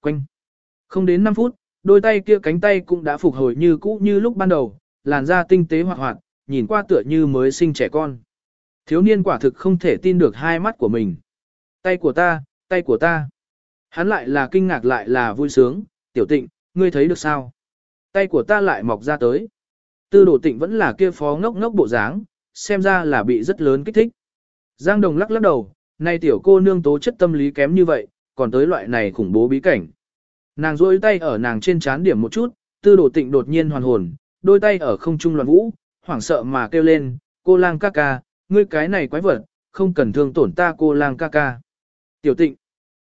Quanh. Không đến 5 phút, đôi tay kia cánh tay cũng đã phục hồi như cũ như lúc ban đầu, làn da tinh tế hoạt hoạt, nhìn qua tựa như mới sinh trẻ con. Thiếu niên quả thực không thể tin được hai mắt của mình. Tay của ta, tay của ta. Hắn lại là kinh ngạc lại là vui sướng, tiểu tịnh, ngươi thấy được sao? Tay của ta lại mọc ra tới. Tư đồ tịnh vẫn là kia phó ngốc ngốc bộ dáng, xem ra là bị rất lớn kích thích. Giang Đồng lắc lắc đầu, nay tiểu cô nương tố chất tâm lý kém như vậy, còn tới loại này khủng bố bí cảnh. Nàng rôi tay ở nàng trên chán điểm một chút, tư đồ tịnh đột nhiên hoàn hồn, đôi tay ở không trung loạn vũ, hoảng sợ mà kêu lên, cô lang ca ca, ngươi cái này quái vật, không cần thương tổn ta cô lang ca ca. Tiểu tịnh,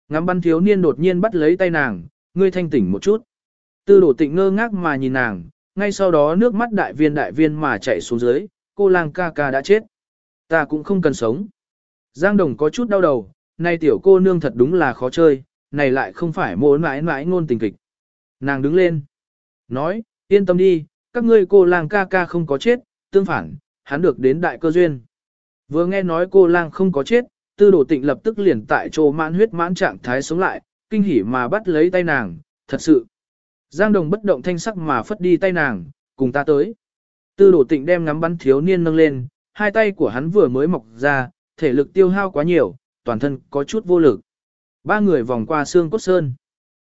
ngắm bắn thiếu niên đột nhiên bắt lấy tay nàng, ngươi thanh tỉnh một chút. Tư đồ tịnh ngơ ngác mà nhìn nàng, ngay sau đó nước mắt đại viên đại viên mà chạy xuống dưới, cô lang ca ca đã chết. Ta cũng không cần sống. Giang Đồng có chút đau đầu, này tiểu cô nương thật đúng là khó chơi, này lại không phải muốn mãi mãi ngôn tình kịch. Nàng đứng lên, nói, yên tâm đi, các ngươi cô lang ca ca không có chết, tương phản, hắn được đến đại cơ duyên. Vừa nghe nói cô lang không có chết, tư đồ tịnh lập tức liền tại chỗ mãn huyết mãn trạng thái sống lại, kinh hỉ mà bắt lấy tay nàng, thật sự. Giang đồng bất động thanh sắc mà phất đi tay nàng, cùng ta tới. Tư đồ tịnh đem ngắm bắn thiếu niên nâng lên, hai tay của hắn vừa mới mọc ra, thể lực tiêu hao quá nhiều, toàn thân có chút vô lực. Ba người vòng qua xương cốt sơn.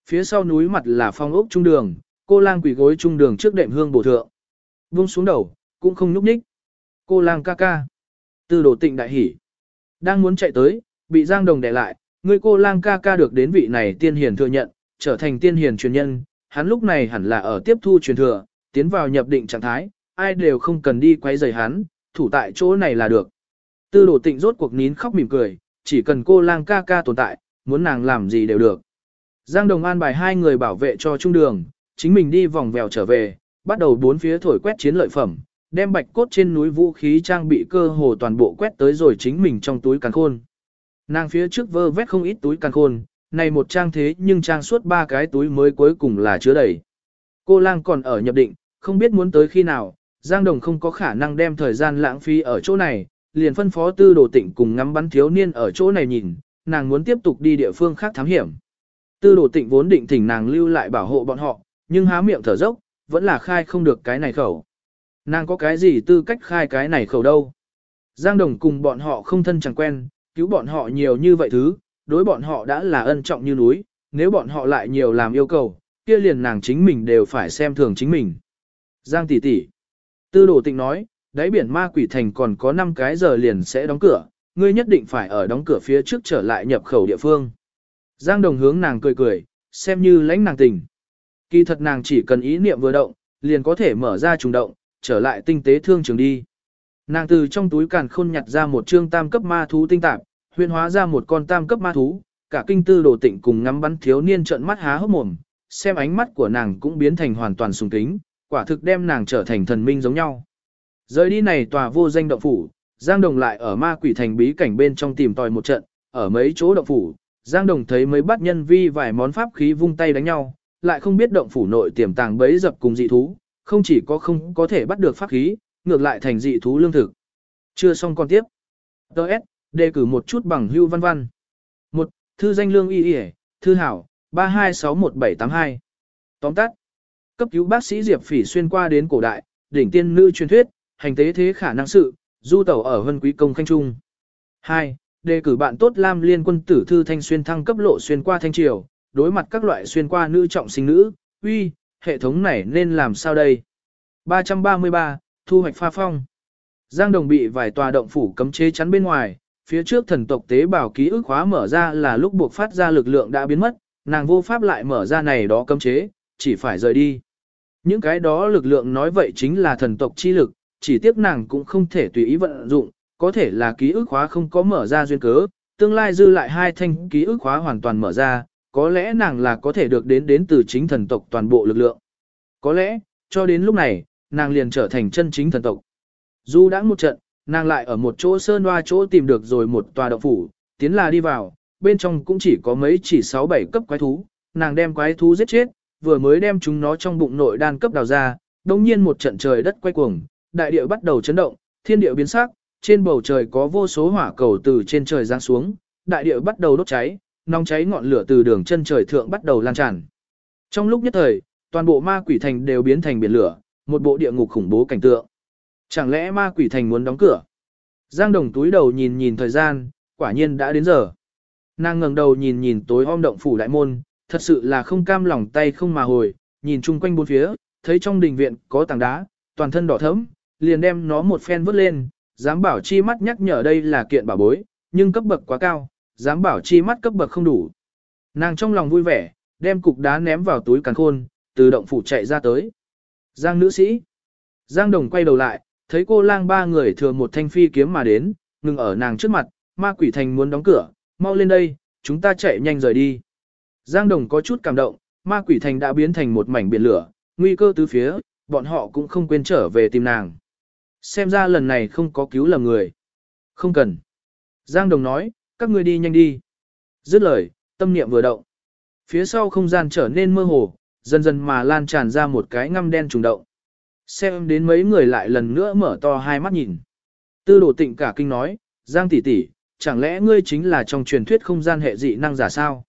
Phía sau núi mặt là phong ốc trung đường, cô lang quỷ gối trung đường trước đệm hương bổ thượng. Vung xuống đầu, cũng không nhúc nhích. Cô lang ca ca. Tư đồ tịnh đại hỉ. Đang muốn chạy tới, bị Giang Đồng đè lại, người cô lang ca ca được đến vị này tiên hiền thừa nhận, trở thành tiên hiền truyền nhân, hắn lúc này hẳn là ở tiếp thu truyền thừa, tiến vào nhập định trạng thái, ai đều không cần đi quấy rầy hắn, thủ tại chỗ này là được. Tư đồ tịnh rốt cuộc nín khóc mỉm cười, chỉ cần cô lang ca ca tồn tại, muốn nàng làm gì đều được. Giang Đồng an bài hai người bảo vệ cho trung đường, chính mình đi vòng vèo trở về, bắt đầu bốn phía thổi quét chiến lợi phẩm, đem bạch cốt trên núi vũ khí trang bị cơ hồ toàn bộ quét tới rồi chính mình trong túi càng khôn. Nàng phía trước vơ vét không ít túi càng khôn, này một trang thế nhưng trang suốt ba cái túi mới cuối cùng là chứa đầy. Cô lang còn ở nhập định, không biết muốn tới khi nào, Giang Đồng không có khả năng đem thời gian lãng phí ở chỗ này, liền phân phó tư đồ tịnh cùng ngắm bắn thiếu niên ở chỗ này nhìn, nàng muốn tiếp tục đi địa phương khác thám hiểm. Tư đồ tịnh vốn định thỉnh nàng lưu lại bảo hộ bọn họ, nhưng há miệng thở dốc, vẫn là khai không được cái này khẩu. Nàng có cái gì tư cách khai cái này khẩu đâu. Giang Đồng cùng bọn họ không thân chẳng quen, cứu bọn họ nhiều như vậy thứ, đối bọn họ đã là ân trọng như núi, nếu bọn họ lại nhiều làm yêu cầu, kia liền nàng chính mình đều phải xem thường chính mình. Giang tỷ tỷ. Tư đồ tịnh nói, đáy biển ma quỷ thành còn có 5 cái giờ liền sẽ đóng cửa, ngươi nhất định phải ở đóng cửa phía trước trở lại nhập khẩu địa phương. Giang đồng hướng nàng cười cười, xem như lãnh nàng tình. Kỳ thật nàng chỉ cần ý niệm vừa động, liền có thể mở ra trùng động, trở lại tinh tế thương trường đi. Nàng từ trong túi càn khôn nhặt ra một trương tam cấp ma thú tinh tạp, huyên hóa ra một con tam cấp ma thú, cả kinh tư đồ tịnh cùng ngắm bắn thiếu niên trợn mắt há hốc mồm, xem ánh mắt của nàng cũng biến thành hoàn toàn sùng kính, quả thực đem nàng trở thành thần minh giống nhau. Rời đi này tòa vô danh động phủ, Giang Đồng lại ở ma quỷ thành bí cảnh bên trong tìm tòi một trận, ở mấy chỗ động phủ, Giang Đồng thấy mấy bắt nhân vi vài món pháp khí vung tay đánh nhau, lại không biết động phủ nội tiềm tàng bấy dập cùng dị thú, không chỉ có không có thể bắt được pháp khí, ngược lại thành dị thú lương thực. Chưa xong con tiếp. Đợt, đề cử một chút bằng hưu văn văn. một Thư danh lương y y thư hảo, 32611782. Tóm tắt. Cấp cứu bác sĩ Diệp Phỉ xuyên qua đến cổ đại, đỉnh tiên nữ truyền thuyết, hành tế thế khả năng sự, du tẩu ở vân quý công khanh trung. 2. Đề cử bạn tốt Lam Liên quân tử thư thanh xuyên thăng cấp lộ xuyên qua thanh triều, đối mặt các loại xuyên qua nữ trọng sinh nữ, uy, hệ thống này nên làm sao đây? 333, thu hoạch pha phong. Giang Đồng bị vài tòa động phủ cấm chế chắn bên ngoài, phía trước thần tộc tế bào ký ức khóa mở ra là lúc buộc phát ra lực lượng đã biến mất, nàng vô pháp lại mở ra này đó cấm chế, chỉ phải rời đi. Những cái đó lực lượng nói vậy chính là thần tộc chi lực, chỉ tiếc nàng cũng không thể tùy ý vận dụng, có thể là ký ức khóa không có mở ra duyên cớ, tương lai dư lại hai thanh ký ức khóa hoàn toàn mở ra, có lẽ nàng là có thể được đến đến từ chính thần tộc toàn bộ lực lượng. Có lẽ, cho đến lúc này, nàng liền trở thành chân chính thần tộc. Dù đã một trận, nàng lại ở một chỗ sơn hoa chỗ tìm được rồi một tòa động phủ, tiến là đi vào, bên trong cũng chỉ có mấy chỉ 6-7 cấp quái thú, nàng đem quái thú giết chết, vừa mới đem chúng nó trong bụng nội đan cấp đào ra, đồng nhiên một trận trời đất quay cuồng, đại địa bắt đầu chấn động, thiên địa biến sắc, trên bầu trời có vô số hỏa cầu từ trên trời giáng xuống, đại địa bắt đầu đốt cháy, nóng cháy ngọn lửa từ đường chân trời thượng bắt đầu lan tràn. Trong lúc nhất thời, toàn bộ ma quỷ thành đều biến thành biển lửa, một bộ địa ngục khủng bố cảnh tượng. Chẳng lẽ ma quỷ thành muốn đóng cửa? Giang Đồng túi đầu nhìn nhìn thời gian, quả nhiên đã đến giờ. Nàng ngẩng đầu nhìn nhìn tối om động phủ đại môn, thật sự là không cam lòng tay không mà hồi, nhìn chung quanh bốn phía, thấy trong đình viện có tảng đá, toàn thân đỏ thẫm, liền đem nó một phen vứt lên, dám bảo chi mắt nhắc nhở đây là kiện bảo bối, nhưng cấp bậc quá cao, dám bảo chi mắt cấp bậc không đủ. Nàng trong lòng vui vẻ, đem cục đá ném vào túi càn khôn, từ động phủ chạy ra tới. Giang nữ sĩ. Giang đồng quay đầu lại, thấy cô lang ba người thừa một thanh phi kiếm mà đến, ngừng ở nàng trước mặt, ma quỷ thành muốn đóng cửa, mau lên đây, chúng ta chạy nhanh rời đi. Giang đồng có chút cảm động, ma quỷ thành đã biến thành một mảnh biển lửa, nguy cơ tứ phía, bọn họ cũng không quên trở về tìm nàng. Xem ra lần này không có cứu lầm người. Không cần. Giang đồng nói, các ngươi đi nhanh đi. Dứt lời, tâm niệm vừa động. Phía sau không gian trở nên mơ hồ, dần dần mà lan tràn ra một cái ngăm đen trùng động. Xem đến mấy người lại lần nữa mở to hai mắt nhìn. Tư đồ tịnh cả kinh nói, Giang tỷ tỷ, chẳng lẽ ngươi chính là trong truyền thuyết không gian hệ dị năng giả sao?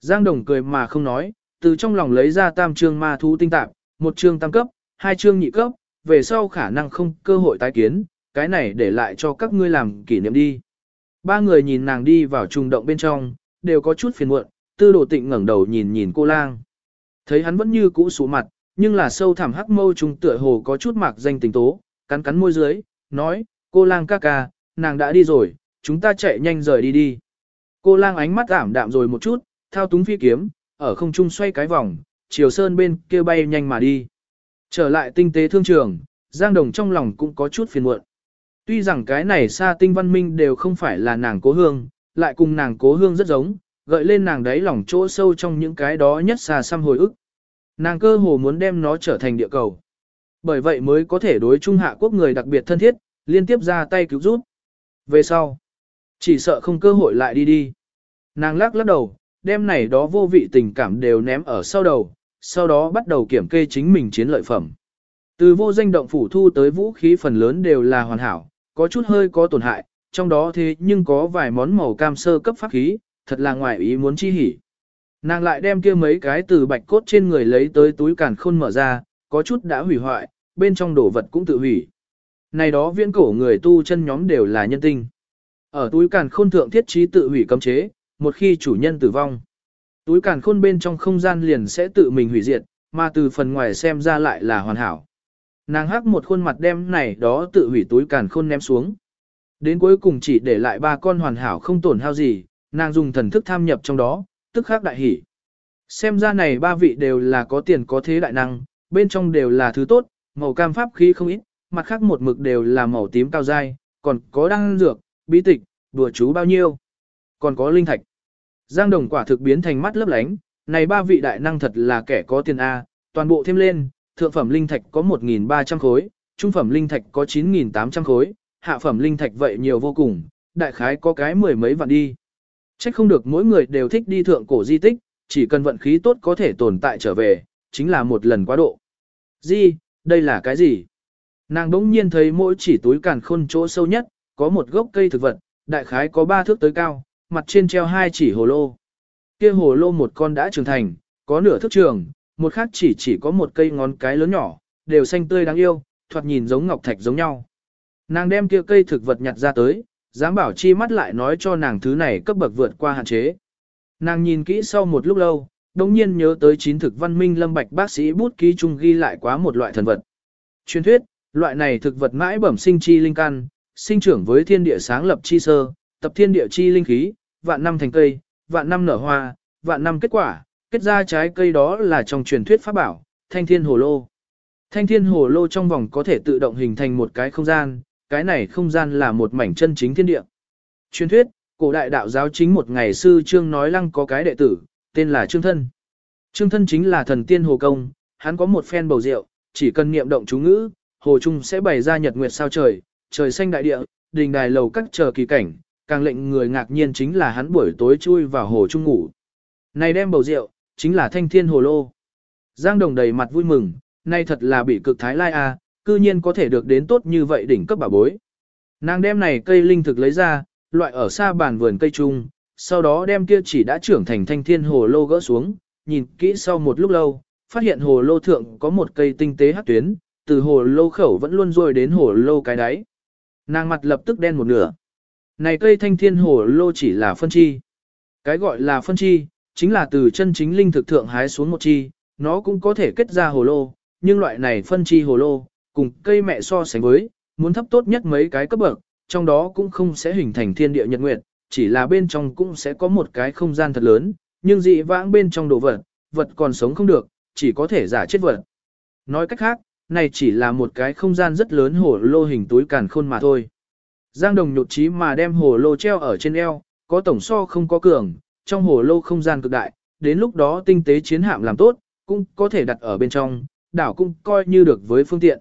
Giang đồng cười mà không nói, từ trong lòng lấy ra tam trương ma thú tinh tạp, một trương tam cấp, hai trương nhị cấp, về sau khả năng không cơ hội tái kiến, cái này để lại cho các ngươi làm kỷ niệm đi. Ba người nhìn nàng đi vào trùng động bên trong, đều có chút phiền muộn, tư đồ tịnh ngẩng đầu nhìn nhìn cô lang. Thấy hắn vẫn như cũ sủ mặt, nhưng là sâu thẳm hắc mâu trùng tựa hồ có chút mạc danh tình tố, cắn cắn môi dưới, nói, cô lang ca ca, nàng đã đi rồi, chúng ta chạy nhanh rời đi đi. Cô lang ánh mắt ảm đạm rồi một chút, thao túng phi kiếm, ở không trung xoay cái vòng, chiều sơn bên kia bay nhanh mà đi. Trở lại tinh tế thương trường, Giang Đồng trong lòng cũng có chút phiền muộn. Tuy rằng cái này xa tinh văn minh đều không phải là nàng cố hương, lại cùng nàng cố hương rất giống, gợi lên nàng đáy lòng chỗ sâu trong những cái đó nhất xa xăm hồi ức. Nàng cơ hồ muốn đem nó trở thành địa cầu. Bởi vậy mới có thể đối Trung Hạ quốc người đặc biệt thân thiết, liên tiếp ra tay cứu giúp. Về sau, chỉ sợ không cơ hội lại đi đi. Nàng lắc lắc đầu, đem này đó vô vị tình cảm đều ném ở sau đầu, sau đó bắt đầu kiểm kê chính mình chiến lợi phẩm. Từ vô danh động phủ thu tới vũ khí phần lớn đều là hoàn hảo, có chút hơi có tổn hại, trong đó thế nhưng có vài món màu cam sơ cấp pháp khí, thật là ngoài ý muốn chi hỉ. Nàng lại đem kia mấy cái từ bạch cốt trên người lấy tới túi càn khôn mở ra, có chút đã hủy hoại, bên trong đồ vật cũng tự hủy. Này đó viễn cổ người tu chân nhóm đều là nhân tinh. Ở túi càn khôn thượng thiết trí tự hủy cấm chế, một khi chủ nhân tử vong. Túi càn khôn bên trong không gian liền sẽ tự mình hủy diệt, mà từ phần ngoài xem ra lại là hoàn hảo. Nàng hắc một khuôn mặt đem này đó tự hủy túi càn khôn ném xuống. Đến cuối cùng chỉ để lại ba con hoàn hảo không tổn hao gì, nàng dùng thần thức tham nhập trong đó, tức khắc đại hỉ. Xem ra này ba vị đều là có tiền có thế đại năng, bên trong đều là thứ tốt, màu cam pháp khí không ít, mặt khác một mực đều là màu tím cao dai, còn có đăng dược, bí tịch, đùa chú bao nhiêu, còn có linh thạch. Giang đồng quả thực biến thành mắt lấp lánh, này ba vị đại năng thật là kẻ có tiền A, toàn bộ thêm lên, thượng phẩm linh thạch có 1.300 khối, trung phẩm linh thạch có 9.800 khối, hạ phẩm linh thạch vậy nhiều vô cùng, đại khái có cái mười mấy vạn đi. Chắc không được mỗi người đều thích đi thượng cổ di tích, chỉ cần vận khí tốt có thể tồn tại trở về, chính là một lần quá độ. Di, đây là cái gì? Nàng đống nhiên thấy mỗi chỉ túi càn khôn chỗ sâu nhất, có một gốc cây thực vật, đại khái có ba thước tới cao, mặt trên treo hai chỉ hồ lô. Kia hồ lô một con đã trưởng thành, có nửa thước trường, một khác chỉ chỉ có một cây ngón cái lớn nhỏ, đều xanh tươi đáng yêu, thoạt nhìn giống ngọc thạch giống nhau. Nàng đem kia cây thực vật nhặt ra tới, dám bảo chi mắt lại nói cho nàng thứ này cấp bậc vượt qua hạn chế. Nàng nhìn kỹ sau một lúc lâu, đồng nhiên nhớ tới chín thực văn minh lâm bạch bác sĩ bút ký chung ghi lại quá một loại thần vật. Truyền thuyết, loại này thực vật mãi bẩm sinh chi linh căn, sinh trưởng với thiên địa sáng lập chi sơ, tập thiên địa chi linh khí, vạn năm thành cây, vạn năm nở hoa, vạn năm kết quả, kết ra trái cây đó là trong truyền thuyết pháp bảo, thanh thiên hồ lô. Thanh thiên hồ lô trong vòng có thể tự động hình thành một cái không gian, cái này không gian là một mảnh chân chính thiên địa. Truyền thuyết, cổ đại đạo giáo chính một ngày sư Trương nói lăng có cái đệ tử, tên là Trương Thân. Trương Thân chính là thần tiên hồ công, hắn có một phen bầu rượu, chỉ cần niệm động chú ngữ, hồ trung sẽ bày ra nhật nguyệt sao trời, trời xanh đại địa, đình đài lầu các chờ kỳ cảnh, càng lệnh người ngạc nhiên chính là hắn buổi tối chui vào hồ chung ngủ. Này đem bầu rượu, chính là thanh thiên hồ lô. Giang Đồng đầy mặt vui mừng, nay thật là bị cực thái lai a, cư nhiên có thể được đến tốt như vậy đỉnh cấp bảo bối. Nàng đem này cây linh thực lấy ra, loại ở xa bàn vườn cây chung. sau đó đem kia chỉ đã trưởng thành thanh thiên hồ lô gỡ xuống, nhìn kỹ sau một lúc lâu, phát hiện hồ lô thượng có một cây tinh tế hắc tuyến, từ hồ lô khẩu vẫn luôn rôi đến hồ lô cái đáy. Nàng mặt lập tức đen một nửa. Này cây thanh thiên hồ lô chỉ là phân chi. Cái gọi là phân chi, chính là từ chân chính linh thực thượng hái xuống một chi, nó cũng có thể kết ra hồ lô, nhưng loại này phân chi hồ lô, cùng cây mẹ so sánh với, muốn thấp tốt nhất mấy cái cấp bậc, trong đó cũng không sẽ hình thành thiên địa nhật nguyệt, chỉ là bên trong cũng sẽ có một cái không gian thật lớn, nhưng dị vãng bên trong đồ vật, vật còn sống không được, chỉ có thể giả chết vật. Nói cách khác, này chỉ là một cái không gian rất lớn hồ lô hình túi càn khôn mà thôi. Giang Đồng nhột chí mà đem hồ lô treo ở trên eo, có tổng so không có cường, trong hồ lô không gian cực đại, đến lúc đó tinh tế chiến hạm làm tốt, cũng có thể đặt ở bên trong, đảo cũng coi như được với phương tiện.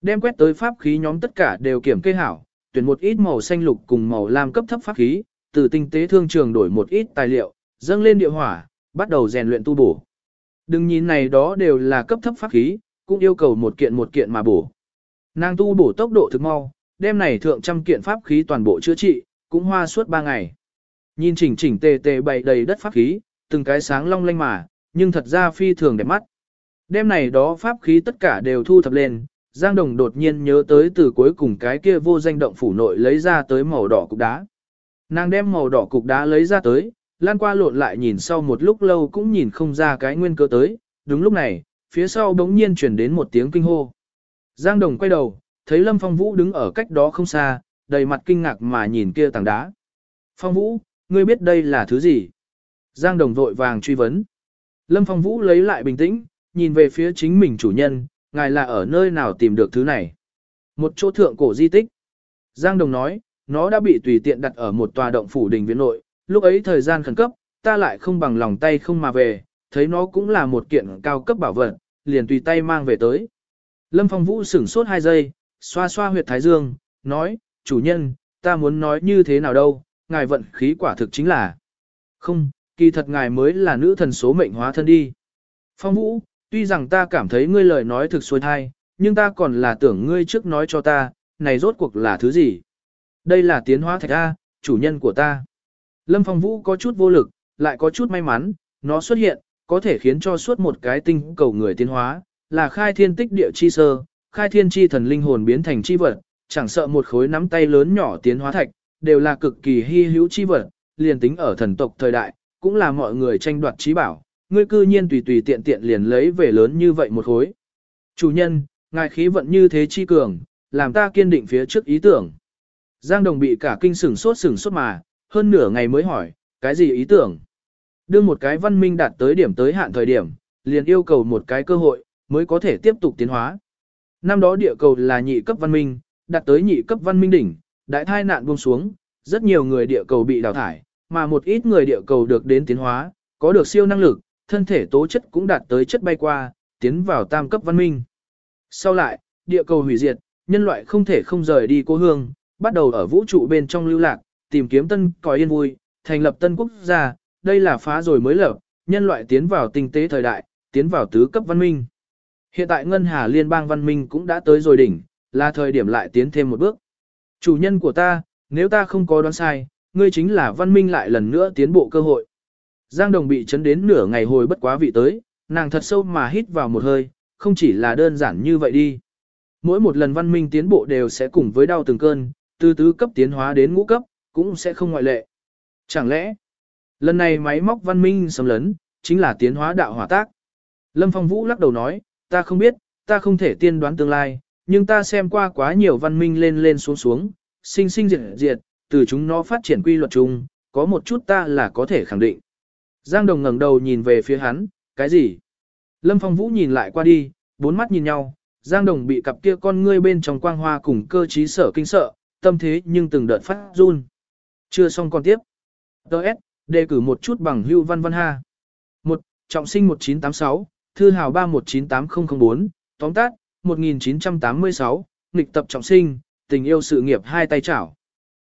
Đem quét tới pháp khí nhóm tất cả đều kiểm kê hảo, tuyển một ít màu xanh lục cùng màu lam cấp thấp pháp khí, từ tinh tế thương trường đổi một ít tài liệu, dâng lên địa hỏa, bắt đầu rèn luyện tu bổ. Đừng nhìn này đó đều là cấp thấp pháp khí, cũng yêu cầu một kiện một kiện mà bổ. Nàng tu bổ tốc độ thực mau, đem này thượng trăm kiện pháp khí toàn bộ chữa trị, cũng hoa suốt ba ngày. Nhìn chỉnh chỉnh tề tề bày đầy đất pháp khí, từng cái sáng long lanh mà, nhưng thật ra phi thường đẹp mắt. Đêm này đó pháp khí tất cả đều thu thập lên, Giang Đồng đột nhiên nhớ tới từ cuối cùng cái kia vô danh động phủ nội lấy ra tới màu đỏ cục đá. Nàng đem màu đỏ cục đá lấy ra tới, lan qua lộn lại nhìn sau một lúc lâu cũng nhìn không ra cái nguyên cơ tới, đúng lúc này, phía sau đống nhiên chuyển đến một tiếng kinh hô. Giang Đồng quay đầu, thấy Lâm Phong Vũ đứng ở cách đó không xa, đầy mặt kinh ngạc mà nhìn kia tảng đá. Phong Vũ, ngươi biết đây là thứ gì? Giang Đồng vội vàng truy vấn. Lâm Phong Vũ lấy lại bình tĩnh, nhìn về phía chính mình chủ nhân, ngài là ở nơi nào tìm được thứ này? Một chỗ thượng cổ di tích. Giang Đồng nói, nó đã bị tùy tiện đặt ở một tòa động phủ đình viện nội, lúc ấy thời gian khẩn cấp, ta lại không bằng lòng tay không mà về, thấy nó cũng là một kiện cao cấp bảo vật, liền tùy tay mang về tới. Lâm Phong Vũ sửng sốt hai giây, xoa xoa huyệt thái dương, nói, chủ nhân, ta muốn nói như thế nào đâu, ngài vận khí quả thực chính là. Không, kỳ thật ngài mới là nữ thần số mệnh hóa thân đi. Phong Vũ, tuy rằng ta cảm thấy ngươi lời nói thực xuôi thai, nhưng ta còn là tưởng ngươi trước nói cho ta, này rốt cuộc là thứ gì? Đây là tiến hóa thạch A, chủ nhân của ta. Lâm Phong Vũ có chút vô lực, lại có chút may mắn, nó xuất hiện, có thể khiến cho suốt một cái tinh cầu người tiến hóa, là khai thiên tích địa chi sơ, khai thiên chi thần linh hồn biến thành chi vật, chẳng sợ một khối nắm tay lớn nhỏ tiến hóa thạch, đều là cực kỳ hy hữu chi vật, liền tính ở thần tộc thời đại, cũng là mọi người tranh đoạt trí bảo, ngươi cư nhiên tùy tùy tiện tiện liền lấy về lớn như vậy một khối. Chủ nhân, ngài khí vận như thế chi cường, làm ta kiên định phía trước ý tưởng. Giang Đồng bị cả kinh sửng sốt sửng sốt mà, hơn nửa ngày mới hỏi, cái gì ý tưởng? Đưa một cái văn minh đạt tới điểm tới hạn thời điểm, liền yêu cầu một cái cơ hội, mới có thể tiếp tục tiến hóa. Năm đó địa cầu là nhị cấp văn minh, đạt tới nhị cấp văn minh đỉnh, đại thai nạn buông xuống, rất nhiều người địa cầu bị đào thải, mà một ít người địa cầu được đến tiến hóa, có được siêu năng lực, thân thể tố chất cũng đạt tới chất bay qua, tiến vào tam cấp văn minh. Sau lại, địa cầu hủy diệt, nhân loại không thể không rời đi cố hương, bắt đầu ở vũ trụ bên trong lưu lạc, tìm kiếm tân cõi yên vui, thành lập tân quốc gia, đây là phá rồi mới lập, nhân loại tiến vào tinh tế thời đại, tiến vào tứ cấp văn minh. Hiện tại Ngân Hà Liên bang văn minh cũng đã tới rồi đỉnh, là thời điểm lại tiến thêm một bước. Chủ nhân của ta, nếu ta không có đoán sai, ngươi chính là văn minh lại lần nữa tiến bộ cơ hội. Giang Đồng bị chấn đến nửa ngày hồi bất quá vị tới, nàng thật sâu mà hít vào một hơi, không chỉ là đơn giản như vậy đi. Mỗi một lần văn minh tiến bộ đều sẽ cùng với đau từng cơn, từ tứ cấp tiến hóa đến ngũ cấp, cũng sẽ không ngoại lệ. Chẳng lẽ, lần này máy móc văn minh xâm lấn, chính là tiến hóa đạo hỏa tác. Lâm Phong Vũ lắc đầu nói, ta không biết, ta không thể tiên đoán tương lai, nhưng ta xem qua quá nhiều văn minh lên lên xuống xuống, sinh sinh diệt diệt, từ chúng nó phát triển quy luật chung, có một chút ta là có thể khẳng định. Giang Đồng ngẩng đầu nhìn về phía hắn, cái gì? Lâm Phong Vũ nhìn lại qua đi, bốn mắt nhìn nhau, Giang Đồng bị cặp kia con ngươi bên trong quang hoa cùng cơ trí sở kinh sợ, tâm thế nhưng từng đợt phát run. Chưa xong còn tiếp. Đợt, đề cử một chút bằng hưu văn văn ha. Một, trọng sinh 1986, thư hào 3198004, tóm tắt, 1986, nghịch tập trọng sinh, tình yêu sự nghiệp hai tay chảo.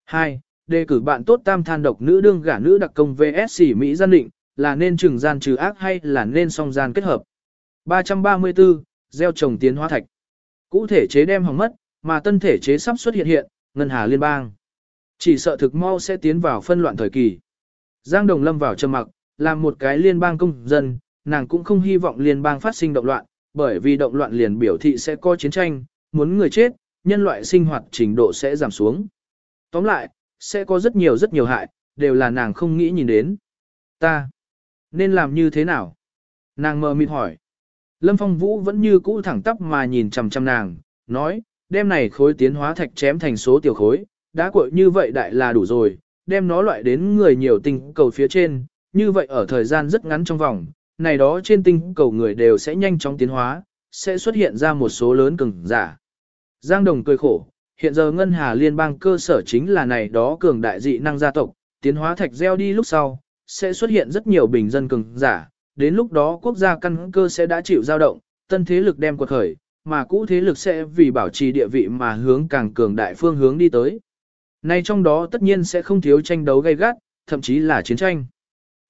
2. Đề cử bạn tốt tam than độc nữ đương gả nữ đặc công VS Mỹ gian định, là nên trừng gian trừ ác hay là nên song gian kết hợp. 334. Gieo trồng tiến hóa thạch. Cũ thể chế đem hỏng mất, mà tân thể chế sắp xuất hiện hiện, ngân hà liên bang. Chỉ sợ thực mau sẽ tiến vào phân loạn thời kỳ. Giang Đồng lâm vào trầm mặc, làm một cái liên bang công dân, nàng cũng không hy vọng liên bang phát sinh động loạn, bởi vì động loạn liền biểu thị sẽ có chiến tranh, muốn người chết, nhân loại sinh hoạt trình độ sẽ giảm xuống. Tóm lại, sẽ có rất nhiều rất nhiều hại, đều là nàng không nghĩ nhìn đến. Ta, nên làm như thế nào? Nàng mờ mịt hỏi. Lâm Phong Vũ vẫn như cũ thẳng tắp mà nhìn chằm chằm nàng, nói, đem này khối tiến hóa thạch chém thành số tiểu khối, đã cuội như vậy đại là đủ rồi, đem nó loại đến người nhiều tình cầu phía trên, như vậy ở thời gian rất ngắn trong vòng, này đó trên tinh cầu người đều sẽ nhanh chóng tiến hóa, sẽ xuất hiện ra một số lớn cường giả. Giang Đồng cười khổ, hiện giờ Ngân Hà Liên bang cơ sở chính là này đó cường đại dị năng gia tộc, tiến hóa thạch gieo đi lúc sau, sẽ xuất hiện rất nhiều bình dân cường giả, đến lúc đó quốc gia căn cơ sẽ đã chịu dao động, tân thế lực đem quật khởi, mà cũ thế lực sẽ vì bảo trì địa vị mà hướng càng cường đại phương hướng đi tới. Nay trong đó tất nhiên sẽ không thiếu tranh đấu gay gắt, thậm chí là chiến tranh.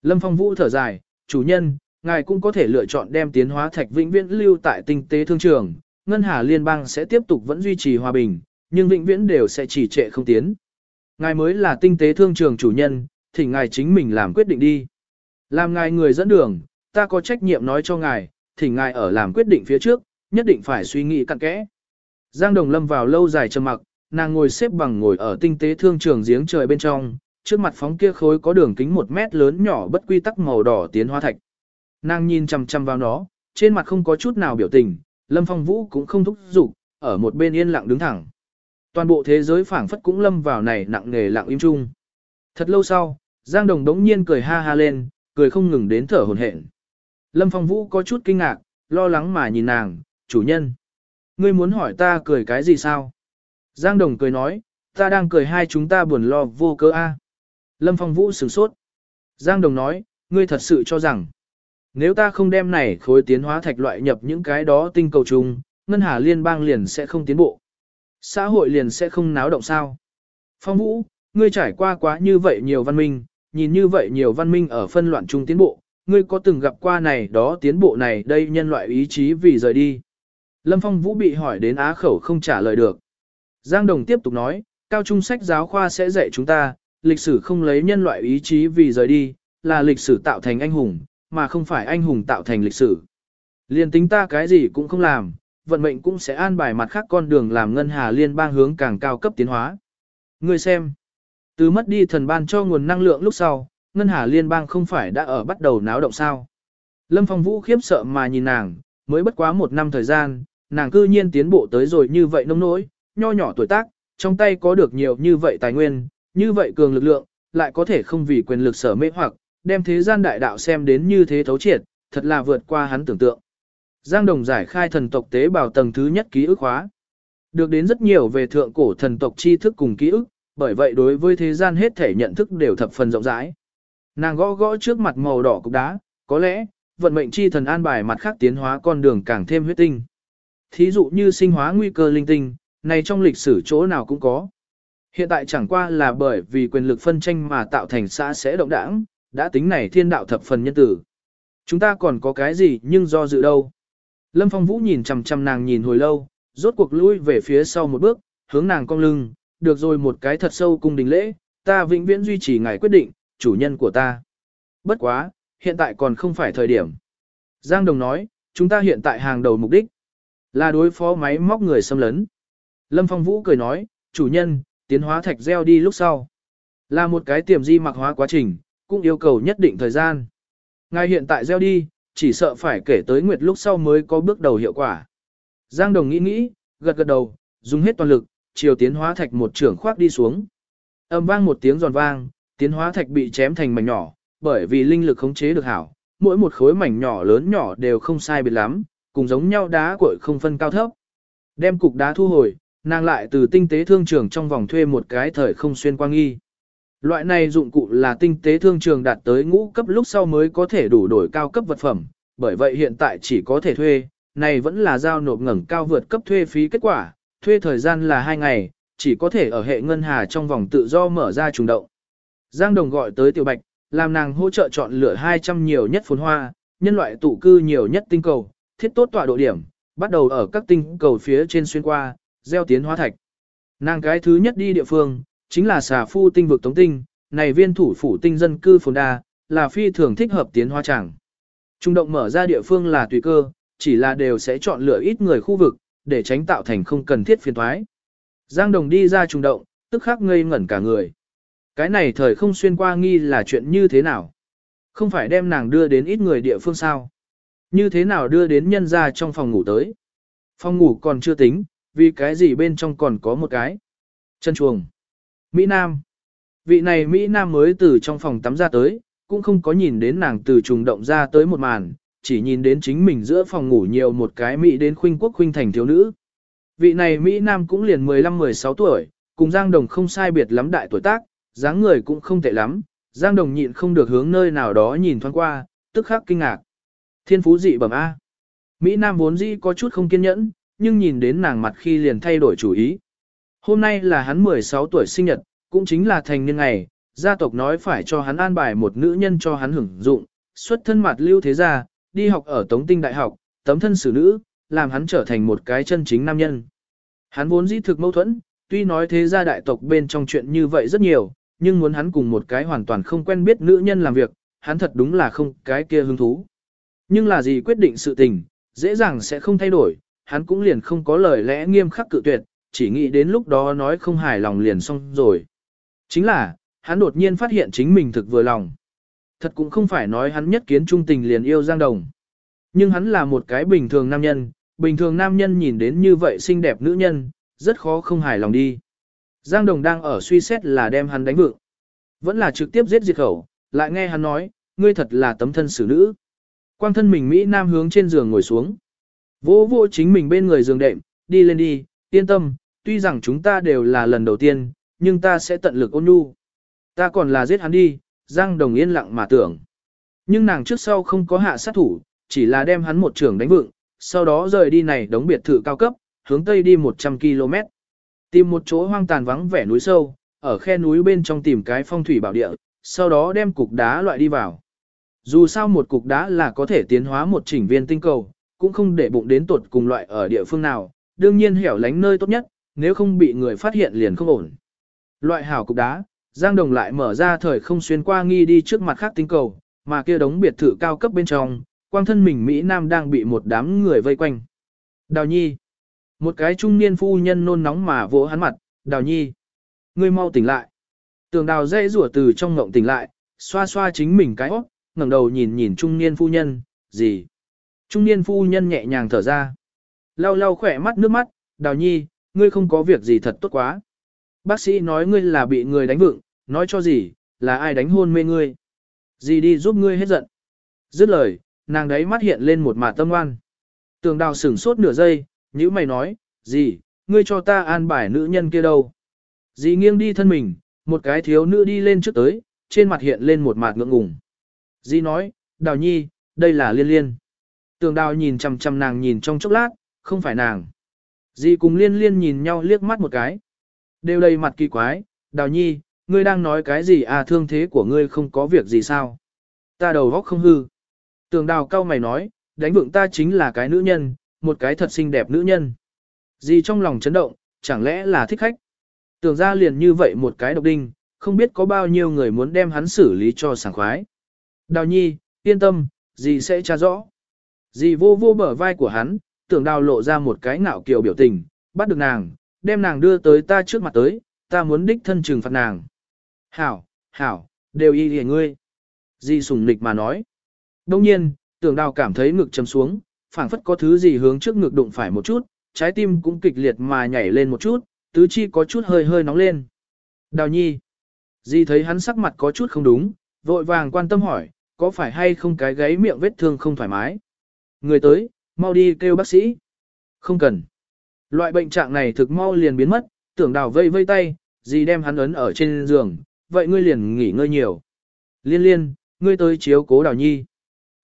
Lâm Phong Vũ thở dài, chủ nhân, ngài cũng có thể lựa chọn đem tiến hóa thạch vĩnh viễn lưu tại tinh tế thương trường, ngân hà liên bang sẽ tiếp tục vẫn duy trì hòa bình, nhưng vĩnh viễn đều sẽ chỉ trệ không tiến. Ngài mới là tinh tế thương trường chủ nhân, thì ngài chính mình làm quyết định đi. Làm ngài người dẫn đường, ta có trách nhiệm nói cho ngài, thì ngài ở làm quyết định phía trước, nhất định phải suy nghĩ cặn kẽ. Giang Đồng Lâm vào lâu dài trầm mặc, nàng ngồi xếp bằng ngồi ở tinh tế thương trường giếng trời bên trong, trước mặt phóng kia khối có đường kính một mét lớn nhỏ bất quy tắc màu đỏ tiến hóa thạch. Nàng nhìn chằm chằm vào nó, trên mặt không có chút nào biểu tình, Lâm Phong Vũ cũng không thúc giục, ở một bên yên lặng đứng thẳng. Toàn bộ thế giới phảng phất cũng lâm vào này nặng nề lặng im chung. Thật lâu sau, Giang Đồng đống nhiên cười ha ha lên, cười không ngừng đến thở hổn hển. Lâm Phong Vũ có chút kinh ngạc, lo lắng mà nhìn nàng, chủ nhân. Ngươi muốn hỏi ta cười cái gì sao? Giang Đồng cười nói, ta đang cười hai chúng ta buồn lo vô cơ a. Lâm Phong Vũ sửng sốt. Giang Đồng nói, ngươi thật sự cho rằng, nếu ta không đem này khối tiến hóa thạch loại nhập những cái đó tinh cầu chung, ngân hà liên bang liền sẽ không tiến bộ. Xã hội liền sẽ không náo động sao. Phong Vũ, ngươi trải qua quá như vậy nhiều văn minh, nhìn như vậy nhiều văn minh ở phân loạn chung tiến bộ, ngươi có từng gặp qua này đó tiến bộ này đây nhân loại ý chí vì rời đi. Lâm Phong Vũ bị hỏi đến á khẩu không trả lời được. Giang Đồng tiếp tục nói, cao trung sách giáo khoa sẽ dạy chúng ta, lịch sử không lấy nhân loại ý chí vì rời đi, là lịch sử tạo thành anh hùng, mà không phải anh hùng tạo thành lịch sử. Liên tính ta cái gì cũng không làm, vận mệnh cũng sẽ an bài mặt khác con đường làm ngân hà liên bang hướng càng cao cấp tiến hóa. Ngươi xem, từ mất đi thần ban cho nguồn năng lượng lúc sau, ngân hà liên bang không phải đã ở bắt đầu náo động sao. Lâm Phong Vũ khiếp sợ mà nhìn nàng, mới bất quá một năm thời gian, nàng cư nhiên tiến bộ tới rồi như vậy nông nỗi, nho nhỏ tuổi tác, trong tay có được nhiều như vậy tài nguyên, như vậy cường lực lượng, lại có thể không vì quyền lực sở mê hoặc, đem thế gian đại đạo xem đến như thế thấu triệt, thật là vượt qua hắn tưởng tượng. Giang Đồng giải khai thần tộc tế bào tầng thứ nhất ký ức hóa. Được đến rất nhiều về thượng cổ thần tộc tri thức cùng ký ức, bởi vậy đối với thế gian hết thể nhận thức đều thập phần rộng rãi. Nàng gõ gõ trước mặt màu đỏ cục đá, có lẽ, vận mệnh chi thần an bài mặt khác tiến hóa con đường càng thêm huyết tinh. Thí dụ như sinh hóa nguy cơ linh tinh, này trong lịch sử chỗ nào cũng có. Hiện tại chẳng qua là bởi vì quyền lực phân tranh mà tạo thành xã sẽ động đảng, đã tính này thiên đạo thập phần nhân tử. Chúng ta còn có cái gì nhưng do dự đâu. Lâm Phong Vũ nhìn chằm chằm nàng nhìn hồi lâu, rốt cuộc lui về phía sau một bước, hướng nàng cong lưng, được rồi một cái thật sâu cung đình lễ, ta vĩnh viễn duy trì ngài quyết định, chủ nhân của ta. Bất quá, hiện tại còn không phải thời điểm. Giang Đồng nói, chúng ta hiện tại hàng đầu mục đích là đối phó máy móc người xâm lấn. Lâm Phong Vũ cười nói, chủ nhân, tiến hóa thạch gieo đi lúc sau. Là một cái tiềm di mạc hóa quá trình, cũng yêu cầu nhất định thời gian. Ngài hiện tại gieo đi, chỉ sợ phải kể tới nguyệt lúc sau mới có bước đầu hiệu quả. Giang Đồng nghĩ nghĩ, gật gật đầu, dùng hết toàn lực, chiều tiến hóa thạch một trưởng khoác đi xuống. Âm vang một tiếng giòn vang, tiến hóa thạch bị chém thành mảnh nhỏ, bởi vì linh lực khống chế được hảo, mỗi một khối mảnh nhỏ lớn nhỏ đều không sai biệt lắm, cùng giống nhau đá cội không phân cao thấp. Đem cục đá thu hồi, nàng lại từ tinh tế thương trường trong vòng thuê một cái thời không xuyên quang nghi. Loại này dụng cụ là tinh tế thương trường đạt tới ngũ cấp lúc sau mới có thể đủ đổi cao cấp vật phẩm, bởi vậy hiện tại chỉ có thể thuê, này vẫn là giao nộp ngẩng cao vượt cấp thuê phí kết quả, thuê thời gian là 2 ngày, chỉ có thể ở hệ ngân hà trong vòng tự do mở ra trùng động. Giang Đồng gọi tới Tiểu Bạch, làm nàng hỗ trợ chọn lựa 200 nhiều nhất phồn hoa, nhân loại tụ cư nhiều nhất tinh cầu, thiết tốt tọa độ điểm, bắt đầu ở các tinh cầu phía trên xuyên qua, gieo tiến hóa thạch. Nàng cái thứ nhất đi địa phương, chính là xà phu tinh vực tống tinh, này viên thủ phủ tinh dân cư phồn đa, là phi thường thích hợp tiến hóa chẳng. Trung động mở ra địa phương là tùy cơ, chỉ là đều sẽ chọn lựa ít người khu vực, để tránh tạo thành không cần thiết phiền thoái. Giang Đồng đi ra trung động, tức khắc ngây ngẩn cả người. Cái này thời không xuyên qua nghi là chuyện như thế nào? Không phải đem nàng đưa đến ít người địa phương sao? Như thế nào đưa đến nhân ra trong phòng ngủ tới? Phòng ngủ còn chưa tính, vì cái gì bên trong còn có một cái? Chân chuồng. Mỹ Nam. Vị này Mỹ Nam mới từ trong phòng tắm ra tới, cũng không có nhìn đến nàng từ trùng động ra tới một màn, chỉ nhìn đến chính mình giữa phòng ngủ nhiều một cái Mỹ đến khuynh quốc khuynh thành thiếu nữ. Vị này Mỹ Nam cũng liền 15-16 tuổi, cùng Giang Đồng không sai biệt lắm đại tuổi tác, dáng người cũng không tệ lắm, Giang Đồng nhịn không được hướng nơi nào đó nhìn thoáng qua, tức khắc kinh ngạc. Thiên phú dị bẩm A. Mỹ Nam vốn dĩ có chút không kiên nhẫn, nhưng nhìn đến nàng mặt khi liền thay đổi chủ ý. Hôm nay là hắn 16 tuổi sinh nhật, cũng chính là thành niên ngày, gia tộc nói phải cho hắn an bài một nữ nhân cho hắn hưởng dụng, xuất thân mặt lưu thế gia, đi học ở Tống Tinh Đại học, tấm thân xử nữ, làm hắn trở thành một cái chân chính nam nhân. Hắn vốn dĩ thực mâu thuẫn, tuy nói thế gia đại tộc bên trong chuyện như vậy rất nhiều, nhưng muốn hắn cùng một cái hoàn toàn không quen biết nữ nhân làm việc, hắn thật đúng là không cái kia hứng thú. Nhưng là gì quyết định sự tình, dễ dàng sẽ không thay đổi, hắn cũng liền không có lời lẽ nghiêm khắc cự tuyệt, chỉ nghĩ đến lúc đó nói không hài lòng liền xong rồi. Chính là, hắn đột nhiên phát hiện chính mình thực vừa lòng. Thật cũng không phải nói hắn nhất kiến trung tình liền yêu Giang Đồng. Nhưng hắn là một cái bình thường nam nhân, bình thường nam nhân nhìn đến như vậy xinh đẹp nữ nhân, rất khó không hài lòng đi. Giang Đồng đang ở suy xét là đem hắn đánh vượng. Vẫn là trực tiếp giết diệt khẩu, lại nghe hắn nói, ngươi thật là tấm thân xử nữ. Quang thân mình Mỹ Nam hướng trên giường ngồi xuống. Vô vô chính mình bên người giường đệm, đi lên đi, yên tâm, tuy rằng chúng ta đều là lần đầu tiên, nhưng ta sẽ tận lực ôn nhu. Ta còn là giết hắn đi, Giang Đồng yên lặng mà tưởng. Nhưng nàng trước sau không có hạ sát thủ, chỉ là đem hắn một trường đánh vựng, sau đó rời đi này đóng biệt thự cao cấp, hướng tây đi 100 km. Tìm một chỗ hoang tàn vắng vẻ núi sâu, ở khe núi bên trong tìm cái phong thủy bảo địa, sau đó đem cục đá loại đi vào. Dù sao một cục đá là có thể tiến hóa một chỉnh viên tinh cầu, cũng không để bụng đến tuột cùng loại ở địa phương nào, đương nhiên hẻo lánh nơi tốt nhất, nếu không bị người phát hiện liền không ổn. Loại hảo cục đá, Giang Đồng lại mở ra thời không xuyên qua nghi đi trước mặt khác tinh cầu, mà kia đống biệt thự cao cấp bên trong, quang thân mình Mỹ Nam đang bị một đám người vây quanh. Đào Nhi. Một cái trung niên phu nhân nôn nóng mà vỗ hắn mặt, Đào Nhi. Ngươi mau tỉnh lại. Tường đào dây rủa từ trong ngộng tỉnh lại, xoa xoa chính mình cái óc, ngẩng đầu nhìn nhìn trung niên phu nhân, gì? Trung niên phu nhân nhẹ nhàng thở ra. Lau lau khỏe mắt nước mắt, Đào Nhi, ngươi không có việc gì thật tốt quá. Bác sĩ nói ngươi là bị người đánh vựng, nói cho gì, là ai đánh hôn mê ngươi. Gì đi giúp ngươi hết giận. Dứt lời, nàng đấy mắt hiện lên một mả tâm oan. Tường đào sửng sốt nửa giây, nhữ mày nói, gì, ngươi cho ta an bài nữ nhân kia đâu. Dì nghiêng đi thân mình, một cái thiếu nữ đi lên trước tới, trên mặt hiện lên một mặt ngượng ngùng. Dì nói, đào nhi, đây là liên liên. Tường đào nhìn chằm chằm nàng nhìn trong chốc lát, không phải nàng. Dì cùng liên liên nhìn nhau liếc mắt một cái. Đều đầy mặt kỳ quái, đào nhi, ngươi đang nói cái gì à thương thế của ngươi không có việc gì sao? Ta đầu góc không hư. Tường đào cao mày nói, đánh vượng ta chính là cái nữ nhân, một cái thật xinh đẹp nữ nhân. Dì trong lòng chấn động, chẳng lẽ là thích khách? Tưởng ra liền như vậy một cái độc đinh, không biết có bao nhiêu người muốn đem hắn xử lý cho sảng khoái. Đào nhi, yên tâm, Dì sẽ tra rõ. Dì vô vô bờ vai của hắn, tưởng đào lộ ra một cái ngạo kiều biểu tình, bắt được nàng, đem nàng đưa tới ta trước mặt tới, ta muốn đích thân trừng phạt nàng. Hảo, hảo, đều y hề ngươi. Di sùng nịch mà nói. Đông nhiên, tưởng đào cảm thấy ngực chấm xuống, phảng phất có thứ gì hướng trước ngực đụng phải một chút, trái tim cũng kịch liệt mà nhảy lên một chút, tứ chi có chút hơi hơi nóng lên. Đào nhi. Di thấy hắn sắc mặt có chút không đúng, vội vàng quan tâm hỏi, có phải hay không cái gáy miệng vết thương không thoải mái? Người tới, mau đi kêu bác sĩ. Không cần. Loại bệnh trạng này thực mau liền biến mất, tưởng đào vây vây tay, gì đem hắn ấn ở trên giường, vậy ngươi liền nghỉ ngơi nhiều. Liên liên, ngươi tới chiếu cố đào nhi.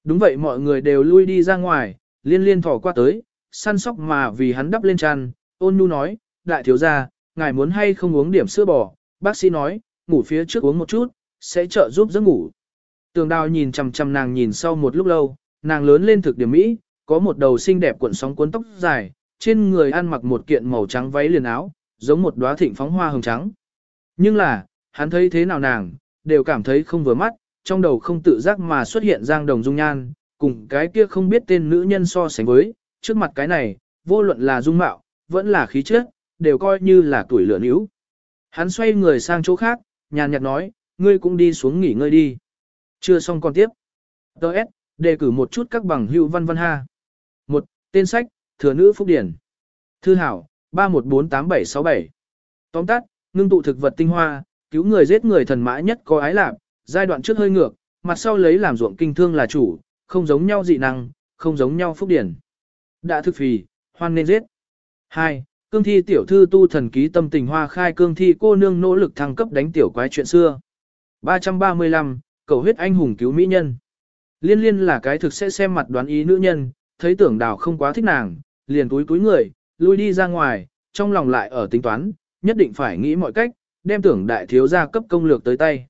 Đúng vậy mọi người đều lui đi ra ngoài, liên liên thỏ qua tới, săn sóc mà vì hắn đắp lên tràn. ôn nhu nói, đại thiếu gia, ngài muốn hay không uống điểm sữa bò, bác sĩ nói, ngủ phía trước uống một chút, sẽ trợ giúp giấc ngủ. Tường đào nhìn chằm chằm nàng nhìn sau một lúc lâu, nàng lớn lên thực điểm mỹ, có một đầu xinh đẹp cuộn sóng cuốn tóc dài, trên người ăn mặc một kiện màu trắng váy liền áo, giống một đóa thịnh phóng hoa hồng trắng. Nhưng là, hắn thấy thế nào nàng, đều cảm thấy không vừa mắt, trong đầu không tự giác mà xuất hiện Giang Đồng dung nhan, cùng cái kia không biết tên nữ nhân so sánh với, trước mặt cái này, vô luận là dung mạo, vẫn là khí chất, đều coi như là tuổi lửa níu. Hắn xoay người sang chỗ khác, nhàn nhạt nói, ngươi cũng đi xuống nghỉ ngơi đi. Chưa xong còn tiếp. Đợt, đề cử một chút các bằng hữu văn văn ha. Tên sách, thừa nữ phúc điển. Thư hảo, 31487767. Tóm tắt, ngưng tụ thực vật tinh hoa, cứu người giết người thần mã nhất có ái lạc, giai đoạn trước hơi ngược, mặt sau lấy làm ruộng kinh thương là chủ, không giống nhau dị năng, không giống nhau phúc điển. Đã thực phì, hoan nên giết. 2. Cương thi tiểu thư tu thần ký tâm tình hoa khai cương thi cô nương nỗ lực thăng cấp đánh tiểu quái chuyện xưa. 335. Cầu huyết anh hùng cứu mỹ nhân. Liên liên là cái thực sẽ xem mặt đoán ý nữ nhân, thấy tưởng đào không quá thích nàng, liền túi túi người, lui đi ra ngoài, trong lòng lại ở tính toán, nhất định phải nghĩ mọi cách, đem tưởng đại thiếu gia cấp công lược tới tay.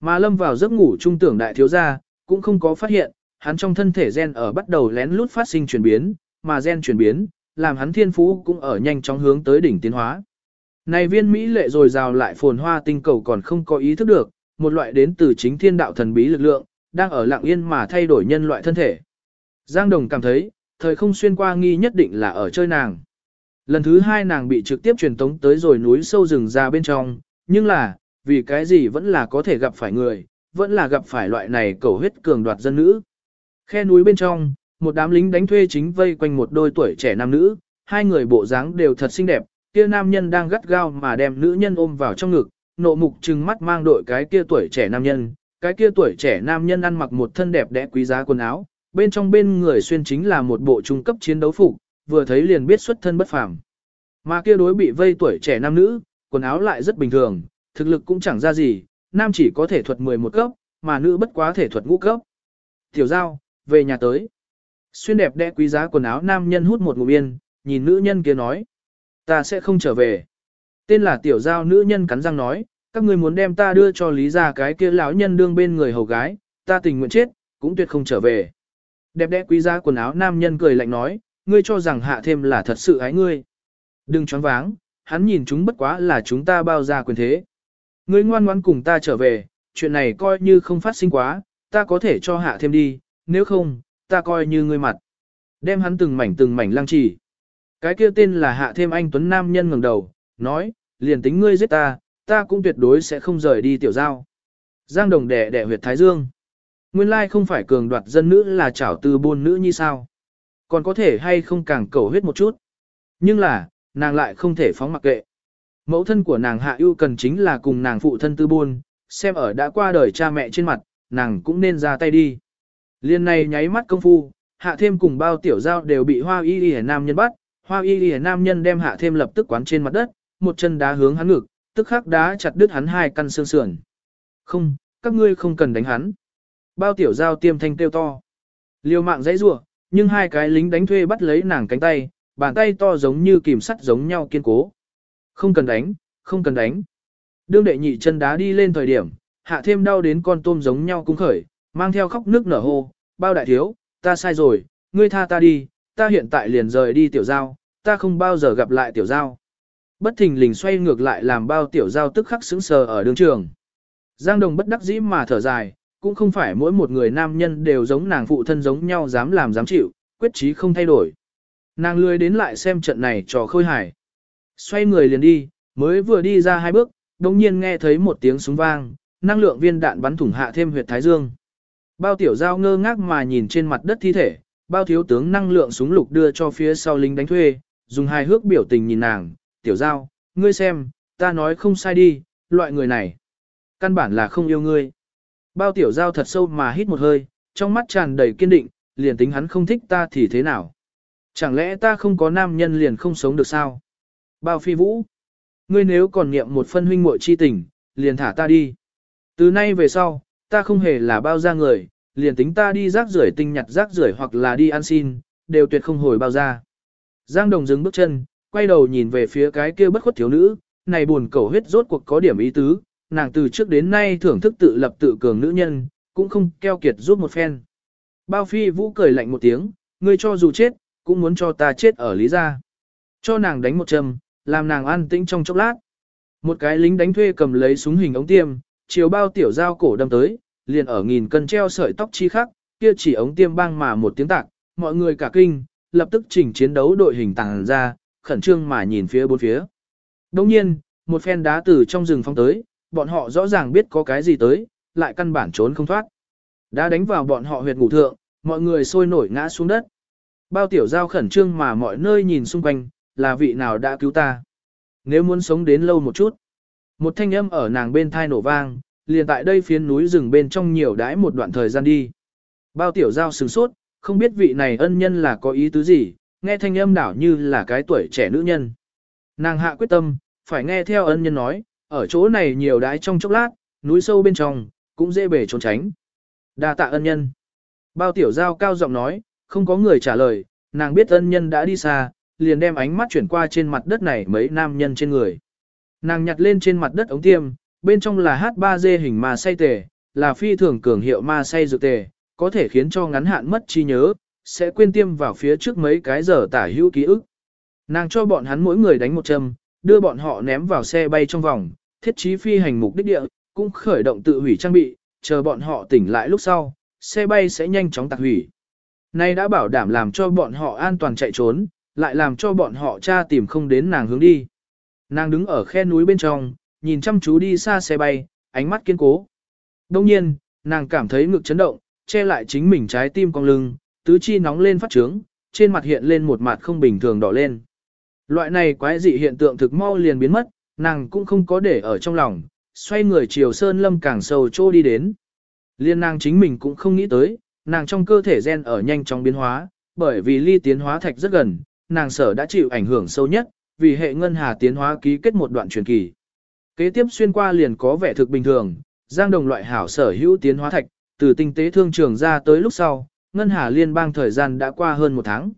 Mà lâm vào giấc ngủ trung tưởng đại thiếu gia, cũng không có phát hiện, hắn trong thân thể gen ở bắt đầu lén lút phát sinh chuyển biến, mà gen chuyển biến, làm hắn thiên phú cũng ở nhanh chóng hướng tới đỉnh tiến hóa. Này viên Mỹ lệ rồi rào lại phồn hoa tinh cầu còn không có ý thức được, một loại đến từ chính thiên đạo thần bí lực lượng, đang ở lặng yên mà thay đổi nhân loại thân thể. Giang Đồng cảm thấy, thời không xuyên qua nghi nhất định là ở chơi nàng. Lần thứ hai nàng bị trực tiếp truyền tống tới rồi núi sâu rừng ra bên trong, nhưng là, vì cái gì vẫn là có thể gặp phải người, vẫn là gặp phải loại này cầu huyết cường đoạt dân nữ. Khe núi bên trong, một đám lính đánh thuê chính vây quanh một đôi tuổi trẻ nam nữ, hai người bộ dáng đều thật xinh đẹp, kia nam nhân đang gắt gao mà đem nữ nhân ôm vào trong ngực, nộ mục trừng mắt mang đội cái kia tuổi trẻ nam nhân, cái kia tuổi trẻ nam nhân ăn mặc một thân đẹp đẽ quý giá quần áo, bên trong bên người xuyên chính là một bộ trung cấp chiến đấu phục, vừa thấy liền biết xuất thân bất phàm. Mà kia đối bị vây tuổi trẻ nam nữ, quần áo lại rất bình thường, thực lực cũng chẳng ra gì, nam chỉ có thể thuật 11 cấp, mà nữ bất quá thể thuật ngũ cấp. Tiểu giao, về nhà tới. Xuyên đẹp đẽ quý giá quần áo nam nhân hút một ngụm yên, nhìn nữ nhân kia nói. Ta sẽ không trở về. Tên là tiểu giao nữ nhân cắn răng nói, các ngươi muốn đem ta đưa cho lý ra cái kia lão nhân đương bên người hầu gái, ta tình nguyện chết, cũng tuyệt không trở về. Đẹp đẽ quý giá quần áo nam nhân cười lạnh nói, ngươi cho rằng hạ thêm là thật sự ái ngươi. Đừng choáng váng, hắn nhìn chúng bất quá là chúng ta bao ra quyền thế. Ngươi ngoan ngoãn cùng ta trở về, chuyện này coi như không phát sinh quá, ta có thể cho hạ thêm đi, nếu không, ta coi như ngươi mặt. Đem hắn từng mảnh từng mảnh lăng trì. Cái kia tên là hạ thêm anh Tuấn Nam nhân ngẩng đầu, nói, liền tính ngươi giết ta, ta cũng tuyệt đối sẽ không rời đi tiểu giao. Giang đồng đẻ đẻ huyệt thái dương. Nguyên lai không phải cường đoạt dân nữ là chảo từ buôn nữ như sao. Còn có thể hay không càng cầu huyết một chút. Nhưng là, nàng lại không thể phóng mặc kệ. Mẫu thân của nàng hạ ưu cần chính là cùng nàng phụ thân tư buôn, xem ở đã qua đời cha mẹ trên mặt, nàng cũng nên ra tay đi. Liên này nháy mắt công phu, hạ thêm cùng bao tiểu giao đều bị hoa y y nam nhân bắt, hoa y y nam nhân đem hạ thêm lập tức quán trên mặt đất, một chân đá hướng hắn ngực, tức khắc đá chặt đứt hắn hai căn xương sườn. Không, các ngươi không cần đánh hắn. Bao tiểu giao tiêm thanh kêu to. liều mạng dãy rủa, nhưng hai cái lính đánh thuê bắt lấy nàng cánh tay, bàn tay to giống như kìm sắt giống nhau kiên cố. Không cần đánh, không cần đánh. Đương đệ nhị chân đá đi lên thời điểm, hạ thêm đau đến con tôm giống nhau cung khởi, mang theo khóc nước nở hô, bao đại thiếu, ta sai rồi, ngươi tha ta đi, ta hiện tại liền rời đi tiểu giao, ta không bao giờ gặp lại tiểu giao. Bất thình lình xoay ngược lại làm bao tiểu giao tức khắc sững sờ ở đường trường. Giang đồng bất đắc dĩ mà thở dài, cũng không phải mỗi một người nam nhân đều giống nàng phụ thân giống nhau dám làm dám chịu, quyết chí không thay đổi. Nàng lười đến lại xem trận này trò khôi hài. Xoay người liền đi, mới vừa đi ra hai bước, đồng nhiên nghe thấy một tiếng súng vang, năng lượng viên đạn bắn thủng hạ thêm huyệt thái dương. Bao tiểu giao ngơ ngác mà nhìn trên mặt đất thi thể, bao thiếu tướng năng lượng súng lục đưa cho phía sau lính đánh thuê, dùng hai hước biểu tình nhìn nàng, tiểu giao, ngươi xem, ta nói không sai đi, loại người này. Căn bản là không yêu ngươi. Bao tiểu giao thật sâu mà hít một hơi, trong mắt tràn đầy kiên định, liền tính hắn không thích ta thì thế nào. Chẳng lẽ ta không có nam nhân liền không sống được sao? Bao phi vũ. Ngươi nếu còn niệm một phân huynh muội chi tình, liền thả ta đi. Từ nay về sau, ta không hề là bao gia người, liền tính ta đi rác rưởi tinh nhặt rác rưởi hoặc là đi ăn xin, đều tuyệt không hồi bao gia. Giang Đồng dừng bước chân, quay đầu nhìn về phía cái kia bất khuất thiếu nữ, này buồn cầu huyết rốt cuộc có điểm ý tứ, nàng từ trước đến nay thưởng thức tự lập tự cường nữ nhân, cũng không keo kiệt giúp một phen. Bao phi vũ cười lạnh một tiếng, ngươi cho dù chết, cũng muốn cho ta chết ở lý gia. Cho nàng đánh một châm, làm nàng an tĩnh trong chốc lát. Một cái lính đánh thuê cầm lấy súng hình ống tiêm, chiều bao tiểu giao cổ đâm tới, liền ở nghìn cân treo sợi tóc chi khắc, kia chỉ ống tiêm bang mà một tiếng tạc, mọi người cả kinh, lập tức chỉnh chiến đấu đội hình tàng ra, khẩn trương mà nhìn phía bốn phía. Đồng nhiên, một phen đá từ trong rừng phong tới, bọn họ rõ ràng biết có cái gì tới, lại căn bản trốn không thoát. Đã đánh vào bọn họ huyệt ngủ thượng, mọi người sôi nổi ngã xuống đất. Bao tiểu giao khẩn trương mà mọi nơi nhìn xung quanh, là vị nào đã cứu ta. Nếu muốn sống đến lâu một chút. Một thanh âm ở nàng bên thai nổ vang, liền tại đây phiến núi rừng bên trong nhiều đãi một đoạn thời gian đi. Bao tiểu giao sừng sốt, không biết vị này ân nhân là có ý tứ gì, nghe thanh âm đảo như là cái tuổi trẻ nữ nhân. Nàng hạ quyết tâm, phải nghe theo ân nhân nói, ở chỗ này nhiều đái trong chốc lát, núi sâu bên trong, cũng dễ bể trốn tránh. đa tạ ân nhân. Bao tiểu giao cao giọng nói, không có người trả lời, nàng biết ân nhân đã đi xa, liền đem ánh mắt chuyển qua trên mặt đất này mấy nam nhân trên người. Nàng nhặt lên trên mặt đất ống tiêm, bên trong là H3G hình ma say tề, là phi thường cường hiệu ma say dược tề, có thể khiến cho ngắn hạn mất trí nhớ, sẽ quên tiêm vào phía trước mấy cái giờ tả hữu ký ức. Nàng cho bọn hắn mỗi người đánh một châm, đưa bọn họ ném vào xe bay trong vòng, thiết trí phi hành mục đích địa, cũng khởi động tự hủy trang bị, chờ bọn họ tỉnh lại lúc sau, xe bay sẽ nhanh chóng tạc hủy. Nay đã bảo đảm làm cho bọn họ an toàn chạy trốn, lại làm cho bọn họ cha tìm không đến nàng hướng đi. Nàng đứng ở khe núi bên trong, nhìn chăm chú đi xa xe bay, ánh mắt kiên cố. Đông nhiên, nàng cảm thấy ngực chấn động, che lại chính mình trái tim cong lưng, tứ chi nóng lên phát trướng, trên mặt hiện lên một mặt không bình thường đỏ lên. Loại này quái dị hiện tượng thực mau liền biến mất, nàng cũng không có để ở trong lòng, xoay người chiều sơn lâm càng sâu trô đi đến. Liên nàng chính mình cũng không nghĩ tới, nàng trong cơ thể gen ở nhanh chóng biến hóa, bởi vì ly tiến hóa thạch rất gần, nàng sở đã chịu ảnh hưởng sâu nhất, vì hệ ngân hà tiến hóa ký kết một đoạn truyền kỳ. Kế tiếp xuyên qua liền có vẻ thực bình thường, giang đồng loại hảo sở hữu tiến hóa thạch, từ tinh tế thương trường ra tới lúc sau, ngân hà liên bang thời gian đã qua hơn một tháng.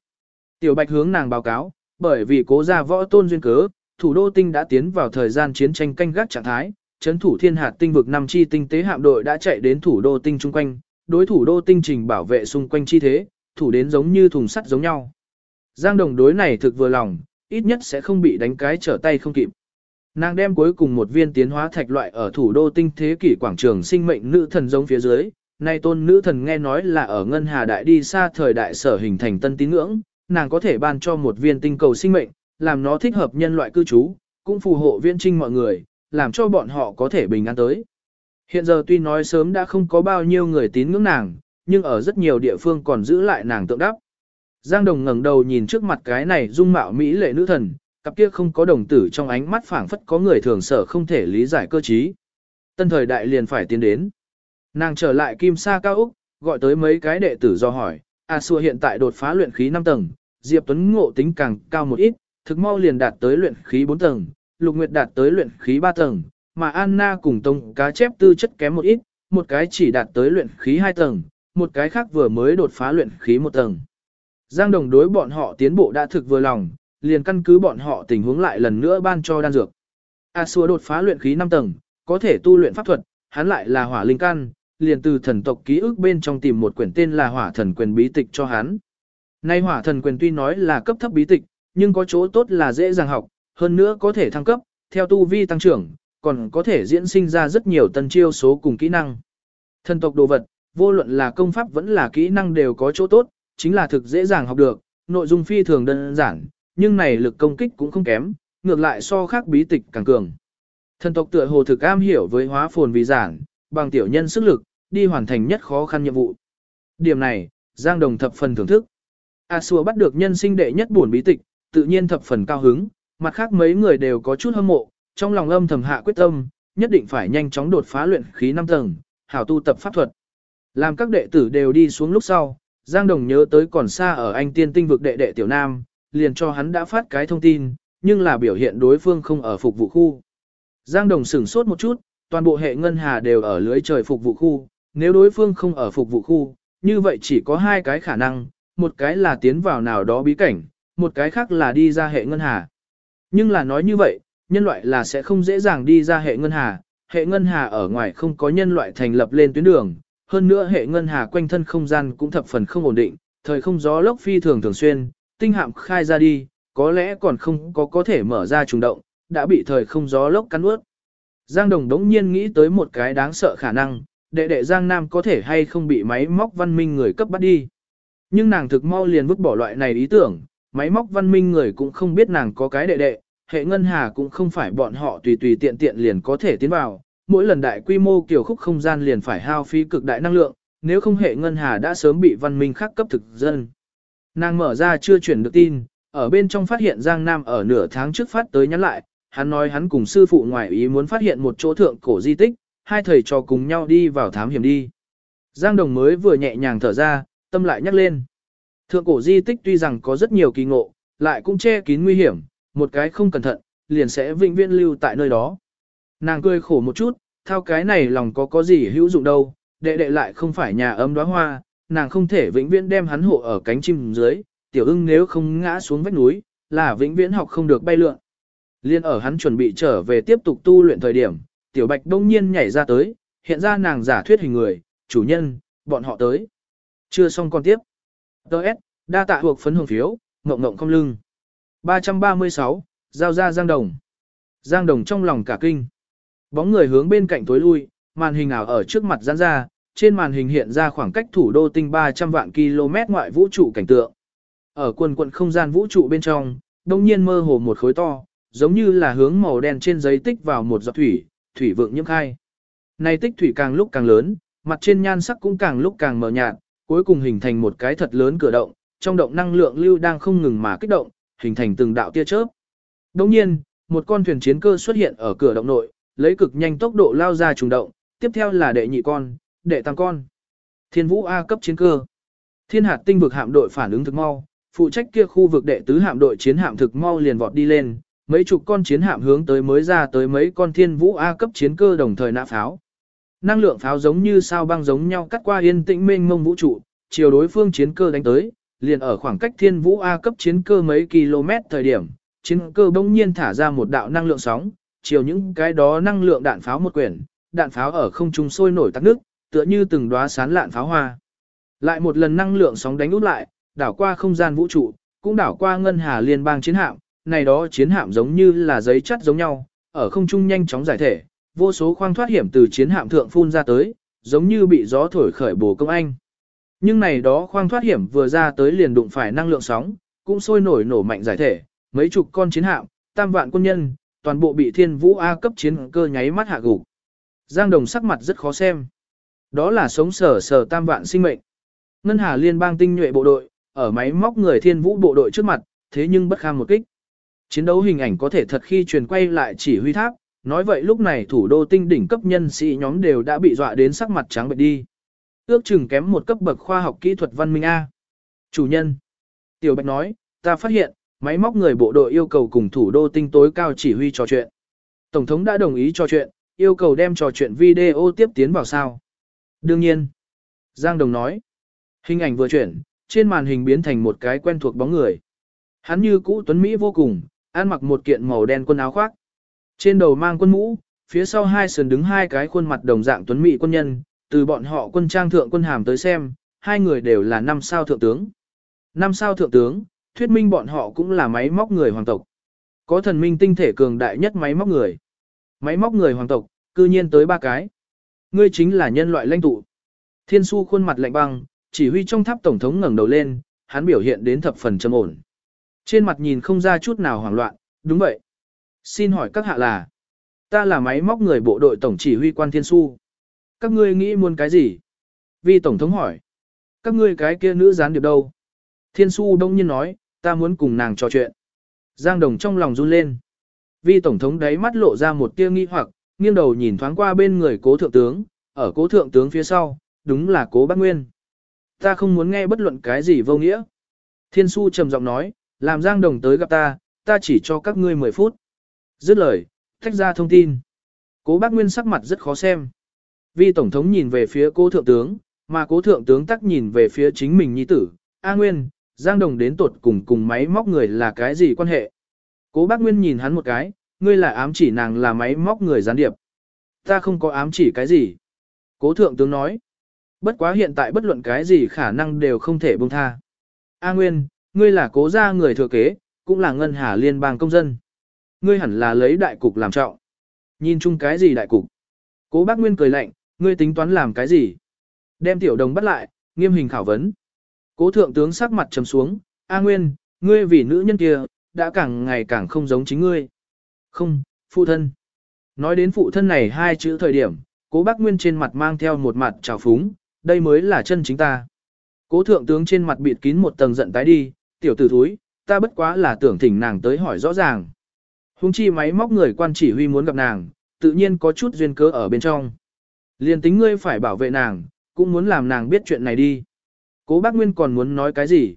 Tiểu Bạch hướng nàng báo cáo, bởi vì cố gia võ tôn duyên cớ, thủ đô tinh đã tiến vào thời gian chiến tranh canh gác trạng thái, chấn thủ thiên hạt tinh vực năm chi tinh tế hạm đội đã chạy đến thủ đô tinh chung quanh, đối thủ đô tinh trình bảo vệ xung quanh chi thế, thủ đến giống như thùng sắt giống nhau. Giang đồng đối này thực vừa lòng, ít nhất sẽ không bị đánh cái trở tay không kịp. Nàng đem cuối cùng một viên tiến hóa thạch loại ở thủ đô tinh thế kỷ quảng trường sinh mệnh nữ thần giống phía dưới. Nay tôn nữ thần nghe nói là ở ngân hà đại đi xa thời đại sở hình thành tân tín ngưỡng, nàng có thể ban cho một viên tinh cầu sinh mệnh, làm nó thích hợp nhân loại cư trú, cũng phù hộ viên trinh mọi người, làm cho bọn họ có thể bình an tới. Hiện giờ tuy nói sớm đã không có bao nhiêu người tín ngưỡng nàng, nhưng ở rất nhiều địa phương còn giữ lại nàng tượng đắp. Giang Đồng ngẩng đầu nhìn trước mặt cái này dung mạo mỹ lệ nữ thần, cặp kia không có đồng tử trong ánh mắt phảng phất có người thường sở không thể lý giải cơ trí. Tân thời đại liền phải tiến đến. Nàng trở lại kim sa cao Úc, gọi tới mấy cái đệ tử do hỏi, A Xua hiện tại đột phá luyện khí 5 tầng, Diệp Tuấn ngộ tính càng cao một ít, thực mau liền đạt tới luyện khí 4 tầng, Lục Nguyệt đạt tới luyện khí 3 tầng, mà Anna cùng tông cá chép tư chất kém một ít, một cái chỉ đạt tới luyện khí 2 tầng, một cái khác vừa mới đột phá luyện khí 1 tầng. Giang Đồng đối bọn họ tiến bộ đã thực vừa lòng, liền căn cứ bọn họ tình huống lại lần nữa ban cho đan dược. A Xua đột phá luyện khí 5 tầng, có thể tu luyện pháp thuật, hắn lại là hỏa linh căn, liền từ thần tộc ký ức bên trong tìm một quyển tên là hỏa thần quyền bí tịch cho hắn. Nay hỏa thần quyền tuy nói là cấp thấp bí tịch, nhưng có chỗ tốt là dễ dàng học, hơn nữa có thể thăng cấp, theo tu vi tăng trưởng, còn có thể diễn sinh ra rất nhiều tân chiêu số cùng kỹ năng. Thần tộc đồ vật, vô luận là công pháp vẫn là kỹ năng đều có chỗ tốt, chính là thực dễ dàng học được, nội dung phi thường đơn giản, nhưng này lực công kích cũng không kém, ngược lại so khác bí tịch càng cường. Thần tộc tựa hồ thực am hiểu với hóa phồn vì giản, bằng tiểu nhân sức lực, đi hoàn thành nhất khó khăn nhiệm vụ. Điểm này, Giang Đồng thập phần thưởng thức. A Xua bắt được nhân sinh đệ nhất buồn bí tịch, tự nhiên thập phần cao hứng, mặt khác mấy người đều có chút hâm mộ, trong lòng âm thầm hạ quyết tâm, nhất định phải nhanh chóng đột phá luyện khí 5 tầng, hảo tu tập pháp thuật. Làm các đệ tử đều đi xuống lúc sau, Giang Đồng nhớ tới còn xa ở anh tiên tinh vực đệ đệ tiểu nam, liền cho hắn đã phát cái thông tin, nhưng là biểu hiện đối phương không ở phục vụ khu. Giang Đồng sửng sốt một chút, toàn bộ hệ ngân hà đều ở lưới trời phục vụ khu, nếu đối phương không ở phục vụ khu, như vậy chỉ có hai cái khả năng, một cái là tiến vào nào đó bí cảnh, một cái khác là đi ra hệ ngân hà. Nhưng là nói như vậy, nhân loại là sẽ không dễ dàng đi ra hệ ngân hà, hệ ngân hà ở ngoài không có nhân loại thành lập lên tuyến đường, hơn nữa hệ ngân hà quanh thân không gian cũng thập phần không ổn định, thời không gió lốc phi thường thường xuyên, tinh hạm khai ra đi, có lẽ còn không có có thể mở ra trùng động, đã bị thời không gió lốc cắn ướt. Giang Đồng đống nhiên nghĩ tới một cái đáng sợ khả năng, đệ đệ Giang Nam có thể hay không bị máy móc văn minh người cấp bắt đi. Nhưng nàng thực mau liền vứt bỏ loại này ý tưởng, máy móc văn minh người cũng không biết nàng có cái đệ đệ, hệ ngân hà cũng không phải bọn họ tùy tùy tiện tiện liền có thể tiến vào, mỗi lần đại quy mô kiểu khúc không gian liền phải hao phí cực đại năng lượng, nếu không hệ ngân hà đã sớm bị văn minh khác cấp thực dân. Nàng mở ra chưa chuyển được tin, ở bên trong phát hiện Giang Nam ở nửa tháng trước phát tới nhắn lại, hắn nói hắn cùng sư phụ ngoại ý muốn phát hiện một chỗ thượng cổ di tích, hai thầy trò cùng nhau đi vào thám hiểm đi. Giang Đồng mới vừa nhẹ nhàng thở ra, tâm lại nhắc lên. Thượng cổ di tích tuy rằng có rất nhiều kỳ ngộ, lại cũng che kín nguy hiểm, một cái không cẩn thận, liền sẽ vĩnh viễn lưu tại nơi đó. Nàng cười khổ một chút, theo cái này lòng có có gì hữu dụng đâu, đệ đệ lại không phải nhà ấm đóa hoa, nàng không thể vĩnh viễn đem hắn hộ ở cánh chim dưới, tiểu ưng nếu không ngã xuống vách núi, là vĩnh viễn học không được bay lượn. Liên ở hắn chuẩn bị trở về tiếp tục tu luyện thời điểm, tiểu bạch đông nhiên nhảy ra tới, hiện ra nàng giả thuyết hình người, chủ nhân, bọn họ tới. Chưa xong con tiếp. Đợt, đa tạ thuộc phấn hồng phiếu, ngộng ngộng không lưng. 336, giao ra Giang Đồng. Giang Đồng trong lòng cả kinh. Bóng người hướng bên cạnh tối lui, màn hình ảo ở trước mặt giãn ra, trên màn hình hiện ra khoảng cách thủ đô tinh 300 vạn km ngoại vũ trụ cảnh tượng. Ở quần quận không gian vũ trụ bên trong, đông nhiên mơ hồ một khối to, giống như là hướng màu đen trên giấy tích vào một giọt thủy, thủy vượng nhiễm khai. Này tích thủy càng lúc càng lớn, mặt trên nhan sắc cũng càng lúc càng mờ nhạt, cuối cùng hình thành một cái thật lớn cửa động, trong động năng lượng lưu đang không ngừng mà kích động, hình thành từng đạo tia chớp. Đồng nhiên, một con thuyền chiến cơ xuất hiện ở cửa động nội, lấy cực nhanh tốc độ lao ra trùng động, tiếp theo là đệ nhị con, đệ tam con. Thiên vũ A cấp chiến cơ. Thiên hạt tinh vực hạm đội phản ứng thực mau, phụ trách kia khu vực đệ tứ hạm đội chiến hạm thực mau liền vọt đi lên, mấy chục con chiến hạm hướng tới mới ra tới mấy con thiên vũ A cấp chiến cơ đồng thời nã pháo. Năng lượng pháo giống như sao băng giống nhau cắt qua yên tĩnh mênh mông vũ trụ, chiều đối phương chiến cơ đánh tới, liền ở khoảng cách thiên vũ A cấp chiến cơ mấy km thời điểm, chiến cơ bỗng nhiên thả ra một đạo năng lượng sóng, chiều những cái đó năng lượng đạn pháo một quyển, đạn pháo ở không trung sôi nổi tắc nước, tựa như từng đóa sán lạn pháo hoa. Lại một lần năng lượng sóng đánh út lại, đảo qua không gian vũ trụ, cũng đảo qua ngân hà liên bang chiến hạm, này đó chiến hạm giống như là giấy chất giống nhau, ở không trung nhanh chóng giải thể, vô số khoang thoát hiểm từ chiến hạm thượng phun ra tới, giống như bị gió thổi khởi bổ công anh. Nhưng này đó khoang thoát hiểm vừa ra tới liền đụng phải năng lượng sóng, cũng sôi nổi nổ mạnh giải thể, mấy chục con chiến hạm, tam vạn quân nhân, toàn bộ bị thiên vũ A cấp chiến cơ nháy mắt hạ gục. Giang Đồng sắc mặt rất khó xem. Đó là sống sở sở tam vạn sinh mệnh. Ngân Hà Liên bang tinh nhuệ bộ đội, ở máy móc người thiên vũ bộ đội trước mặt, thế nhưng bất kham một kích. Chiến đấu hình ảnh có thể thật khi truyền quay lại chỉ huy tháp, nói vậy lúc này thủ đô tinh đỉnh cấp nhân sĩ nhóm đều đã bị dọa đến sắc mặt trắng bệch đi. Ước chừng kém một cấp bậc khoa học kỹ thuật văn minh A. Chủ nhân. Tiểu Bạch nói, ta phát hiện, máy móc người bộ đội yêu cầu cùng thủ đô tinh tối cao chỉ huy trò chuyện. Tổng thống đã đồng ý trò chuyện, yêu cầu đem trò chuyện video tiếp tiến vào sao. Đương nhiên. Giang Đồng nói. Hình ảnh vừa chuyển, trên màn hình biến thành một cái quen thuộc bóng người. Hắn như cũ tuấn Mỹ vô cùng, ăn mặc một kiện màu đen quần áo khoác. Trên đầu mang quân mũ, phía sau hai sườn đứng hai cái khuôn mặt đồng dạng tuấn Mỹ quân nhân, từ bọn họ quân trang thượng quân hàm tới xem, hai người đều là năm sao thượng tướng. Năm sao thượng tướng, thuyết minh bọn họ cũng là máy móc người hoàng tộc. Có thần minh tinh thể cường đại nhất máy móc người. Máy móc người hoàng tộc, cư nhiên tới ba cái. Ngươi chính là nhân loại lãnh tụ. Thiên su khuôn mặt lạnh băng, chỉ huy trong tháp tổng thống ngẩng đầu lên, hắn biểu hiện đến thập phần trầm ổn. Trên mặt nhìn không ra chút nào hoảng loạn, đúng vậy. Xin hỏi các hạ là, ta là máy móc người bộ đội tổng chỉ huy quan thiên su. Các ngươi nghĩ muốn cái gì? Vi tổng thống hỏi. Các ngươi cái kia nữ gián điệp đâu? Thiên su đông nhiên nói, ta muốn cùng nàng trò chuyện. Giang đồng trong lòng run lên. Vi tổng thống đấy mắt lộ ra một tia nghi hoặc, nghiêng đầu nhìn thoáng qua bên người cố thượng tướng, ở cố thượng tướng phía sau, đúng là cố bác nguyên. Ta không muốn nghe bất luận cái gì vô nghĩa. Thiên su trầm giọng nói, làm Giang Đồng tới gặp ta, ta chỉ cho các ngươi 10 phút. Dứt lời, thách ra thông tin. Cố bác Nguyên sắc mặt rất khó xem. vì Tổng thống nhìn về phía cố thượng tướng, mà cố thượng tướng tắc nhìn về phía chính mình nhi tử. A Nguyên, Giang Đồng đến tột cùng cùng máy móc người là cái gì quan hệ? Cố bác Nguyên nhìn hắn một cái, ngươi là ám chỉ nàng là máy móc người gián điệp. Ta không có ám chỉ cái gì. Cố thượng tướng nói. Bất quá hiện tại bất luận cái gì khả năng đều không thể buông tha. A Nguyên, ngươi là cố gia người thừa kế, cũng là ngân hà liên bang công dân. Ngươi hẳn là lấy đại cục làm trọng. Nhìn chung cái gì đại cục? Cố bác Nguyên cười lạnh, ngươi tính toán làm cái gì? Đem tiểu đồng bắt lại, nghiêm hình khảo vấn. Cố thượng tướng sắc mặt trầm xuống, A Nguyên, ngươi vì nữ nhân kia, đã càng ngày càng không giống chính ngươi. Không, phụ thân. Nói đến phụ thân này hai chữ thời điểm, cố bác Nguyên trên mặt mang theo một mặt trào phúng, đây mới là chân chính ta. Cố thượng tướng trên mặt bịt kín một tầng giận tái đi, tiểu tử thúi, ta bất quá là tưởng thỉnh nàng tới hỏi rõ ràng. Hùng chi máy móc người quan chỉ huy muốn gặp nàng, tự nhiên có chút duyên cớ ở bên trong. Liên tính ngươi phải bảo vệ nàng, cũng muốn làm nàng biết chuyện này đi. Cố bác Nguyên còn muốn nói cái gì?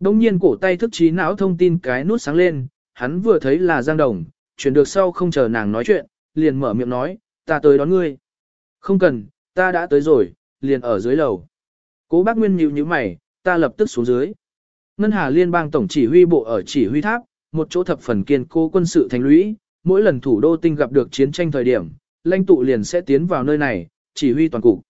Đông nhiên cổ tay thức trí não thông tin cái nút sáng lên, hắn vừa thấy là Giang Đồng, chuyển được sau không chờ nàng nói chuyện, liền mở miệng nói, ta tới đón ngươi. Không cần, ta đã tới rồi, liền ở dưới lầu. Cố bác Nguyên nhíu nhíu mày, ta lập tức xuống dưới. Ngân Hà Liên bang tổng chỉ huy bộ ở chỉ huy tháp, một chỗ thập phần kiên cố quân sự thành lũy, mỗi lần thủ đô tinh gặp được chiến tranh thời điểm, lãnh tụ liền sẽ tiến vào nơi này, chỉ huy toàn cục.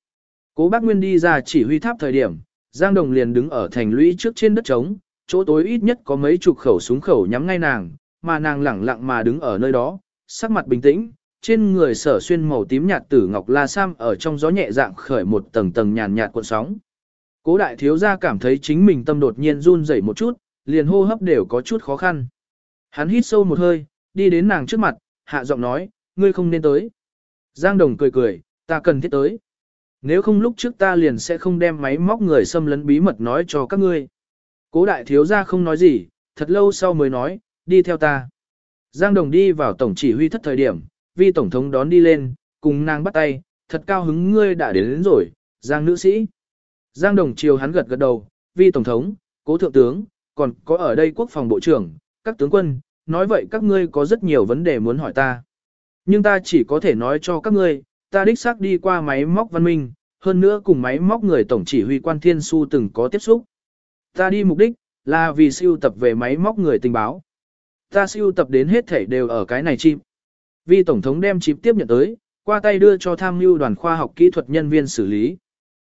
Cố Bác Nguyên đi ra chỉ huy tháp thời điểm, Giang Đồng liền đứng ở thành lũy trước trên đất trống, chỗ tối ít nhất có mấy chục khẩu súng khẩu nhắm ngay nàng, mà nàng lẳng lặng mà đứng ở nơi đó, sắc mặt bình tĩnh, trên người sở xuyên màu tím nhạt tử ngọc la sam ở trong gió nhẹ dạng khởi một tầng tầng nhàn nhạt cuộn sóng. Cố đại thiếu gia cảm thấy chính mình tâm đột nhiên run rẩy một chút, liền hô hấp đều có chút khó khăn. Hắn hít sâu một hơi, đi đến nàng trước mặt, hạ giọng nói, ngươi không nên tới. Giang Đồng cười cười, ta cần thiết tới. Nếu không lúc trước ta liền sẽ không đem máy móc người xâm lấn bí mật nói cho các ngươi. Cố đại thiếu gia không nói gì, thật lâu sau mới nói, đi theo ta. Giang Đồng đi vào tổng chỉ huy thất thời điểm, vi tổng thống đón đi lên, cùng nàng bắt tay, thật cao hứng ngươi đã đến, đến rồi, Giang nữ sĩ. Giang Đồng chiều hắn gật gật đầu, vi tổng thống, cố thượng tướng, còn có ở đây quốc phòng bộ trưởng, các tướng quân, nói vậy các ngươi có rất nhiều vấn đề muốn hỏi ta. Nhưng ta chỉ có thể nói cho các ngươi, ta đích xác đi qua máy móc văn minh, hơn nữa cùng máy móc người tổng chỉ huy quan thiên su từng có tiếp xúc. Ta đi mục đích, là vì siêu tập về máy móc người tình báo. Ta siêu tập đến hết thể đều ở cái này chim, vì Tổng thống đem chip tiếp nhận tới, qua tay đưa cho tham mưu đoàn khoa học kỹ thuật nhân viên xử lý.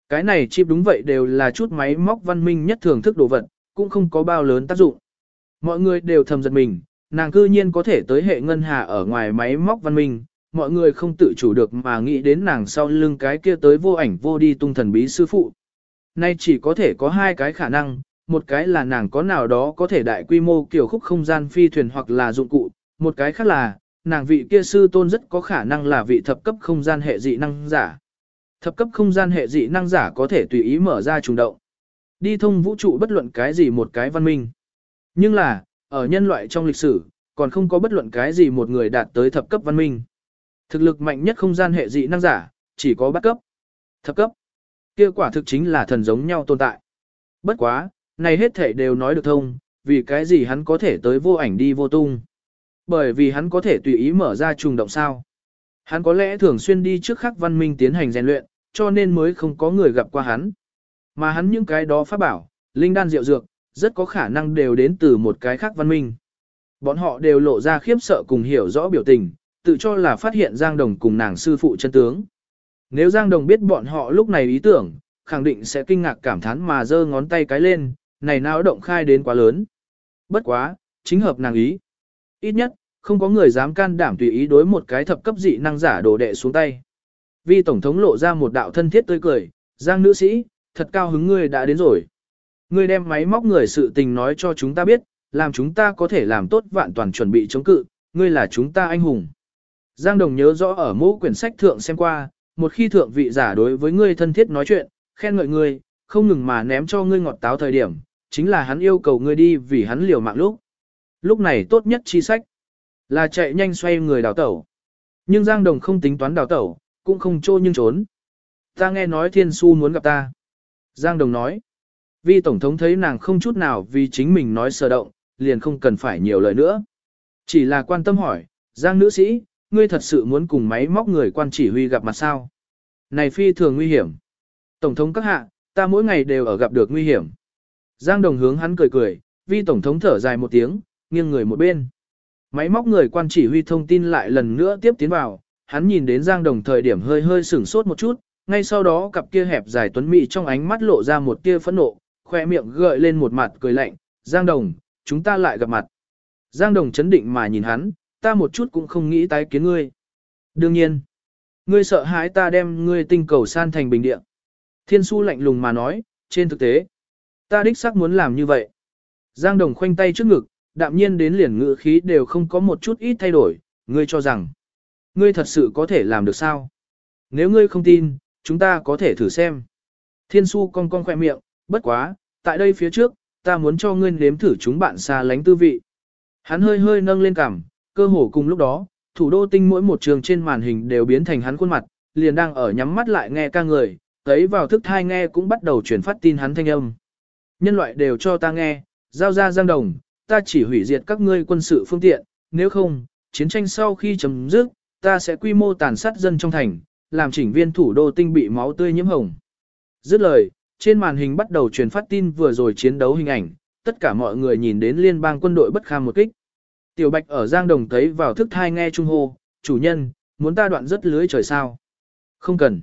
Cái này chip đúng vậy đều là chút máy móc văn minh nhất thường thức đồ vật, cũng không có bao lớn tác dụng. Mọi người đều thầm giật mình, nàng cư nhiên có thể tới hệ ngân hà ở ngoài máy móc văn minh, mọi người không tự chủ được mà nghĩ đến nàng sau lưng cái kia tới vô ảnh vô đi tung thần bí sư phụ. Nay chỉ có thể có hai cái khả năng, một cái là nàng có nào đó có thể đại quy mô kiểu khúc không gian phi thuyền hoặc là dụng cụ, một cái khác là, nàng vị kia sư tôn rất có khả năng là vị thập cấp không gian hệ dị năng giả. Thập cấp không gian hệ dị năng giả có thể tùy ý mở ra trùng động. Đi thông vũ trụ bất luận cái gì một cái văn minh. Nhưng là, ở nhân loại trong lịch sử, còn không có bất luận cái gì một người đạt tới thập cấp văn minh. Thực lực mạnh nhất không gian hệ dị năng giả, chỉ có bát cấp. Thập cấp. Kia quả thực chính là thần giống nhau tồn tại. Bất quá, này hết thể đều nói được thông, vì cái gì hắn có thể tới vô ảnh đi vô tung. Bởi vì hắn có thể tùy ý mở ra trùng động sao. Hắn có lẽ thường xuyên đi trước khắc văn minh tiến hành rèn luyện, cho nên mới không có người gặp qua hắn. Mà hắn những cái đó phát bảo, linh đan diệu dược, rất có khả năng đều đến từ một cái khác văn minh. Bọn họ đều lộ ra khiếp sợ cùng hiểu rõ biểu tình, tự cho là phát hiện Giang Đồng cùng nàng sư phụ chân tướng. Nếu Giang Đồng biết bọn họ lúc này ý tưởng, khẳng định sẽ kinh ngạc cảm thán mà giơ ngón tay cái lên, này nào động khai đến quá lớn. Bất quá, chính hợp nàng ý. Ít nhất, không có người dám can đảm tùy ý đối một cái thập cấp dị năng giả đồ đệ xuống tay. Vì Tổng thống lộ ra một đạo thân thiết tươi cười, Giang nữ sĩ, thật cao hứng ngươi đã đến rồi. Ngươi đem máy móc người sự tình nói cho chúng ta biết, làm chúng ta có thể làm tốt vạn toàn chuẩn bị chống cự, ngươi là chúng ta anh hùng. Giang Đồng nhớ rõ ở mũ quyển sách thượng xem qua, một khi thượng vị giả đối với ngươi thân thiết nói chuyện, khen ngợi ngươi, không ngừng mà ném cho ngươi ngọt táo thời điểm, chính là hắn yêu cầu ngươi đi vì hắn liều mạng lúc. Lúc này tốt nhất chi sách là chạy nhanh xoay người đào tẩu. Nhưng Giang Đồng không tính toán đào tẩu, cũng không trô nhưng trốn. Ta nghe nói Thiên Su muốn gặp ta. Giang Đồng nói. Vi Tổng thống thấy nàng không chút nào vì chính mình nói sờ động, liền không cần phải nhiều lời nữa. Chỉ là quan tâm hỏi, Giang nữ sĩ, ngươi thật sự muốn cùng máy móc người quan chỉ huy gặp mặt sao? Này phi thường nguy hiểm. Tổng thống các hạ, ta mỗi ngày đều ở gặp được nguy hiểm. Giang Đồng hướng hắn cười cười, vi Tổng thống thở dài một tiếng, nghiêng người một bên. Máy móc người quan chỉ huy thông tin lại lần nữa tiếp tiến vào, hắn nhìn đến Giang Đồng thời điểm hơi hơi sửng sốt một chút, ngay sau đó cặp kia hẹp dài tuấn mỹ trong ánh mắt lộ ra một tia phẫn nộ, khoe miệng gợi lên một mặt cười lạnh, Giang Đồng, chúng ta lại gặp mặt. Giang Đồng chấn định mà nhìn hắn, ta một chút cũng không nghĩ tái kiến ngươi. Đương nhiên, ngươi sợ hãi ta đem ngươi tinh cầu san thành bình địa. Thiên su lạnh lùng mà nói, trên thực tế, ta đích xác muốn làm như vậy. Giang Đồng khoanh tay trước ngực, đạm nhiên đến liền ngữ khí đều không có một chút ít thay đổi, ngươi cho rằng, ngươi thật sự có thể làm được sao? Nếu ngươi không tin, chúng ta có thể thử xem. Thiên su cong cong khoe miệng, bất quá, tại đây phía trước, ta muốn cho ngươi nếm thử chúng bạn xa lánh tư vị. Hắn hơi hơi nâng lên cằm, cơ hồ cùng lúc đó, thủ đô tinh mỗi một trường trên màn hình đều biến thành hắn khuôn mặt, liền đang ở nhắm mắt lại nghe ca người, thấy vào thức thai nghe cũng bắt đầu truyền phát tin hắn thanh âm. Nhân loại đều cho ta nghe, giao ra giang đồng, ta chỉ hủy diệt các ngươi quân sự phương tiện, nếu không, chiến tranh sau khi chấm dứt, ta sẽ quy mô tàn sát dân trong thành, làm chỉnh viên thủ đô tinh bị máu tươi nhiễm hồng. Dứt lời, trên màn hình bắt đầu truyền phát tin vừa rồi chiến đấu hình ảnh, tất cả mọi người nhìn đến liên bang quân đội bất kham một kích. Tiểu Bạch ở Giang Đồng thấy vào thức thai nghe trung hô, chủ nhân, muốn ta đoạn rất lưới trời sao? Không cần.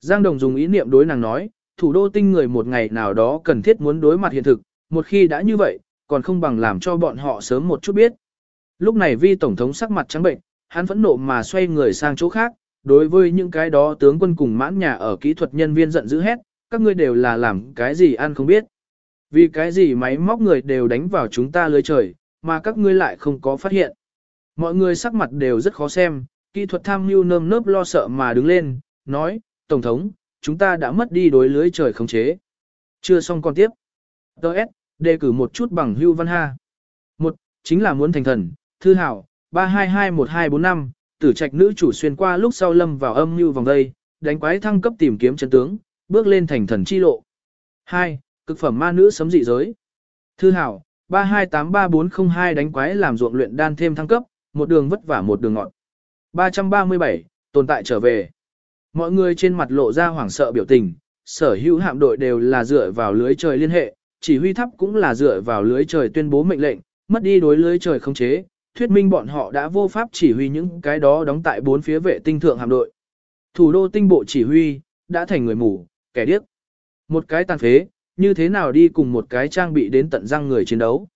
Giang Đồng dùng ý niệm đối nàng nói, thủ đô tinh người một ngày nào đó cần thiết muốn đối mặt hiện thực, một khi đã như vậy, còn không bằng làm cho bọn họ sớm một chút biết. Lúc này vi tổng thống sắc mặt trắng bệnh, hắn phẫn nộ mà xoay người sang chỗ khác, đối với những cái đó tướng quân cùng mãn nhà ở kỹ thuật nhân viên giận dữ hét, các ngươi đều là làm cái gì ăn không biết. Vì cái gì máy móc người đều đánh vào chúng ta lưới trời, mà các ngươi lại không có phát hiện. Mọi người sắc mặt đều rất khó xem, kỹ thuật tham mưu nơm nớp lo sợ mà đứng lên, nói, Tổng thống, chúng ta đã mất đi đối lưới trời khống chế. Chưa xong còn tiếp. Đợt, đề cử một chút bằng hưu văn ha. Một, chính là muốn thành thần, thư hảo, 3221245, tử trạch nữ chủ xuyên qua lúc sau lâm vào âm như vòng đây, đánh quái thăng cấp tìm kiếm chân tướng, bước lên thành thần chi lộ. 2. Cực phẩm ma nữ sấm dị giới. Thư hảo, 3283402 đánh quái làm ruộng luyện đan thêm thăng cấp, một đường vất vả một đường ngọn. 337, tồn tại trở về. Mọi người trên mặt lộ ra hoảng sợ biểu tình, sở hữu hạm đội đều là dựa vào lưới trời liên hệ, chỉ huy thấp cũng là dựa vào lưới trời tuyên bố mệnh lệnh, mất đi đối lưới trời không chế, thuyết minh bọn họ đã vô pháp chỉ huy những cái đó đóng tại bốn phía vệ tinh thượng hạm đội. Thủ đô tinh bộ chỉ huy, đã thành người mù, kẻ điếc. Một cái tàn phế, như thế nào đi cùng một cái trang bị đến tận răng người chiến đấu.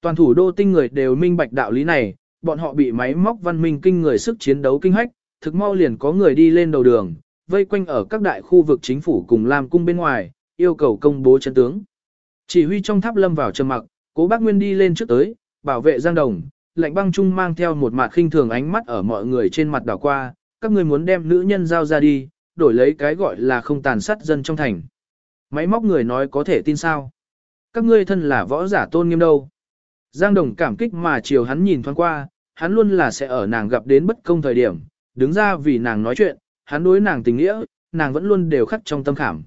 Toàn thủ đô tinh người đều minh bạch đạo lý này, bọn họ bị máy móc văn minh kinh người sức chiến đấu kinh hách, thực mau liền có người đi lên đầu đường, vây quanh ở các đại khu vực chính phủ cùng làm cung bên ngoài, yêu cầu công bố chân tướng. Chỉ huy trong tháp lâm vào trầm mặc, cố bác Nguyên đi lên trước tới, bảo vệ Giang Đồng, lạnh băng trung mang theo một mặt khinh thường ánh mắt ở mọi người trên mặt đảo qua, các người muốn đem nữ nhân giao ra đi, đổi lấy cái gọi là không tàn sát dân trong thành. Máy móc người nói có thể tin sao? Các ngươi thân là võ giả tôn nghiêm đâu? Giang Đồng cảm kích mà chiều hắn nhìn thoáng qua, hắn luôn là sẽ ở nàng gặp đến bất công thời điểm, đứng ra vì nàng nói chuyện, hắn đối nàng tình nghĩa, nàng vẫn luôn đều khắc trong tâm khảm.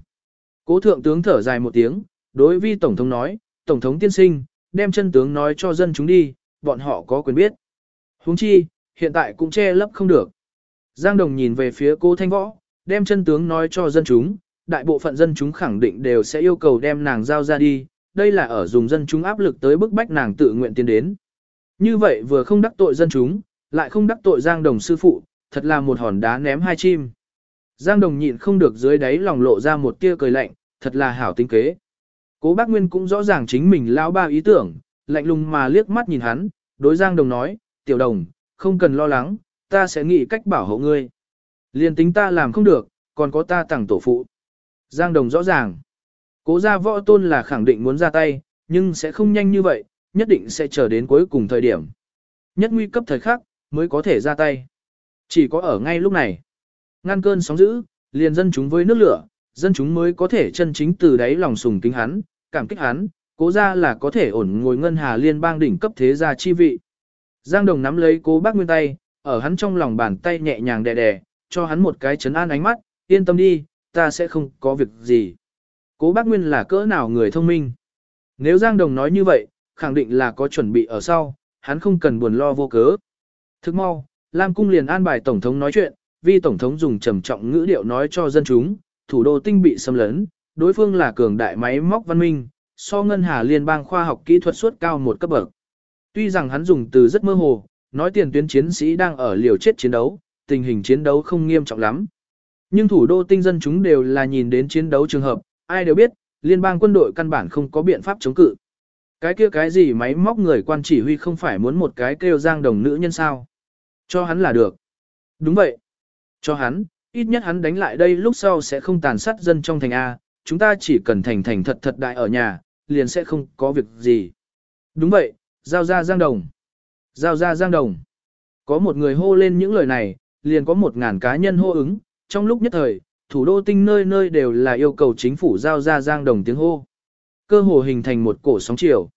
Cố thượng tướng thở dài một tiếng, đối vi tổng thống nói, tổng thống tiên sinh, đem chân tướng nói cho dân chúng đi, bọn họ có quyền biết. Huống chi, hiện tại cũng che lấp không được. Giang Đồng nhìn về phía cô Thanh Võ, đem chân tướng nói cho dân chúng, đại bộ phận dân chúng khẳng định đều sẽ yêu cầu đem nàng giao ra đi, đây là ở dùng dân chúng áp lực tới bức bách nàng tự nguyện tiến đến. Như vậy vừa không đắc tội dân chúng, lại không đắc tội Giang Đồng sư phụ, thật là một hòn đá ném hai chim. Giang Đồng nhịn không được dưới đáy lòng lộ ra một tia cười lạnh, thật là hảo tinh kế. Cố bác Nguyên cũng rõ ràng chính mình lao ba ý tưởng, lạnh lùng mà liếc mắt nhìn hắn, đối Giang Đồng nói, tiểu đồng, không cần lo lắng, ta sẽ nghĩ cách bảo hộ ngươi. Liên tính ta làm không được, còn có ta tặng tổ phụ. Giang Đồng rõ ràng. Cố gia võ tôn là khẳng định muốn ra tay, nhưng sẽ không nhanh như vậy, nhất định sẽ chờ đến cuối cùng thời điểm. Nhất nguy cấp thời khắc, mới có thể ra tay. Chỉ có ở ngay lúc này. Ngăn cơn sóng dữ, liền dân chúng với nước lửa, dân chúng mới có thể chân chính từ đáy lòng sùng kính hắn, cảm kích hắn, cố ra là có thể ổn ngồi ngân hà liên bang đỉnh cấp thế gia chi vị. Giang Đồng nắm lấy cố bác nguyên tay, ở hắn trong lòng bàn tay nhẹ nhàng đè đè, cho hắn một cái chấn an ánh mắt, yên tâm đi, ta sẽ không có việc gì. Cố bác Nguyên là cỡ nào người thông minh. Nếu Giang Đồng nói như vậy, khẳng định là có chuẩn bị ở sau, hắn không cần buồn lo vô cớ. Thức mau, Lam Cung liền an bài Tổng thống nói chuyện, vì Tổng thống dùng trầm trọng ngữ điệu nói cho dân chúng, thủ đô tinh bị xâm lấn, đối phương là cường đại máy móc văn minh, so ngân hà liên bang khoa học kỹ thuật suốt cao một cấp bậc. Tuy rằng hắn dùng từ rất mơ hồ, nói tiền tuyến chiến sĩ đang ở liều chết chiến đấu, tình hình chiến đấu không nghiêm trọng lắm. Nhưng thủ đô tinh dân chúng đều là nhìn đến chiến đấu trường hợp, ai đều biết, liên bang quân đội căn bản không có biện pháp chống cự. Cái kia cái gì máy móc người quan chỉ huy không phải muốn một cái kêu giang đồng nữ nhân sao. Cho hắn là được. Đúng vậy. Cho hắn, ít nhất hắn đánh lại đây lúc sau sẽ không tàn sát dân trong thành A, chúng ta chỉ cần thành thành thật thật đại ở nhà, liền sẽ không có việc gì. Đúng vậy, giao ra giang đồng. Giao ra giang đồng. Có một người hô lên những lời này, liền có một ngàn cá nhân hô ứng, trong lúc nhất thời, thủ đô tinh nơi nơi đều là yêu cầu chính phủ giao ra giang đồng tiếng hô. Cơ hồ hình thành một cổ sóng chiều.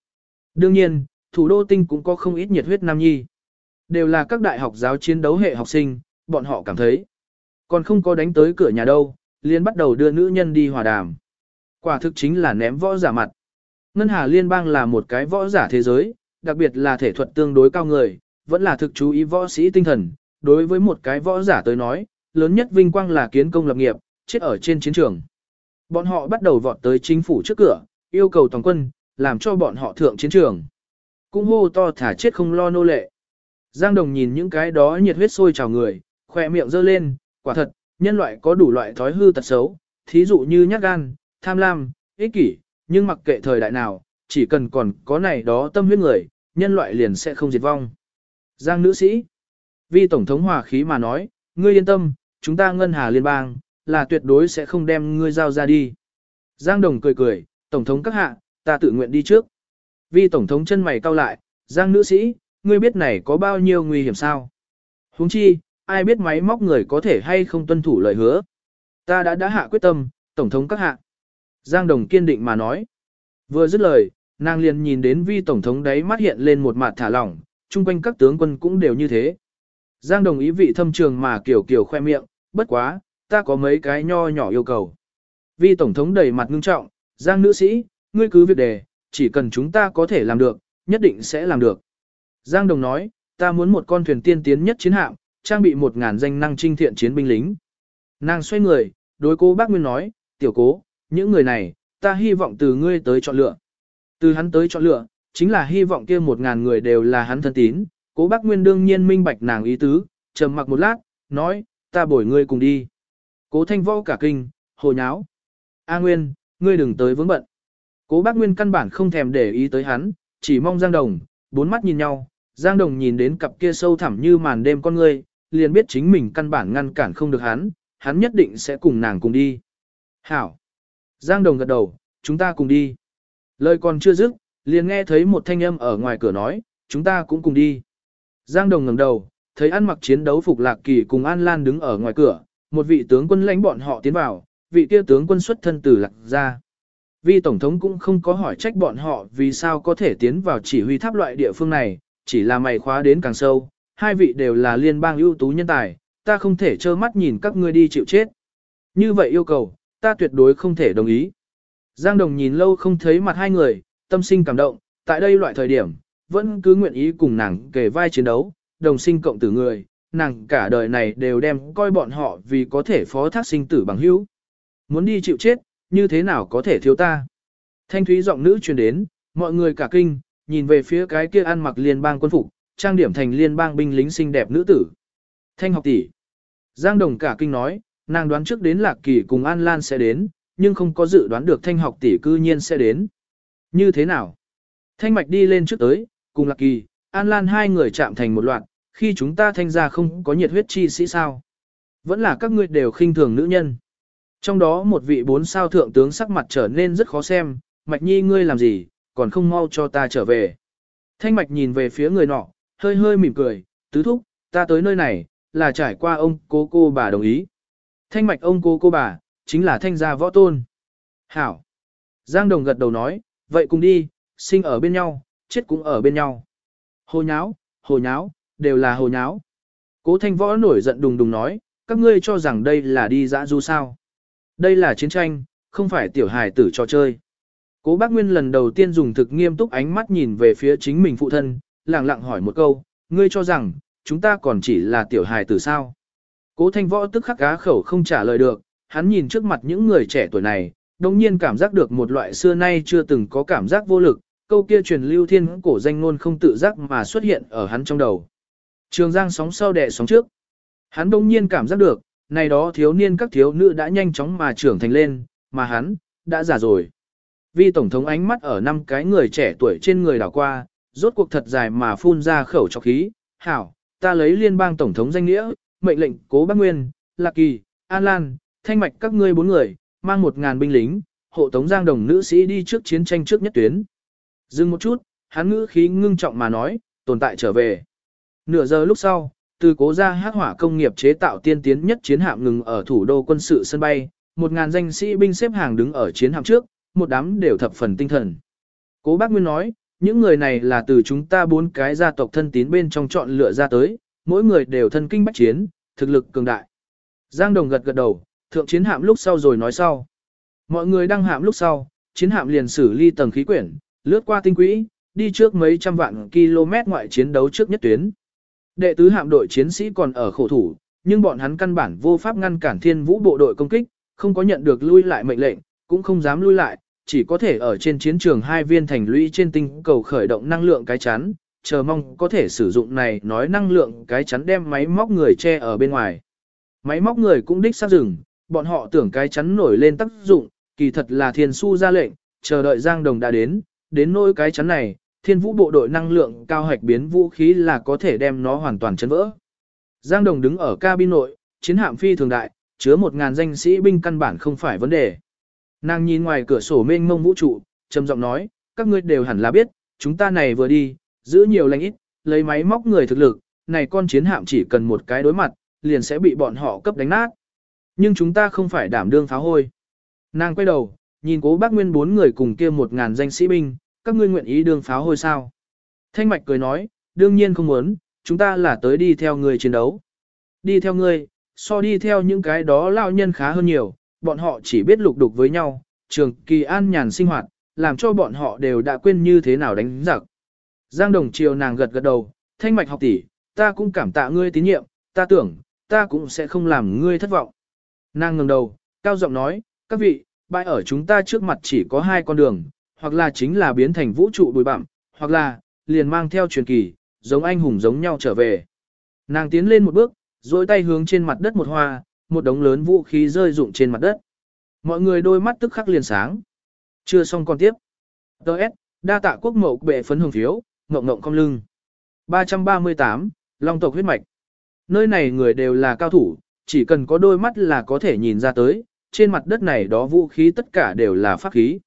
Đương nhiên, thủ đô tinh cũng có không ít nhiệt huyết nam nhi. Đều là các đại học giáo chiến đấu hệ học sinh, bọn họ cảm thấy. Còn không có đánh tới cửa nhà đâu, liền bắt đầu đưa nữ nhân đi hòa đàm. Quả thực chính là ném võ giả mặt. Ngân Hà Liên bang là một cái võ giả thế giới, đặc biệt là thể thuật tương đối cao người, vẫn là thực chú ý võ sĩ tinh thần. Đối với một cái võ giả tới nói, lớn nhất vinh quang là kiến công lập nghiệp, chết ở trên chiến trường. Bọn họ bắt đầu vọt tới chính phủ trước cửa, yêu cầu toàn quân, làm cho bọn họ thượng chiến trường. Cũng hô to thả chết không lo nô lệ. Giang Đồng nhìn những cái đó nhiệt huyết sôi trào người, khỏe miệng giơ lên, quả thật, nhân loại có đủ loại thói hư tật xấu, thí dụ như nhát gan, tham lam, ích kỷ, nhưng mặc kệ thời đại nào, chỉ cần còn có này đó tâm huyết người, nhân loại liền sẽ không diệt vong. Giang nữ sĩ, Vi Tổng thống hòa khí mà nói, ngươi yên tâm, chúng ta ngân hà liên bang, là tuyệt đối sẽ không đem ngươi giao ra đi. Giang Đồng cười cười, Tổng thống các hạ, ta tự nguyện đi trước. Vi Tổng thống chân mày cau lại, Giang nữ sĩ, ngươi biết này có bao nhiêu nguy hiểm sao? Huống chi, ai biết máy móc người có thể hay không tuân thủ lời hứa. Ta đã đã hạ quyết tâm, Tổng thống các hạ. Giang Đồng kiên định mà nói. Vừa dứt lời, nàng liền nhìn đến vi Tổng thống đấy mắt hiện lên một mặt thả lỏng, chung quanh các tướng quân cũng đều như thế. Giang Đồng ý vị thâm trường mà kiểu kiểu khoe miệng, bất quá, ta có mấy cái nho nhỏ yêu cầu. Vi Tổng thống đầy mặt ngưng trọng, Giang nữ sĩ, ngươi cứ việc đề, chỉ cần chúng ta có thể làm được, nhất định sẽ làm được. Giang Đồng nói, ta muốn một con thuyền tiên tiến nhất chiến hạm, trang bị một ngàn danh năng trinh thiện chiến binh lính. Nàng xoay người, đối cô bác Nguyên nói, tiểu cố, những người này, ta hy vọng từ ngươi tới chọn lựa. Từ hắn tới chọn lựa, chính là hy vọng kia một ngàn người đều là hắn thân tín. Cố bác Nguyên đương nhiên minh bạch nàng ý tứ, trầm mặc một lát, nói, ta bổi ngươi cùng đi. Cố thanh võ cả kinh, hồ nháo. A Nguyên, ngươi đừng tới vướng bận. Cố bác Nguyên căn bản không thèm để ý tới hắn, chỉ mong Giang Đồng, bốn mắt nhìn nhau, Giang Đồng nhìn đến cặp kia sâu thẳm như màn đêm con ngươi, liền biết chính mình căn bản ngăn cản không được hắn, hắn nhất định sẽ cùng nàng cùng đi. Hảo! Giang Đồng gật đầu, chúng ta cùng đi. Lời còn chưa dứt, liền nghe thấy một thanh âm ở ngoài cửa nói, chúng ta cũng cùng đi. Giang Đồng ngẩng đầu, thấy ăn mặc chiến đấu phục lạc kỳ cùng An Lan đứng ở ngoài cửa, một vị tướng quân lãnh bọn họ tiến vào, vị kia tướng quân xuất thân từ lạc gia. Vì Tổng thống cũng không có hỏi trách bọn họ vì sao có thể tiến vào chỉ huy tháp loại địa phương này, chỉ là mày khóa đến càng sâu, hai vị đều là liên bang ưu tú nhân tài, ta không thể trơ mắt nhìn các ngươi đi chịu chết. Như vậy yêu cầu, ta tuyệt đối không thể đồng ý. Giang Đồng nhìn lâu không thấy mặt hai người, tâm sinh cảm động, tại đây loại thời điểm, vẫn cứ nguyện ý cùng nàng kề vai chiến đấu, đồng sinh cộng tử người, nàng cả đời này đều đem coi bọn họ vì có thể phó thác sinh tử bằng hữu. Muốn đi chịu chết, như thế nào có thể thiếu ta? Thanh thúy giọng nữ truyền đến, mọi người cả kinh, nhìn về phía cái kia ăn mặc liên bang quân phục, trang điểm thành liên bang binh lính xinh đẹp nữ tử. Thanh học tỷ. Giang Đồng cả kinh nói, nàng đoán trước đến Lạc Kỳ cùng An Lan sẽ đến, nhưng không có dự đoán được Thanh học tỷ cư nhiên sẽ đến. Như thế nào? Thanh Mạch đi lên trước tới, cùng Lạc Kỳ, An Lan hai người chạm thành một loạt, khi chúng ta thanh ra không có nhiệt huyết chi sĩ sao? Vẫn là các ngươi đều khinh thường nữ nhân. Trong đó một vị bốn sao thượng tướng sắc mặt trở nên rất khó xem, Mạch Nhi ngươi làm gì, còn không mau cho ta trở về. Thanh Mạch nhìn về phía người nọ, hơi hơi mỉm cười, tứ thúc, ta tới nơi này, là trải qua ông cô cô bà đồng ý. Thanh Mạch ông cô cô bà, chính là thanh gia võ tôn. Hảo. Giang Đồng gật đầu nói, vậy cùng đi, sinh ở bên nhau, chết cũng ở bên nhau. Hồ nháo, hồ nháo, đều là hồ nháo. Cố thanh võ nổi giận đùng đùng nói, các ngươi cho rằng đây là đi dã du sao. Đây là chiến tranh, không phải tiểu hài tử trò chơi. Cố bác Nguyên lần đầu tiên dùng thực nghiêm túc ánh mắt nhìn về phía chính mình phụ thân, lặng lặng hỏi một câu, ngươi cho rằng, chúng ta còn chỉ là tiểu hài tử sao. Cố thanh võ tức khắc cá khẩu không trả lời được, hắn nhìn trước mặt những người trẻ tuổi này, đồng nhiên cảm giác được một loại xưa nay chưa từng có cảm giác vô lực, câu kia truyền lưu thiên cổ danh ngôn không tự giác mà xuất hiện ở hắn trong đầu. Trường giang sóng sau đẻ sóng trước. Hắn đông nhiên cảm giác được, này đó thiếu niên các thiếu nữ đã nhanh chóng mà trưởng thành lên, mà hắn, đã già rồi. Vì Tổng thống ánh mắt ở năm cái người trẻ tuổi trên người đảo qua, rốt cuộc thật dài mà phun ra khẩu cho khí, hảo, ta lấy liên bang Tổng thống danh nghĩa, mệnh lệnh cố bác Nguyên, Lạc Kỳ, An Lan, Thanh Mạch các ngươi bốn người, mang một ngàn binh lính, hộ tống giang đồng nữ sĩ đi trước chiến tranh trước nhất tuyến. Dừng một chút, hắn ngữ khí ngưng trọng mà nói, tồn tại trở về. Nửa giờ lúc sau, từ cố gia hát hỏa công nghiệp chế tạo tiên tiến nhất chiến hạm ngừng ở thủ đô quân sự sân bay, một ngàn danh sĩ binh xếp hàng đứng ở chiến hạm trước, một đám đều thập phần tinh thần. Cố bác Nguyên nói, những người này là từ chúng ta bốn cái gia tộc thân tín bên trong chọn lựa ra tới, mỗi người đều thân kinh bách chiến, thực lực cường đại. Giang Đồng gật gật đầu, thượng chiến hạm lúc sau rồi nói sau. Mọi người đăng hạm lúc sau, chiến hạm liền xử ly tầng khí quyển, lướt qua tinh quỹ, đi trước mấy trăm vạn km ngoại chiến đấu trước nhất tuyến. Đệ tứ hạm đội chiến sĩ còn ở khổ thủ, nhưng bọn hắn căn bản vô pháp ngăn cản thiên vũ bộ đội công kích, không có nhận được lui lại mệnh lệnh, cũng không dám lui lại, chỉ có thể ở trên chiến trường hai viên thành lũy trên tinh cầu khởi động năng lượng cái chắn, chờ mong có thể sử dụng này nói năng lượng cái chắn đem máy móc người che ở bên ngoài. Máy móc người cũng đích xác rừng, bọn họ tưởng cái chắn nổi lên tác dụng, kỳ thật là thiên su ra lệnh, chờ đợi Giang Đồng đã đến, đến nỗi cái chắn này, thiên vũ bộ đội năng lượng cao hạch biến vũ khí là có thể đem nó hoàn toàn chấn vỡ. Giang Đồng đứng ở cabin nội, chiến hạm phi thường đại, chứa một ngàn danh sĩ binh căn bản không phải vấn đề. Nàng nhìn ngoài cửa sổ mênh mông vũ trụ, trầm giọng nói, các ngươi đều hẳn là biết, chúng ta này vừa đi, giữ nhiều lành ít, lấy máy móc người thực lực, này con chiến hạm chỉ cần một cái đối mặt, liền sẽ bị bọn họ cấp đánh nát. Nhưng chúng ta không phải đảm đương pháo hôi. Nàng quay đầu, nhìn cố bác nguyên bốn người cùng kia một ngàn danh sĩ binh, các ngươi nguyện ý đương pháo hôi sao. Thanh mạch cười nói, đương nhiên không muốn, chúng ta là tới đi theo người chiến đấu. Đi theo ngươi, so đi theo những cái đó lao nhân khá hơn nhiều, bọn họ chỉ biết lục đục với nhau, trường kỳ an nhàn sinh hoạt, làm cho bọn họ đều đã quên như thế nào đánh giặc. Giang Đồng triều nàng gật gật đầu, thanh mạch học tỷ, ta cũng cảm tạ ngươi tín nhiệm, ta tưởng, ta cũng sẽ không làm ngươi thất vọng. Nàng ngẩng đầu, cao giọng nói, các vị, bãi ở chúng ta trước mặt chỉ có hai con đường, hoặc là chính là biến thành vũ trụ bụi bặm, hoặc là, liền mang theo truyền kỳ, giống anh hùng giống nhau trở về. Nàng tiến lên một bước, duỗi tay hướng trên mặt đất một hoa, một đống lớn vũ khí rơi rụng trên mặt đất. Mọi người đôi mắt tức khắc liền sáng. Chưa xong còn tiếp. Đợt, đa tạ quốc mậu bệ phấn hưởng phiếu, ngộng ngộng cong lưng. 338, Long tộc huyết mạch. Nơi này người đều là cao thủ, chỉ cần có đôi mắt là có thể nhìn ra tới, trên mặt đất này đó vũ khí tất cả đều là pháp khí.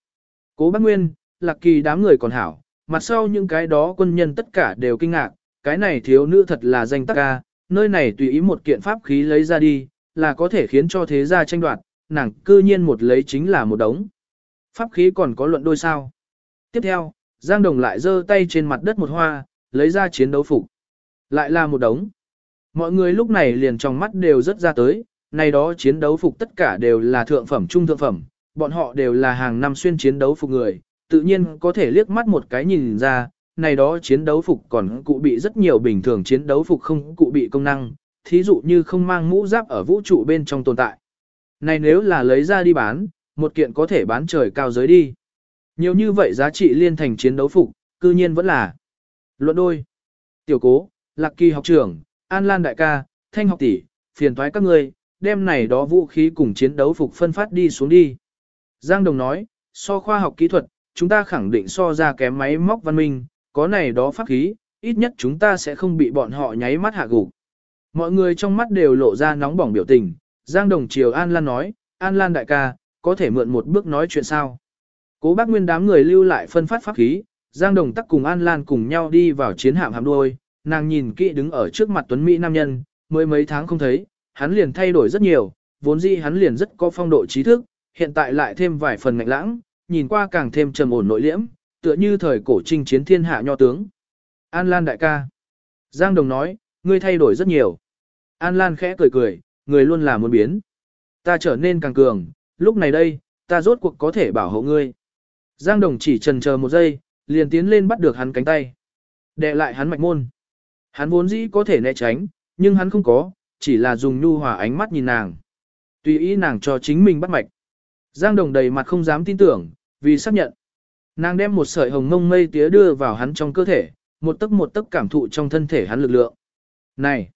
Cố bác Nguyên, lạc kỳ đám người còn hảo, mặt sau những cái đó quân nhân tất cả đều kinh ngạc, cái này thiếu nữ thật là danh tắc ca, nơi này tùy ý một kiện pháp khí lấy ra đi, là có thể khiến cho thế gia tranh đoạt, nàng cư nhiên một lấy chính là một đống. Pháp khí còn có luận đôi sao. Tiếp theo, Giang Đồng lại giơ tay trên mặt đất một hoa, lấy ra chiến đấu phục. Lại là một đống. Mọi người lúc này liền trong mắt đều rất ra tới, này đó chiến đấu phục tất cả đều là thượng phẩm trung thượng phẩm, bọn họ đều là hàng năm xuyên chiến đấu phục người, tự nhiên có thể liếc mắt một cái nhìn ra, này đó chiến đấu phục còn cụ bị rất nhiều bình thường chiến đấu phục không cụ bị công năng, thí dụ như không mang mũ giáp ở vũ trụ bên trong tồn tại. Này nếu là lấy ra đi bán, một kiện có thể bán trời cao giới đi. Nhiều như vậy giá trị liên thành chiến đấu phục, cư nhiên vẫn là luận đôi. Tiểu cố, lạc kỳ học trưởng, an lan đại ca, thanh học tỷ, phiền thoái các ngươi, đem này đó vũ khí cùng chiến đấu phục phân phát đi xuống đi. Giang Đồng nói, so khoa học kỹ thuật, chúng ta khẳng định so ra kém máy móc văn minh, có này đó pháp khí, ít nhất chúng ta sẽ không bị bọn họ nháy mắt hạ gục. Mọi người trong mắt đều lộ ra nóng bỏng biểu tình, Giang Đồng chiều An Lan nói, An Lan đại ca, có thể mượn một bước nói chuyện sao. Cố bác nguyên đám người lưu lại phân phát pháp khí, Giang Đồng tắc cùng An Lan cùng nhau đi vào chiến hạm hạm đuôi, nàng nhìn kỹ đứng ở trước mặt Tuấn Mỹ nam nhân, mới mấy tháng không thấy, hắn liền thay đổi rất nhiều, vốn dĩ hắn liền rất có phong độ trí thức, hiện tại lại thêm vài phần ngạnh lãng, nhìn qua càng thêm trầm ổn nội liễm, tựa như thời cổ trinh chiến thiên hạ nho tướng. An Lan đại ca. Giang Đồng nói, ngươi thay đổi rất nhiều. An Lan khẽ cười cười, người luôn là muốn biến. Ta trở nên càng cường, lúc này đây, ta rốt cuộc có thể bảo hộ ngươi. Giang Đồng chỉ trần chờ một giây, liền tiến lên bắt được hắn cánh tay. đè lại hắn mạch môn. Hắn vốn dĩ có thể né tránh, nhưng hắn không có, chỉ là dùng nhu hòa ánh mắt nhìn nàng. Tùy ý nàng cho chính mình bắt mạch. Giang Đồng đầy mặt không dám tin tưởng, vì xác nhận. Nàng đem một sợi hồng ngông mây tía đưa vào hắn trong cơ thể, một tấc một tấc cảm thụ trong thân thể hắn lực lượng. Này,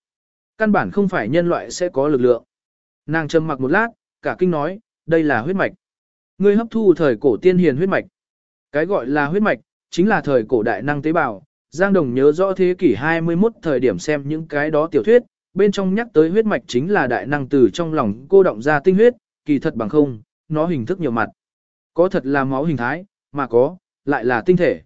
căn bản không phải nhân loại sẽ có lực lượng. Nàng trầm mặc một lát, cả kinh nói, đây là huyết mạch. Ngươi hấp thu thời cổ tiên hiền huyết mạch. Cái gọi là huyết mạch, chính là thời cổ đại năng tế bào. Giang Đồng nhớ rõ thế kỷ 21 thời điểm xem những cái đó tiểu thuyết, bên trong nhắc tới huyết mạch chính là đại năng từ trong lòng cô động ra tinh huyết, kỳ thật bằng không, nó hình thức nhiều mặt. Có thật là máu hình thái, mà có, lại là tinh thể.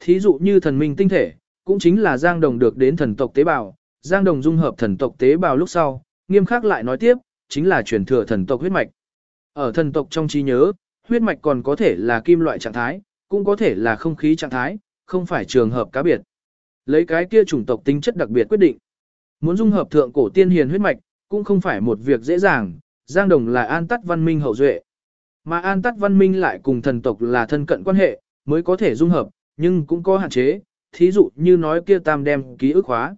Thí dụ như thần minh tinh thể, cũng chính là Giang Đồng được đến thần tộc tế bào, Giang Đồng dung hợp thần tộc tế bào lúc sau, nghiêm khắc lại nói tiếp, chính là truyền thừa thần tộc huyết mạch. Ở thần tộc trong trí nhớ, huyết mạch còn có thể là kim loại trạng thái, cũng có thể là không khí trạng thái, không phải trường hợp cá biệt. Lấy cái kia chủng tộc tính chất đặc biệt quyết định. Muốn dung hợp thượng cổ tiên hiền huyết mạch, cũng không phải một việc dễ dàng, Giang Đồng là an tắt văn minh hậu duệ. Mà an tắt văn minh lại cùng thần tộc là thân cận quan hệ, mới có thể dung hợp, nhưng cũng có hạn chế, thí dụ như nói kia tam đem ký ức hóa.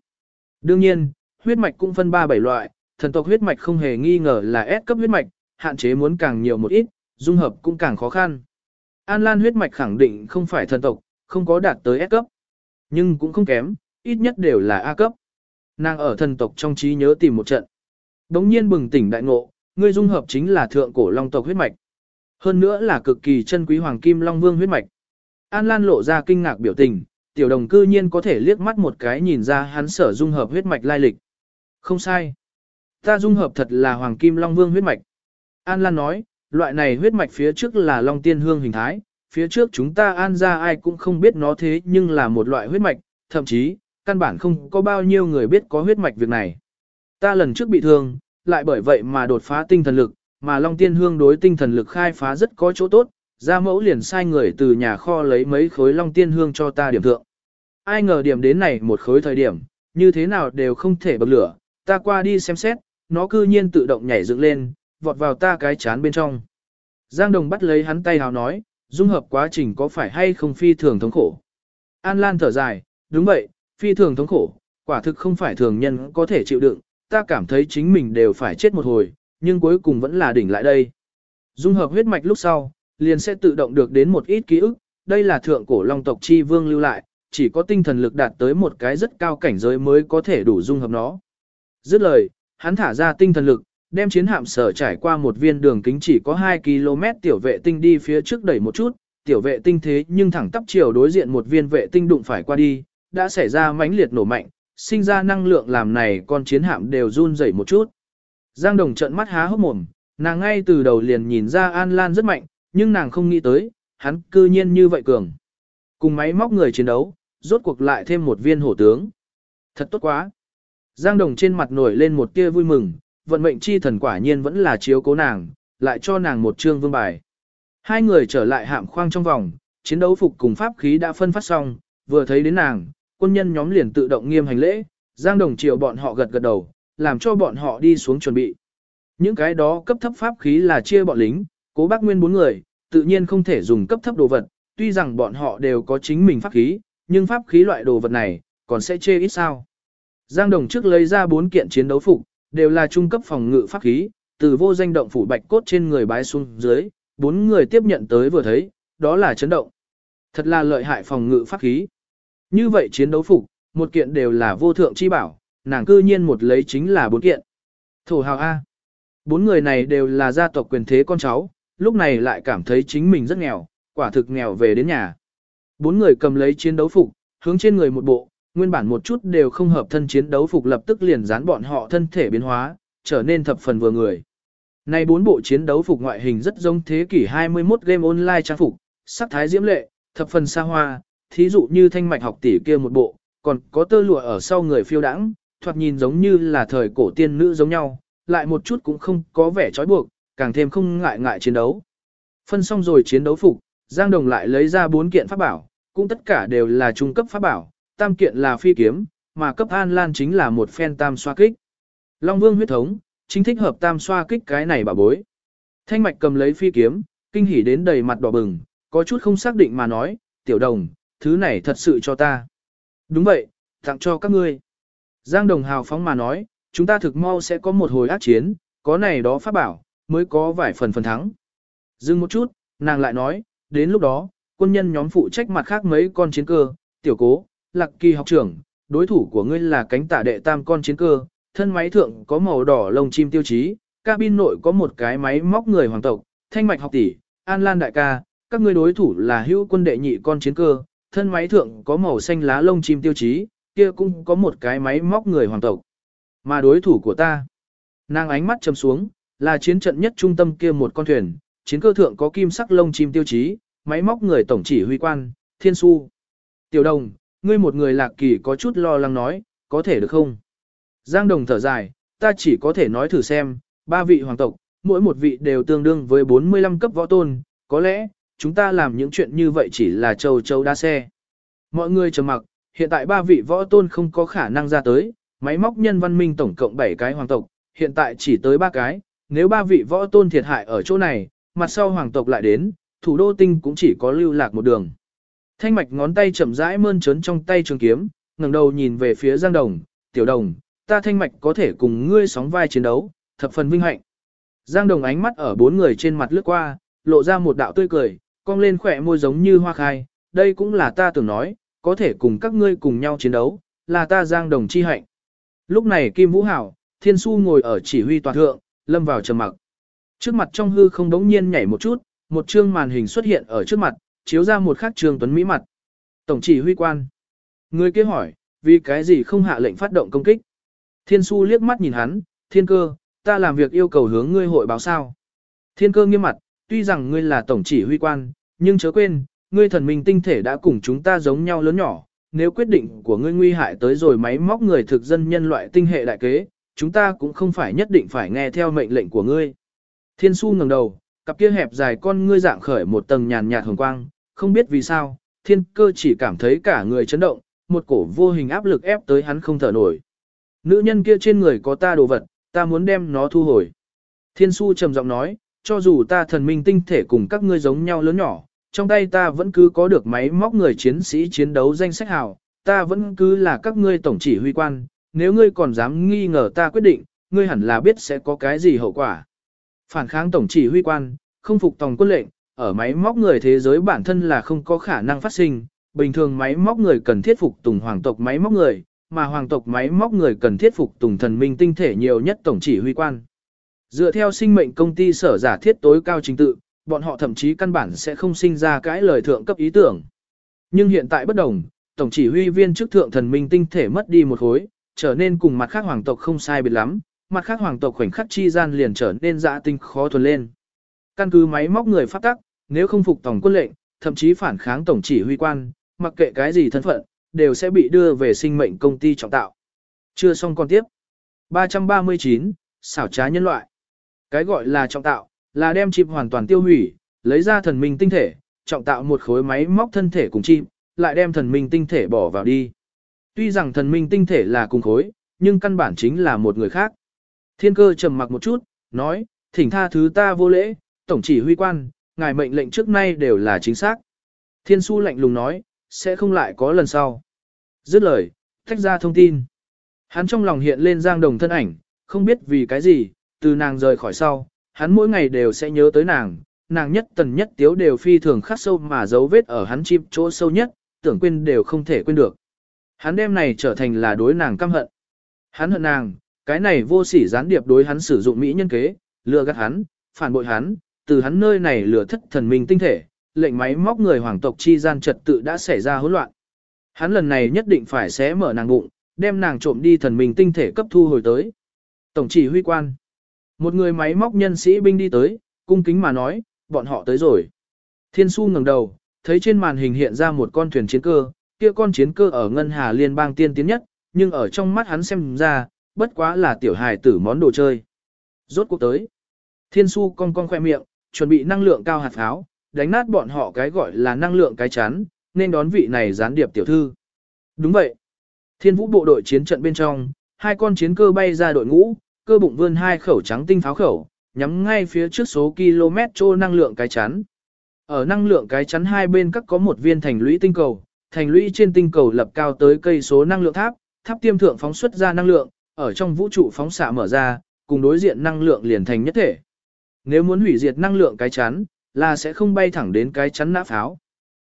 Đương nhiên, huyết mạch cũng phân 3-7 loại, thần tộc huyết mạch không hề nghi ngờ là S cấp huyết mạch, hạn chế muốn càng nhiều một ít, dung hợp cũng càng khó khăn. An Lan huyết mạch khẳng định không phải thần tộc, không có đạt tới S cấp, nhưng cũng không kém, ít nhất đều là A cấp. Nàng ở thần tộc trong trí nhớ tìm một trận. Đống nhiên bừng tỉnh đại ngộ, người dung hợp chính là thượng cổ long tộc huyết mạch. Hơn nữa là cực kỳ chân quý hoàng kim long vương huyết mạch. An Lan lộ ra kinh ngạc biểu tình, tiểu đồng cư nhiên có thể liếc mắt một cái nhìn ra hắn sở dung hợp huyết mạch lai lịch. Không sai. Ta dung hợp thật là hoàng kim long vương huyết mạch. An Lan nói, loại này huyết mạch phía trước là long tiên hương hình thái, phía trước chúng ta an ra ai cũng không biết nó thế nhưng là một loại huyết mạch, thậm chí, căn bản không có bao nhiêu người biết có huyết mạch việc này. Ta lần trước bị thương, lại bởi vậy mà đột phá tinh thần lực, mà long tiên hương đối tinh thần lực khai phá rất có chỗ tốt, ra mẫu liền sai người từ nhà kho lấy mấy khối long tiên hương cho ta điểm thượng. Ai ngờ điểm đến này một khối thời điểm, như thế nào đều không thể bật lửa, ta qua đi xem xét, nó cư nhiên tự động nhảy dựng lên, vọt vào ta cái chán bên trong. Giang Đồng bắt lấy hắn tay hào nói, dung hợp quá trình có phải hay không phi thường thống khổ. An Lan thở dài, đúng vậy, phi thường thống khổ, quả thực không phải thường nhân có thể chịu đựng, ta cảm thấy chính mình đều phải chết một hồi, nhưng cuối cùng vẫn là đỉnh lại đây. Dung hợp huyết mạch lúc sau, liền sẽ tự động được đến một ít ký ức, đây là thượng cổ long tộc chi vương lưu lại, chỉ có tinh thần lực đạt tới một cái rất cao cảnh giới mới có thể đủ dung hợp nó. Dứt lời, hắn thả ra tinh thần lực, đem chiến hạm sở trải qua một viên đường kính chỉ có 2 km tiểu vệ tinh đi phía trước đẩy một chút, tiểu vệ tinh thế nhưng thẳng tắp chiều đối diện một viên vệ tinh đụng phải qua đi, đã xảy ra mãnh liệt nổ mạnh, sinh ra năng lượng làm này con chiến hạm đều run rẩy một chút. Giang Đồng trợn mắt há hốc mồm, nàng ngay từ đầu liền nhìn ra An Lan rất mạnh, nhưng nàng không nghĩ tới, hắn cư nhiên như vậy cường. Cùng máy móc người chiến đấu, rốt cuộc lại thêm một viên hổ tướng. Thật tốt quá. Giang Đồng trên mặt nổi lên một tia vui mừng, vận mệnh chi thần quả nhiên vẫn là chiếu cố nàng, lại cho nàng một chương vương bài. Hai người trở lại hạm khoang trong vòng, chiến đấu phục cùng pháp khí đã phân phát xong, vừa thấy đến nàng, quân nhân nhóm liền tự động nghiêm hành lễ, Giang Đồng chiều bọn họ gật gật đầu, làm cho bọn họ đi xuống chuẩn bị. Những cái đó cấp thấp pháp khí là chia bọn lính, cố bác nguyên bốn người, tự nhiên không thể dùng cấp thấp đồ vật, tuy rằng bọn họ đều có chính mình pháp khí, nhưng pháp khí loại đồ vật này, còn sẽ chê ít sao. Giang Đồng trước lấy ra bốn kiện chiến đấu phục, đều là trung cấp phòng ngự pháp khí, từ vô danh động phủ bạch cốt trên người bái xuống dưới, bốn người tiếp nhận tới vừa thấy, đó là chấn động. Thật là lợi hại phòng ngự pháp khí. Như vậy chiến đấu phục, một kiện đều là vô thượng chi bảo, nàng cư nhiên một lấy chính là bốn kiện. Thổ hào A. Bốn người này đều là gia tộc quyền thế con cháu, lúc này lại cảm thấy chính mình rất nghèo, quả thực nghèo về đến nhà. Bốn người cầm lấy chiến đấu phục, hướng trên người một bộ, nguyên bản một chút đều không hợp thân chiến đấu phục lập tức liền dán bọn họ thân thể biến hóa, trở nên thập phần vừa người. Này bốn bộ chiến đấu phục ngoại hình rất giống thế kỷ 21 game online trang phục, sắc thái diễm lệ, thập phần xa hoa, thí dụ như thanh mạch học tỷ kia một bộ, còn có tơ lụa ở sau người phiêu đãng, thoạt nhìn giống như là thời cổ tiên nữ giống nhau, lại một chút cũng không có vẻ trói buộc, càng thêm không ngại ngại chiến đấu. Phân xong rồi chiến đấu phục, Giang Đồng lại lấy ra bốn kiện pháp bảo, cũng tất cả đều là trung cấp pháp bảo, tam kiện là phi kiếm, mà cấp An Lan chính là một phen tam xoa kích. Long Vương huyết thống, chính thích hợp tam xoa kích cái này bà bối. Thanh mạch cầm lấy phi kiếm, kinh hỉ đến đầy mặt đỏ bừng, có chút không xác định mà nói, tiểu đồng, thứ này thật sự cho ta. Đúng vậy, tặng cho các ngươi. Giang đồng hào phóng mà nói, chúng ta thực mau sẽ có một hồi ác chiến, có này đó phát bảo, mới có vài phần phần thắng. Dừng một chút, nàng lại nói, đến lúc đó, quân nhân nhóm phụ trách mặt khác mấy con chiến cơ, tiểu cố, lạc kỳ học trưởng, đối thủ của ngươi là cánh tả đệ tam con chiến cơ, thân máy thượng có màu đỏ lông chim tiêu chí, cabin nội có một cái máy móc người hoàng tộc, thanh mạch học tỷ, an lan đại ca, các ngươi đối thủ là hữu quân đệ nhị con chiến cơ, thân máy thượng có màu xanh lá lông chim tiêu chí, kia cũng có một cái máy móc người hoàng tộc. Mà đối thủ của ta. Nàng ánh mắt trầm xuống, là chiến trận nhất trung tâm kia một con thuyền, chiến cơ thượng có kim sắc lông chim tiêu chí, máy móc người tổng chỉ huy quan, thiên su. Tiểu đồng, ngươi một người lạc kỳ có chút lo lắng nói, có thể được không? Giang đồng thở dài, ta chỉ có thể nói thử xem, ba vị hoàng tộc, mỗi một vị đều tương đương với 45 cấp võ tôn, có lẽ, chúng ta làm những chuyện như vậy chỉ là châu châu đa xe. Mọi người trầm mặc, hiện tại ba vị võ tôn không có khả năng ra tới, máy móc nhân văn minh tổng cộng 7 cái hoàng tộc, hiện tại chỉ tới ba cái, nếu ba vị võ tôn thiệt hại ở chỗ này, mặt sau hoàng tộc lại đến, thủ đô tinh cũng chỉ có lưu lạc một đường. Thanh mạch ngón tay chậm rãi mơn trớn trong tay trường kiếm, ngẩng đầu nhìn về phía Giang Đồng, tiểu đồng, ta thanh mạch có thể cùng ngươi sóng vai chiến đấu, thập phần vinh hạnh. Giang Đồng ánh mắt ở bốn người trên mặt lướt qua, lộ ra một đạo tươi cười, cong lên khỏe môi giống như hoa khai, đây cũng là ta tưởng nói, có thể cùng các ngươi cùng nhau chiến đấu, là ta Giang Đồng chi hạnh. Lúc này Kim Vũ Hảo, Thiên Su ngồi ở chỉ huy toàn thượng, lâm vào trầm mặc. Trước mặt trong hư không đống nhiên nhảy một chút, một chương màn hình xuất hiện ở trước mặt, chiếu ra một khắc trường tuấn mỹ mặt. Tổng chỉ huy quan. Người kia hỏi, vì cái gì không hạ lệnh phát động công kích? Thiên su liếc mắt nhìn hắn, thiên cơ, ta làm việc yêu cầu hướng ngươi hội báo sao. Thiên cơ nghiêm mặt, tuy rằng ngươi là tổng chỉ huy quan, nhưng chớ quên, ngươi thần minh tinh thể đã cùng chúng ta giống nhau lớn nhỏ. Nếu quyết định của ngươi nguy hại tới rồi máy móc người thực dân nhân loại tinh hệ đại kế, chúng ta cũng không phải nhất định phải nghe theo mệnh lệnh của ngươi. Thiên su ngẩng đầu, cặp kia hẹp dài con ngươi dạng khởi một tầng nhàn nhạt hồng quang, không biết vì sao, thiên cơ chỉ cảm thấy cả người chấn động, một cổ vô hình áp lực ép tới hắn không thở nổi. Nữ nhân kia trên người có ta đồ vật, ta muốn đem nó thu hồi. Thiên su trầm giọng nói, cho dù ta thần minh tinh thể cùng các ngươi giống nhau lớn nhỏ, trong tay ta vẫn cứ có được máy móc người chiến sĩ chiến đấu danh sách hào, ta vẫn cứ là các ngươi tổng chỉ huy quan, nếu ngươi còn dám nghi ngờ ta quyết định, ngươi hẳn là biết sẽ có cái gì hậu quả. Phản kháng tổng chỉ huy quan, không phục tòng quân lệnh, ở máy móc người thế giới bản thân là không có khả năng phát sinh, bình thường máy móc người cần thiết phục tùng hoàng tộc máy móc người, mà hoàng tộc máy móc người cần thiết phục tùng thần minh tinh thể nhiều nhất tổng chỉ huy quan. Dựa theo sinh mệnh công ty sở giả thiết tối cao trình tự, bọn họ thậm chí căn bản sẽ không sinh ra cái lời thượng cấp ý tưởng. Nhưng hiện tại bất đồng, tổng chỉ huy viên chức thượng thần minh tinh thể mất đi một khối, trở nên cùng mặt khác hoàng tộc không sai biệt lắm, mặt khác hoàng tộc khoảnh khắc chi gian liền trở nên dã tinh khó thuần lên. Căn cứ máy móc người phát tắc, nếu không phục tổng quân lệnh, thậm chí phản kháng tổng chỉ huy quan, mặc kệ cái gì thân phận, đều sẽ bị đưa về sinh mệnh công ty trọng tạo. Chưa xong còn tiếp. 339, xảo trá nhân loại. Cái gọi là trọng tạo, là đem chip hoàn toàn tiêu hủy, lấy ra thần minh tinh thể, trọng tạo một khối máy móc thân thể cùng chip, lại đem thần minh tinh thể bỏ vào đi. Tuy rằng thần minh tinh thể là cùng khối, nhưng căn bản chính là một người khác. Thiên cơ trầm mặc một chút, nói, thỉnh tha thứ ta vô lễ, tổng chỉ huy quan, ngài mệnh lệnh trước nay đều là chính xác. Thiên su lạnh lùng nói, sẽ không lại có lần sau. Dứt lời, thách ra thông tin. Hắn trong lòng hiện lên giang đồng thân ảnh, không biết vì cái gì, từ nàng rời khỏi sau, hắn mỗi ngày đều sẽ nhớ tới nàng, nàng nhất tần nhất tiếu đều phi thường khắc sâu mà dấu vết ở hắn chim chỗ sâu nhất, tưởng quên đều không thể quên được. Hắn đem này trở thành là đối nàng căm hận. Hắn hận nàng, cái này vô sỉ gián điệp đối hắn sử dụng mỹ nhân kế, lừa gạt hắn, phản bội hắn, từ hắn nơi này lừa thất thần minh tinh thể, lệnh máy móc người hoàng tộc chi gian trật tự đã xảy ra hỗn loạn. Hắn lần này nhất định phải xé mở nàng bụng, đem nàng trộm đi thần minh tinh thể cấp thu hồi tới. Tổng chỉ huy quan. Một người máy móc nhân sĩ binh đi tới, cung kính mà nói, bọn họ tới rồi. Thiên su ngẩng đầu, thấy trên màn hình hiện ra một con thuyền chiến cơ, kia con chiến cơ ở ngân hà liên bang tiên tiến nhất, nhưng ở trong mắt hắn xem ra, bất quá là tiểu hài tử món đồ chơi. Rốt cuộc tới. Thiên su cong cong khoe miệng, chuẩn bị năng lượng cao hạt pháo, đánh nát bọn họ cái gọi là năng lượng cái chán, nên đón vị này gián điệp tiểu thư. Đúng vậy. Thiên vũ bộ đội chiến trận bên trong, hai con chiến cơ bay ra đội ngũ, cơ bụng vươn hai khẩu trắng tinh pháo khẩu, nhắm ngay phía trước số km cho năng lượng cái chắn. Ở năng lượng cái chắn hai bên các có một viên thành lũy tinh cầu, thành lũy trên tinh cầu lập cao tới cây số năng lượng tháp, tháp tiêm thượng phóng xuất ra năng lượng, ở trong vũ trụ phóng xạ mở ra, cùng đối diện năng lượng liền thành nhất thể. Nếu muốn hủy diệt năng lượng cái chắn, là sẽ không bay thẳng đến cái chắn nã pháo.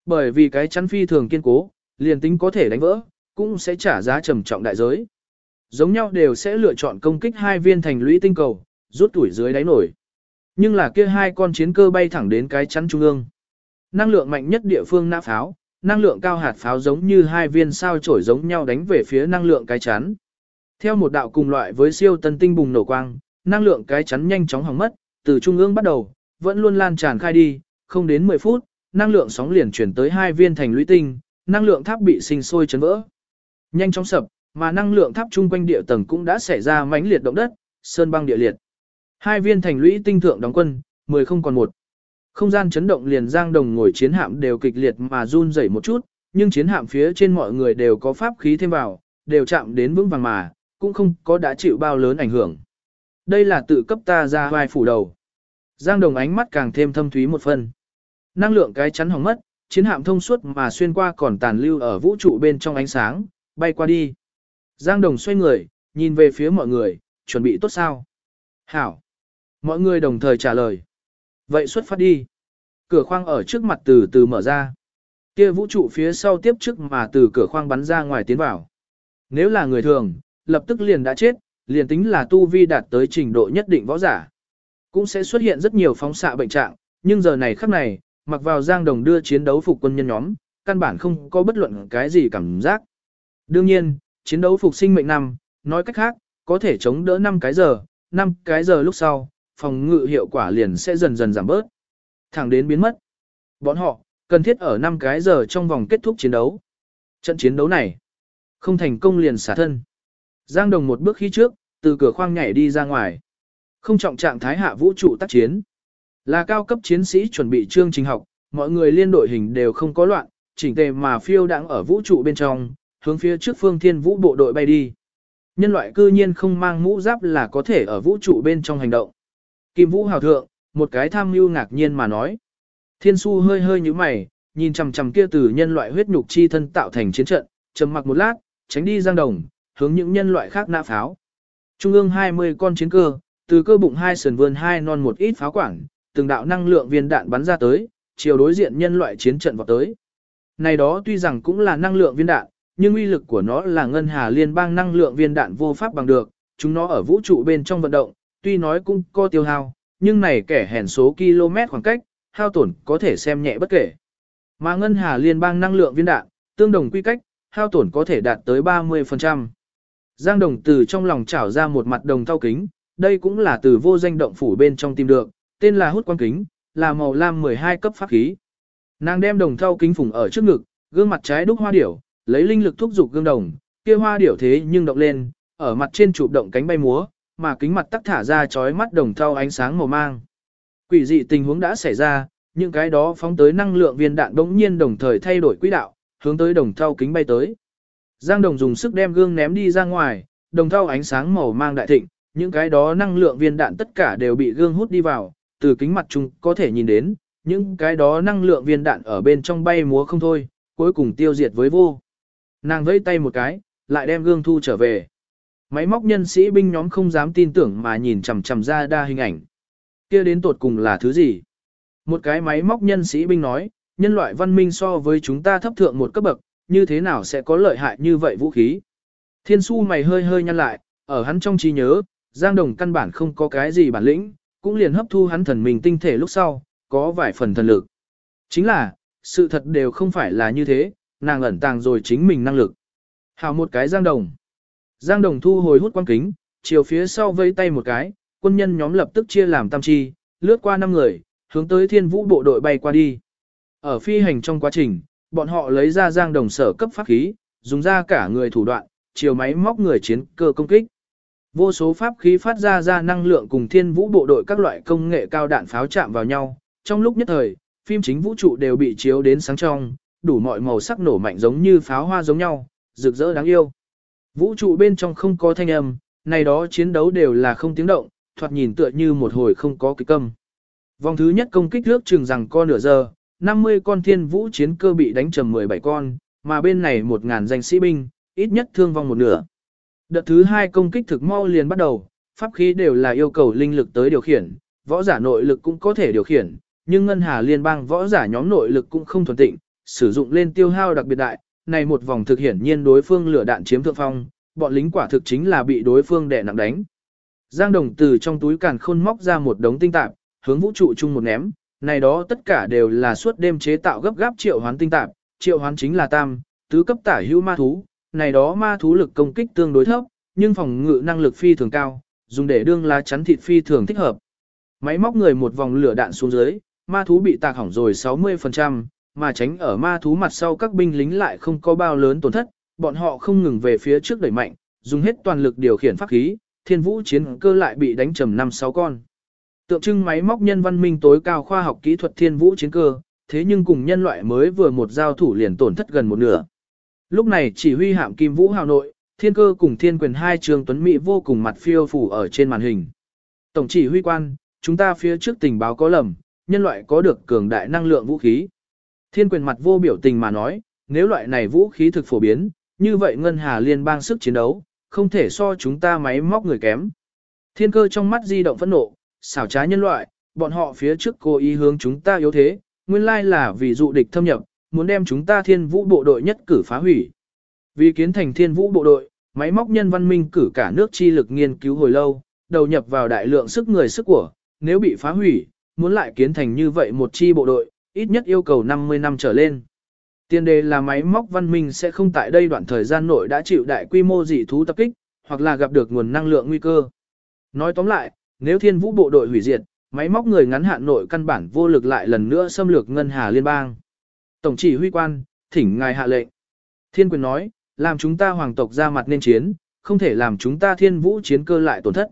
Bởi vì cái chắn phi thường kiên cố, liền tính có thể đánh vỡ, cũng sẽ trả giá trầm trọng đại giới. Giống nhau đều sẽ lựa chọn công kích hai viên thành lũy tinh cầu, rút tuổi dưới đáy nổi. Nhưng là kia hai con chiến cơ bay thẳng đến cái chắn trung ương. Năng lượng mạnh nhất địa phương nã pháo, năng lượng cao hạt pháo giống như hai viên sao chổi giống nhau đánh về phía năng lượng cái chắn. Theo một đạo cùng loại với siêu tân tinh bùng nổ quang, năng lượng cái chắn nhanh chóng hỏng mất, từ trung ương bắt đầu, vẫn luôn lan tràn khai đi, không đến 10 phút, năng lượng sóng liền chuyển tới hai viên thành lũy tinh, năng lượng tháp bị sinh sôi chấn vỡ. Nhanh chóng sập, mà năng lượng tháp chung quanh địa tầng cũng đã xảy ra mãnh liệt động đất, sơn băng địa liệt. Hai viên thành lũy tinh thượng đóng quân, 10 không còn một. Không gian chấn động liền giang đồng ngồi chiến hạm đều kịch liệt mà run rẩy một chút, nhưng chiến hạm phía trên mọi người đều có pháp khí thêm vào, đều chạm đến vững vàng mà, cũng không có đã chịu bao lớn ảnh hưởng. Đây là tự cấp ta ra vai phủ đầu. Giang đồng ánh mắt càng thêm thâm thúy một phần. Năng lượng cái chắn hỏng mất, chiến hạm thông suốt mà xuyên qua còn tàn lưu ở vũ trụ bên trong ánh sáng, bay qua đi. Giang đồng xoay người, nhìn về phía mọi người, chuẩn bị tốt sao? Hảo. Mọi người đồng thời trả lời. Vậy xuất phát đi. Cửa khoang ở trước mặt từ từ mở ra. Kia vũ trụ phía sau tiếp trước mà từ cửa khoang bắn ra ngoài tiến vào. Nếu là người thường, lập tức liền đã chết, liền tính là tu vi đạt tới trình độ nhất định võ giả. Cũng sẽ xuất hiện rất nhiều phóng xạ bệnh trạng, nhưng giờ này khắc này, mặc vào giang đồng đưa chiến đấu phục quân nhân nhóm, căn bản không có bất luận cái gì cảm giác. Đương nhiên, chiến đấu phục sinh mệnh năm, nói cách khác, có thể chống đỡ 5 cái giờ, 5 cái giờ lúc sau, phòng ngự hiệu quả liền sẽ dần dần giảm bớt. Thẳng đến biến mất. Bọn họ, cần thiết ở 5 cái giờ trong vòng kết thúc chiến đấu. Trận chiến đấu này, không thành công liền xả thân. Giang Đồng một bước khi trước, từ cửa khoang nhảy đi ra ngoài. Không trọng trạng thái hạ vũ trụ tác chiến. Là cao cấp chiến sĩ chuẩn bị chương trình học, mọi người liên đội hình đều không có loạn, chỉnh tề mà phiêu đang ở vũ trụ bên trong, hướng phía trước phương thiên vũ bộ đội bay đi. Nhân loại cư nhiên không mang mũ giáp là có thể ở vũ trụ bên trong hành động. Kim vũ hào thượng, một cái tham mưu ngạc nhiên mà nói. Thiên su hơi hơi như mày, nhìn chằm chằm kia từ nhân loại huyết nhục chi thân tạo thành chiến trận, trầm mặc một lát, tránh đi giang đồng, hướng những nhân loại khác nã pháo. Trung ương 20 con chiến cơ, từ cơ bụng hai sườn vươn hai non một ít pháo quảng, từng đạo năng lượng viên đạn bắn ra tới, chiều đối diện nhân loại chiến trận vào tới. Này đó tuy rằng cũng là năng lượng viên đạn, nhưng uy lực của nó là ngân hà liên bang năng lượng viên đạn vô pháp bằng được, chúng nó ở vũ trụ bên trong vận động, tuy nói cũng có tiêu hao, nhưng này kẻ hèn số km khoảng cách, hao tổn có thể xem nhẹ bất kể. Mà ngân hà liên bang năng lượng viên đạn, tương đồng quy cách, hao tổn có thể đạt tới 30%. Giang đồng từ trong lòng trảo ra một mặt đồng thau kính, đây cũng là từ vô danh động phủ bên trong tìm được, tên là hút quang kính, là màu lam 12 cấp pháp khí. Nàng đem đồng thau kính phùng ở trước ngực, gương mặt trái đúc hoa điểu, lấy linh lực thúc dục gương đồng, kia hoa điểu thế nhưng động lên, ở mặt trên chụp động cánh bay múa, mà kính mặt tắc thả ra chói mắt đồng thau ánh sáng màu mang. Quỷ dị tình huống đã xảy ra, những cái đó phóng tới năng lượng viên đạn bỗng nhiên đồng thời thay đổi quỹ đạo, hướng tới đồng thau kính bay tới. Giang đồng dùng sức đem gương ném đi ra ngoài, đồng thau ánh sáng màu mang đại thịnh, những cái đó năng lượng viên đạn tất cả đều bị gương hút đi vào, từ kính mặt chung có thể nhìn đến, những cái đó năng lượng viên đạn ở bên trong bay múa không thôi, cuối cùng tiêu diệt với vô. Nàng vẫy tay một cái, lại đem gương thu trở về. Máy móc nhân sĩ binh nhóm không dám tin tưởng mà nhìn chằm chằm ra đa hình ảnh. Kia đến tột cùng là thứ gì? Một cái máy móc nhân sĩ binh nói, nhân loại văn minh so với chúng ta thấp thượng một cấp bậc, như thế nào sẽ có lợi hại như vậy vũ khí? Thiên su mày hơi hơi nhăn lại, ở hắn trong trí nhớ, Giang Đồng căn bản không có cái gì bản lĩnh, cũng liền hấp thu hắn thần mình tinh thể lúc sau, có vài phần thần lực. Chính là, sự thật đều không phải là như thế, nàng ẩn tàng rồi chính mình năng lực. Hào một cái Giang Đồng. Giang Đồng thu hồi hút quang kính, chiều phía sau vây tay một cái, quân nhân nhóm lập tức chia làm tam chi, lướt qua năm người, hướng tới thiên vũ bộ đội bay qua đi. Ở phi hành trong quá trình, bọn họ lấy ra Giang Đồng sở cấp pháp khí, dùng ra cả người thủ đoạn, chiều máy móc người chiến cơ công kích. Vô số pháp khí phát ra ra năng lượng cùng thiên vũ bộ đội các loại công nghệ cao đạn pháo chạm vào nhau. Trong lúc nhất thời, phim chính vũ trụ đều bị chiếu đến sáng trong, đủ mọi màu sắc nổ mạnh giống như pháo hoa giống nhau, rực rỡ đáng yêu. Vũ trụ bên trong không có thanh âm, này đó chiến đấu đều là không tiếng động, thoạt nhìn tựa như một hồi không có kịch câm. Vòng thứ nhất công kích nước chừng rằng co nửa giờ, 50 con thiên vũ chiến cơ bị đánh trầm 17 con, mà bên này 1.000 danh sĩ binh, ít nhất thương vong một nửa. Đợt thứ hai công kích thực mau liền bắt đầu, pháp khí đều là yêu cầu linh lực tới điều khiển, võ giả nội lực cũng có thể điều khiển, nhưng ngân hà liên bang võ giả nhóm nội lực cũng không thuần tịnh, sử dụng lên tiêu hao đặc biệt đại, này một vòng thực hiển nhiên đối phương lửa đạn chiếm thượng phong, bọn lính quả thực chính là bị đối phương đè nặng đánh. Giang Đồng từ trong túi càn khôn móc ra một đống tinh tạp, hướng vũ trụ chung một ném, này đó tất cả đều là suốt đêm chế tạo gấp gáp triệu hoán tinh tạp, triệu hoán chính là tam, tứ cấp tả hữu ma thú, này đó ma thú lực công kích tương đối thấp, nhưng phòng ngự năng lực phi thường cao, dùng để đương lá chắn thịt phi thường thích hợp. Máy móc người một vòng lửa đạn xuống dưới, ma thú bị tạc hỏng rồi 60%, mà tránh ở ma thú mặt sau các binh lính lại không có bao lớn tổn thất, bọn họ không ngừng về phía trước đẩy mạnh, dùng hết toàn lực điều khiển pháp khí, thiên vũ chiến cơ lại bị đánh trầm 5-6 con. Tượng trưng máy móc nhân văn minh tối cao khoa học kỹ thuật thiên vũ chiến cơ, thế nhưng cùng nhân loại mới vừa một giao thủ liền tổn thất gần một nửa. Lúc này chỉ huy hạm kim vũ hào nội, thiên cơ cùng thiên quyền hai trường tuấn mỹ vô cùng mặt phiêu phủ ở trên màn hình. Tổng chỉ huy quan, chúng ta phía trước tình báo có lầm, nhân loại có được cường đại năng lượng vũ khí. Thiên quyền mặt vô biểu tình mà nói, nếu loại này vũ khí thực phổ biến, như vậy ngân hà liên bang sức chiến đấu, không thể so chúng ta máy móc người kém. Thiên cơ trong mắt di động phẫn nộ, xảo trá nhân loại, bọn họ phía trước cố ý hướng chúng ta yếu thế, nguyên lai là vì dụ địch thâm nhập, muốn đem chúng ta thiên vũ bộ đội nhất cử phá hủy. Vì kiến thành thiên vũ bộ đội, máy móc nhân văn minh cử cả nước chi lực nghiên cứu hồi lâu, đầu nhập vào đại lượng sức người sức của, nếu bị phá hủy, muốn lại kiến thành như vậy một chi bộ đội, ít nhất yêu cầu 50 năm trở lên. Tiên đề là máy móc văn minh sẽ không tại đây đoạn thời gian nội đã chịu đại quy mô dị thú tập kích, hoặc là gặp được nguồn năng lượng nguy cơ. Nói tóm lại, nếu thiên vũ bộ đội hủy diệt, máy móc người ngắn hạn nội căn bản vô lực lại lần nữa xâm lược ngân hà liên bang. Tổng chỉ huy quan, thỉnh ngài hạ lệnh. Thiên quyền nói, làm chúng ta hoàng tộc ra mặt nên chiến, không thể làm chúng ta thiên vũ chiến cơ lại tổn thất.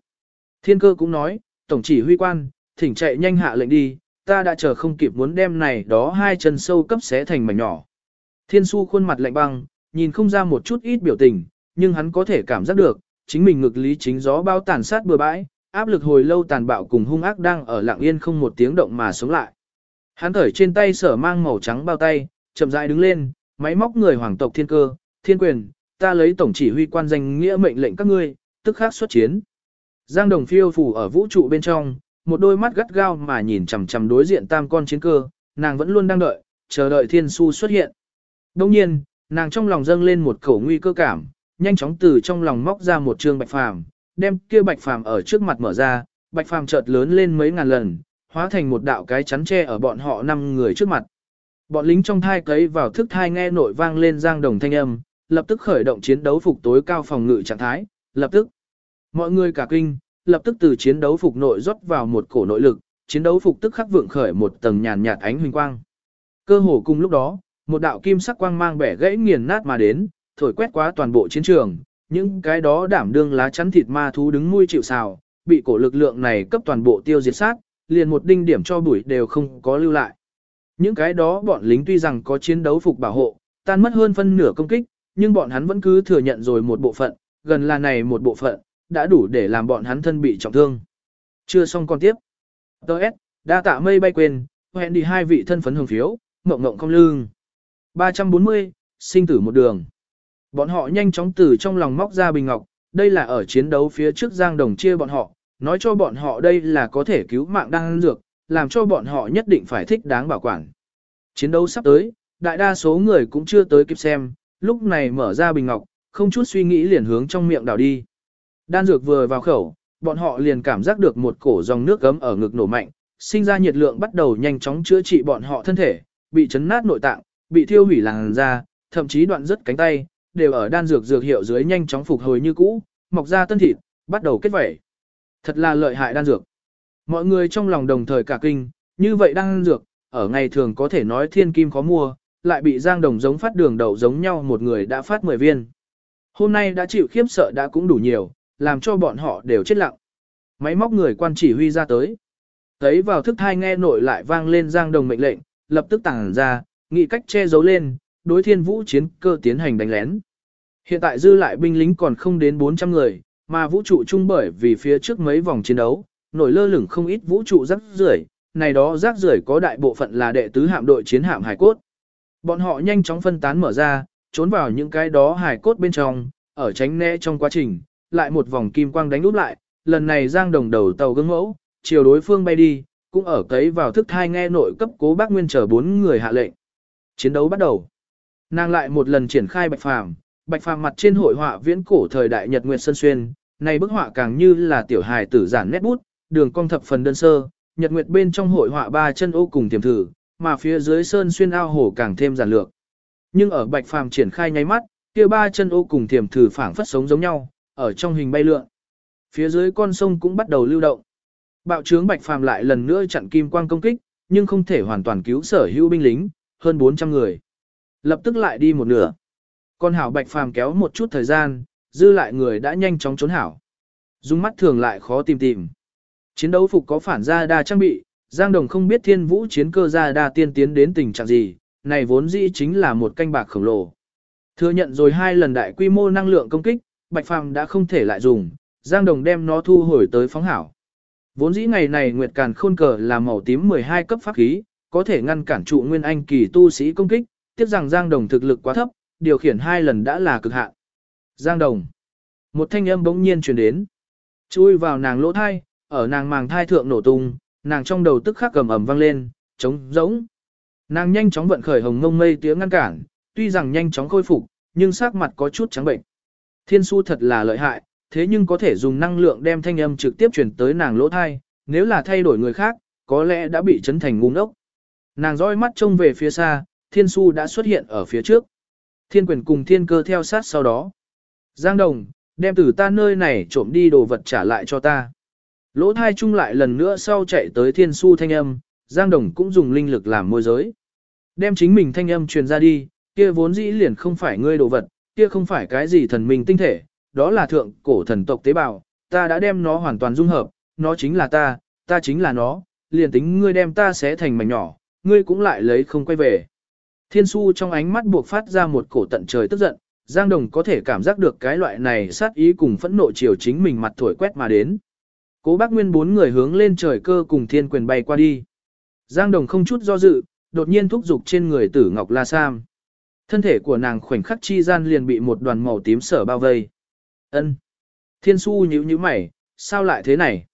Thiên cơ cũng nói, tổng chỉ huy quan, thỉnh chạy nhanh hạ lệnh đi, ta đã chờ không kịp muốn đem này đó hai chân sâu cấp xé thành mảnh nhỏ. Thiên su khuôn mặt lạnh băng, nhìn không ra một chút ít biểu tình, nhưng hắn có thể cảm giác được, chính mình ngực lý chính gió bao tàn sát bừa bãi, áp lực hồi lâu tàn bạo cùng hung ác đang ở lặng yên không một tiếng động mà sống lại. Hắn thở trên tay sở mang màu trắng bao tay, chậm rãi đứng lên, máy móc người hoàng tộc thiên cơ, thiên quyền, ta lấy tổng chỉ huy quan danh nghĩa mệnh lệnh các ngươi, tức khắc xuất chiến. Giang đồng phiêu phủ ở vũ trụ bên trong, một đôi mắt gắt gao mà nhìn chằm chằm đối diện tam con chiến cơ, nàng vẫn luôn đang đợi, chờ đợi thiên su xuất hiện. Đồng nhiên, nàng trong lòng dâng lên một khẩu nguy cơ cảm, nhanh chóng từ trong lòng móc ra một trương bạch phàm, đem kia bạch phàm ở trước mặt mở ra, bạch phàm chợt lớn lên mấy ngàn lần, hóa thành một đạo cái chắn tre ở bọn họ năm người trước mặt. Bọn lính trong thai cấy vào thức thai nghe nội vang lên giang đồng thanh âm, lập tức khởi động chiến đấu phục tối cao phòng ngự trạng thái, lập tức. Mọi người cả kinh, lập tức từ chiến đấu phục nội rót vào một cổ nội lực, chiến đấu phục tức khắc vượng khởi một tầng nhàn nhạt ánh huỳnh quang. Cơ hồ cùng lúc đó, một đạo kim sắc quang mang bẻ gãy nghiền nát mà đến, thổi quét qua toàn bộ chiến trường, những cái đó đảm đương lá chắn thịt ma thú đứng nuôi chịu sào, bị cổ lực lượng này cấp toàn bộ tiêu diệt sát, liền một đinh điểm cho bụi đều không có lưu lại. Những cái đó bọn lính tuy rằng có chiến đấu phục bảo hộ, tan mất hơn phân nửa công kích, nhưng bọn hắn vẫn cứ thừa nhận rồi một bộ phận, gần là này một bộ phận, đã đủ để làm bọn hắn thân bị trọng thương. Chưa xong còn tiếp. Đợt, đa tạ mây bay quên, hẹn đi hai vị thân phấn hưởng phiếu, mộng mộng không lương. 340, sinh tử một đường. Bọn họ nhanh chóng từ trong lòng móc ra bình ngọc, đây là ở chiến đấu phía trước Giang Đồng chia bọn họ, nói cho bọn họ đây là có thể cứu mạng đang dược, làm cho bọn họ nhất định phải thích đáng bảo quản. Chiến đấu sắp tới, đại đa số người cũng chưa tới kịp xem, lúc này mở ra bình ngọc, không chút suy nghĩ liền hướng trong miệng đảo đi. Đan dược vừa vào khẩu, bọn họ liền cảm giác được một cổ dòng nước gấm ở ngực nổ mạnh, sinh ra nhiệt lượng bắt đầu nhanh chóng chữa trị bọn họ thân thể, bị chấn nát nội tạng, bị thiêu hủy làn da, thậm chí đoạn rất cánh tay, đều ở đan dược dược hiệu dưới nhanh chóng phục hồi như cũ, mọc ra tân thịt, bắt đầu kết vảy. Thật là lợi hại đan dược. Mọi người trong lòng đồng thời cả kinh, như vậy đan dược, ở ngày thường có thể nói thiên kim khó mua, lại bị Giang Đồng giống phát đường đậu giống nhau một người đã phát 10 viên. Hôm nay đã chịu khiếp sợ đã cũng đủ nhiều, làm cho bọn họ đều chết lặng. Máy móc người quan chỉ huy ra tới. Thấy vào thức thai nghe nội lại vang lên Giang Đồng mệnh lệnh, lập tức tàng ra, nghĩ cách che giấu lên, đối thiên vũ chiến cơ tiến hành đánh lén. Hiện tại dư lại binh lính còn không đến 400 người, mà vũ trụ chung bởi vì phía trước mấy vòng chiến đấu, nổi lơ lửng không ít vũ trụ rác rưởi, này đó rác rưởi có đại bộ phận là đệ tứ hạm đội chiến hạm hải cốt. Bọn họ nhanh chóng phân tán mở ra, trốn vào những cái đó hải cốt bên trong, ở tránh né trong quá trình, lại một vòng kim quang đánh úp lại, lần này giang đồng đầu tàu gương mẫu, chiều đối phương bay đi, cũng ở cấy vào thức thai nghe nội cấp cố bác nguyên chờ bốn người hạ lệnh. Chiến đấu bắt đầu. Nàng lại một lần triển khai bạch phàm, bạch phàm mặt trên hội họa viễn cổ thời đại Nhật Nguyệt Sơn Xuyên, này bức họa càng như là tiểu hài tử giản nét bút, đường cong thập phần đơn sơ, Nhật Nguyệt bên trong hội họa ba chân ô cùng tiềm thử, mà phía dưới Sơn Xuyên ao hồ càng thêm giản lược. Nhưng ở bạch phàm triển khai nháy mắt, kia ba chân ô cùng tiềm thử phảng phất sống giống nhau, ở trong hình bay lượn. Phía dưới con sông cũng bắt đầu lưu động. Bạo trướng Bạch Phàm lại lần nữa chặn kim quang công kích, nhưng không thể hoàn toàn cứu sở hữu binh lính, hơn 400 người. Lập tức lại đi một nửa. Con hảo Bạch Phàm kéo một chút thời gian, dư lại người đã nhanh chóng trốn hảo. Dung mắt thường lại khó tìm tìm. Chiến đấu phục có phản ra đa trang bị, Giang Đồng không biết thiên vũ chiến cơ ra đa tiên tiến đến tình trạng gì, này vốn dĩ chính là một canh bạc khổng lồ. Thừa nhận rồi hai lần đại quy mô năng lượng công kích, Bạch Phàm đã không thể lại dùng, Giang Đồng đem nó thu hồi tới phóng hảo. Vốn dĩ ngày này Nguyệt Càn Khôn cờ là màu tím 12 cấp pháp khí, có thể ngăn cản trụ nguyên anh kỳ tu sĩ công kích, tiếc rằng Giang Đồng thực lực quá thấp, điều khiển hai lần đã là cực hạn. Giang Đồng. Một thanh âm bỗng nhiên truyền đến. Chui vào nàng lỗ thai, ở nàng màng thai thượng nổ tung, nàng trong đầu tức khắc cầm ẩm vang lên, trống rỗng. Nàng nhanh chóng vận khởi hồng ngông mây tiếng ngăn cản, tuy rằng nhanh chóng khôi phục, nhưng sắc mặt có chút trắng bệnh. Thiên su thật là lợi hại, thế nhưng có thể dùng năng lượng đem thanh âm trực tiếp truyền tới nàng lỗ thai, nếu là thay đổi người khác, có lẽ đã bị chấn thành ngu ngốc. Nàng dõi mắt trông về phía xa, thiên su đã xuất hiện ở phía trước. Thiên quyền cùng thiên cơ theo sát sau đó. Giang đồng, đem từ ta nơi này trộm đi đồ vật trả lại cho ta. Lỗ thai chung lại lần nữa sau chạy tới thiên su thanh âm, Giang đồng cũng dùng linh lực làm môi giới. Đem chính mình thanh âm truyền ra đi, kia vốn dĩ liền không phải ngươi đồ vật, kia không phải cái gì thần minh tinh thể, đó là thượng cổ thần tộc tế bào, ta đã đem nó hoàn toàn dung hợp, nó chính là ta, ta chính là nó, liền tính ngươi đem ta xé thành mảnh nhỏ, ngươi cũng lại lấy không quay về. Thiên su trong ánh mắt buộc phát ra một cổ tận trời tức giận, Giang Đồng có thể cảm giác được cái loại này sát ý cùng phẫn nộ chiều chính mình mặt thổi quét mà đến. Cố bác Nguyên bốn người hướng lên trời cơ cùng thiên quyền bay qua đi. Giang Đồng không chút do dự, đột nhiên thúc giục trên người tử Ngọc La Sam. Thân thể của nàng khoảnh khắc chi gian liền bị một đoàn màu tím sở bao vây. Ân. Thiên su nhíu nhíu mày, sao lại thế này?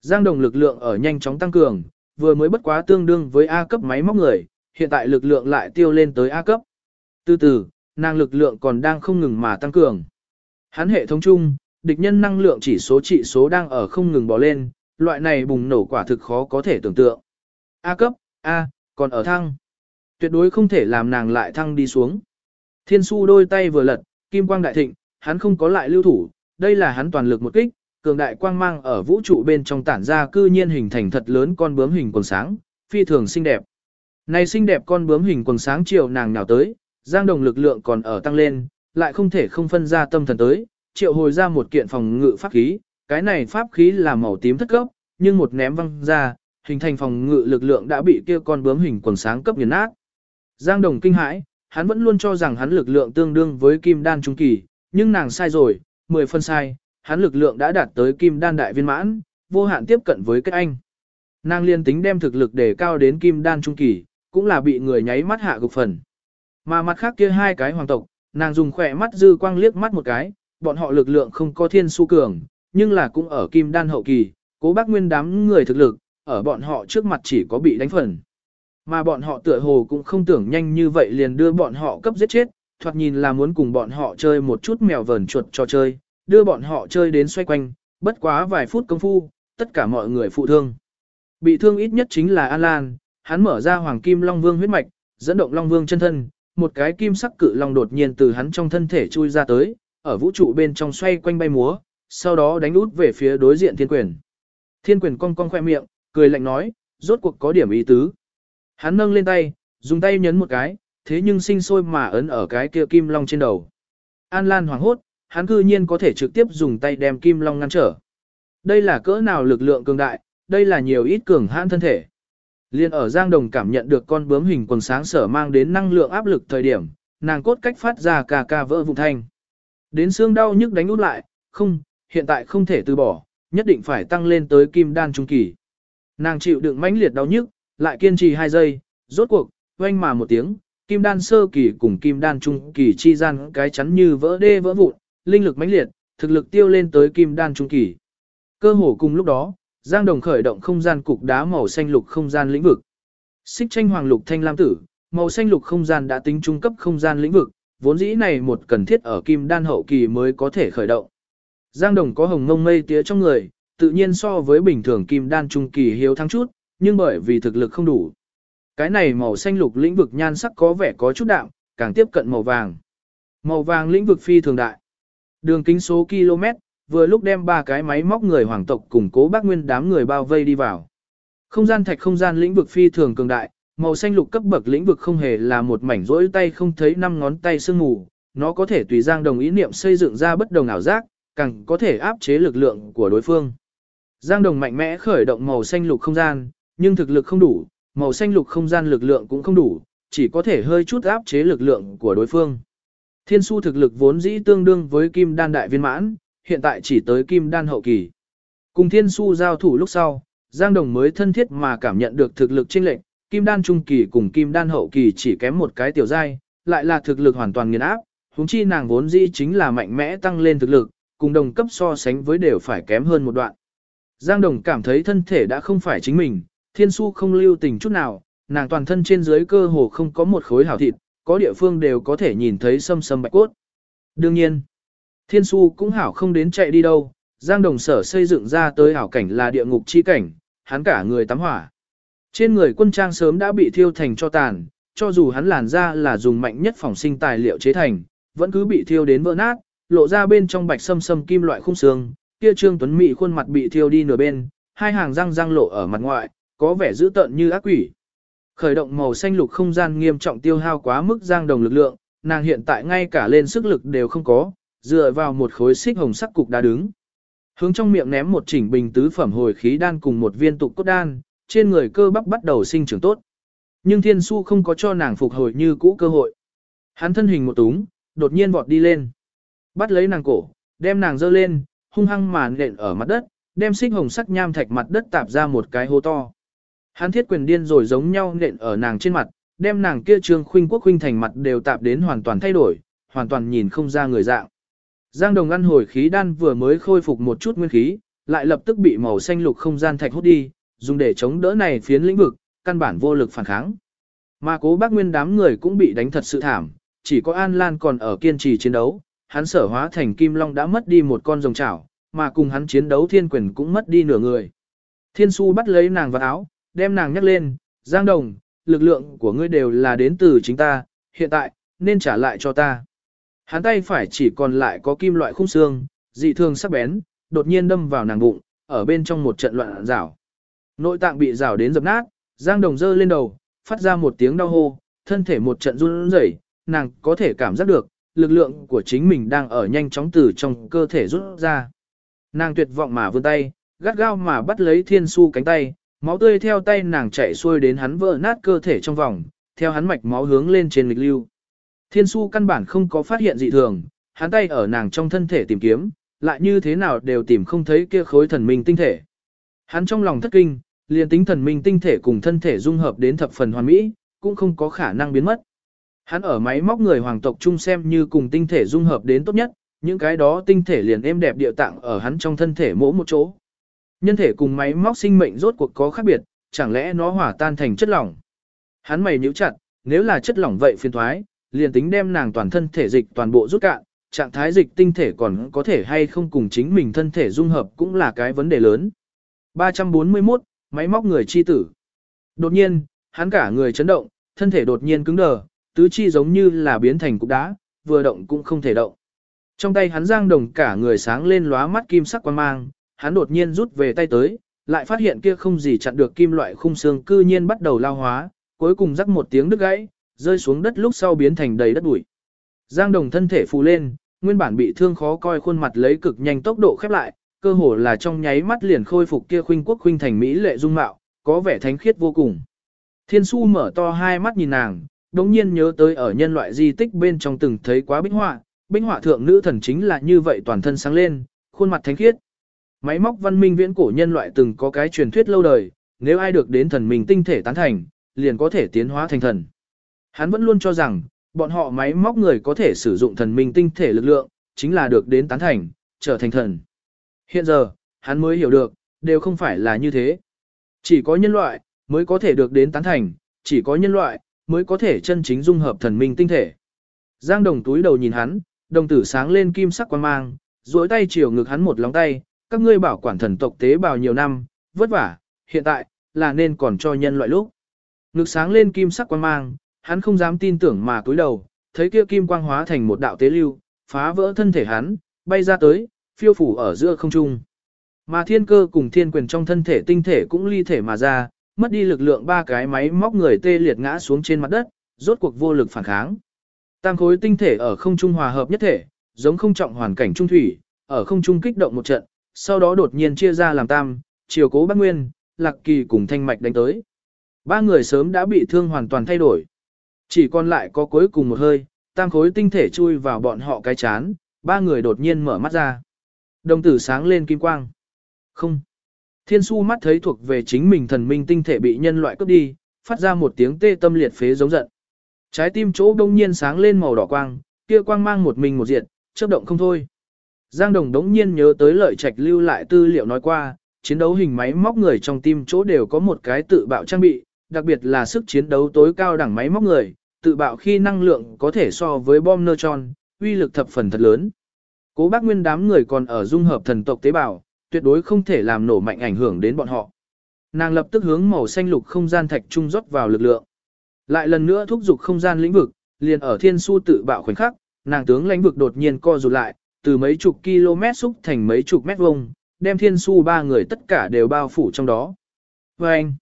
Giang Đồng lực lượng ở nhanh chóng tăng cường, vừa mới bất quá tương đương với A cấp máy móc người, hiện tại lực lượng lại tiêu lên tới A cấp. Từ từ, nàng lực lượng còn đang không ngừng mà tăng cường. Hắn hệ thống chung, địch nhân năng lượng chỉ số trị số đang ở không ngừng bò lên, loại này bùng nổ quả thực khó có thể tưởng tượng. A cấp, A, còn ở thăng. Tuyệt đối không thể làm nàng lại thăng đi xuống. Thiên su đôi tay vừa lật, kim quang đại thịnh, hắn không có lại lưu thủ, đây là hắn toàn lực một kích, cường đại quang mang ở vũ trụ bên trong tản ra cư nhiên hình thành thật lớn con bướm hình quần sáng, phi thường xinh đẹp. Này xinh đẹp con bướm hình quần sáng chiều nàng nào tới, giang đồng lực lượng còn ở tăng lên, lại không thể không phân ra tâm thần tới, triệu hồi ra một kiện phòng ngự pháp khí, cái này pháp khí là màu tím thất cấp, nhưng một ném văng ra, hình thành phòng ngự lực lượng đã bị kia con bướm hình quần sáng cấp nghiền nát. Giang đồng kinh hãi, hắn vẫn luôn cho rằng hắn lực lượng tương đương với kim đan trung kỳ, nhưng nàng sai rồi, 10 phân sai, hắn lực lượng đã đạt tới kim đan đại viên mãn, vô hạn tiếp cận với kết anh. Nàng liên tính đem thực lực để cao đến kim đan trung kỳ, cũng là bị người nháy mắt hạ gục phần. Mà mặt khác kia hai cái hoàng tộc, nàng dùng khỏe mắt dư quang liếc mắt một cái, bọn họ lực lượng không có thiên su cường, nhưng là cũng ở kim đan hậu kỳ, cố bác nguyên đám người thực lực, ở bọn họ trước mặt chỉ có bị đánh phần. Mà bọn họ tựa hồ cũng không tưởng nhanh như vậy liền đưa bọn họ cấp giết chết, thoạt nhìn là muốn cùng bọn họ chơi một chút mèo vờn chuột cho chơi, đưa bọn họ chơi đến xoay quanh, bất quá vài phút công phu, tất cả mọi người phụ thương. Bị thương ít nhất chính là An Lan, hắn mở ra hoàng kim long vương huyết mạch, dẫn động long vương chân thân, một cái kim sắc cự long đột nhiên từ hắn trong thân thể chui ra tới, ở vũ trụ bên trong xoay quanh bay múa, sau đó đánh út về phía đối diện thiên quyền. Thiên quyền cong cong khoe miệng, cười lạnh nói, rốt cuộc có điểm ý tứ. Hắn nâng lên tay, dùng tay nhấn một cái, thế nhưng sinh sôi mà ấn ở cái kia kim long trên đầu. An Lan hoảng hốt, hắn cư nhiên có thể trực tiếp dùng tay đem kim long ngăn trở. Đây là cỡ nào lực lượng cường đại, đây là nhiều ít cường hãn thân thể. Liên ở Giang Đồng cảm nhận được con bướm hình quần sáng sở mang đến năng lượng áp lực thời điểm, nàng cốt cách phát ra cà cà vỡ vụn thanh. Đến xương đau nhức đánh út lại, không, hiện tại không thể từ bỏ, nhất định phải tăng lên tới kim đan trung kỳ. Nàng chịu đựng mãnh liệt đau nhức, lại kiên trì 2 giây, rốt cuộc, oanh mà một tiếng, kim đan sơ kỳ cùng kim đan trung kỳ chi gian cái chắn như vỡ đê vỡ vụn, linh lực mãnh liệt, thực lực tiêu lên tới kim đan trung kỳ. Cơ hồ cùng lúc đó, Giang Đồng khởi động không gian cục đá màu xanh lục không gian lĩnh vực. Xích tranh hoàng lục thanh lam tử, màu xanh lục không gian đã tính trung cấp không gian lĩnh vực, vốn dĩ này một cần thiết ở kim đan hậu kỳ mới có thể khởi động. Giang Đồng có hồng ngông mây tía trong người, tự nhiên so với bình thường kim đan trung kỳ hiếu thắng chút, nhưng bởi vì thực lực không đủ. Cái này màu xanh lục lĩnh vực nhan sắc có vẻ có chút đạm, càng tiếp cận màu vàng. Màu vàng lĩnh vực phi thường đại. Đường kính số km, vừa lúc đem ba cái máy móc người hoàng tộc cùng cố bác nguyên đám người bao vây đi vào. Không gian thạch không gian lĩnh vực phi thường cường đại, màu xanh lục cấp bậc lĩnh vực không hề là một mảnh rỗi tay không thấy năm ngón tay sương mù, nó có thể tùy Giang Đồng ý niệm xây dựng ra bất đồng ảo giác, càng có thể áp chế lực lượng của đối phương. Giang Đồng mạnh mẽ khởi động màu xanh lục không gian, nhưng thực lực không đủ, màu xanh lục không gian lực lượng cũng không đủ, chỉ có thể hơi chút áp chế lực lượng của đối phương. Thiên su thực lực vốn dĩ tương đương với kim đan đại viên mãn, hiện tại chỉ tới kim đan hậu kỳ. Cùng thiên su giao thủ lúc sau, Giang Đồng mới thân thiết mà cảm nhận được thực lực chênh lệch, kim đan trung kỳ cùng kim đan hậu kỳ chỉ kém một cái tiểu giai, lại là thực lực hoàn toàn nghiền áp, huống chi nàng vốn dĩ chính là mạnh mẽ tăng lên thực lực, cùng đồng cấp so sánh với đều phải kém hơn một đoạn. Giang Đồng cảm thấy thân thể đã không phải chính mình, thiên su không lưu tình chút nào, nàng toàn thân trên dưới cơ hồ không có một khối hảo thịt, có địa phương đều có thể nhìn thấy sâm sâm bạch cốt. Đương nhiên, thiên su cũng hảo không đến chạy đi đâu, Giang Đồng sở xây dựng ra tới hảo cảnh là địa ngục chi cảnh, hắn cả người tắm hỏa. Trên người quân trang sớm đã bị thiêu thành cho tàn, cho dù hắn làn ra là dùng mạnh nhất phòng sinh tài liệu chế thành, vẫn cứ bị thiêu đến vỡ nát, lộ ra bên trong bạch sâm sâm kim loại khung xương, kia Trương Tuấn Mỹ khuôn mặt bị thiêu đi nửa bên, hai hàng răng răng lộ ở mặt ngoại, có vẻ dữ tợn như ác quỷ. Khởi động màu xanh lục không gian nghiêm trọng tiêu hao quá mức giang đồng lực lượng, nàng hiện tại ngay cả lên sức lực đều không có, dựa vào một khối xích hồng sắc cục đá đứng. Hướng trong miệng ném một chỉnh bình tứ phẩm hồi khí đan cùng một viên tục cốt đan, trên người cơ bắp bắt đầu sinh trưởng tốt. Nhưng thiên su không có cho nàng phục hồi như cũ cơ hội. Hắn thân hình một túng, đột nhiên vọt đi lên. Bắt lấy nàng cổ, đem nàng dơ lên, hung hăng màn nện ở mặt đất, đem xích hồng sắc nham thạch mặt đất tạp ra một cái hố to. Hắn thiết quyền điên rồi giống nhau nện ở nàng trên mặt, đem nàng kia trương khuynh quốc khuynh thành mặt đều tạp đến hoàn toàn thay đổi, hoàn toàn nhìn không ra người dạng. Giang Đồng ăn hồi khí đan vừa mới khôi phục một chút nguyên khí, lại lập tức bị màu xanh lục không gian thạch hút đi, dùng để chống đỡ này phiến lĩnh vực, căn bản vô lực phản kháng. Mà cố bác nguyên đám người cũng bị đánh thật sự thảm, chỉ có An Lan còn ở kiên trì chiến đấu, hắn sở hóa thành kim long đã mất đi một con rồng chảo, mà cùng hắn chiến đấu thiên quyền cũng mất đi nửa người. Thiên su bắt lấy nàng vào áo, đem nàng nhắc lên, Giang Đồng, lực lượng của ngươi đều là đến từ chính ta, hiện tại, nên trả lại cho ta. Hắn tay phải chỉ còn lại có kim loại khung xương, dị thường sắc bén, đột nhiên đâm vào nàng bụng, ở bên trong một trận loạn rảo. Nội tạng bị rào đến dập nát, Giang Đồng giơ lên đầu, phát ra một tiếng đau hô, thân thể một trận run rẩy, nàng có thể cảm giác được, lực lượng của chính mình đang ở nhanh chóng từ trong cơ thể rút ra. Nàng tuyệt vọng mà vươn tay, gắt gao mà bắt lấy thiên su cánh tay, máu tươi theo tay nàng chạy xuôi đến hắn vỡ nát cơ thể trong vòng, theo hắn mạch máu hướng lên trên lịch lưu. Thiên su căn bản không có phát hiện dị thường, hắn tay ở nàng trong thân thể tìm kiếm, lại như thế nào đều tìm không thấy kia khối thần minh tinh thể. Hắn trong lòng thất kinh, liền tính thần minh tinh thể cùng thân thể dung hợp đến thập phần hoàn mỹ, cũng không có khả năng biến mất. Hắn ở máy móc người hoàng tộc chung xem như cùng tinh thể dung hợp đến tốt nhất, những cái đó tinh thể liền êm đẹp địa tạng ở hắn trong thân thể mỗi một chỗ. Nhân thể cùng máy móc sinh mệnh rốt cuộc có khác biệt, chẳng lẽ nó hỏa tan thành chất lỏng. Hắn mày nhíu chặt, nếu là chất lỏng vậy phiền thoái, liền tính đem nàng toàn thân thể dịch toàn bộ rút cạn, trạng thái dịch tinh thể còn có thể hay không cùng chính mình thân thể dung hợp cũng là cái vấn đề lớn. 341, máy móc người chi tử. Đột nhiên, hắn cả người chấn động, thân thể đột nhiên cứng đờ, tứ chi giống như là biến thành cục đá, vừa động cũng không thể động. Trong tay hắn giang đồng cả người sáng lên lóa mắt kim sắc quan mang, hắn đột nhiên rút về tay tới, lại phát hiện kia không gì chặn được kim loại khung xương cư nhiên bắt đầu lao hóa, cuối cùng rắc một tiếng đứt gãy, rơi xuống đất lúc sau biến thành đầy đất bụi. Giang đồng thân thể phù lên, nguyên bản bị thương khó coi khuôn mặt lấy cực nhanh tốc độ khép lại, cơ hồ là trong nháy mắt liền khôi phục kia khuynh quốc khuynh thành mỹ lệ dung mạo, có vẻ thánh khiết vô cùng. Thiên su mở to hai mắt nhìn nàng, đống nhiên nhớ tới ở nhân loại di tích bên trong từng thấy quá bích họa, bích họa thượng nữ thần chính là như vậy toàn thân sáng lên, khuôn mặt thánh khiết. Máy móc văn minh viễn cổ nhân loại từng có cái truyền thuyết lâu đời, nếu ai được đến thần mình tinh thể tán thành, liền có thể tiến hóa thành thần. Hắn vẫn luôn cho rằng, bọn họ máy móc người có thể sử dụng thần minh tinh thể lực lượng, chính là được đến tán thành, trở thành thần. Hiện giờ, hắn mới hiểu được, đều không phải là như thế. Chỉ có nhân loại, mới có thể được đến tán thành, chỉ có nhân loại, mới có thể chân chính dung hợp thần minh tinh thể. Giang đồng túi đầu nhìn hắn, đồng tử sáng lên kim sắc quan mang, duỗi tay chiều ngực hắn một lóng tay, các ngươi bảo quản thần tộc tế bào nhiều năm, vất vả, hiện tại, là nên còn cho nhân loại lúc. Ngực sáng lên kim sắc quan mang, hắn không dám tin tưởng mà túi đầu, thấy kia kim quang hóa thành một đạo tế lưu, phá vỡ thân thể hắn, bay ra tới, phiêu phủ ở giữa không trung. Mà thiên cơ cùng thiên quyền trong thân thể tinh thể cũng ly thể mà ra, mất đi lực lượng ba cái máy móc người tê liệt ngã xuống trên mặt đất, rốt cuộc vô lực phản kháng. Tam khối tinh thể ở không trung hòa hợp nhất thể, giống không trọng hoàn cảnh trung thủy, ở không trung kích động một trận, sau đó đột nhiên chia ra làm tam, chiều cố bác nguyên, lạc kỳ cùng thanh mạch đánh tới. Ba người sớm đã bị thương hoàn toàn thay đổi. Chỉ còn lại có cuối cùng một hơi, tam khối tinh thể chui vào bọn họ cái chán, ba người đột nhiên mở mắt ra. Đồng tử sáng lên kim quang. Không. Thiên su mắt thấy thuộc về chính mình thần minh tinh thể bị nhân loại cướp đi, phát ra một tiếng tê tâm liệt phế giống giận. Trái tim chỗ đông nhiên sáng lên màu đỏ quang, kia quang mang một mình một diện, chớp động không thôi. Giang Đồng đống nhiên nhớ tới lợi trạch lưu lại tư liệu nói qua, chiến đấu hình máy móc người trong tim chỗ đều có một cái tự bạo trang bị, đặc biệt là sức chiến đấu tối cao đẳng máy móc người, tự bạo khi năng lượng có thể so với bom neutron, uy lực thập phần thật lớn. Cố bác nguyên đám người còn ở dung hợp thần tộc tế bào, tuyệt đối không thể làm nổ mạnh ảnh hưởng đến bọn họ. Nàng lập tức hướng màu xanh lục không gian thạch trung rót vào lực lượng. Lại lần nữa thúc giục không gian lĩnh vực, liền ở thiên su tự bạo khoảnh khắc, nàng tướng lĩnh vực đột nhiên co rụt lại, từ mấy chục km xúc thành mấy chục mét vuông, đem thiên su ba người tất cả đều bao phủ trong đó. Và anh,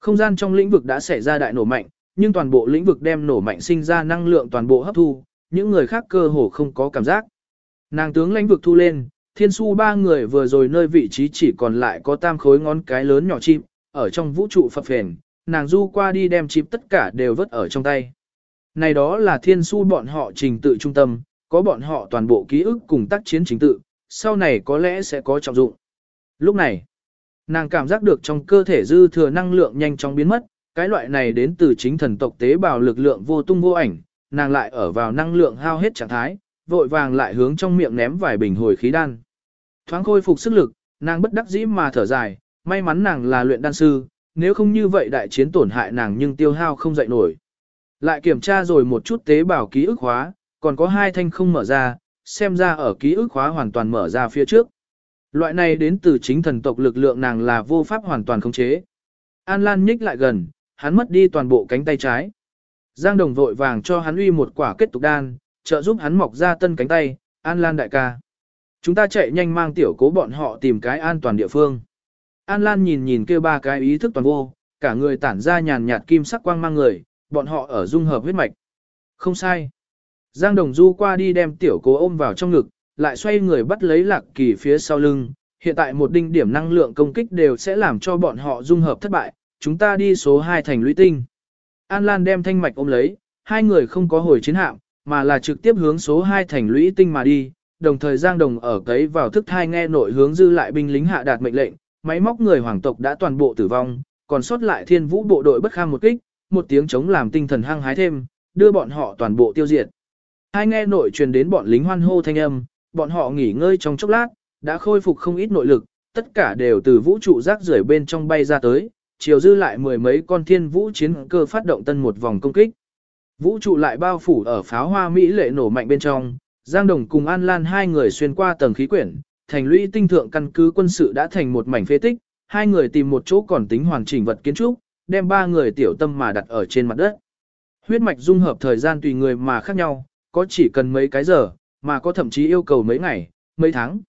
không gian trong lĩnh vực đã xảy ra đại nổ mạnh, nhưng toàn bộ lĩnh vực đem nổ mạnh sinh ra năng lượng toàn bộ hấp thu, những người khác cơ hồ không có cảm giác. Nàng tướng lĩnh vực thu lên, thiên su ba người vừa rồi nơi vị trí chỉ còn lại có tam khối ngón cái lớn nhỏ chim, ở trong vũ trụ phập phền, nàng du qua đi đem chim tất cả đều vứt ở trong tay. Này đó là thiên su bọn họ trình tự trung tâm, có bọn họ toàn bộ ký ức cùng tác chiến chính tự, sau này có lẽ sẽ có trọng dụng. Lúc này, nàng cảm giác được trong cơ thể dư thừa năng lượng nhanh chóng biến mất, cái loại này đến từ chính thần tộc tế bào lực lượng vô tung vô ảnh, nàng lại ở vào năng lượng hao hết trạng thái, vội vàng lại hướng trong miệng ném vài bình hồi khí đan. Thoáng khôi phục sức lực, nàng bất đắc dĩ mà thở dài, may mắn nàng là luyện đan sư, nếu không như vậy đại chiến tổn hại nàng nhưng tiêu hao không dậy nổi. Lại kiểm tra rồi một chút tế bào ký ức hóa, còn có hai thanh không mở ra, xem ra ở ký ức khóa hoàn toàn mở ra phía trước. Loại này đến từ chính thần tộc lực lượng nàng là vô pháp hoàn toàn khống chế. An Lan nhích lại gần, hắn mất đi toàn bộ cánh tay trái. Giang Đồng vội vàng cho hắn uy một quả kết tục đan, trợ giúp hắn mọc ra tân cánh tay, An Lan đại ca. Chúng ta chạy nhanh mang tiểu cố bọn họ tìm cái an toàn địa phương. An Lan nhìn nhìn kêu ba cái ý thức toàn vô, cả người tản ra nhàn nhạt kim sắc quang mang người, bọn họ ở dung hợp huyết mạch. Không sai. Giang Đồng Du qua đi đem tiểu cố ôm vào trong ngực, lại xoay người bắt lấy lạc kỳ phía sau lưng. Hiện tại một đinh điểm năng lượng công kích đều sẽ làm cho bọn họ dung hợp thất bại, chúng ta đi số 2 thành lũy tinh. An Lan đem thanh mạch ôm lấy, hai người không có hồi chiến hạm, mà là trực tiếp hướng số 2 thành lũy tinh mà đi, đồng thời Giang Đồng ở cấy vào thức thai nghe nội hướng dư lại binh lính hạ đạt mệnh lệnh, máy móc người hoàng tộc đã toàn bộ tử vong, còn sót lại thiên vũ bộ đội bất kham một kích, một tiếng chống làm tinh thần hăng hái thêm, đưa bọn họ toàn bộ tiêu diệt. Hai nghe nội truyền đến bọn lính hoan hô thanh âm, bọn họ nghỉ ngơi trong chốc lát, đã khôi phục không ít nội lực, tất cả đều từ vũ trụ rác rưởi bên trong bay ra tới, chiều dư lại mười mấy con thiên vũ chiến cơ phát động tân một vòng công kích. Vũ trụ lại bao phủ ở pháo hoa Mỹ lệ nổ mạnh bên trong, Giang Đồng cùng An Lan hai người xuyên qua tầng khí quyển, thành lũy tinh thượng căn cứ quân sự đã thành một mảnh phế tích, hai người tìm một chỗ còn tính hoàn chỉnh vật kiến trúc, đem ba người tiểu tâm mà đặt ở trên mặt đất. Huyết mạch dung hợp thời gian tùy người mà khác nhau, có chỉ cần mấy cái giờ, mà có thậm chí yêu cầu mấy ngày, mấy tháng.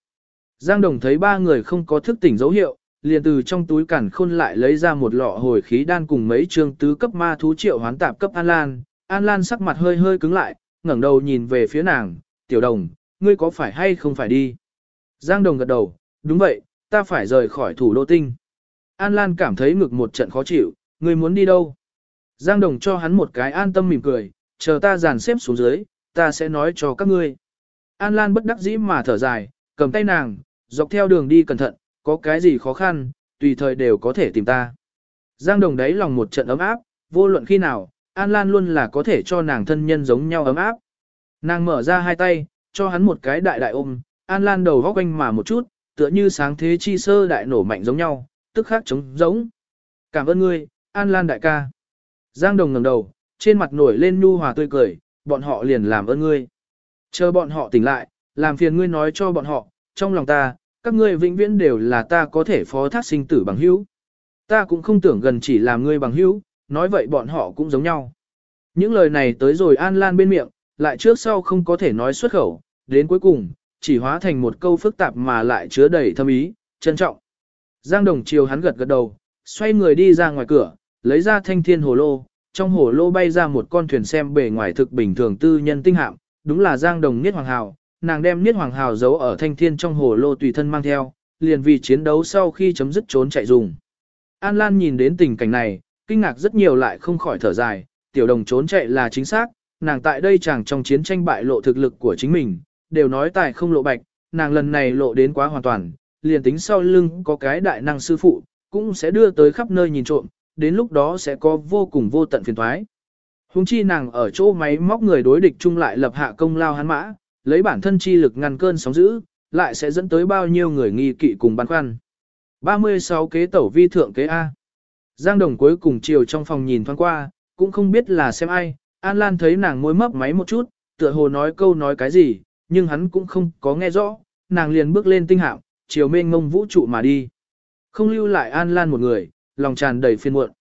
Giang Đồng thấy ba người không có thức tỉnh dấu hiệu, liền từ trong túi cản khôn lại lấy ra một lọ hồi khí đan cùng mấy trường tứ cấp ma thú triệu hoán tạp cấp An Lan. An Lan sắc mặt hơi hơi cứng lại, ngẩng đầu nhìn về phía nàng, tiểu đồng, ngươi có phải hay không phải đi? Giang Đồng gật đầu, đúng vậy, ta phải rời khỏi thủ đô tinh. An Lan cảm thấy ngực một trận khó chịu, ngươi muốn đi đâu? Giang Đồng cho hắn một cái an tâm mỉm cười, chờ ta dàn xếp xuống dưới, ta sẽ nói cho các ngươi. An Lan bất đắc dĩ mà thở dài, cầm tay nàng, dọc theo đường đi cẩn thận, có cái gì khó khăn, tùy thời đều có thể tìm ta. Giang Đồng đấy lòng một trận ấm áp, vô luận khi nào, An Lan luôn là có thể cho nàng thân nhân giống nhau ấm áp. Nàng mở ra hai tay, cho hắn một cái đại đại ôm, An Lan đầu góc quanh mà một chút, tựa như sáng thế chi sơ đại nổ mạnh giống nhau, tức khắc trống giống. Cảm ơn ngươi, An Lan đại ca. Giang Đồng ngẩng đầu, trên mặt nổi lên nhu hòa tươi cười, bọn họ liền làm ơn ngươi. Chờ bọn họ tỉnh lại, làm phiền ngươi nói cho bọn họ, trong lòng ta, các ngươi vĩnh viễn đều là ta có thể phó thác sinh tử bằng hữu. Ta cũng không tưởng gần chỉ làm ngươi bằng hữu, nói vậy bọn họ cũng giống nhau. Những lời này tới rồi An Lan bên miệng, lại trước sau không có thể nói xuất khẩu, đến cuối cùng, chỉ hóa thành một câu phức tạp mà lại chứa đầy thâm ý, trân trọng. Giang Đồng chiều hắn gật gật đầu, xoay người đi ra ngoài cửa, lấy ra thanh thiên hồ lô, trong hồ lô bay ra một con thuyền xem bề ngoài thực bình thường tư nhân tinh hạm, đúng là Giang Đồng Niết Hoàng Hào, nàng đem Niết Hoàng Hào giấu ở thanh thiên trong hồ lô tùy thân mang theo, liền vì chiến đấu sau khi chấm dứt trốn chạy dùng. An Lan nhìn đến tình cảnh này, kinh ngạc rất nhiều lại không khỏi thở dài, tiểu đồng trốn chạy là chính xác, nàng tại đây chẳng trong chiến tranh bại lộ thực lực của chính mình, đều nói tài không lộ bạch, nàng lần này lộ đến quá hoàn toàn, liền tính sau lưng có cái đại năng sư phụ, cũng sẽ đưa tới khắp nơi nhìn trộm, đến lúc đó sẽ có vô cùng vô tận phiền thoái. Hùng chi nàng ở chỗ máy móc người đối địch chung lại lập hạ công lao hắn mã, lấy bản thân chi lực ngăn cơn sóng dữ, lại sẽ dẫn tới bao nhiêu người nghi kỵ cùng băn khoăn. 36 kế tẩu vi thượng kế A. Giang Đồng cuối cùng chiều trong phòng nhìn thoáng qua, cũng không biết là xem ai, An Lan thấy nàng môi mấp máy một chút, tựa hồ nói câu nói cái gì, nhưng hắn cũng không có nghe rõ, nàng liền bước lên tinh hạm, chiều mênh ngông vũ trụ mà đi. Không lưu lại An Lan một người, lòng tràn đầy phiền muộn.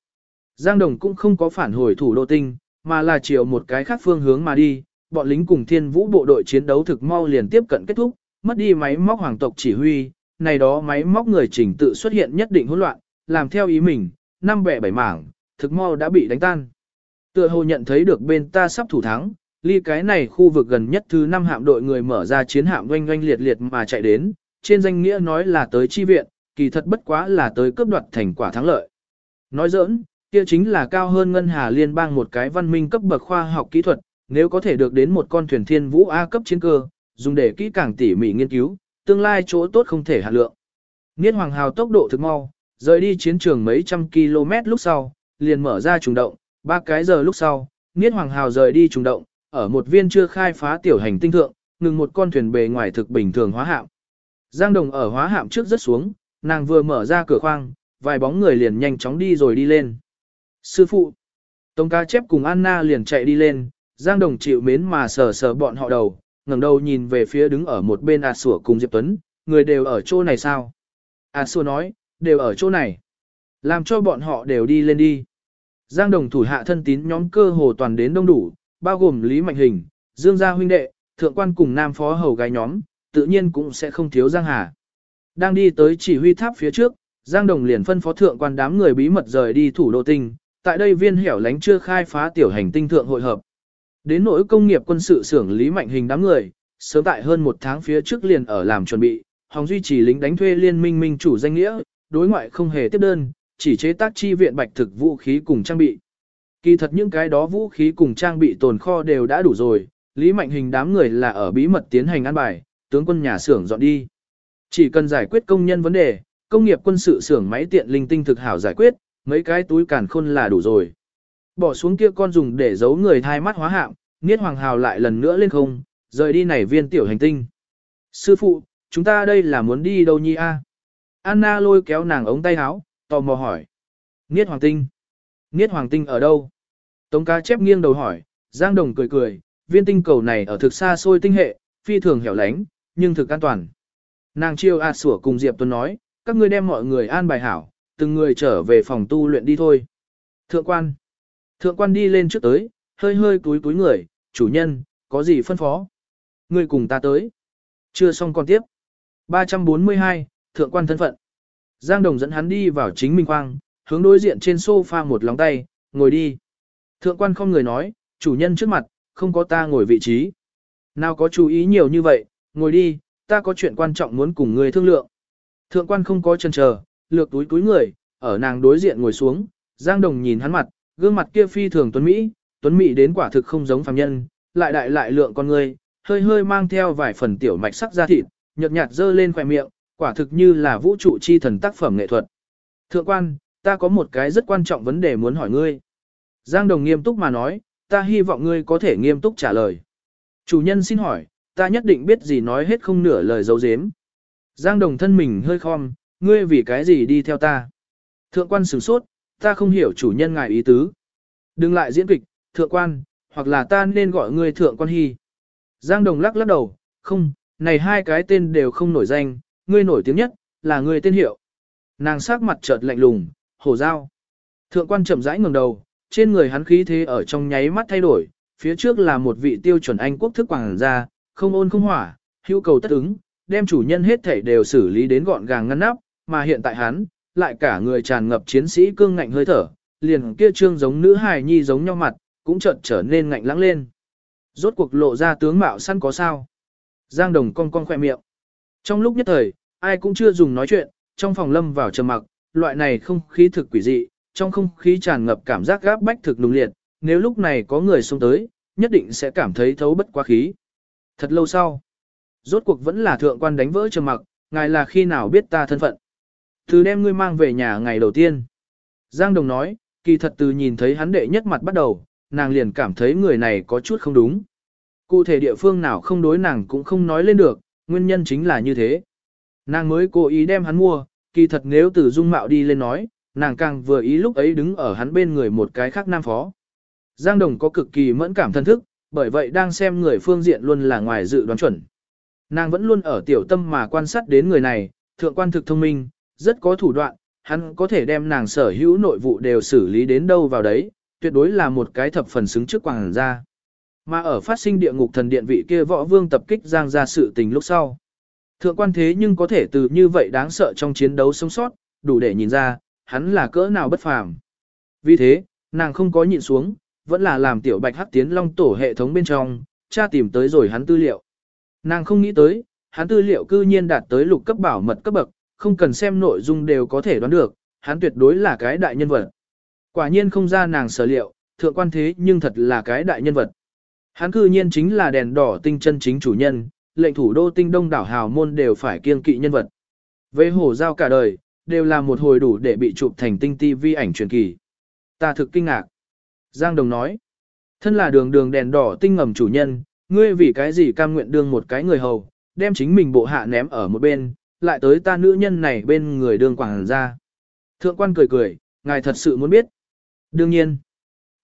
Giang Đồng cũng không có phản hồi thủ đô tinh, mà là chiều một cái khác phương hướng mà đi, bọn lính cùng thiên vũ bộ đội chiến đấu thực mau liền tiếp cận kết thúc, mất đi máy móc hoàng tộc chỉ huy, này đó máy móc người chỉnh tự xuất hiện nhất định hỗn loạn, làm theo ý mình, năm bẻ bảy mảng, thực mau đã bị đánh tan. Tựa hồ nhận thấy được bên ta sắp thủ thắng, ly cái này khu vực gần nhất thứ năm hạm đội người mở ra chiến hạm oanh oanh liệt liệt mà chạy đến, trên danh nghĩa nói là tới chi viện, kỳ thật bất quá là tới cướp đoạt thành quả thắng lợi. Nói giỡn, kia chính là cao hơn ngân hà liên bang một cái văn minh cấp bậc khoa học kỹ thuật, nếu có thể được đến một con thuyền thiên vũ A cấp chiến cơ, dùng để kỹ càng tỉ mỉ nghiên cứu, tương lai chỗ tốt không thể hạ lượng. Niết Hoàng Hào tốc độ thực mau, rời đi chiến trường mấy trăm km lúc sau, liền mở ra trùng động, ba cái giờ lúc sau, Niết Hoàng Hào rời đi trùng động, ở một viên chưa khai phá tiểu hành tinh thượng, ngừng một con thuyền bề ngoài thực bình thường hóa hạm. Giang Đồng ở hóa hạm trước rất xuống, nàng vừa mở ra cửa khoang, vài bóng người liền nhanh chóng đi rồi đi lên. Sư phụ, Tống cá chép cùng Anna liền chạy đi lên, Giang Đồng chịu mến mà sờ sờ bọn họ đầu, ngẩng đầu nhìn về phía đứng ở một bên A sủa cùng Diệp Tuấn, người đều ở chỗ này sao? A sủa nói, đều ở chỗ này. Làm cho bọn họ đều đi lên đi. Giang Đồng thủ hạ thân tín nhóm cơ hồ toàn đến đông đủ, bao gồm Lý Mạnh Hình, Dương Gia huynh đệ, thượng quan cùng nam phó hầu gái nhóm, tự nhiên cũng sẽ không thiếu Giang Hà. Đang đi tới chỉ huy tháp phía trước, Giang Đồng liền phân phó thượng quan đám người bí mật rời đi thủ đô tinh, tại đây viên hẻo lánh chưa khai phá tiểu hành tinh thượng hội hợp. Đến nỗi công nghiệp quân sự xưởng Lý Mạnh Hình đám người, sớm tại hơn một tháng phía trước liền ở làm chuẩn bị, hòng duy trì lính đánh thuê liên minh minh chủ danh nghĩa, đối ngoại không hề tiếp đơn, chỉ chế tác chi viện bạch thực vũ khí cùng trang bị. Kỳ thật những cái đó vũ khí cùng trang bị tồn kho đều đã đủ rồi, Lý Mạnh Hình đám người là ở bí mật tiến hành ăn bài, tướng quân nhà xưởng dọn đi. Chỉ cần giải quyết công nhân vấn đề, công nghiệp quân sự xưởng máy tiện linh tinh thực hảo giải quyết, mấy cái túi càn khôn là đủ rồi. Bỏ xuống kia con dùng để giấu người thai mắt hóa hạm, Niết Hoàng Hào lại lần nữa lên không, rời đi nảy viên tiểu hành tinh. Sư phụ, chúng ta đây là muốn đi đâu nhi a? Anna lôi kéo nàng ống tay áo, tò mò hỏi. Niết Hoàng Tinh. Niết Hoàng Tinh ở đâu? Tống cá chép nghiêng đầu hỏi, Giang Đồng cười cười, viên tinh cầu này ở thực xa xôi tinh hệ, phi thường hẻo lánh, nhưng thực an toàn. Nàng chiêu à sủa cùng Diệp Tuấn nói, các ngươi đem mọi người an bài hảo, từng người trở về phòng tu luyện đi thôi. Thượng quan. Thượng quan đi lên trước tới, hơi hơi túi túi người, chủ nhân, có gì phân phó? Người cùng ta tới. Chưa xong còn tiếp. 342, thượng quan thân phận. Giang Đồng dẫn hắn đi vào chính minh khoang, hướng đối diện trên sofa một lòng tay, ngồi đi. Thượng quan không người nói, chủ nhân trước mặt, không có ta ngồi vị trí. Nào có chú ý nhiều như vậy, ngồi đi, ta có chuyện quan trọng muốn cùng ngươi thương lượng. Thượng quan không có chân chờ, lược túi túi người, ở nàng đối diện ngồi xuống, Giang Đồng nhìn hắn mặt, gương mặt kia phi thường tuấn Mỹ, tuấn Mỹ đến quả thực không giống phàm nhân, lại đại lại lượng con người, hơi hơi mang theo vài phần tiểu mạch sắc da thịt, nhợt nhạt dơ lên khỏe miệng, quả thực như là vũ trụ chi thần tác phẩm nghệ thuật. Thượng quan, ta có một cái rất quan trọng vấn đề muốn hỏi ngươi. Giang Đồng nghiêm túc mà nói, ta hy vọng ngươi có thể nghiêm túc trả lời. Chủ nhân xin hỏi, ta nhất định biết gì nói hết không nửa lời dấu dếm. Giang Đồng thân mình hơi khom, ngươi vì cái gì đi theo ta. Thượng quan sửng sốt, ta không hiểu chủ nhân ngài ý tứ. Đừng lại diễn kịch, thượng quan, hoặc là ta nên gọi ngươi thượng quan hy. Giang Đồng lắc lắc đầu, không, này hai cái tên đều không nổi danh, ngươi nổi tiếng nhất, là ngươi tên hiệu. Nàng sắc mặt chợt lạnh lùng, hổ dao. Thượng quan chậm rãi ngẩng đầu, trên người hắn khí thế ở trong nháy mắt thay đổi, phía trước là một vị tiêu chuẩn Anh quốc thức quảng gia, không ôn không hỏa, hữu cầu tất ứng, đem chủ nhân hết thể đều xử lý đến gọn gàng ngăn nắp, mà hiện tại hắn, lại cả người tràn ngập chiến sĩ cương ngạnh hơi thở, liền kia trương giống nữ hài nhi giống nhau mặt, cũng chợt trở nên ngạnh lãng lên. Rốt cuộc lộ ra tướng mạo săn có sao. Giang Đồng cong cong khỏe miệng. Trong lúc nhất thời, ai cũng chưa dùng nói chuyện, trong phòng lâm vào trầm mặc, loại này không khí thực quỷ dị, trong không khí tràn ngập cảm giác gáp bách thực nung liệt, nếu lúc này có người xông tới, nhất định sẽ cảm thấy thấu bất quá khí. Thật lâu sau, rốt cuộc vẫn là thượng quan đánh vỡ trầm mặc, ngài là khi nào biết ta thân phận. Từ đem ngươi mang về nhà ngày đầu tiên. Giang Đồng nói, kỳ thật từ nhìn thấy hắn đệ nhất mặt bắt đầu, nàng liền cảm thấy người này có chút không đúng. Cụ thể địa phương nào không đối nàng cũng không nói lên được, nguyên nhân chính là như thế. Nàng mới cố ý đem hắn mua, kỳ thật nếu từ dung mạo đi lên nói, nàng càng vừa ý lúc ấy đứng ở hắn bên người một cái khác nam phó. Giang Đồng có cực kỳ mẫn cảm thân thức, bởi vậy đang xem người phương diện luôn là ngoài dự đoán chuẩn. Nàng vẫn luôn ở tiểu tâm mà quan sát đến người này, thượng quan thực thông minh, rất có thủ đoạn, hắn có thể đem nàng sở hữu nội vụ đều xử lý đến đâu vào đấy, tuyệt đối là một cái thập phần xứng trước quảng ra. Mà ở phát sinh địa ngục thần điện vị kia võ vương tập kích Giang ra sự tình lúc sau. Thượng quan thế nhưng có thể từ như vậy đáng sợ trong chiến đấu sống sót, đủ để nhìn ra, hắn là cỡ nào bất phàm. Vì thế, nàng không có nhịn xuống, vẫn là làm tiểu bạch hắc tiến long tổ hệ thống bên trong, cha tìm tới rồi hắn tư liệu. Nàng không nghĩ tới, hắn tư liệu cư nhiên đạt tới lục cấp bảo mật cấp bậc, không cần xem nội dung đều có thể đoán được, hắn tuyệt đối là cái đại nhân vật. Quả nhiên không ra nàng sở liệu, thượng quan thế nhưng thật là cái đại nhân vật. Hắn cư nhiên chính là đèn đỏ tinh chân chính chủ nhân, lệnh thủ đô tinh đông đảo hào môn đều phải kiên kỵ nhân vật. Về hổ giao cả đời, đều là một hồi đủ để bị chụp thành tinh ti vi ảnh truyền kỳ. Ta thực kinh ngạc. Giang Đồng nói, thân là đường đường đèn đỏ tinh ngầm chủ nhân, ngươi vì cái gì cam nguyện đương một cái người hầu, đem chính mình bộ hạ ném ở một bên, lại tới ta nữ nhân này bên người đường quảng ra. Thượng quan cười cười, ngài thật sự muốn biết. Đương nhiên.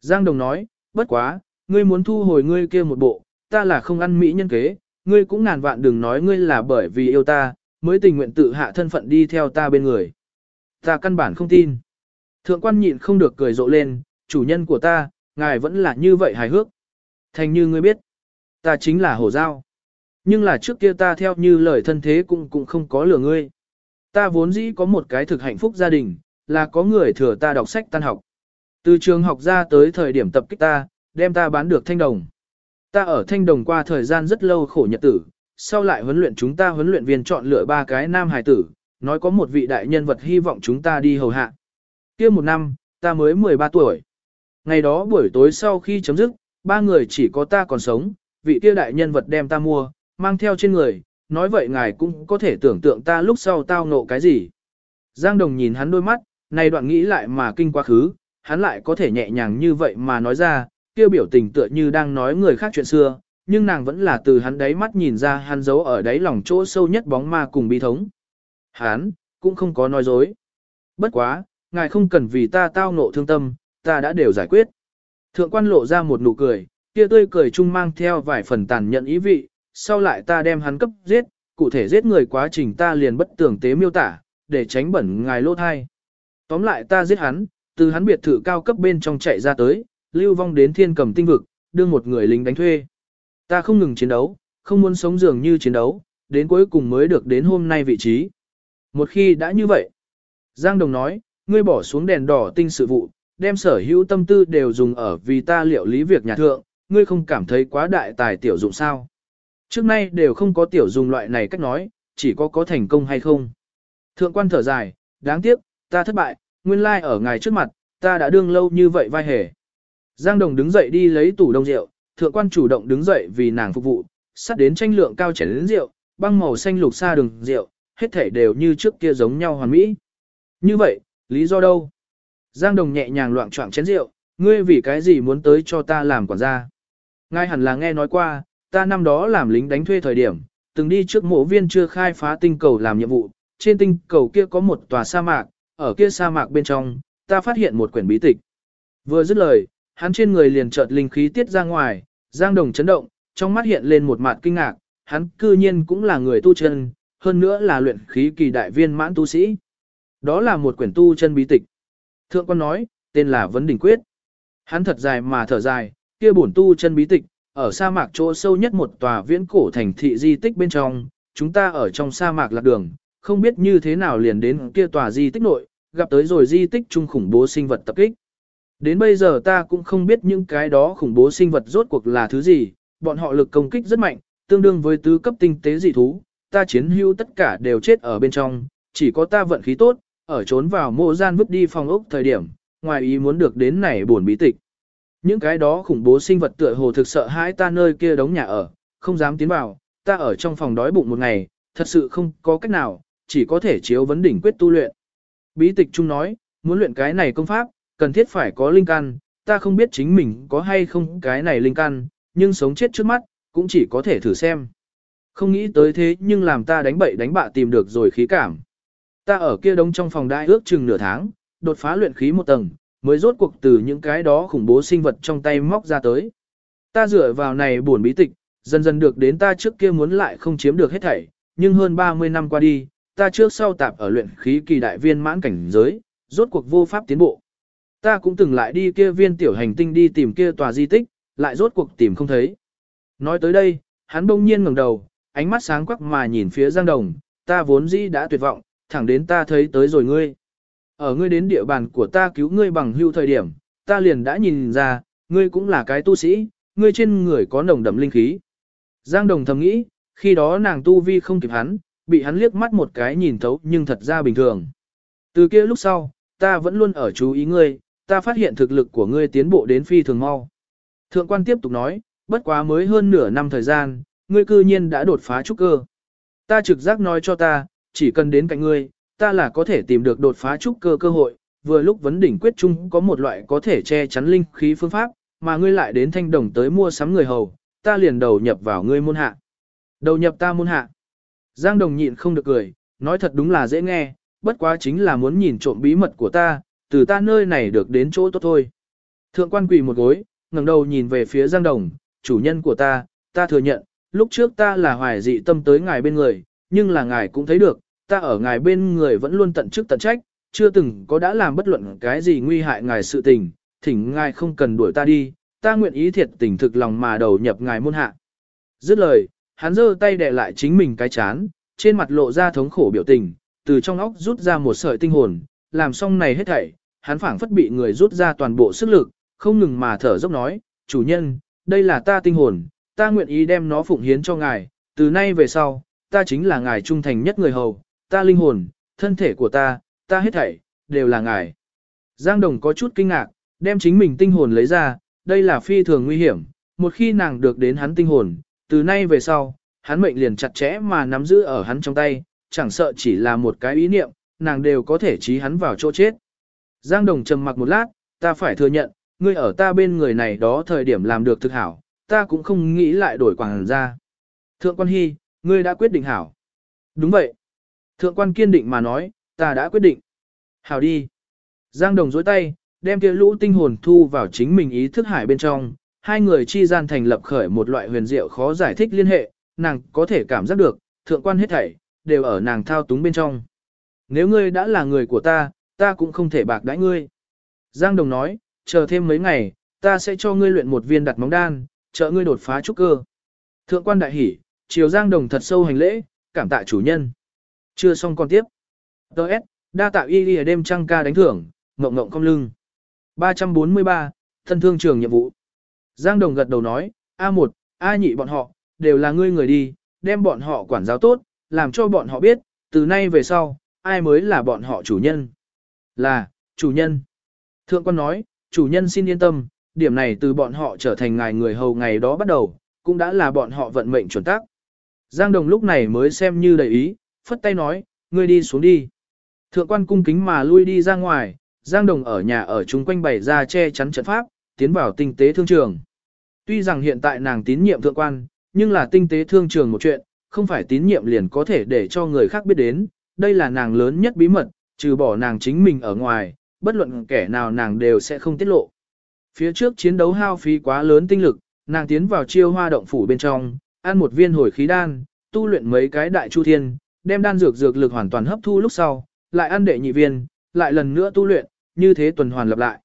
Giang Đồng nói, bất quá, ngươi muốn thu hồi ngươi kia một bộ, ta là không ăn mỹ nhân kế, ngươi cũng ngàn vạn đừng nói ngươi là bởi vì yêu ta, mới tình nguyện tự hạ thân phận đi theo ta bên người. Ta căn bản không tin. Thượng quan nhịn không được cười rộ lên, chủ nhân của ta, ngài vẫn là như vậy hài hước. Thành như ngươi biết, ta chính là hổ giao. Nhưng là trước kia ta theo như lời thân thế cũng cũng không có lừa ngươi. Ta vốn dĩ có một cái thực hạnh phúc gia đình, là có người thừa ta đọc sách tan học. Từ trường học ra tới thời điểm tập kích ta, đem ta bán được thanh đồng. Ta ở thanh đồng qua thời gian rất lâu khổ nhật tử, sau lại huấn luyện chúng ta huấn luyện viên chọn lựa ba cái nam hài tử, nói có một vị đại nhân vật hy vọng chúng ta đi hầu hạ. kia một năm, ta mới 13 tuổi. Ngày đó buổi tối sau khi chấm dứt, ba người chỉ có ta còn sống, vị kia đại nhân vật đem ta mua, mang theo trên người, nói vậy ngài cũng có thể tưởng tượng ta lúc sau tao nộ cái gì. Giang Đồng nhìn hắn đôi mắt, này đoạn nghĩ lại mà kinh quá khứ, hắn lại có thể nhẹ nhàng như vậy mà nói ra, kia biểu tình tựa như đang nói người khác chuyện xưa, nhưng nàng vẫn là từ hắn đáy mắt nhìn ra hắn giấu ở đáy lòng chỗ sâu nhất bóng ma cùng bi thống. Hắn, cũng không có nói dối. Bất quá, ngài không cần vì ta tao nộ thương tâm, ta đã đều giải quyết. Thượng quan lộ ra một nụ cười, kia tươi cười chung mang theo vài phần tàn nhận ý vị, sau lại ta đem hắn cấp giết, cụ thể giết người quá trình ta liền bất tưởng tế miêu tả, để tránh bẩn ngài lô thai. Tóm lại ta giết hắn, từ hắn biệt thự cao cấp bên trong chạy ra tới, lưu vong đến thiên cầm tinh vực, đưa một người lính đánh thuê. Ta không ngừng chiến đấu, không muốn sống dường như chiến đấu, đến cuối cùng mới được đến hôm nay vị trí. Một khi đã như vậy, Giang Đồng nói, ngươi bỏ xuống đèn đỏ tinh sự vụ, đem sở hữu tâm tư đều dùng ở vì ta liệu lý việc nhà thượng, ngươi không cảm thấy quá đại tài tiểu dụng sao. Trước nay đều không có tiểu dùng loại này cách nói, chỉ có có thành công hay không. Thượng quan thở dài, đáng tiếc, ta thất bại, nguyên lai like ở ngài trước mặt, ta đã đương lâu như vậy vai hề. Giang Đồng đứng dậy đi lấy tủ đông rượu, thượng quan chủ động đứng dậy vì nàng phục vụ, sắt đến tranh lượng cao chảy đến rượu, băng màu xanh lục xa đường rượu, hết thể đều như trước kia giống nhau hoàn mỹ. Như vậy, lý do đâu? Giang Đồng nhẹ nhàng loạn choạng chén rượu, ngươi vì cái gì muốn tới cho ta làm quản gia? Ngay hẳn là nghe nói qua, ta năm đó làm lính đánh thuê thời điểm, từng đi trước mộ viên chưa khai phá tinh cầu làm nhiệm vụ, trên tinh cầu kia có một tòa sa mạc, ở kia sa mạc bên trong, ta phát hiện một quyển bí tịch. Vừa dứt lời, hắn trên người liền chợt linh khí tiết ra ngoài, Giang Đồng chấn động, trong mắt hiện lên một mặt kinh ngạc, hắn cư nhiên cũng là người tu chân, hơn nữa là luyện khí kỳ đại viên mãn tu sĩ. Đó là một quyển tu chân bí tịch. Thượng quan nói, tên là Vấn Đình Quyết. Hắn thật dài mà thở dài, kia bổn tu chân bí tịch, ở sa mạc chỗ sâu nhất một tòa viễn cổ thành thị di tích bên trong, chúng ta ở trong sa mạc lạc đường, không biết như thế nào liền đến kia tòa di tích nội, gặp tới rồi di tích trung khủng bố sinh vật tập kích. Đến bây giờ ta cũng không biết những cái đó khủng bố sinh vật rốt cuộc là thứ gì, bọn họ lực công kích rất mạnh, tương đương với tứ cấp tinh tế dị thú, ta chiến hữu tất cả đều chết ở bên trong, chỉ có ta vận khí tốt, ở trốn vào mộ gian vứt đi phòng ốc thời điểm, ngoài ý muốn được đến này buồn bí tịch. Những cái đó khủng bố sinh vật tựa hồ thực sợ hãi ta nơi kia đóng nhà ở, không dám tiến vào, ta ở trong phòng đói bụng một ngày, thật sự không có cách nào, chỉ có thể chiếu vấn đỉnh quyết tu luyện. Bí tịch chung nói, muốn luyện cái này công pháp, cần thiết phải có linh căn, ta không biết chính mình có hay không cái này linh căn, nhưng sống chết trước mắt, cũng chỉ có thể thử xem. Không nghĩ tới thế nhưng làm ta đánh bậy đánh bạ tìm được rồi khí cảm. Ta ở kia đống trong phòng đại ước chừng nửa tháng, đột phá luyện khí một tầng, mới rốt cuộc từ những cái đó khủng bố sinh vật trong tay móc ra tới. Ta dựa vào này buồn bí tịch, dần dần được đến ta trước kia muốn lại không chiếm được hết thảy, nhưng hơn 30 năm qua đi, ta trước sau tạp ở luyện khí kỳ đại viên mãn cảnh giới, rốt cuộc vô pháp tiến bộ. Ta cũng từng lại đi kia viên tiểu hành tinh đi tìm kia tòa di tích, lại rốt cuộc tìm không thấy. Nói tới đây, hắn bỗng nhiên ngẩng đầu, ánh mắt sáng quắc mà nhìn phía Giang Đồng, ta vốn dĩ đã tuyệt vọng, thẳng đến ta thấy tới rồi ngươi. Ở ngươi đến địa bàn của ta cứu ngươi bằng hưu thời điểm, ta liền đã nhìn ra, ngươi cũng là cái tu sĩ, ngươi trên người có nồng đậm linh khí. Giang Đồng thầm nghĩ, khi đó nàng tu vi không kịp hắn, bị hắn liếc mắt một cái nhìn thấu nhưng thật ra bình thường. Từ kia lúc sau, ta vẫn luôn ở chú ý ngươi, ta phát hiện thực lực của ngươi tiến bộ đến phi thường mau. Thượng quan tiếp tục nói, bất quá mới hơn nửa năm thời gian, ngươi cư nhiên đã đột phá trúc cơ. Ta trực giác nói cho ta, chỉ cần đến cạnh ngươi, ta là có thể tìm được đột phá trúc cơ cơ hội, vừa lúc vấn đỉnh quyết chung có một loại có thể che chắn linh khí phương pháp, mà ngươi lại đến thanh đồng tới mua sắm người hầu, ta liền đầu nhập vào ngươi môn hạ. Đầu nhập ta môn hạ. Giang đồng nhịn không được cười, nói thật đúng là dễ nghe, bất quá chính là muốn nhìn trộm bí mật của ta, từ ta nơi này được đến chỗ tốt thôi. Thượng quan quỳ một gối, ngẩng đầu nhìn về phía Giang đồng, chủ nhân của ta, ta thừa nhận, lúc trước ta là hoài dị tâm tới ngài bên người, nhưng là ngài cũng thấy được, ta ở ngài bên người vẫn luôn tận chức tận trách, chưa từng có đã làm bất luận cái gì nguy hại ngài sự tình, thỉnh ngài không cần đuổi ta đi, ta nguyện ý thiệt tình thực lòng mà đầu nhập ngài môn hạ. Dứt lời, hắn giơ tay đè lại chính mình cái chán, trên mặt lộ ra thống khổ biểu tình, từ trong óc rút ra một sợi tinh hồn, làm xong này hết thảy, hắn phảng phất bị người rút ra toàn bộ sức lực, không ngừng mà thở dốc nói, chủ nhân, đây là ta tinh hồn, ta nguyện ý đem nó phụng hiến cho ngài, từ nay về sau, ta chính là ngài trung thành nhất người hầu, ta linh hồn, thân thể của ta, ta hết thảy, đều là ngài. Giang Đồng có chút kinh ngạc, đem chính mình tinh hồn lấy ra, đây là phi thường nguy hiểm, một khi nàng được đến hắn tinh hồn, từ nay về sau, hắn mệnh liền chặt chẽ mà nắm giữ ở hắn trong tay, chẳng sợ chỉ là một cái ý niệm, nàng đều có thể trí hắn vào chỗ chết. Giang Đồng trầm mặc một lát, ta phải thừa nhận, ngươi ở ta bên người này đó thời điểm làm được thực hảo, ta cũng không nghĩ lại đổi quảng ra. Thượng quan Hy, ngươi đã quyết định hảo. Đúng vậy. Thượng quan kiên định mà nói, ta đã quyết định. Hảo đi. Giang Đồng dối tay, đem kia lũ tinh hồn thu vào chính mình ý thức hải bên trong, hai người chi gian thành lập khởi một loại huyền diệu khó giải thích liên hệ, nàng có thể cảm giác được, thượng quan hết thảy, đều ở nàng thao túng bên trong. Nếu ngươi đã là người của ta, ta cũng không thể bạc đãi ngươi. Giang Đồng nói, chờ thêm mấy ngày, ta sẽ cho ngươi luyện một viên đặt móng đan, trợ ngươi đột phá trúc cơ. Thượng quan đại hỉ, chiều Giang Đồng thật sâu hành lễ, cảm tạ chủ nhân. Chưa xong còn tiếp. Đợt, đa tạo y ghi đêm trăng ca đánh thưởng, ngộng ngộng cong lưng. 343, thân thương trường nhiệm vụ. Giang Đồng gật đầu nói, A1, A nhị bọn họ, đều là ngươi người đi, đem bọn họ quản giáo tốt, làm cho bọn họ biết, từ nay về sau, ai mới là bọn họ chủ nhân. Là, chủ nhân. Thượng quan nói, chủ nhân xin yên tâm, điểm này từ bọn họ trở thành ngài người hầu ngày đó bắt đầu, cũng đã là bọn họ vận mệnh chuẩn tắc. Giang Đồng lúc này mới xem như đầy ý, phất tay nói, ngươi đi xuống đi. Thượng quan cung kính mà lui đi ra ngoài, Giang Đồng ở nhà ở chung quanh bày ra che chắn trận pháp, tiến vào tinh tế thương trường. Tuy rằng hiện tại nàng tín nhiệm thượng quan, nhưng là tinh tế thương trường một chuyện, không phải tín nhiệm liền có thể để cho người khác biết đến, đây là nàng lớn nhất bí mật, trừ bỏ nàng chính mình ở ngoài, bất luận kẻ nào nàng đều sẽ không tiết lộ. Phía trước chiến đấu hao phí quá lớn tinh lực, nàng tiến vào chiêu hoa động phủ bên trong, ăn một viên hồi khí đan, tu luyện mấy cái đại chu thiên, đem đan dược dược lực hoàn toàn hấp thu lúc sau, lại ăn đệ nhị viên, lại lần nữa tu luyện, như thế tuần hoàn lặp lại.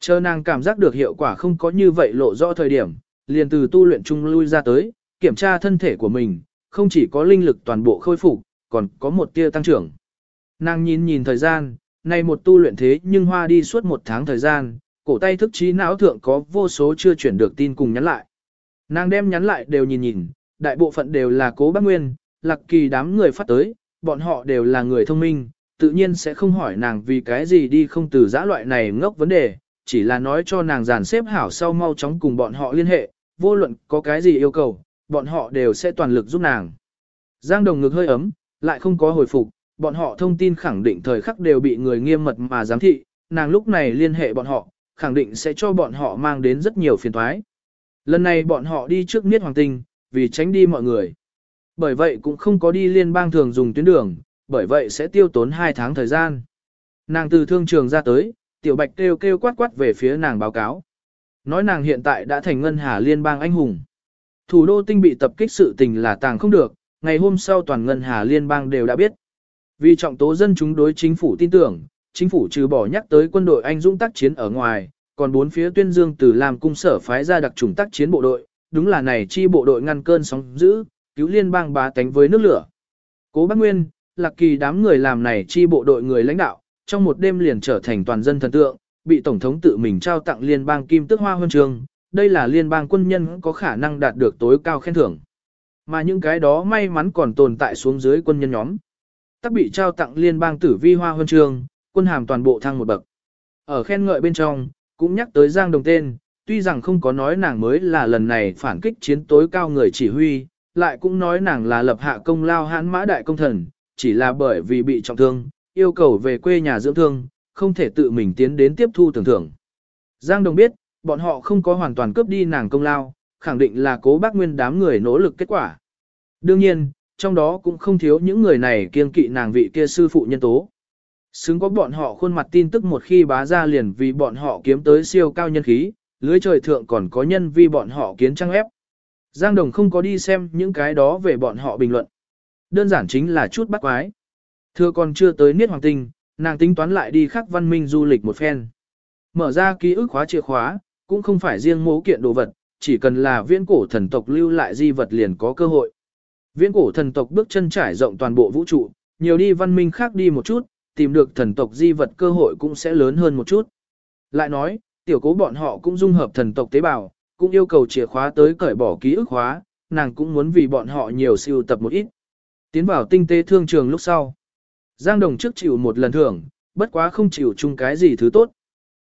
Chờ nàng cảm giác được hiệu quả không có như vậy lộ rõ thời điểm, liền từ tu luyện chung lui ra tới, kiểm tra thân thể của mình, không chỉ có linh lực toàn bộ khôi phục, còn có một tia tăng trưởng. Nàng nhìn nhìn thời gian, này một tu luyện thế nhưng hoa đi suốt một tháng thời gian, cổ tay thức trí não thượng có vô số chưa chuyển được tin cùng nhắn lại. Nàng đem nhắn lại đều nhìn nhìn, đại bộ phận đều là cố bác Nguyên, lạc kỳ đám người phát tới, bọn họ đều là người thông minh, tự nhiên sẽ không hỏi nàng vì cái gì đi không từ giã loại này ngốc vấn đề, chỉ là nói cho nàng dàn xếp hảo sau mau chóng cùng bọn họ liên hệ, vô luận có cái gì yêu cầu, bọn họ đều sẽ toàn lực giúp nàng. Giang đồng ngực hơi ấm, lại không có hồi phục, bọn họ thông tin khẳng định thời khắc đều bị người nghiêm mật mà giám thị, nàng lúc này liên hệ bọn họ, khẳng định sẽ cho bọn họ mang đến rất nhiều phiền toái. Lần này bọn họ đi trước Niết Hoàng Tinh, vì tránh đi mọi người. Bởi vậy cũng không có đi liên bang thường dùng tuyến đường, bởi vậy sẽ tiêu tốn 2 tháng thời gian. Nàng từ thương trường ra tới, tiểu bạch kêu kêu quát quát về phía nàng báo cáo. Nói nàng hiện tại đã thành ngân hà liên bang anh hùng. Thủ đô tinh bị tập kích sự tình là tàng không được, ngày hôm sau toàn ngân hà liên bang đều đã biết. Vì trọng tố dân chúng đối chính phủ tin tưởng, chính phủ trừ bỏ nhắc tới quân đội anh dũng tác chiến ở ngoài, còn bốn phía tuyên dương từ làm cung sở phái ra đặc trùng tác chiến bộ đội, đúng là này chi bộ đội ngăn cơn sóng dữ, cứu liên bang bá tánh với nước lửa. Cố Bác Nguyên, Lạc Kỳ đám người làm này chi bộ đội người lãnh đạo, trong một đêm liền trở thành toàn dân thần tượng, bị Tổng thống tự mình trao tặng liên bang Kim Tước Hoa Huân Trường, đây là liên bang quân nhân có khả năng đạt được tối cao khen thưởng. Mà những cái đó may mắn còn tồn tại xuống dưới quân nhân nhóm. Tắc bị trao tặng liên bang tử vi hoa huân trường, quân hàm toàn bộ thăng một bậc. Ở khen ngợi bên trong, cũng nhắc tới Giang Đồng tên, tuy rằng không có nói nàng mới là lần này phản kích chiến tối cao người chỉ huy, lại cũng nói nàng là lập hạ công lao hãn mã đại công thần, chỉ là bởi vì bị trọng thương, yêu cầu về quê nhà dưỡng thương, không thể tự mình tiến đến tiếp thu tưởng thưởng. Giang Đồng biết, bọn họ không có hoàn toàn cướp đi nàng công lao, khẳng định là cố bác nguyên đám người nỗ lực kết quả. Đương nhiên, trong đó cũng không thiếu những người này kiên kỵ nàng vị kia sư phụ nhân tố. Xứng có bọn họ khuôn mặt tin tức một khi bá ra liền vì bọn họ kiếm tới siêu cao nhân khí, lưới trời thượng còn có nhân vì bọn họ kiến trang ép. Giang Đồng không có đi xem những cái đó về bọn họ bình luận. Đơn giản chính là chút bắt quái. Thưa còn chưa tới Niết Hoàng Tinh, nàng tính toán lại đi khắc văn minh du lịch một phen. Mở ra ký ức khóa chìa khóa, cũng không phải riêng mố kiện đồ vật, chỉ cần là viễn cổ thần tộc lưu lại di vật liền có cơ hội. Viễn cổ thần tộc bước chân trải rộng toàn bộ vũ trụ, nhiều đi văn minh khác đi một chút, tìm được thần tộc di vật cơ hội cũng sẽ lớn hơn một chút. Lại nói, tiểu cố bọn họ cũng dung hợp thần tộc tế bào, cũng yêu cầu chìa khóa tới cởi bỏ ký ức khóa, nàng cũng muốn vì bọn họ nhiều siêu tập một ít. Tiến vào tinh tế thương trường lúc sau. Giang Đồng trước chịu một lần thưởng, bất quá không chịu chung cái gì thứ tốt.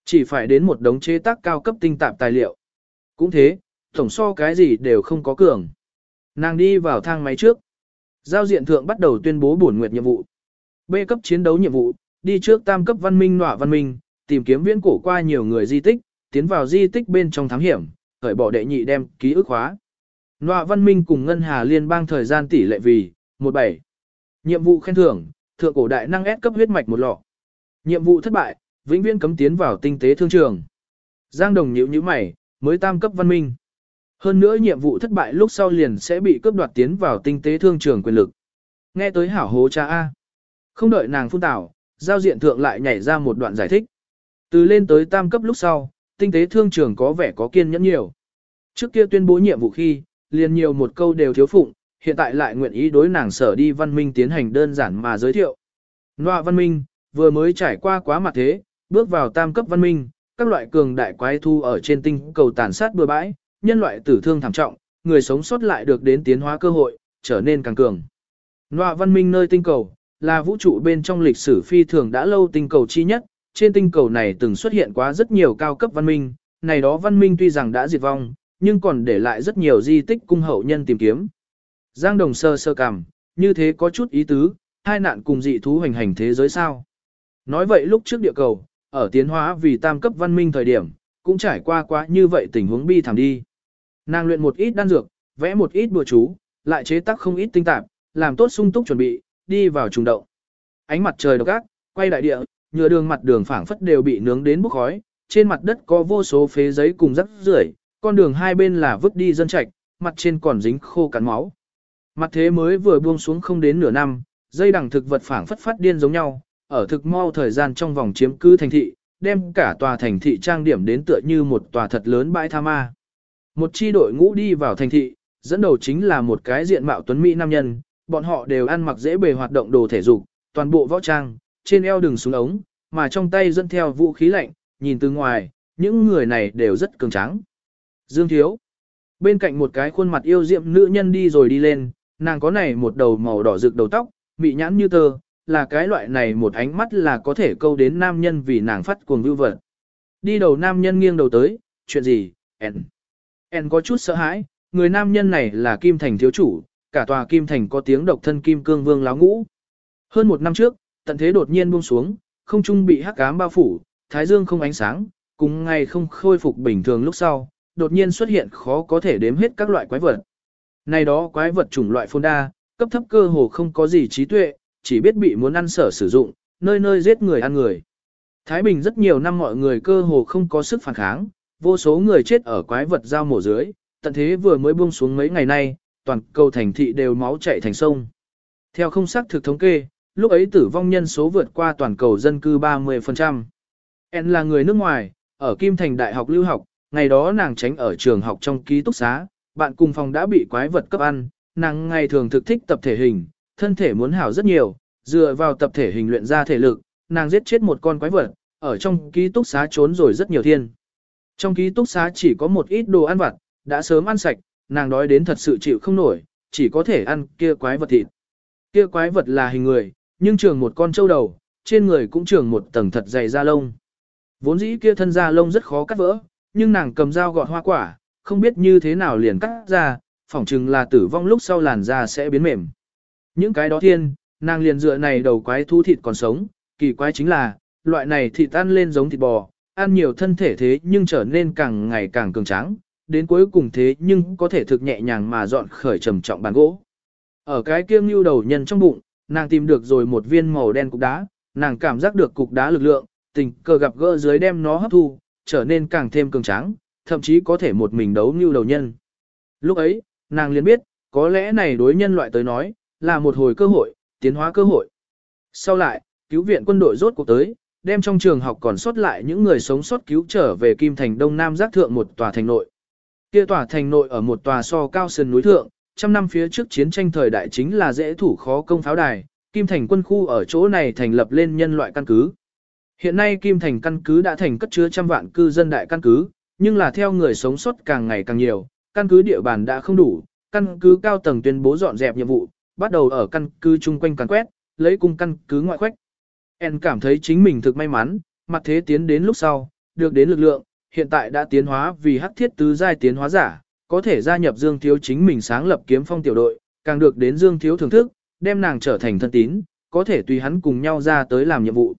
Chỉ phải đến một đống chế tác cao cấp tinh tạp tài liệu. Cũng thế, tổng so cái gì đều không có cường. Nàng đi vào thang máy trước. Giao diện thượng bắt đầu tuyên bố bổn nguyệt nhiệm vụ. B cấp chiến đấu nhiệm vụ, đi trước tam cấp văn minh nọa văn minh, tìm kiếm viễn cổ qua nhiều người di tích, tiến vào di tích bên trong thám hiểm, khởi bỏ đệ nhị đem ký ức hóa. Nọa văn minh cùng ngân hà liên bang thời gian tỷ lệ vì 17. Nhiệm vụ khen thưởng, thượng cổ đại năng S cấp huyết mạch một lọ. Nhiệm vụ thất bại, vĩnh viễn cấm tiến vào tinh tế thương trường. Giang Đồng nhíu nhíu mày, mới tam cấp văn minh. Hơn nữa nhiệm vụ thất bại lúc sau liền sẽ bị cướp đoạt tiến vào tinh tế thương trường quyền lực. Nghe tới hảo hố cha A. Không đợi nàng phun tảo, giao diện thượng lại nhảy ra một đoạn giải thích. Từ lên tới tam cấp lúc sau, tinh tế thương trường có vẻ có kiên nhẫn nhiều. Trước kia tuyên bố nhiệm vụ khi, liền nhiều một câu đều thiếu phụng, hiện tại lại nguyện ý đối nàng sở đi văn minh tiến hành đơn giản mà giới thiệu. Nọa văn minh, vừa mới trải qua quá mặt thế, bước vào tam cấp văn minh, các loại cường đại quái thu ở trên tinh cầu tàn sát bừa bãi, nhân loại tử thương thảm trọng, người sống sót lại được đến tiến hóa cơ hội, trở nên càng cường. Nọa văn minh nơi tinh cầu, là vũ trụ bên trong lịch sử phi thường đã lâu tinh cầu chi nhất, trên tinh cầu này từng xuất hiện quá rất nhiều cao cấp văn minh, này đó văn minh tuy rằng đã diệt vong, nhưng còn để lại rất nhiều di tích cung hậu nhân tìm kiếm. Giang Đồng sơ sơ cảm, như thế có chút ý tứ, hai nạn cùng dị thú hành hành thế giới sao. Nói vậy lúc trước địa cầu, ở tiến hóa vì tam cấp văn minh thời điểm, cũng trải qua quá như vậy tình huống bi thảm đi. Nàng luyện một ít đan dược, vẽ một ít bùa chú, lại chế tác không ít tinh tạp, làm tốt sung túc chuẩn bị, đi vào trùng động. Ánh mặt trời độc ác, quay đại địa, nhựa đường mặt đường phảng phất đều bị nướng đến bốc khói, trên mặt đất có vô số phế giấy cùng rắc rưởi, con đường hai bên là vứt đi dân trạch, mặt trên còn dính khô cắn máu. Mặt thế mới vừa buông xuống không đến nửa năm, dây đằng thực vật phảng phất phát điên giống nhau, ở thực mau thời gian trong vòng chiếm cứ thành thị, đem cả tòa thành thị trang điểm đến tựa như một tòa thật lớn bãi tha ma. Một chi đội ngũ đi vào thành thị, dẫn đầu chính là một cái diện mạo tuấn mỹ nam nhân, bọn họ đều ăn mặc dễ bề hoạt động đồ thể dục, toàn bộ võ trang, trên eo đường xuống ống, mà trong tay dẫn theo vũ khí lạnh, nhìn từ ngoài, những người này đều rất cường tráng. Dương Thiếu. Bên cạnh một cái khuôn mặt yêu diệm nữ nhân đi rồi đi lên, nàng có này một đầu màu đỏ rực đầu tóc, bị nhãn như tơ, là cái loại này một ánh mắt là có thể câu đến nam nhân vì nàng phát cuồng vưu vật. Đi đầu nam nhân nghiêng đầu tới, chuyện gì, En. En có chút sợ hãi, người nam nhân này là Kim Thành thiếu chủ, cả tòa Kim Thành có tiếng độc thân Kim Cương Vương láo ngũ. Hơn một năm trước, tận thế đột nhiên buông xuống, không trung bị hắc ám bao phủ, thái dương không ánh sáng, cùng ngày không khôi phục bình thường lúc sau, đột nhiên xuất hiện khó có thể đếm hết các loại quái vật. Này đó quái vật chủng loại phôn đa, cấp thấp cơ hồ không có gì trí tuệ, chỉ biết bị muốn ăn sở sử dụng, nơi nơi giết người ăn người. Thái Bình rất nhiều năm mọi người cơ hồ không có sức phản kháng, vô số người chết ở quái vật giao mổ dưới, tận thế vừa mới buông xuống mấy ngày nay, toàn cầu thành thị đều máu chảy thành sông. Theo không xác thực thống kê, lúc ấy tử vong nhân số vượt qua toàn cầu dân cư 30%. En là người nước ngoài, ở Kim Thành Đại học lưu học, ngày đó nàng tránh ở trường học trong ký túc xá, bạn cùng phòng đã bị quái vật cấp ăn, nàng ngày thường thực thích tập thể hình, thân thể muốn hảo rất nhiều, dựa vào tập thể hình luyện ra thể lực, nàng giết chết một con quái vật, ở trong ký túc xá trốn rồi rất nhiều thiên. Trong ký túc xá chỉ có một ít đồ ăn vặt, đã sớm ăn sạch, nàng đói đến thật sự chịu không nổi, chỉ có thể ăn kia quái vật thịt. Kia quái vật là hình người, nhưng trường một con trâu đầu, trên người cũng trường một tầng thật dày da lông. Vốn dĩ kia thân da lông rất khó cắt vỡ, nhưng nàng cầm dao gọt hoa quả, không biết như thế nào liền cắt ra, phỏng chừng là tử vong lúc sau làn da sẽ biến mềm. Những cái đó thiên, nàng liền dựa này đầu quái thu thịt còn sống, kỳ quái chính là, loại này thịt ăn lên giống thịt bò, ăn nhiều thân thể thế nhưng trở nên càng ngày càng cường tráng, đến cuối cùng thế nhưng có thể thực nhẹ nhàng mà dọn khởi trầm trọng bàn gỗ. Ở cái kiêng lưu đầu nhân trong bụng, nàng tìm được rồi một viên màu đen cục đá, nàng cảm giác được cục đá lực lượng, tình cờ gặp gỡ dưới đem nó hấp thu, trở nên càng thêm cường tráng, thậm chí có thể một mình đấu lưu đầu nhân. Lúc ấy, nàng liền biết, có lẽ này đối nhân loại tới nói, là một hồi cơ hội, tiến hóa cơ hội. Sau lại, cứu viện quân đội rốt cuộc tới, đem trong trường học còn sót lại những người sống sót cứu trở về Kim Thành Đông Nam giác thượng một tòa thành nội. Kia tòa thành nội ở một tòa so cao sườn núi thượng, trăm năm phía trước chiến tranh thời đại chính là dễ thủ khó công pháo đài, Kim Thành quân khu ở chỗ này thành lập lên nhân loại căn cứ. Hiện nay Kim Thành căn cứ đã thành cất chứa trăm vạn cư dân đại căn cứ, nhưng là theo người sống sót càng ngày càng nhiều, căn cứ địa bàn đã không đủ, căn cứ cao tầng tuyên bố dọn dẹp nhiệm vụ, bắt đầu ở căn cứ chung quanh càn quét, lấy cung căn cứ ngoại khoách. En cảm thấy chính mình thực may mắn, mặt thế tiến đến lúc sau, được đến lực lượng, hiện tại đã tiến hóa vì hắc thiết tứ giai tiến hóa giả, có thể gia nhập Dương Thiếu chính mình sáng lập kiếm phong tiểu đội, càng được đến Dương Thiếu thưởng thức, đem nàng trở thành thân tín, có thể tùy hắn cùng nhau ra tới làm nhiệm vụ.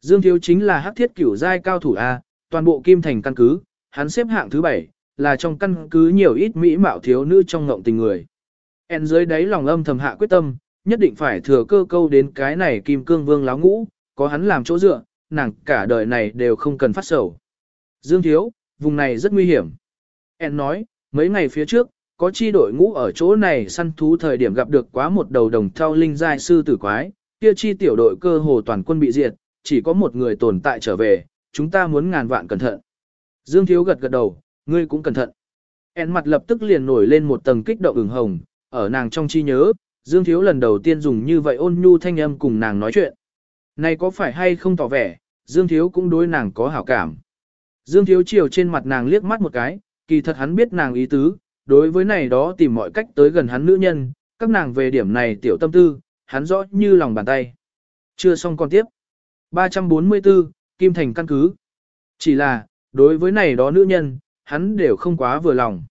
Dương Thiếu chính là hắc thiết cửu giai cao thủ A, toàn bộ kim thành căn cứ, hắn xếp hạng thứ bảy, là trong căn cứ nhiều ít mỹ mạo thiếu nữ trong ngộng tình người. En dưới đáy lòng âm thầm hạ quyết tâm, nhất định phải thừa cơ câu đến cái này kim cương vương láo ngũ, có hắn làm chỗ dựa, nàng cả đời này đều không cần phát sầu. Dương Thiếu, vùng này rất nguy hiểm. En nói, mấy ngày phía trước, có chi đội ngũ ở chỗ này săn thú thời điểm gặp được quá một đầu đồng thao linh giai sư tử quái, kia chi tiểu đội cơ hồ toàn quân bị diệt, chỉ có một người tồn tại trở về, chúng ta muốn ngàn vạn cẩn thận. Dương Thiếu gật gật đầu, ngươi cũng cẩn thận. En mặt lập tức liền nổi lên một tầng kích động ửng hồng, ở nàng trong chi nhớ, Dương Thiếu lần đầu tiên dùng như vậy ôn nhu thanh âm cùng nàng nói chuyện. Này có phải hay không tỏ vẻ, Dương Thiếu cũng đối nàng có hảo cảm. Dương Thiếu chiều trên mặt nàng liếc mắt một cái, kỳ thật hắn biết nàng ý tứ, đối với này đó tìm mọi cách tới gần hắn nữ nhân, các nàng về điểm này tiểu tâm tư, hắn rõ như lòng bàn tay. Chưa xong còn tiếp. 344, Kim Thành căn cứ. Chỉ là, đối với này đó nữ nhân, hắn đều không quá vừa lòng.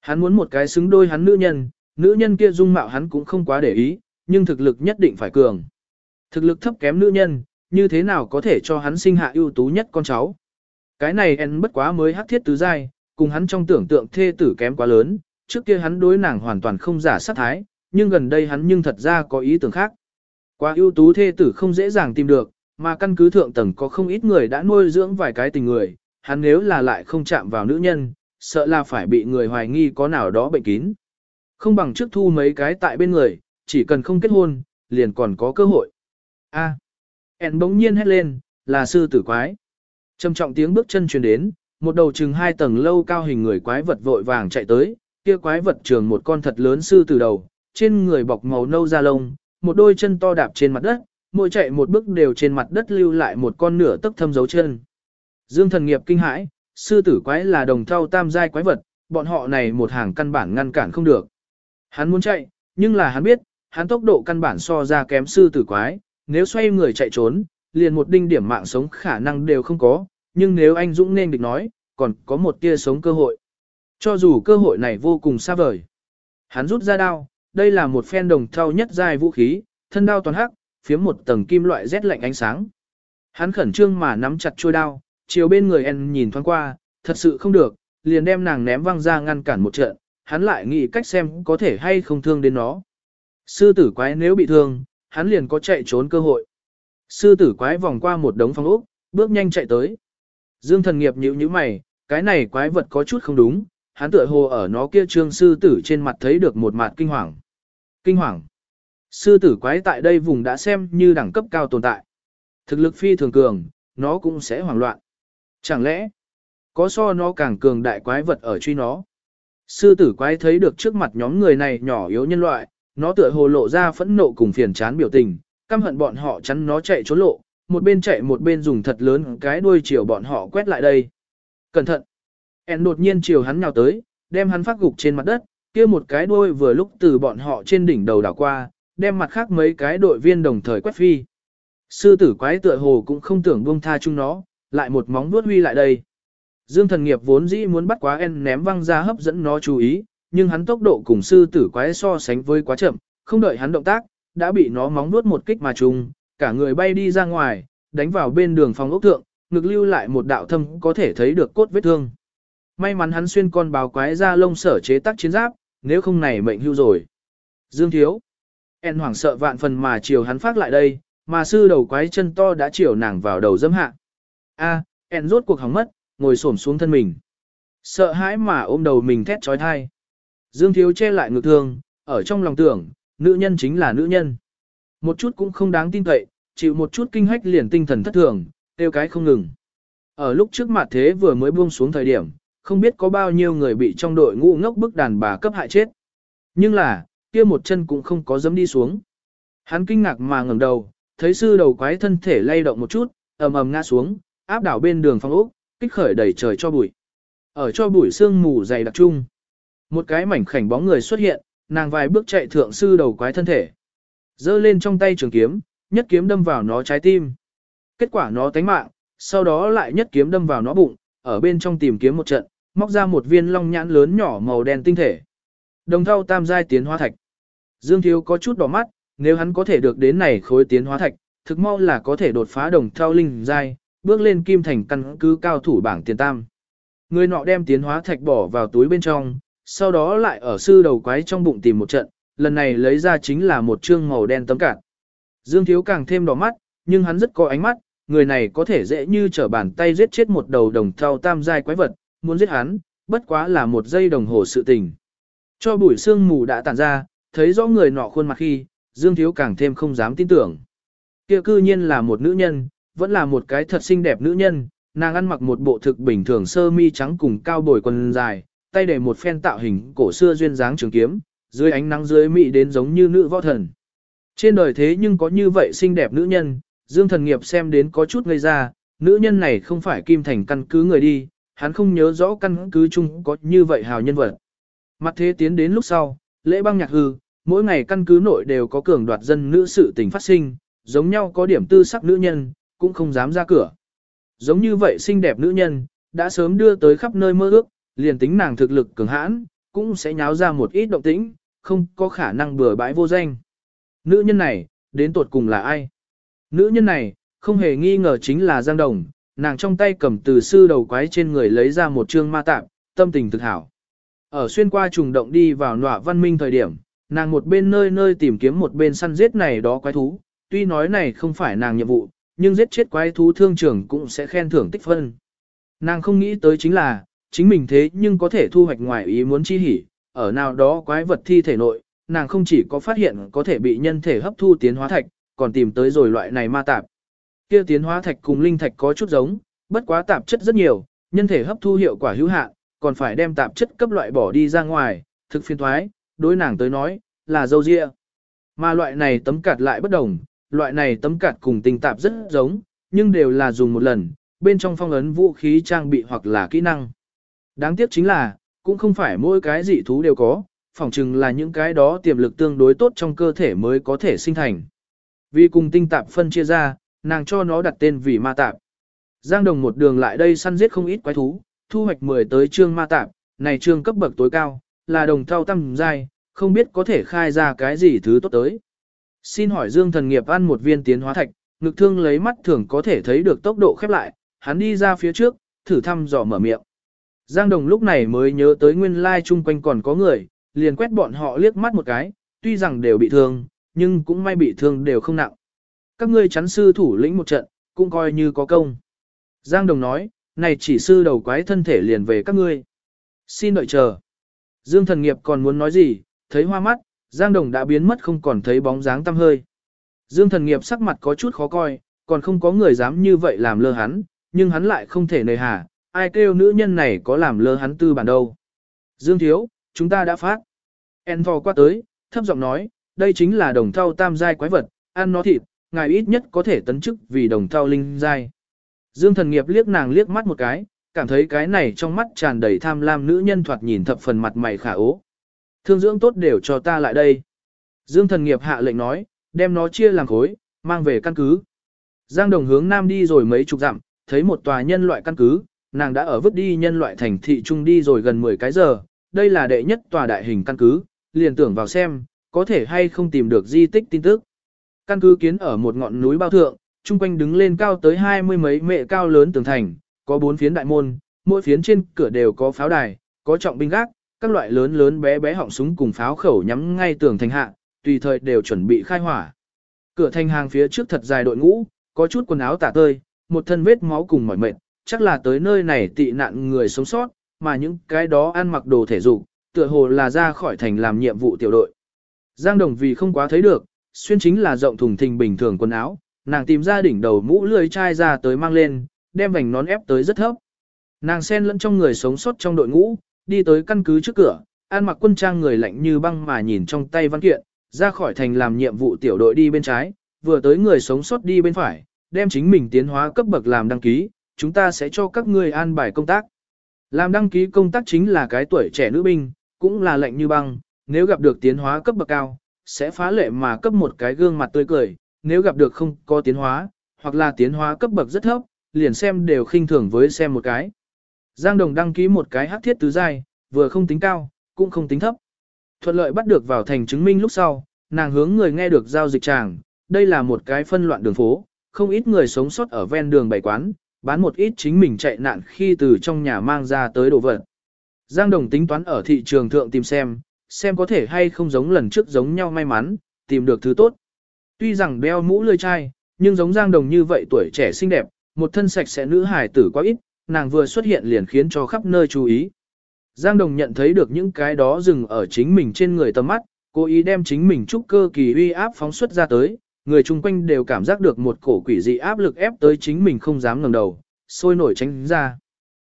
Hắn muốn một cái xứng đôi hắn nữ nhân, nữ nhân kia dung mạo hắn cũng không quá để ý, nhưng thực lực nhất định phải cường. Thực lực thấp kém nữ nhân, như thế nào có thể cho hắn sinh hạ ưu tú nhất con cháu. Cái này en bất quá mới hắc thiết tứ giai, cùng hắn trong tưởng tượng thê tử kém quá lớn, trước kia hắn đối nàng hoàn toàn không giả sát thái, nhưng gần đây hắn nhưng thật ra có ý tưởng khác. Quá ưu tú thê tử không dễ dàng tìm được, mà căn cứ thượng tầng có không ít người đã nuôi dưỡng vài cái tình người, hắn nếu là lại không chạm vào nữ nhân, sợ là phải bị người hoài nghi có nào đó bệnh kín. Không bằng trước thu mấy cái tại bên người, chỉ cần không kết hôn, liền còn có cơ hội. A. À. En bỗng nhiên hét lên, là sư tử quái. Trầm trọng tiếng bước chân truyền đến, một đầu chừng hai tầng lâu cao hình người quái vật vội vàng chạy tới, kia quái vật trường một con thật lớn sư từ đầu, trên người bọc màu nâu da lông, một đôi chân to đạp trên mặt đất, mỗi chạy một bước đều trên mặt đất lưu lại một con nửa tấc thâm dấu chân. Dương thần nghiệp kinh hãi, sư tử quái là đồng thau tam giai quái vật, bọn họ này một hàng căn bản ngăn cản không được. Hắn muốn chạy, nhưng là hắn biết, hắn tốc độ căn bản so ra kém sư tử quái, nếu xoay người chạy trốn, liền một đinh điểm mạng sống khả năng đều không có, nhưng nếu anh Dũng nên địch nói, còn có một tia sống cơ hội. Cho dù cơ hội này vô cùng xa vời. Hắn rút ra đao, đây là một phen đồng thau nhất dài vũ khí, thân đao toàn hắc, phiếm một tầng kim loại rét lạnh ánh sáng. Hắn khẩn trương mà nắm chặt chuôi đao, chiều bên người En nhìn thoáng qua, thật sự không được, liền đem nàng ném văng ra ngăn cản một trận, hắn lại nghĩ cách xem có thể hay không thương đến nó. Sư tử quái nếu bị thương, hắn liền có chạy trốn cơ hội. Sư tử quái vòng qua một đống phong ốc, bước nhanh chạy tới. Dương thần nghiệp nhíu nhíu mày, cái này quái vật có chút không đúng, hắn tựa hồ ở nó kia trương sư tử trên mặt thấy được một mặt kinh hoàng. Kinh hoàng. Sư tử quái tại đây vùng đã xem như đẳng cấp cao tồn tại. Thực lực phi thường cường, nó cũng sẽ hoảng loạn. Chẳng lẽ, có so nó càng cường đại quái vật ở truy nó? Sư tử quái thấy được trước mặt nhóm người này nhỏ yếu nhân loại, nó tựa hồ lộ ra phẫn nộ cùng phiền chán biểu tình, căm hận bọn họ chắn nó chạy trốn lộ, một bên chạy một bên dùng thật lớn cái đuôi chiều bọn họ quét lại đây. Cẩn thận! En đột nhiên chiều hắn nhào tới, đem hắn phát gục trên mặt đất, kia một cái đuôi vừa lúc từ bọn họ trên đỉnh đầu đảo qua, đem mặt khác mấy cái đội viên đồng thời quét phi. Sư tử quái tựa hồ cũng không tưởng buông tha chúng nó, lại một móng vuốt huy lại đây. Dương thần nghiệp vốn dĩ muốn bắt quá en ném văng ra hấp dẫn nó chú ý, nhưng hắn tốc độ cùng sư tử quái so sánh với quá chậm, không đợi hắn động tác, đã bị nó móng vuốt một kích mà trùng, cả người bay đi ra ngoài, đánh vào bên đường phòng ốc thượng, ngực lưu lại một đạo thâm có thể thấy được cốt vết thương. May mắn hắn xuyên con báo quái ra lông sở chế tác chiến giáp, nếu không này mệnh hưu rồi. Dương thiếu. En hoảng sợ vạn phần mà chiều hắn phát lại đây, mà sư đầu quái chân to đã chiều nàng vào đầu dâm hạ. A, En rốt cuộc hỏng mất, ngồi xổm xuống thân mình. Sợ hãi mà ôm đầu mình thét trói thai. Dương thiếu che lại ngực thương, ở trong lòng tưởng, nữ nhân chính là nữ nhân. Một chút cũng không đáng tin cậy, chịu một chút kinh hách liền tinh thần thất thường, tiêu cái không ngừng. Ở lúc trước mặt thế vừa mới buông xuống thời điểm, không biết có bao nhiêu người bị trong đội ngũ ngốc bức đàn bà cấp hại chết. Nhưng là, kia một chân cũng không có dám đi xuống. Hắn kinh ngạc mà ngẩng đầu, thấy sư đầu quái thân thể lay động một chút, ầm ầm ngã xuống, áp đảo bên đường phong ốc, kích khởi đầy trời cho bụi. Ở cho bụi sương mù dày đặc trung, một cái mảnh khảnh bóng người xuất hiện, nàng vài bước chạy thượng sư đầu quái thân thể giơ lên trong tay trường kiếm, nhất kiếm đâm vào nó trái tim. Kết quả nó tánh mạng, sau đó lại nhất kiếm đâm vào nó bụng, ở bên trong tìm kiếm một trận, móc ra một viên long nhãn lớn nhỏ màu đen tinh thể. Đồng thau tam giai tiến hóa thạch. Dương Thiếu có chút đỏ mắt, nếu hắn có thể được đến này khối tiến hóa thạch, thực mau là có thể đột phá đồng thau linh giai, bước lên kim thành căn cứ cao thủ bảng tiền tam. Người nọ đem tiến hóa thạch bỏ vào túi bên trong, sau đó lại ở sư đầu quái trong bụng tìm một trận, lần này lấy ra chính là một trương màu đen tấm cản. Dương Thiếu càng thêm đỏ mắt, nhưng hắn rất có ánh mắt, người này có thể dễ như trở bàn tay giết chết một đầu đồng thau tam giai quái vật, muốn giết hắn, bất quá là một giây đồng hồ sự tình. Cho buổi sương mù đã tàn ra, thấy rõ người nọ khuôn mặt khi, Dương Thiếu càng thêm không dám tin tưởng. Kia cư nhiên là một nữ nhân, vẫn là một cái thật xinh đẹp nữ nhân, nàng ăn mặc một bộ thực bình thường sơ mi trắng cùng cao bồi quần dài, tay để một phen tạo hình cổ xưa duyên dáng trường kiếm, dưới ánh nắng dưới mị đến giống như nữ võ thần. Trên đời thế nhưng có như vậy xinh đẹp nữ nhân, Dương Thần Nghiệp xem đến có chút ngây ra, nữ nhân này không phải Kim Thành căn cứ người đi, hắn không nhớ rõ căn cứ chung có như vậy hào nhân vật. Mặt thế tiến đến lúc sau, lễ băng nhạc hư, mỗi ngày căn cứ nội đều có cường đoạt dân nữ sự tình phát sinh, giống nhau có điểm tư sắc nữ nhân, cũng không dám ra cửa. Giống như vậy xinh đẹp nữ nhân, đã sớm đưa tới khắp nơi mơ ước, liền tính nàng thực lực cường hãn, cũng sẽ nháo ra một ít động tĩnh, không có khả năng bừa bãi vô danh. Nữ nhân này, đến tột cùng là ai? Nữ nhân này, không hề nghi ngờ chính là Giang Đồng, nàng trong tay cầm từ sư đầu quái trên người lấy ra một chương ma tạm, tâm tình thực hảo. Ở xuyên qua trùng động đi vào nọa văn minh thời điểm, nàng một bên nơi nơi tìm kiếm một bên săn giết này đó quái thú, tuy nói này không phải nàng nhiệm vụ, nhưng giết chết quái thú thương trưởng cũng sẽ khen thưởng tích phân. Nàng không nghĩ tới chính là, chính mình thế nhưng có thể thu hoạch ngoài ý muốn chi hỉ, ở nào đó quái vật thi thể nội, nàng không chỉ có phát hiện có thể bị nhân thể hấp thu tiến hóa thạch, còn tìm tới rồi loại này ma tạp. Kia tiến hóa thạch cùng linh thạch có chút giống, bất quá tạp chất rất nhiều, nhân thể hấp thu hiệu quả hữu hạn, còn phải đem tạp chất cấp loại bỏ đi ra ngoài, thực phiên thoái, đối nàng tới nói, là dâu dịa. Mà loại này tấm cạt lại bất đồng, loại này tấm cạt cùng tình tạp rất giống, nhưng đều là dùng một lần, bên trong phong ấn vũ khí trang bị hoặc là kỹ năng. Đáng tiếc chính là, cũng không phải mỗi cái dị thú đều có, phỏng chừng là những cái đó tiềm lực tương đối tốt trong cơ thể mới có thể sinh thành. Vì cùng tinh tạp phân chia ra, nàng cho nó đặt tên vì ma tạp. Giang Đồng một đường lại đây săn giết không ít quái thú, thu hoạch 10 tới trương ma tạp, này trương cấp bậc tối cao, là đồng thau tăng giai, không biết có thể khai ra cái gì thứ tốt tới. Xin hỏi Dương thần nghiệp ăn một viên tiến hóa thạch, ngực thương lấy mắt thường có thể thấy được tốc độ khép lại, hắn đi ra phía trước, thử thăm dò mở miệng. Giang Đồng lúc này mới nhớ tới nguyên lai chung quanh còn có người, liền quét bọn họ liếc mắt một cái, tuy rằng đều bị thương, nhưng cũng may bị thương đều không nặng. Các ngươi chắn sư thủ lĩnh một trận, cũng coi như có công. Giang Đồng nói, này chỉ sư đầu quái thân thể liền về các ngươi. Xin đợi chờ. Dương thần nghiệp còn muốn nói gì, thấy hoa mắt, Giang Đồng đã biến mất không còn thấy bóng dáng tăm hơi. Dương thần nghiệp sắc mặt có chút khó coi, còn không có người dám như vậy làm lơ hắn, nhưng hắn lại không thể nề hà, ai kêu nữ nhân này có làm lơ hắn tư bản đâu. Dương thiếu, chúng ta đã phát. En vò qua tới, thấp giọng nói, đây chính là đồng thau tam giai quái vật, ăn nó thịt, ngài ít nhất có thể tấn chức vì đồng thau linh giai. Dương thần nghiệp liếc nàng liếc mắt một cái, cảm thấy cái này trong mắt tràn đầy tham lam nữ nhân thoạt nhìn thập phần mặt mày khả ố. Thương dưỡng tốt đều cho ta lại đây. Dương thần nghiệp hạ lệnh nói, đem nó chia làm khối, mang về căn cứ. Giang đồng hướng nam đi rồi mấy chục dặm, thấy một tòa nhân loại căn cứ, nàng đã ở vứt đi nhân loại thành thị trung đi rồi gần 10 cái giờ, đây là đệ nhất tòa đại hình căn cứ, liền tưởng vào xem, có thể hay không tìm được di tích tin tức. Căn cứ kiến ở một ngọn núi bao thượng, trung quanh đứng lên cao tới hai mươi mấy mệ cao lớn tường thành, có bốn phiến đại môn, mỗi phiến trên cửa đều có pháo đài, có trọng binh gác, các loại lớn lớn bé bé họng súng cùng pháo khẩu nhắm ngay tường thành hạ, tùy thời đều chuẩn bị khai hỏa. Cửa thành hàng phía trước thật dài đội ngũ, có chút quần áo tả tơi, một thân vết máu cùng mỏi mệt, chắc là tới nơi này tị nạn người sống sót, mà những cái đó ăn mặc đồ thể dục, tựa hồ là ra khỏi thành làm nhiệm vụ tiểu đội. Giang Đồng vì không quá thấy được, xuyên chính là rộng thùng thình bình thường quần áo, nàng tìm ra đỉnh đầu mũ lưỡi chai ra tới mang lên, đem vành nón ép tới rất thấp. Nàng xen lẫn trong người sống sót trong đội ngũ, đi tới căn cứ trước cửa, ăn mặc quân trang người lạnh như băng mà nhìn trong tay văn kiện, ra khỏi thành làm nhiệm vụ tiểu đội đi bên trái, vừa tới người sống sót đi bên phải, đem chính mình tiến hóa cấp bậc làm đăng ký, chúng ta sẽ cho các ngươi an bài công tác. Làm đăng ký công tác chính là cái tuổi trẻ nữ binh, cũng là lệnh như băng, nếu gặp được tiến hóa cấp bậc cao, sẽ phá lệ mà cấp một cái gương mặt tươi cười, nếu gặp được không có tiến hóa, hoặc là tiến hóa cấp bậc rất thấp, liền xem đều khinh thường với xem một cái. Giang Đồng đăng ký một cái hắc thiết tứ giai, vừa không tính cao, cũng không tính thấp. Thuận lợi bắt được vào thành chứng minh lúc sau, nàng hướng người nghe được giao dịch tràng, đây là một cái phân loạn đường phố, không ít người sống sót ở ven đường bày quán, bán một ít chính mình chạy nạn khi từ trong nhà mang ra tới đồ vật. Giang Đồng tính toán ở thị trường thượng tìm xem, xem có thể hay không giống lần trước giống nhau may mắn, tìm được thứ tốt. Tuy rằng đeo mũ lươi chai, nhưng giống Giang Đồng như vậy tuổi trẻ xinh đẹp, một thân sạch sẽ nữ hài tử quá ít, nàng vừa xuất hiện liền khiến cho khắp nơi chú ý. Giang Đồng nhận thấy được những cái đó dừng ở chính mình trên người tầm mắt, cố ý đem chính mình trúc cơ kỳ uy áp phóng xuất ra tới, người chung quanh đều cảm giác được một cổ quỷ dị áp lực ép tới chính mình không dám ngẩng đầu, sôi nổi tránh ra.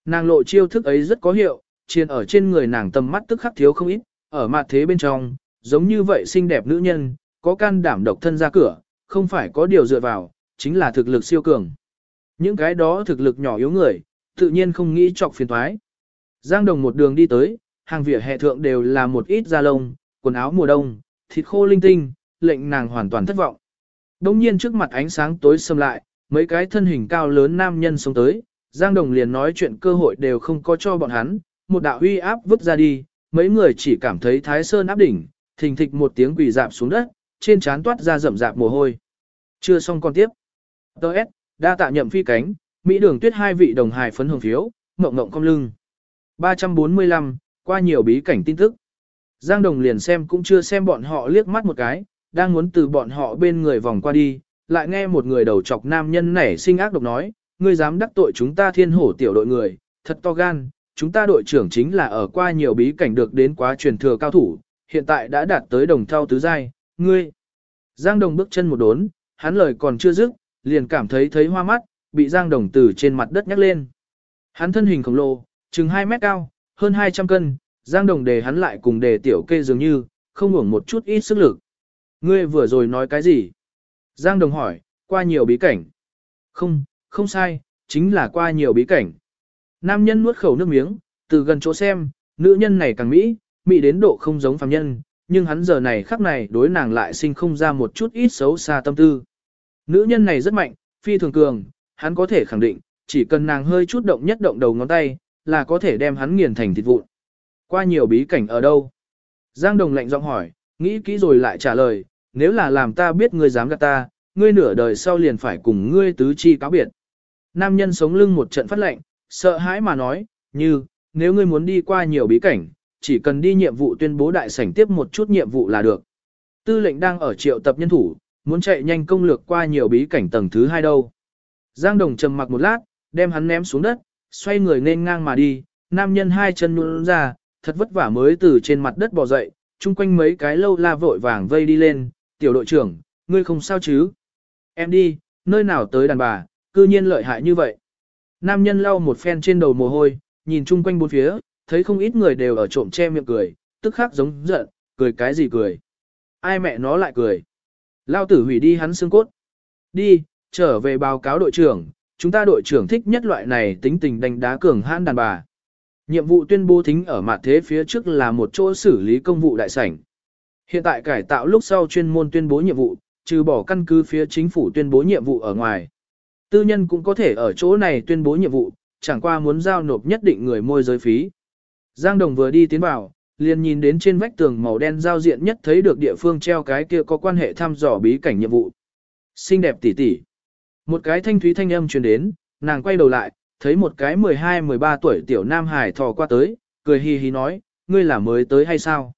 Nàng lộ chiêu thức ấy rất có hiệu, chiên ở trên người nàng tầm mắt tức khắc thiếu không ít, ở mặt thế bên trong, giống như vậy xinh đẹp nữ nhân, có can đảm độc thân ra cửa, không phải có điều dựa vào, chính là thực lực siêu cường. Những cái đó thực lực nhỏ yếu người, tự nhiên không nghĩ chọc phiền thoái. Giang Đồng một đường đi tới, hàng vỉa hè thượng đều là một ít da lông, quần áo mùa đông, thịt khô linh tinh, lệnh nàng hoàn toàn thất vọng. Đông nhiên trước mặt ánh sáng tối xâm lại, mấy cái thân hình cao lớn nam nhân xuống tới, Giang Đồng liền nói chuyện cơ hội đều không có cho bọn hắn, một đạo huy áp vứt ra đi, mấy người chỉ cảm thấy thái sơn áp đỉnh, thình thịch một tiếng quỳ dạp xuống đất, trên trán toát ra rậm rạp mồ hôi. Chưa xong con tiếp. Đợt, đa tạ nhậm phi cánh, Mỹ đường tuyết hai vị đồng hài phấn hưởng phiếu, mộng mộng cong lưng. 345, qua nhiều bí cảnh tin tức. Giang Đồng liền xem cũng chưa xem bọn họ liếc mắt một cái, đang muốn từ bọn họ bên người vòng qua đi, lại nghe một người đầu chọc nam nhân nảy sinh ác độc nói, ngươi dám đắc tội chúng ta thiên hổ tiểu đội người, thật to gan, chúng ta đội trưởng chính là ở qua nhiều bí cảnh được đến quá truyền thừa cao thủ, hiện tại đã đạt tới đồng thao tứ giai, ngươi. Giang Đồng bước chân một đốn, hắn lời còn chưa dứt, liền cảm thấy thấy hoa mắt, bị Giang Đồng từ trên mặt đất nhắc lên. Hắn thân hình khổng lồ, chừng 2 mét cao, hơn 200 cân, Giang Đồng đề hắn lại cùng đề tiểu kê dường như, không hưởng một chút ít sức lực. Ngươi vừa rồi nói cái gì? Giang Đồng hỏi, qua nhiều bí cảnh. Không, không sai, chính là qua nhiều bí cảnh. Nam nhân nuốt khẩu nước miếng, từ gần chỗ xem, nữ nhân này càng mỹ, mỹ đến độ không giống phàm nhân, nhưng hắn giờ này khắc này đối nàng lại sinh không ra một chút ít xấu xa tâm tư. Nữ nhân này rất mạnh, phi thường cường, hắn có thể khẳng định, chỉ cần nàng hơi chút động nhất động đầu ngón tay, là có thể đem hắn nghiền thành thịt vụn. Qua nhiều bí cảnh ở đâu? Giang Đồng lạnh giọng hỏi, nghĩ kỹ rồi lại trả lời, nếu là làm ta biết ngươi dám gạt ta, ngươi nửa đời sau liền phải cùng ngươi tứ chi cáo biệt. Nam nhân sống lưng một trận phát lệnh, sợ hãi mà nói, như, nếu ngươi muốn đi qua nhiều bí cảnh, chỉ cần đi nhiệm vụ tuyên bố đại sảnh tiếp một chút nhiệm vụ là được. Tư lệnh đang ở triệu tập nhân thủ, muốn chạy nhanh công lược qua nhiều bí cảnh tầng thứ hai đâu. Giang Đồng trầm mặc một lát, đem hắn ném xuống đất, xoay người nên ngang mà đi, nam nhân hai chân nhún ra, thật vất vả mới từ trên mặt đất bò dậy, chung quanh mấy cái lâu la vội vàng vây đi lên, tiểu đội trưởng, ngươi không sao chứ? Em đi, nơi nào tới đàn bà, cư nhiên lợi hại như vậy. Nam nhân lau một phen trên đầu mồ hôi, nhìn chung quanh bốn phía, thấy không ít người đều ở trộm che miệng cười, tức khắc giống giận, cười cái gì cười. Ai mẹ nó lại cười. Lao tử hủy đi hắn xương cốt. Đi, trở về báo cáo đội trưởng, chúng ta đội trưởng thích nhất loại này tính tình đánh đá cường hãn đàn bà. Nhiệm vụ tuyên bố thính ở mặt thế phía trước là một chỗ xử lý công vụ đại sảnh. Hiện tại cải tạo lúc sau chuyên môn tuyên bố nhiệm vụ, trừ bỏ căn cứ phía chính phủ tuyên bố nhiệm vụ ở ngoài. Tư nhân cũng có thể ở chỗ này tuyên bố nhiệm vụ, chẳng qua muốn giao nộp nhất định người môi giới phí. Giang Đồng vừa đi tiến vào, liền nhìn đến trên vách tường màu đen giao diện nhất thấy được địa phương treo cái kia có quan hệ thăm dò bí cảnh nhiệm vụ. Xinh đẹp tỷ tỷ. Một cái thanh thúy thanh âm truyền đến, nàng quay đầu lại, thấy một cái 12-13 tuổi tiểu nam hải thò qua tới, cười hì hì nói, ngươi là mới tới hay sao?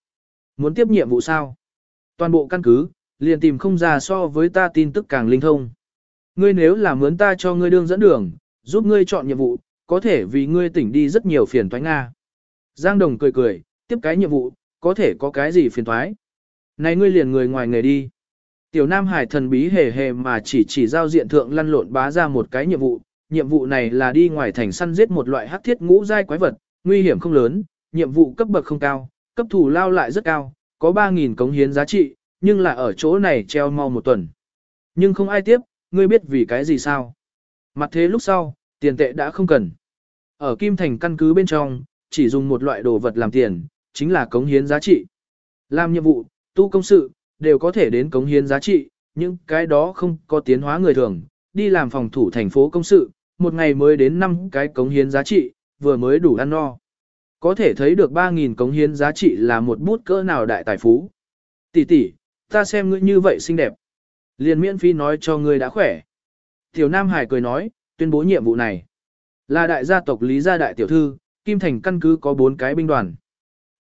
Muốn tiếp nhiệm vụ sao? Toàn bộ căn cứ, liền tìm không ra so với ta tin tức càng linh thông. Ngươi nếu là mướn ta cho ngươi đương dẫn đường, giúp ngươi chọn nhiệm vụ, có thể vì ngươi tỉnh đi rất nhiều phiền toái Nga. Giang Đồng cười cười, tiếp cái nhiệm vụ, có thể có cái gì phiền toái. Này ngươi liền người ngoài nghề đi. Tiểu Nam Hải thần bí hề hề mà chỉ chỉ giao diện thượng lăn lộn bá ra một cái nhiệm vụ, nhiệm vụ này là đi ngoài thành săn giết một loại hắc thiết ngũ giai quái vật, nguy hiểm không lớn, nhiệm vụ cấp bậc không cao, cấp thủ lao lại rất cao, có 3.000 cống hiến giá trị, nhưng là ở chỗ này treo mau một tuần. Nhưng không ai tiếp, ngươi biết vì cái gì sao? Mặt thế lúc sau, tiền tệ đã không cần. Ở Kim Thành căn cứ bên trong, chỉ dùng một loại đồ vật làm tiền, chính là cống hiến giá trị. Làm nhiệm vụ, tu công sự, đều có thể đến cống hiến giá trị, nhưng cái đó không có tiến hóa người thường, đi làm phòng thủ thành phố công sự, một ngày mới đến 5 cái cống hiến giá trị, vừa mới đủ ăn no. Có thể thấy được 3.000 cống hiến giá trị là một bút cỡ nào đại tài phú. Tỷ tỷ, ta xem ngươi như vậy xinh đẹp. Liền miễn phí nói cho ngươi đã khỏe. Tiểu Nam Hải cười nói, tuyên bố nhiệm vụ này. Là đại gia tộc Lý gia đại tiểu thư, Kim Thành căn cứ có 4 cái binh đoàn.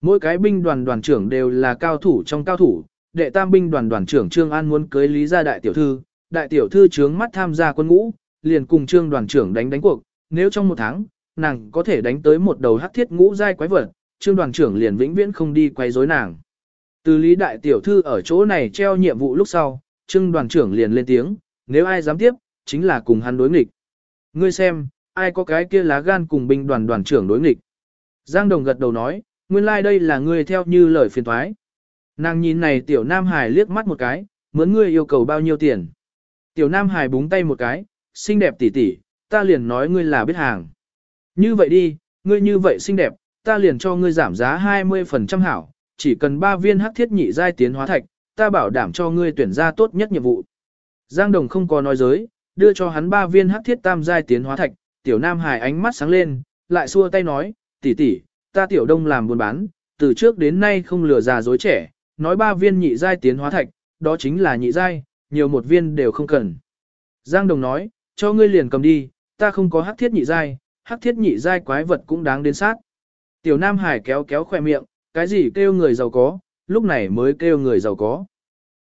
Mỗi cái binh đoàn đoàn trưởng đều là cao thủ trong cao thủ, đệ tam binh đoàn đoàn trưởng Trương An muốn cưới Lý gia đại tiểu thư, đại tiểu thư trướng mắt tham gia quân ngũ, liền cùng Trương đoàn trưởng đánh đánh cuộc, nếu trong một tháng, nàng có thể đánh tới một đầu hắc thiết ngũ giai quái vật, Trương đoàn trưởng liền vĩnh viễn không đi quay rối nàng. Từ Lý đại tiểu thư ở chỗ này treo nhiệm vụ lúc sau, Trương đoàn trưởng liền lên tiếng, nếu ai dám tiếp, chính là cùng hắn đối nghịch. Ngươi xem, ai có cái kia lá gan cùng binh đoàn đoàn trưởng đối nghịch. Giang Đồng gật đầu nói, nguyên lai like đây là ngươi theo như lời phiền thoái. Nàng nhìn này tiểu Nam Hải liếc mắt một cái, muốn ngươi yêu cầu bao nhiêu tiền. Tiểu Nam Hải búng tay một cái, xinh đẹp tỷ tỷ, ta liền nói ngươi là biết hàng. Như vậy đi, ngươi như vậy xinh đẹp, ta liền cho ngươi giảm giá 20% hảo, chỉ cần 3 viên hắc thiết nhị giai tiến hóa thạch, ta bảo đảm cho ngươi tuyển ra tốt nhất nhiệm vụ. Giang Đồng không có nói dối, đưa cho hắn 3 viên hắc thiết tam giai tiến hóa thạch, tiểu Nam Hải ánh mắt sáng lên, lại xua tay nói, tỷ tỷ, ta tiểu đông làm buôn bán, từ trước đến nay không lừa già dối trẻ, nói ba viên nhị giai tiến hóa thạch, đó chính là nhị giai, nhiều một viên đều không cần. Giang Đồng nói, cho ngươi liền cầm đi, ta không có hắc thiết nhị giai, hắc thiết nhị giai quái vật cũng đáng đến sát. Tiểu Nam Hải kéo kéo khỏe miệng, cái gì kêu người giàu có, lúc này mới kêu người giàu có.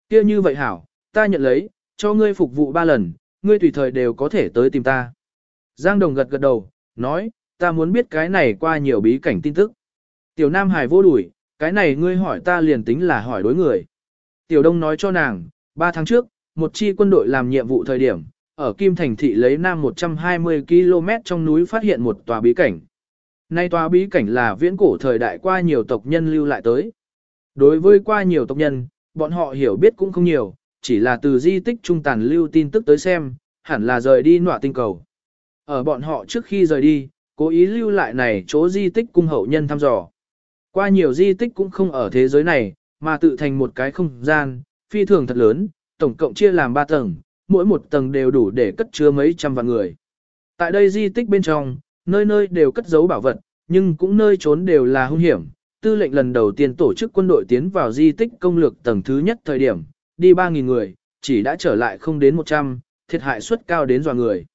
kia như vậy hảo, ta nhận lấy, cho ngươi phục vụ ba lần, ngươi tùy thời đều có thể tới tìm ta. Giang Đồng gật gật đầu, nói, ta muốn biết cái này qua nhiều bí cảnh tin tức. Tiểu Nam Hải vô đuổi, cái này ngươi hỏi ta liền tính là hỏi đối người. Tiểu Đông nói cho nàng, ba tháng trước, một chi quân đội làm nhiệm vụ thời điểm, ở Kim Thành thị lấy nam 120 km trong núi phát hiện một tòa bí cảnh. Nay tòa bí cảnh là viễn cổ thời đại qua nhiều tộc nhân lưu lại tới. Đối với qua nhiều tộc nhân, bọn họ hiểu biết cũng không nhiều, chỉ là từ di tích trung tàn lưu tin tức tới xem, hẳn là rời đi nọa tinh cầu. Ở bọn họ trước khi rời đi, cố ý lưu lại này chỗ di tích cung hậu nhân thăm dò. Qua nhiều di tích cũng không ở thế giới này, mà tự thành một cái không gian, phi thường thật lớn, tổng cộng chia làm 3 tầng, mỗi một tầng đều đủ để cất chứa mấy trăm vạn người. Tại đây di tích bên trong, nơi nơi đều cất giấu bảo vật, nhưng cũng nơi trốn đều là hung hiểm. Tư lệnh lần đầu tiên tổ chức quân đội tiến vào di tích công lược tầng thứ nhất thời điểm, đi 3.000 người, chỉ đã trở lại không đến 100, thiệt hại suất cao đến dọa người.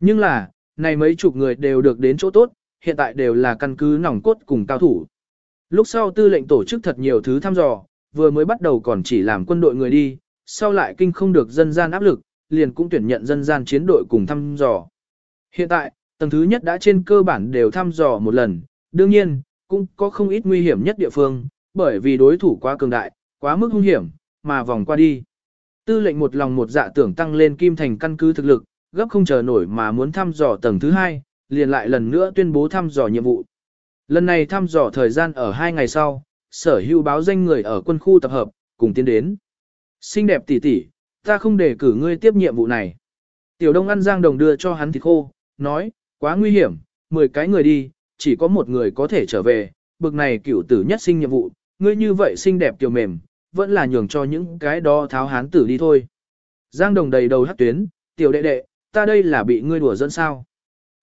Nhưng là, này mấy chục người đều được đến chỗ tốt, hiện tại đều là căn cứ nòng cốt cùng cao thủ. Lúc sau tư lệnh tổ chức thật nhiều thứ thăm dò, vừa mới bắt đầu còn chỉ làm quân đội người đi, sau lại kinh không được dân gian áp lực, liền cũng tuyển nhận dân gian chiến đội cùng thăm dò. Hiện tại, tầng thứ nhất đã trên cơ bản đều thăm dò một lần, đương nhiên, cũng có không ít nguy hiểm nhất địa phương, bởi vì đối thủ quá cường đại, quá mức hung hiểm, mà vòng qua đi. Tư lệnh một lòng một dạ tưởng tăng lên kim thành căn cứ thực lực, gấp không chờ nổi mà muốn thăm dò tầng thứ hai, liền lại lần nữa tuyên bố thăm dò nhiệm vụ. Lần này thăm dò thời gian ở hai ngày sau, sở hữu báo danh người ở quân khu tập hợp, cùng tiến đến. Xinh đẹp tỷ tỷ, ta không để cử ngươi tiếp nhiệm vụ này. Tiểu đông ăn giang đồng đưa cho hắn thịt khô, nói, quá nguy hiểm, 10 cái người đi, chỉ có một người có thể trở về, bực này cửu tử nhất sinh nhiệm vụ, ngươi như vậy xinh đẹp kiều mềm, vẫn là nhường cho những cái đó tháo hán tử đi thôi. Giang đồng đầy đầu hắc tuyến, tiểu đệ đệ, ta đây là bị ngươi đùa dẫn sao.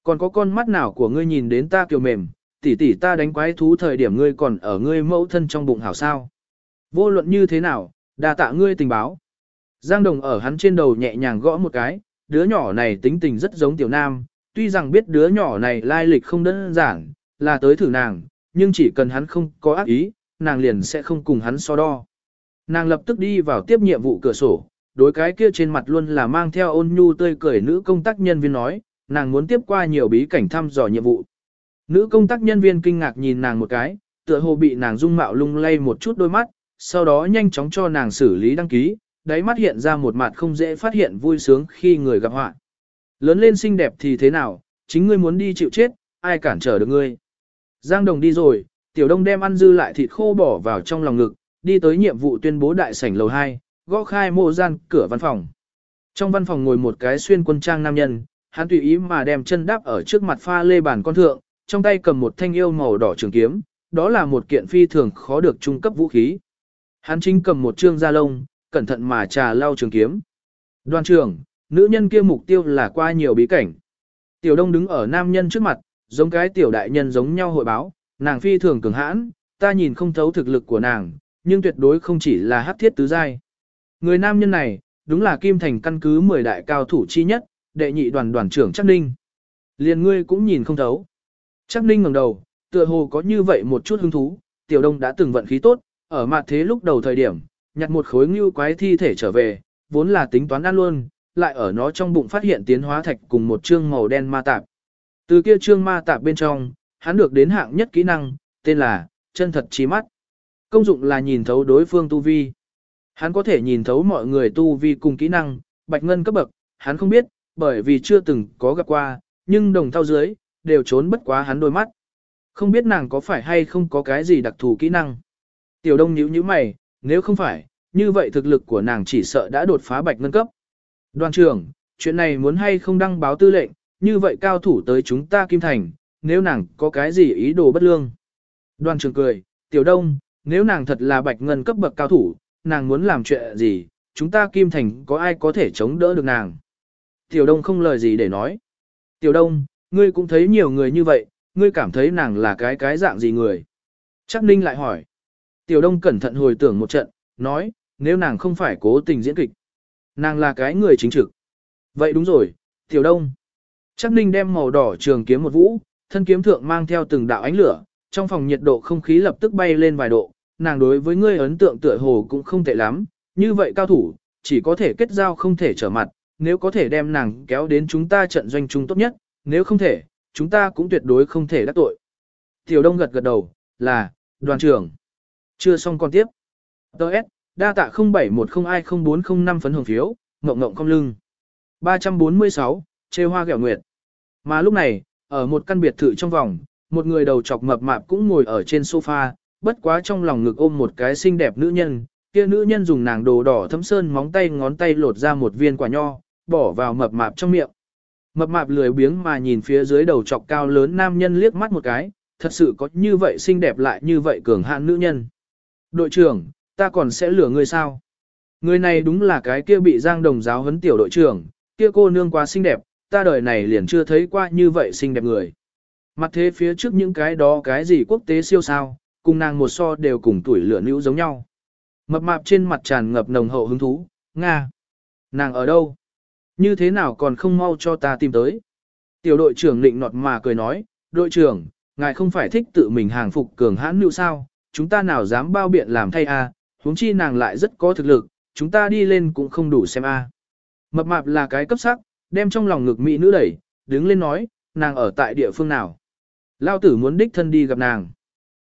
Còn có con mắt nào của ngươi nhìn đến ta kiều mềm, tỷ tỷ ta đánh quái thú thời điểm ngươi còn ở ngươi mẫu thân trong bụng hảo sao. Vô luận như thế nào, đa tạ ngươi tình báo. Giang Đồng ở hắn trên đầu nhẹ nhàng gõ một cái, đứa nhỏ này tính tình rất giống tiểu nam, tuy rằng biết đứa nhỏ này lai lịch không đơn giản, là tới thử nàng, nhưng chỉ cần hắn không có ác ý, nàng liền sẽ không cùng hắn so đo. Nàng lập tức đi vào tiếp nhiệm vụ cửa sổ, đối cái kia trên mặt luôn là mang theo ôn nhu tươi cười nữ công tác nhân viên nói, nàng muốn tiếp qua nhiều bí cảnh thăm dò nhiệm vụ. Nữ công tác nhân viên kinh ngạc nhìn nàng một cái, tựa hồ bị nàng dung mạo lung lay một chút đôi mắt, sau đó nhanh chóng cho nàng xử lý đăng ký, đáy mắt hiện ra một mặt không dễ phát hiện vui sướng khi người gặp họa. Lớn lên xinh đẹp thì thế nào, chính ngươi muốn đi chịu chết, ai cản trở được ngươi. Giang Đồng đi rồi, Tiểu Đông đem ăn dư lại thịt khô bỏ vào trong lòng ngực, đi tới nhiệm vụ tuyên bố đại sảnh lầu 2, gõ khai mô gian cửa văn phòng. Trong văn phòng ngồi một cái xuyên quân trang nam nhân, hắn tùy ý mà đem chân đáp ở trước mặt pha lê bàn con thượng, trong tay cầm một thanh yêu màu đỏ trường kiếm, đó là một kiện phi thường khó được trung cấp vũ khí. Hắn chính cầm một trương da lông, cẩn thận mà trà lau trường kiếm. Đoàn trưởng, nữ nhân kia mục tiêu là qua nhiều bí cảnh. Tiểu đông đứng ở nam nhân trước mặt, giống cái tiểu đại nhân giống nhau hội báo, nàng phi thường cường hãn, ta nhìn không thấu thực lực của nàng, nhưng tuyệt đối không chỉ là hắc thiết tứ giai. Người nam nhân này, đúng là Kim Thành căn cứ 10 đại cao thủ chi nhất, đệ nhị đoàn đoàn trưởng Chắc Ninh. Liền ngươi cũng nhìn không thấu. Chắc Ninh ngẩng đầu, tựa hồ có như vậy một chút hứng thú, Tiểu Đông đã từng vận khí tốt, ở mặt thế lúc đầu thời điểm, nhặt một khối ngưu quái thi thể trở về, vốn là tính toán ăn luôn, lại ở nó trong bụng phát hiện tiến hóa thạch cùng một chương màu đen ma tạp. Từ kia chương ma tạp bên trong, hắn được đến hạng nhất kỹ năng, tên là chân thật trí mắt. Công dụng là nhìn thấu đối phương tu vi. Hắn có thể nhìn thấu mọi người tu vi cùng kỹ năng, bạch ngân cấp bậc, hắn không biết, bởi vì chưa từng có gặp qua, nhưng đồng thao dưới, đều trốn bất quá hắn đôi mắt. Không biết nàng có phải hay không có cái gì đặc thù kỹ năng. Tiểu đông nhíu nhíu mày, nếu không phải, như vậy thực lực của nàng chỉ sợ đã đột phá bạch ngân cấp. Đoàn trưởng, chuyện này muốn hay không đăng báo tư lệnh, như vậy cao thủ tới chúng ta kim thành, nếu nàng có cái gì ý đồ bất lương. Đoàn trưởng cười, tiểu đông, nếu nàng thật là bạch ngân cấp bậc cao thủ, nàng muốn làm chuyện gì, chúng ta kim thành có ai có thể chống đỡ được nàng. Tiểu đông không lời gì để nói. Tiểu đông, ngươi cũng thấy nhiều người như vậy, ngươi cảm thấy nàng là cái cái dạng gì người. Chắc ninh lại hỏi. Tiểu đông cẩn thận hồi tưởng một trận, nói, nếu nàng không phải cố tình diễn kịch, nàng là cái người chính trực. Vậy đúng rồi, tiểu đông. Chắc ninh đem màu đỏ trường kiếm một vũ, thân kiếm thượng mang theo từng đạo ánh lửa, trong phòng nhiệt độ không khí lập tức bay lên vài độ, nàng đối với ngươi ấn tượng tựa hồ cũng không tệ lắm, như vậy cao thủ, chỉ có thể kết giao không thể trở mặt, nếu có thể đem nàng kéo đến chúng ta trận doanh chung tốt nhất, nếu không thể, chúng ta cũng tuyệt đối không thể đắc tội. Tiểu Đông gật gật đầu, là, đoàn trưởng. Chưa xong còn tiếp. Đợt, đa tạ 07102045 phấn hồng phiếu, ngộng ngộng không lưng. 346, chê hoa gẹo nguyệt. Mà lúc này, ở một căn biệt thự trong vòng, một người đầu chọc mập mạp cũng ngồi ở trên sofa, bất quá trong lòng ngực ôm một cái xinh đẹp nữ nhân, kia nữ nhân dùng nàng đồ đỏ thấm sơn móng tay ngón tay lột ra một viên quả nho, bỏ vào mập mạp trong miệng. Mập mạp lười biếng mà nhìn phía dưới đầu chọc cao lớn nam nhân liếc mắt một cái, thật sự có như vậy xinh đẹp lại như vậy cường hạn nữ nhân. Đội trưởng, ta còn sẽ lừa người sao? Người này đúng là cái kia bị giang đồng giáo huấn tiểu đội trưởng, kia cô nương quá xinh đẹp, ta đời này liền chưa thấy qua như vậy xinh đẹp người. Mặt thế phía trước những cái đó cái gì quốc tế siêu sao, cùng nàng một so đều cùng tuổi lửa nữ giống nhau. Mập mạp trên mặt tràn ngập nồng hậu hứng thú, Nga. Nàng ở đâu? Như thế nào còn không mau cho ta tìm tới? Tiểu đội trưởng định nọt mà cười nói, đội trưởng, ngài không phải thích tự mình hàng phục cường hãn nữ sao, chúng ta nào dám bao biện làm thay a? huống chi nàng lại rất có thực lực, chúng ta đi lên cũng không đủ xem a. Mập mạp là cái cấp sắc, đem trong lòng ngực mỹ nữ đẩy, đứng lên nói, nàng ở tại địa phương nào. Lao tử muốn đích thân đi gặp nàng.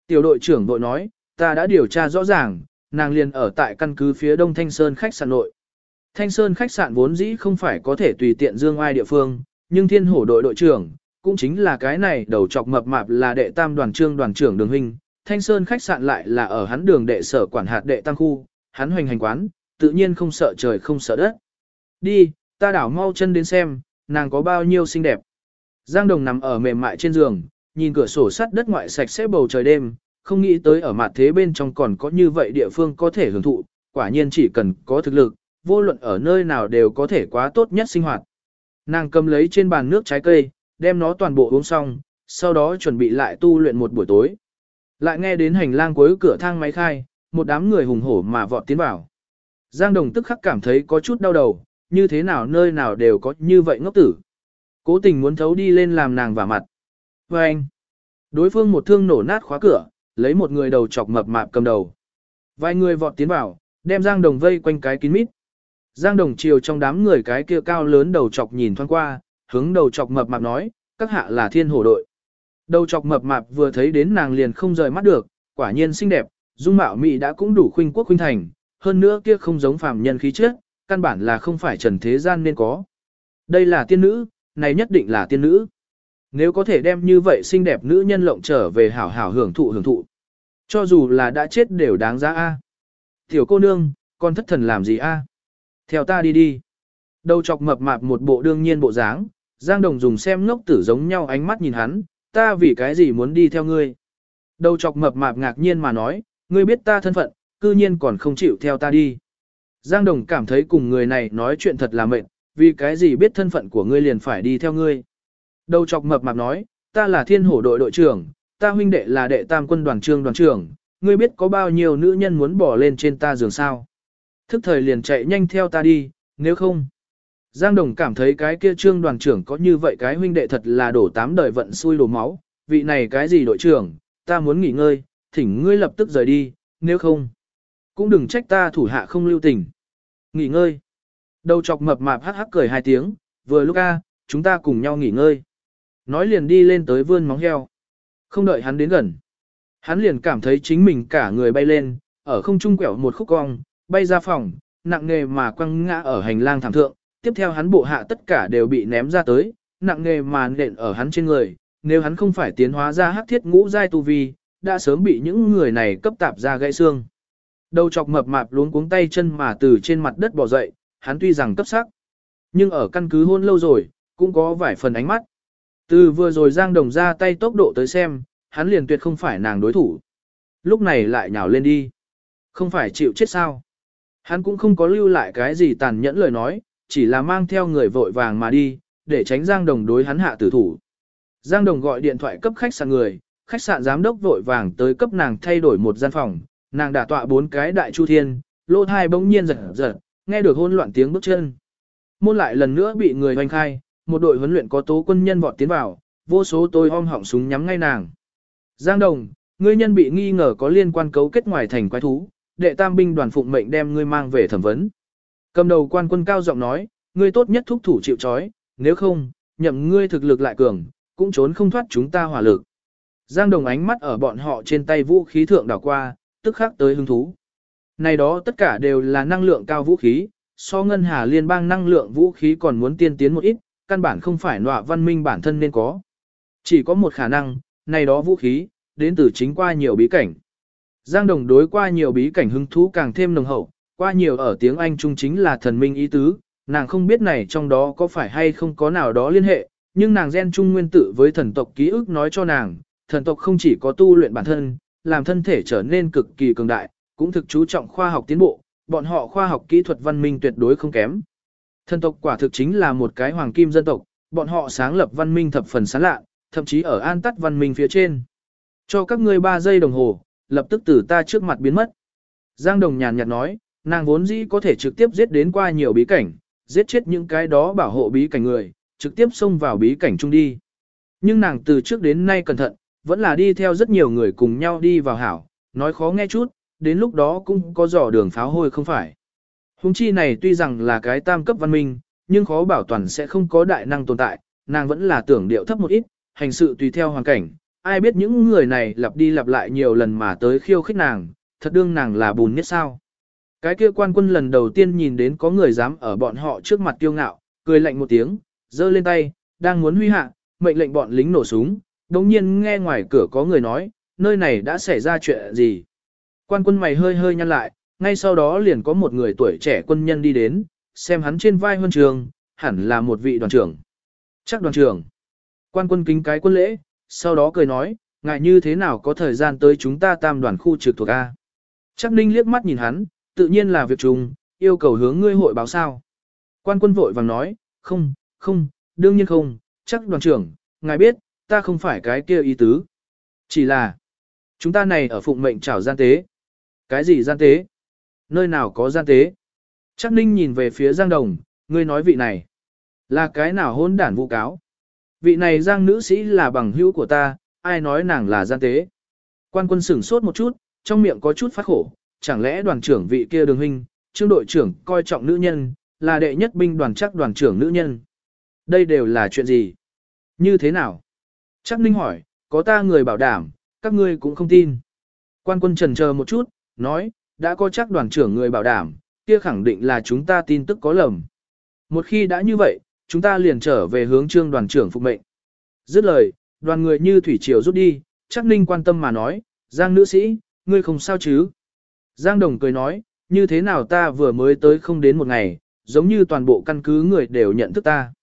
Tiểu đội trưởng đội nói, ta đã điều tra rõ ràng, nàng liền ở tại căn cứ phía đông Thanh Sơn khách sạn nội. Thanh Sơn khách sạn vốn dĩ không phải có thể tùy tiện dương ai địa phương, nhưng thiên hổ đội đội trưởng, cũng chính là cái này đầu chọc mập mạp là đệ tam đoàn trương đoàn trưởng đường huynh. Thanh Sơn khách sạn lại là ở hắn đường đệ sở quản hạt đệ tăng khu, hắn hoành hành quán, tự nhiên không sợ trời không sợ đất. Đi, ta đảo mau chân đến xem, nàng có bao nhiêu xinh đẹp. Giang Đồng nằm ở mềm mại trên giường, nhìn cửa sổ sắt đất ngoại sạch sẽ bầu trời đêm, không nghĩ tới ở mặt thế bên trong còn có như vậy địa phương có thể hưởng thụ, quả nhiên chỉ cần có thực lực, vô luận ở nơi nào đều có thể quá tốt nhất sinh hoạt. Nàng cầm lấy trên bàn nước trái cây, đem nó toàn bộ uống xong, sau đó chuẩn bị lại tu luyện một buổi tối. Lại nghe đến hành lang cuối cửa thang máy khai, một đám người hùng hổ mà vọt tiến vào. Giang Đồng tức khắc cảm thấy có chút đau đầu, như thế nào nơi nào đều có như vậy ngốc tử. Cố tình muốn thấu đi lên làm nàng vả mặt. Và anh, đối phương một thương nổ nát khóa cửa, lấy một người đầu chọc mập mạp cầm đầu. Vài người vọt tiến vào, đem Giang Đồng vây quanh cái kín mít. Giang Đồng chiều trong đám người cái kia cao lớn đầu chọc nhìn thoáng qua, hướng đầu chọc mập mạp nói, các hạ là thiên hổ đội. Đầu chọc mập mạp vừa thấy đến nàng liền không rời mắt được, quả nhiên xinh đẹp, dung mạo mỹ đã cũng đủ khuynh quốc khuynh thành, hơn nữa kia không giống phàm nhân khí chất, căn bản là không phải trần thế gian nên có. Đây là tiên nữ, này nhất định là tiên nữ. Nếu có thể đem như vậy xinh đẹp nữ nhân lộng trở về hảo hảo hưởng thụ hưởng thụ. Cho dù là đã chết đều đáng giá a. Tiểu cô nương, con thất thần làm gì a? Theo ta đi đi. Đầu chọc mập mạp một bộ đương nhiên bộ dáng, Giang Đồng dùng xem ngốc tử giống nhau ánh mắt nhìn hắn, ta vì cái gì muốn đi theo ngươi. Đầu chọc mập mạp ngạc nhiên mà nói, ngươi biết ta thân phận, cư nhiên còn không chịu theo ta đi. Giang Đồng cảm thấy cùng người này nói chuyện thật là mệt, vì cái gì biết thân phận của ngươi liền phải đi theo ngươi. Đầu chọc mập mạp nói, ta là thiên hổ đội đội trưởng, ta huynh đệ là đệ tam quân đoàn trương đoàn trưởng, ngươi biết có bao nhiêu nữ nhân muốn bỏ lên trên ta giường sao. Thức thời liền chạy nhanh theo ta đi, nếu không. Giang Đồng cảm thấy cái kia trương đoàn trưởng có như vậy cái huynh đệ thật là đổ tám đời vận xui đổ máu, vị này cái gì đội trưởng, ta muốn nghỉ ngơi, thỉnh ngươi lập tức rời đi, nếu không. Cũng đừng trách ta thủ hạ không lưu tình. Nghỉ ngơi. Đầu chọc mập mạp hắc hắc cười hai tiếng, vừa lúc a, chúng ta cùng nhau nghỉ ngơi. Nói liền đi lên tới vươn móng heo. Không đợi hắn đến gần. Hắn liền cảm thấy chính mình cả người bay lên, ở không trung quẹo một khúc cong, bay ra phòng, nặng nề mà quăng ngã ở hành lang thảm thượng. Tiếp theo hắn bộ hạ tất cả đều bị ném ra tới, nặng nghề mà nện ở hắn trên người. Nếu hắn không phải tiến hóa ra hắc thiết ngũ giai tu vi, đã sớm bị những người này cấp tạp ra gãy xương. Đầu chọc mập mạp luống cuống tay chân mà từ trên mặt đất bò dậy, hắn tuy rằng cấp sắc, nhưng ở căn cứ hôn lâu rồi, cũng có vài phần ánh mắt. Từ vừa rồi Giang Đồng ra tay tốc độ tới xem, hắn liền tuyệt không phải nàng đối thủ. Lúc này lại nhào lên đi. Không phải chịu chết sao. Hắn cũng không có lưu lại cái gì tàn nhẫn lời nói, chỉ là mang theo người vội vàng mà đi, để tránh Giang Đồng đối hắn hạ tử thủ. Giang Đồng gọi điện thoại cấp khách sạn người, khách sạn giám đốc vội vàng tới cấp nàng thay đổi một gian phòng, nàng đã tọa bốn cái đại chu thiên, lô thai bỗng nhiên giật giật, nghe được hôn loạn tiếng bước chân. Môn lại lần nữa bị người hoành khai, một đội huấn luyện có tố quân nhân vọt tiến vào, vô số tôi om họng súng nhắm ngay nàng. Giang Đồng, ngươi nhân bị nghi ngờ có liên quan cấu kết ngoài thành quái thú, đệ tam binh đoàn phụng mệnh đem ngươi mang về thẩm vấn. Cầm đầu quan quân cao giọng nói, ngươi tốt nhất thúc thủ chịu trói, nếu không, nhậm ngươi thực lực lại cường, cũng trốn không thoát chúng ta hỏa lực. Giang Đồng ánh mắt ở bọn họ trên tay vũ khí thượng đảo qua, tức khắc tới hứng thú. Này đó tất cả đều là năng lượng cao vũ khí, so ngân hà liên bang năng lượng vũ khí còn muốn tiên tiến một ít, căn bản không phải nọa văn minh bản thân nên có. Chỉ có một khả năng, này đó vũ khí, đến từ chính qua nhiều bí cảnh. Giang Đồng đối qua nhiều bí cảnh hứng thú càng thêm nồng hậu, qua nhiều ở tiếng Anh trung chính là thần minh ý tứ, nàng không biết này trong đó có phải hay không có nào đó liên hệ, nhưng nàng gen trung nguyên tử với thần tộc ký ức nói cho nàng, thần tộc không chỉ có tu luyện bản thân, làm thân thể trở nên cực kỳ cường đại, cũng thực chú trọng khoa học tiến bộ, bọn họ khoa học kỹ thuật văn minh tuyệt đối không kém. Thần tộc quả thực chính là một cái hoàng kim dân tộc, bọn họ sáng lập văn minh thập phần sáng lạ, thậm chí ở an tắt văn minh phía trên. Cho các ngươi 3 giây đồng hồ, lập tức từ ta trước mặt biến mất. Giang Đồng nhàn nhạt nói, nàng vốn dĩ có thể trực tiếp giết đến qua nhiều bí cảnh, giết chết những cái đó bảo hộ bí cảnh người, trực tiếp xông vào bí cảnh chung đi. Nhưng nàng từ trước đến nay cẩn thận, vẫn là đi theo rất nhiều người cùng nhau đi vào hảo, nói khó nghe chút, đến lúc đó cũng có dò đường pháo hôi không phải. Hùng chi này tuy rằng là cái tam cấp văn minh, nhưng khó bảo toàn sẽ không có đại năng tồn tại, nàng vẫn là tưởng điệu thấp một ít, hành sự tùy theo hoàn cảnh. Ai biết những người này lặp đi lặp lại nhiều lần mà tới khiêu khích nàng, thật đương nàng là bùn nhất sao. Cái kia quan quân lần đầu tiên nhìn đến có người dám ở bọn họ trước mặt kiêu ngạo, cười lạnh một tiếng, giơ lên tay, đang muốn huy hạ, mệnh lệnh bọn lính nổ súng, đồng nhiên nghe ngoài cửa có người nói, nơi này đã xảy ra chuyện gì. Quan quân mày hơi hơi nhăn lại, ngay sau đó liền có một người tuổi trẻ quân nhân đi đến, xem hắn trên vai huân trường, hẳn là một vị đoàn trưởng. Chắc đoàn trưởng. Quan quân kính cái quân lễ, sau đó cười nói, ngại như thế nào có thời gian tới chúng ta tam đoàn khu trực thuộc A. Chắc ninh liếc mắt nhìn hắn, tự nhiên là việc trùng, yêu cầu hướng ngươi hội báo sao. Quan quân vội vàng nói, không, không, đương nhiên không, chắc đoàn trưởng, ngài biết, ta không phải cái kia ý tứ. Chỉ là, chúng ta này ở phụng mệnh trảo gian tế. Cái gì gian tế? Nơi nào có gian tế? Chắc ninh nhìn về phía Giang Đồng, ngươi nói vị này. Là cái nào hôn đản vụ cáo? Vị này Giang nữ sĩ là bằng hữu của ta, ai nói nàng là gian tế? Quan quân sửng sốt một chút, trong miệng có chút phát khổ, chẳng lẽ đoàn trưởng vị kia đường huynh, trương đội trưởng coi trọng nữ nhân, là đệ nhất binh đoàn chắc đoàn trưởng nữ nhân. Đây đều là chuyện gì? Như thế nào? Chắc ninh hỏi, có ta người bảo đảm, các ngươi cũng không tin. Quan quân trần chờ một chút, nói, đã có chắc đoàn trưởng người bảo đảm, kia khẳng định là chúng ta tin tức có lầm. Một khi đã như vậy, chúng ta liền trở về hướng trương đoàn trưởng phục mệnh. Dứt lời, đoàn người như thủy triều rút đi, chắc ninh quan tâm mà nói, Giang nữ sĩ, ngươi không sao chứ? Giang Đồng cười nói, như thế nào ta vừa mới tới không đến một ngày, giống như toàn bộ căn cứ người đều nhận thức ta.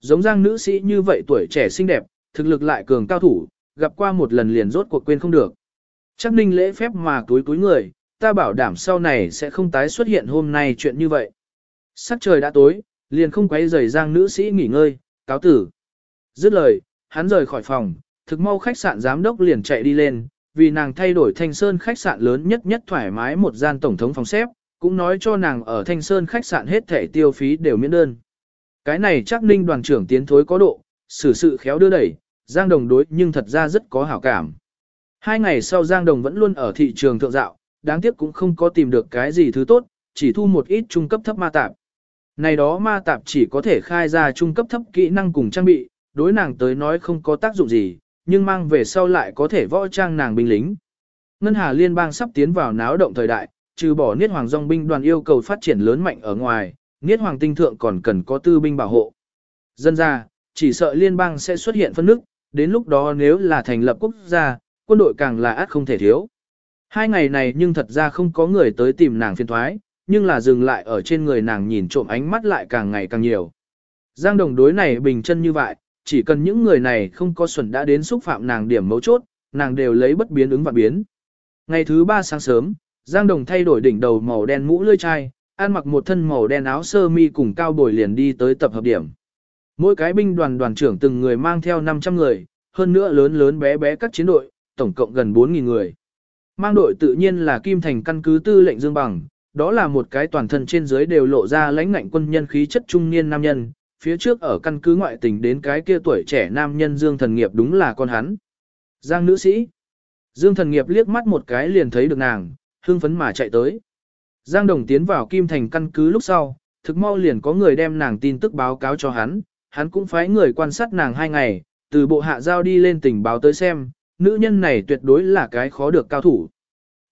Giống Giang nữ sĩ như vậy tuổi trẻ xinh đẹp, thực lực lại cường cao thủ, gặp qua một lần liền rốt cuộc quên không được. Chắc ninh lễ phép mà túi túi người, ta bảo đảm sau này sẽ không tái xuất hiện hôm nay chuyện như vậy. Sắc trời đã tối, liền không quấy rầy Giang nữ sĩ nghỉ ngơi, cáo tử. Dứt lời, hắn rời khỏi phòng, thực mau khách sạn giám đốc liền chạy đi lên, vì nàng thay đổi Thanh Sơn khách sạn lớn nhất nhất thoải mái một gian tổng thống phòng xếp, cũng nói cho nàng ở Thanh Sơn khách sạn hết thẻ tiêu phí đều miễn đơn. Cái này chắc ninh đoàn trưởng tiến thối có độ, xử sự khéo đưa đẩy, Giang Đồng đối nhưng thật ra rất có hảo cảm. Hai ngày sau Giang Đồng vẫn luôn ở thị trường thượng dạo, đáng tiếc cũng không có tìm được cái gì thứ tốt, chỉ thu một ít trung cấp thấp ma tạp. Này đó ma tạp chỉ có thể khai ra trung cấp thấp kỹ năng cùng trang bị, đối nàng tới nói không có tác dụng gì, nhưng mang về sau lại có thể võ trang nàng binh lính. Ngân Hà Liên bang sắp tiến vào náo động thời đại, trừ bỏ Niết Hoàng Dòng binh đoàn yêu cầu phát triển lớn mạnh ở ngoài, Niết Hoàng tinh thượng còn cần có tư binh bảo hộ. Dân ra, chỉ sợ liên bang sẽ xuất hiện phân nước, đến lúc đó nếu là thành lập quốc gia, quân đội càng là át không thể thiếu. Hai ngày này nhưng thật ra không có người tới tìm nàng phiên thoái, nhưng là dừng lại ở trên người nàng nhìn trộm ánh mắt lại càng ngày càng nhiều. Giang đồng đối này bình chân như vậy, chỉ cần những người này không có xuẩn đã đến xúc phạm nàng điểm mấu chốt, nàng đều lấy bất biến ứng và biến. Ngày thứ ba sáng sớm, Giang Đồng thay đổi đỉnh đầu màu đen mũ lưỡi chai, ăn mặc một thân màu đen áo sơ mi cùng cao bồi liền đi tới tập hợp điểm. Mỗi cái binh đoàn đoàn trưởng từng người mang theo 500 người, hơn nữa lớn lớn bé bé các chiến đội, tổng cộng gần 4.000 người. Mang đội tự nhiên là Kim Thành căn cứ tư lệnh Dương Bằng, đó là một cái toàn thân trên dưới đều lộ ra lãnh ngạnh quân nhân khí chất trung niên nam nhân, phía trước ở căn cứ ngoại tình đến cái kia tuổi trẻ nam nhân Dương Thần Nghiệp đúng là con hắn. Giang nữ sĩ. Dương Thần Nghiệp liếc mắt một cái liền thấy được nàng, hương phấn mà chạy tới. Giang Đồng tiến vào Kim Thành căn cứ lúc sau, thực mau liền có người đem nàng tin tức báo cáo cho hắn, hắn cũng phái người quan sát nàng hai ngày, từ bộ hạ giao đi lên tình báo tới xem, nữ nhân này tuyệt đối là cái khó được cao thủ.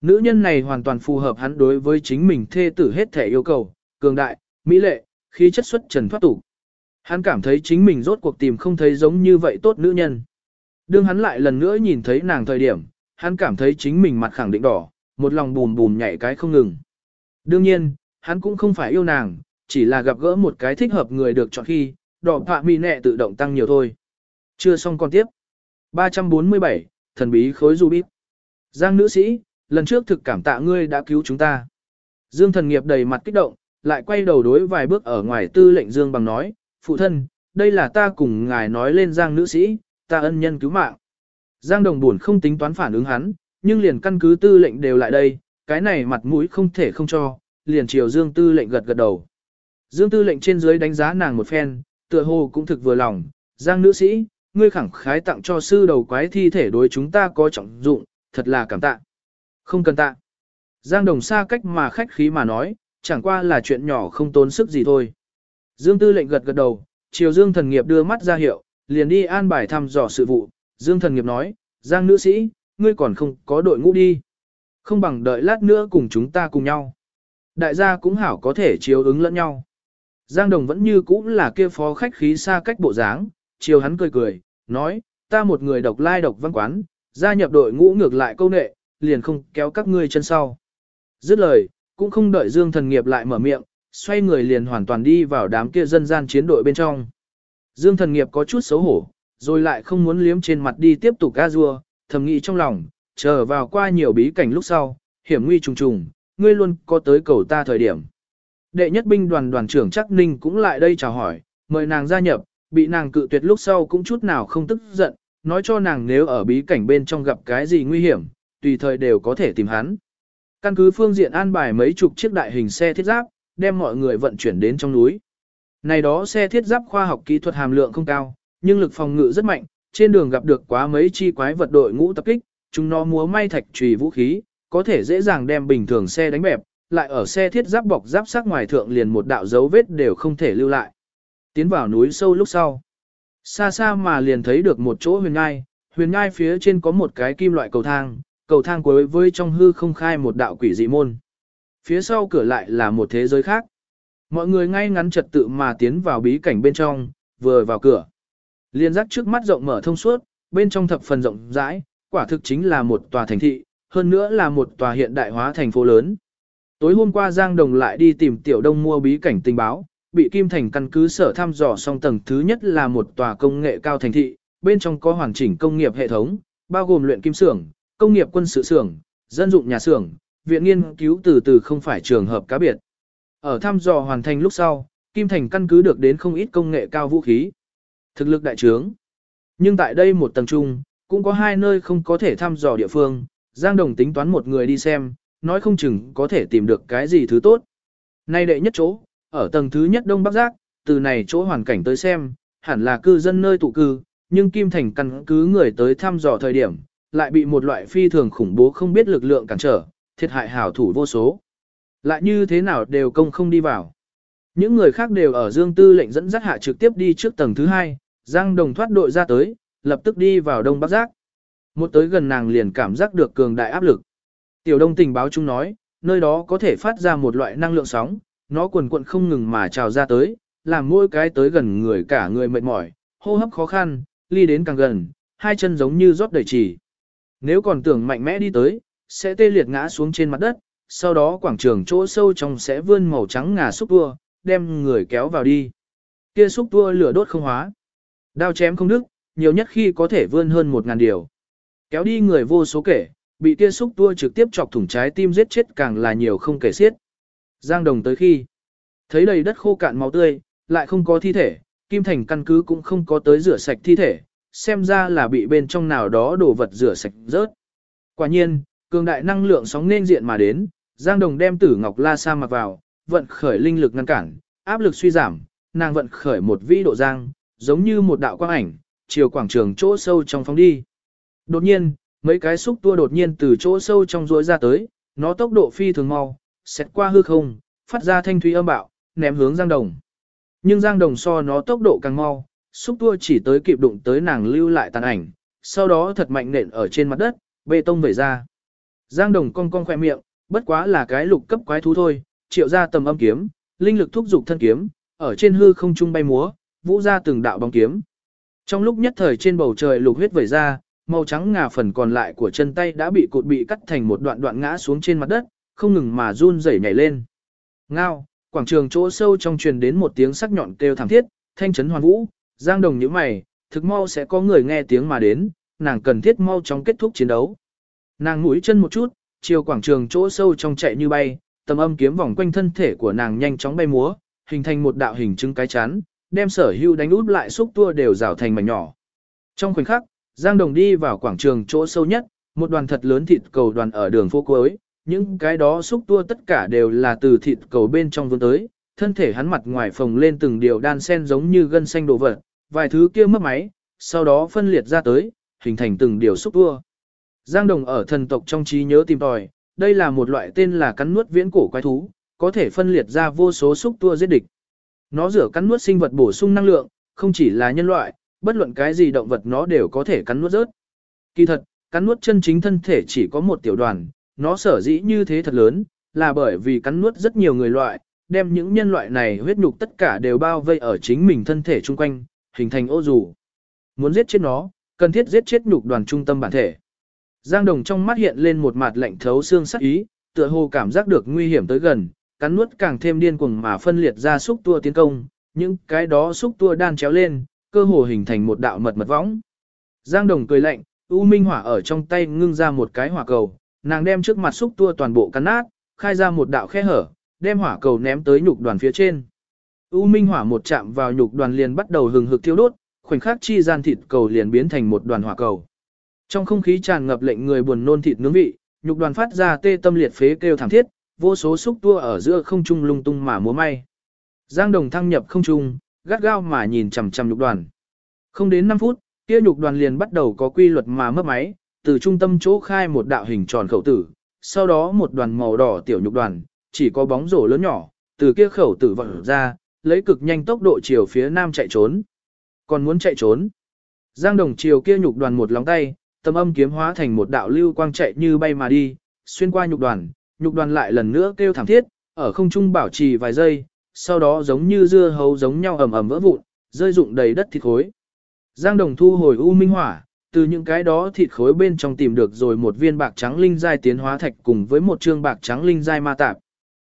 Nữ nhân này hoàn toàn phù hợp hắn đối với chính mình thê tử hết thể yêu cầu, cường đại, mỹ lệ, khí chất xuất trần thoát tục. Hắn cảm thấy chính mình rốt cuộc tìm không thấy giống như vậy tốt nữ nhân. Đương hắn lại lần nữa nhìn thấy nàng thời điểm, hắn cảm thấy chính mình mặt khẳng định đỏ, một lòng bùm bùm nhảy cái không ngừng. Đương nhiên, hắn cũng không phải yêu nàng, chỉ là gặp gỡ một cái thích hợp người được chọn khi, đỏ phạ mì nẹ tự động tăng nhiều thôi. Chưa xong còn tiếp. 347, thần bí khối du bíp. Giang nữ sĩ, lần trước thực cảm tạ ngươi đã cứu chúng ta. Dương thần nghiệp đầy mặt kích động, lại quay đầu đối vài bước ở ngoài tư lệnh Dương bằng nói, phụ thân, đây là ta cùng ngài nói lên Giang nữ sĩ, ta ân nhân cứu mạng. Giang đồng buồn không tính toán phản ứng hắn, nhưng liền căn cứ tư lệnh đều lại đây, cái này mặt mũi không thể không cho, liền chiều Dương tư lệnh gật gật đầu. Dương tư lệnh trên dưới đánh giá nàng một phen, tựa hồ cũng thực vừa lòng, Giang nữ sĩ, ngươi khẳng khái tặng cho sư đầu quái thi thể đối chúng ta có trọng dụng, thật là cảm tạ. Không cần tạ. Giang đồng xa cách mà khách khí mà nói, chẳng qua là chuyện nhỏ không tốn sức gì thôi. Dương tư lệnh gật gật đầu, chiều Dương thần nghiệp đưa mắt ra hiệu, liền đi an bài thăm dò sự vụ. Dương thần nghiệp nói, Giang nữ sĩ, ngươi còn không có đội ngũ đi. Không bằng đợi lát nữa cùng chúng ta cùng nhau. Đại gia cũng hảo có thể chiếu ứng lẫn nhau. Giang Đồng vẫn như cũ là kia phó khách khí xa cách bộ dáng, chiều hắn cười cười, nói, ta một người độc lai độc văn quán, gia nhập đội ngũ ngược lại câu nệ, liền không kéo các ngươi chân sau. Dứt lời, cũng không đợi Dương thần nghiệp lại mở miệng, xoay người liền hoàn toàn đi vào đám kia dân gian chiến đội bên trong. Dương thần nghiệp có chút xấu hổ, rồi lại không muốn liếm trên mặt đi tiếp tục ga rua, thầm nghĩ trong lòng, chờ vào qua nhiều bí cảnh lúc sau, hiểm nguy trùng trùng, ngươi luôn có tới cầu ta thời điểm. Đệ nhất binh đoàn đoàn trưởng chắc ninh cũng lại đây chào hỏi, mời nàng gia nhập, bị nàng cự tuyệt lúc sau cũng chút nào không tức giận, nói cho nàng nếu ở bí cảnh bên trong gặp cái gì nguy hiểm, tùy thời đều có thể tìm hắn. Căn cứ phương diện an bài mấy chục chiếc đại hình xe thiết giáp, đem mọi người vận chuyển đến trong núi. Này đó xe thiết giáp khoa học kỹ thuật hàm lượng không cao, nhưng lực phòng ngự rất mạnh, trên đường gặp được quá mấy chi quái vật đội ngũ tập kích, chúng nó múa may thạch trùy vũ khí, có thể dễ dàng đem bình thường xe đánh bẹp, lại ở xe thiết giáp bọc giáp sát ngoài thượng liền một đạo dấu vết đều không thể lưu lại. Tiến vào núi sâu lúc sau. Xa xa mà liền thấy được một chỗ huyền ngai, huyền ngai phía trên có một cái kim loại cầu thang, cầu thang cuối với trong hư không khai một đạo quỷ dị môn. Phía sau cửa lại là một thế giới khác. Mọi người ngay ngắn trật tự mà tiến vào bí cảnh bên trong, vừa vào cửa. Liên giác trước mắt rộng mở thông suốt, bên trong thập phần rộng rãi, quả thực chính là một tòa thành thị, hơn nữa là một tòa hiện đại hóa thành phố lớn. Tối hôm qua Giang Đồng lại đi tìm Tiểu Đông mua bí cảnh tình báo, bị Kim Thành căn cứ sở thăm dò xong tầng thứ nhất là một tòa công nghệ cao thành thị, bên trong có hoàn chỉnh công nghiệp hệ thống, bao gồm luyện kim xưởng, công nghiệp quân sự xưởng, dân dụng nhà xưởng, viện nghiên cứu từ từ không phải trường hợp cá biệt. Ở thăm dò hoàn thành lúc sau, Kim Thành căn cứ được đến không ít công nghệ cao vũ khí. Thực lực đại trướng. Nhưng tại đây một tầng trung, cũng có hai nơi không có thể thăm dò địa phương, Giang Đồng tính toán một người đi xem, nói không chừng có thể tìm được cái gì thứ tốt. Nay đệ nhất chỗ, ở tầng thứ nhất Đông Bắc Giác, từ này chỗ hoàn cảnh tới xem, hẳn là cư dân nơi tụ cư, nhưng Kim Thành căn cứ người tới thăm dò thời điểm, lại bị một loại phi thường khủng bố không biết lực lượng cản trở, thiệt hại hảo thủ vô số. Lại như thế nào đều công không đi vào. Những người khác đều ở Dương Tư lệnh dẫn dắt hạ trực tiếp đi trước tầng thứ hai, Giang Đồng thoát đội ra tới, lập tức đi vào Đông Bắc Giác. Một tới gần nàng liền cảm giác được cường đại áp lực. Tiểu Đông tình báo chung nói, nơi đó có thể phát ra một loại năng lượng sóng, nó quần quận không ngừng mà trào ra tới, làm mỗi cái tới gần người cả người mệt mỏi, hô hấp khó khăn, ly đến càng gần, hai chân giống như rót đầy chỉ. Nếu còn tưởng mạnh mẽ đi tới, sẽ tê liệt ngã xuống trên mặt đất, sau đó quảng trường chỗ sâu trong sẽ vươn màu trắng ngà xúc tua, đem người kéo vào đi. Kia xúc tua lửa đốt không hóa. Đao chém không đứt, nhiều nhất khi có thể vươn hơn một ngàn điều. Kéo đi người vô số kể, bị kia xúc tua trực tiếp chọc thủng trái tim giết chết càng là nhiều không kể xiết. Giang Đồng tới khi thấy đầy đất khô cạn máu tươi, lại không có thi thể, Kim Thành căn cứ cũng không có tới rửa sạch thi thể, xem ra là bị bên trong nào đó đổ vật rửa sạch rớt. Quả nhiên, cường đại năng lượng sóng nên diện mà đến, Giang Đồng đem Tử Ngọc La Sa mặc vào, vận khởi linh lực ngăn cản, áp lực suy giảm, nàng vận khởi một vĩ độ giang, giống như một đạo quang ảnh, chiều quảng trường chỗ sâu trong phóng đi. Đột nhiên, mấy cái xúc tua đột nhiên từ chỗ sâu trong rối ra tới, nó tốc độ phi thường mau, xét qua hư không, phát ra thanh thúy âm bạo, ném hướng Giang Đồng. Nhưng Giang Đồng so nó tốc độ càng mau, xúc tua chỉ tới kịp đụng tới nàng lưu lại tàn ảnh, sau đó thật mạnh nện ở trên mặt đất, bê tông vẩy ra. Giang Đồng cong cong khỏe miệng, bất quá là cái lục cấp quái thú thôi, triệu ra tầm âm kiếm, linh lực thúc dục thân kiếm, ở trên hư không trung bay múa, vũ ra từng đạo bóng kiếm. Trong lúc nhất thời trên bầu trời lục huyết vẩy ra, màu trắng ngà phần còn lại của chân tay đã bị cột bị cắt thành một đoạn đoạn ngã xuống trên mặt đất, không ngừng mà run rẩy nhảy lên. Ngao, quảng trường chỗ sâu trong truyền đến một tiếng sắc nhọn kêu thảm thiết, thanh chấn hoàn vũ, giang đồng như mày, thực mau sẽ có người nghe tiếng mà đến, nàng cần thiết mau chóng kết thúc chiến đấu. Nàng mũi chân một chút, chiều quảng trường chỗ sâu trong chạy như bay, tầm âm kiếm vòng quanh thân thể của nàng nhanh chóng bay múa, hình thành một đạo hình trứng cái chắn, đem sở hưu đánh út lại xúc tua đều rào thành mảnh nhỏ. Trong khoảnh khắc, Giang Đồng đi vào quảng trường chỗ sâu nhất, một đoàn thật lớn thịt cầu đoàn ở đường phố cuối, những cái đó xúc tua tất cả đều là từ thịt cầu bên trong vươn tới, thân thể hắn mặt ngoài phồng lên từng điều đan sen giống như gân xanh đồ vật, vài thứ kia mất máy, sau đó phân liệt ra tới, hình thành từng điều xúc tua. Giang Đồng ở thần tộc trong trí nhớ tìm tòi, đây là một loại tên là cắn nuốt viễn cổ quái thú, có thể phân liệt ra vô số xúc tua giết địch. Nó rửa cắn nuốt sinh vật bổ sung năng lượng, không chỉ là nhân loại, bất luận cái gì động vật nó đều có thể cắn nuốt rớt. Kỳ thật, cắn nuốt chân chính thân thể chỉ có một tiểu đoàn, nó sở dĩ như thế thật lớn, là bởi vì cắn nuốt rất nhiều người loại, đem những nhân loại này huyết nhục tất cả đều bao vây ở chính mình thân thể chung quanh, hình thành ô dù. Muốn giết chết nó, cần thiết giết chết nhục đoàn trung tâm bản thể. Giang Đồng trong mắt hiện lên một mặt lạnh thấu xương sắc ý, tựa hồ cảm giác được nguy hiểm tới gần, cắn nuốt càng thêm điên cuồng mà phân liệt ra xúc tua tiến công, những cái đó xúc tua đan chéo lên, cơ hồ hình thành một đạo mật mật võng. Giang Đồng cười lạnh, U Minh Hỏa ở trong tay ngưng ra một cái hỏa cầu, nàng đem trước mặt xúc tua toàn bộ cắn nát, khai ra một đạo khe hở, đem hỏa cầu ném tới nhục đoàn phía trên. U Minh Hỏa một chạm vào nhục đoàn liền bắt đầu hừng hực thiêu đốt, khoảnh khắc chi gian thịt cầu liền biến thành một đoàn hỏa cầu. Trong không khí tràn ngập lệnh người buồn nôn thịt nướng vị, nhục đoàn phát ra tê tâm liệt phế kêu thảm thiết, vô số xúc tua ở giữa không trung lung tung mà múa may. Giang Đồng thăng nhập không trung, gắt gao mà nhìn chằm chằm nhục đoàn. Không đến 5 phút, kia nhục đoàn liền bắt đầu có quy luật mà mất máy, từ trung tâm chỗ khai một đạo hình tròn khẩu tử, sau đó một đoàn màu đỏ tiểu nhục đoàn, chỉ có bóng rổ lớn nhỏ, từ kia khẩu tử vọt ra, lấy cực nhanh tốc độ chiều phía nam chạy trốn. Còn muốn chạy trốn. Giang Đồng chiều kia nhục đoàn một lòng tay, tâm âm kiếm hóa thành một đạo lưu quang chạy như bay mà đi, xuyên qua nhục đoàn, nhục đoàn lại lần nữa kêu thảm thiết, ở không trung bảo trì vài giây, sau đó giống như dưa hấu giống nhau ầm ầm vỡ vụn, rơi rụng đầy đất thịt khối. Giang Đồng thu hồi u minh hỏa, từ những cái đó thịt khối bên trong tìm được rồi một viên bạc trắng linh giai tiến hóa thạch cùng với một trương bạc trắng linh giai ma tạp.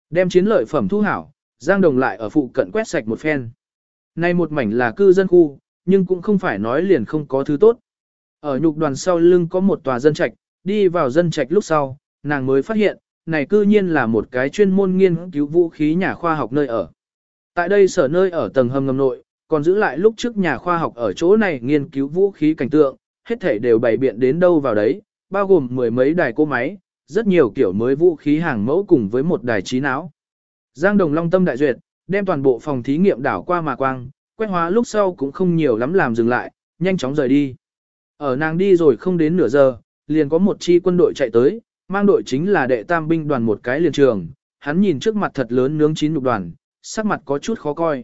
Đem chiến lợi phẩm thu hảo, Giang Đồng lại ở phụ cận quét sạch một phen. Nay một mảnh là cư dân khu, nhưng cũng không phải nói liền không có thứ tốt. Ở nhục đoàn sau lưng có một tòa dân trạch, đi vào dân trạch lúc sau, nàng mới phát hiện, này cư nhiên là một cái chuyên môn nghiên cứu vũ khí nhà khoa học nơi ở. Tại đây sở nơi ở tầng hầm ngầm nội, còn giữ lại lúc trước nhà khoa học ở chỗ này nghiên cứu vũ khí cảnh tượng, hết thể đều bày biện đến đâu vào đấy, bao gồm mười mấy đài cô máy, rất nhiều kiểu mới vũ khí hàng mẫu cùng với một đài trí não. Giang Đồng Long tâm đại duyệt, đem toàn bộ phòng thí nghiệm đảo qua mà quang, quét hóa lúc sau cũng không nhiều lắm làm dừng lại, nhanh chóng rời đi. Ở nàng đi rồi không đến nửa giờ, liền có một chi quân đội chạy tới, mang đội chính là đệ tam binh đoàn một cái liền trường, hắn nhìn trước mặt thật lớn nướng chín lục đoàn, sắc mặt có chút khó coi.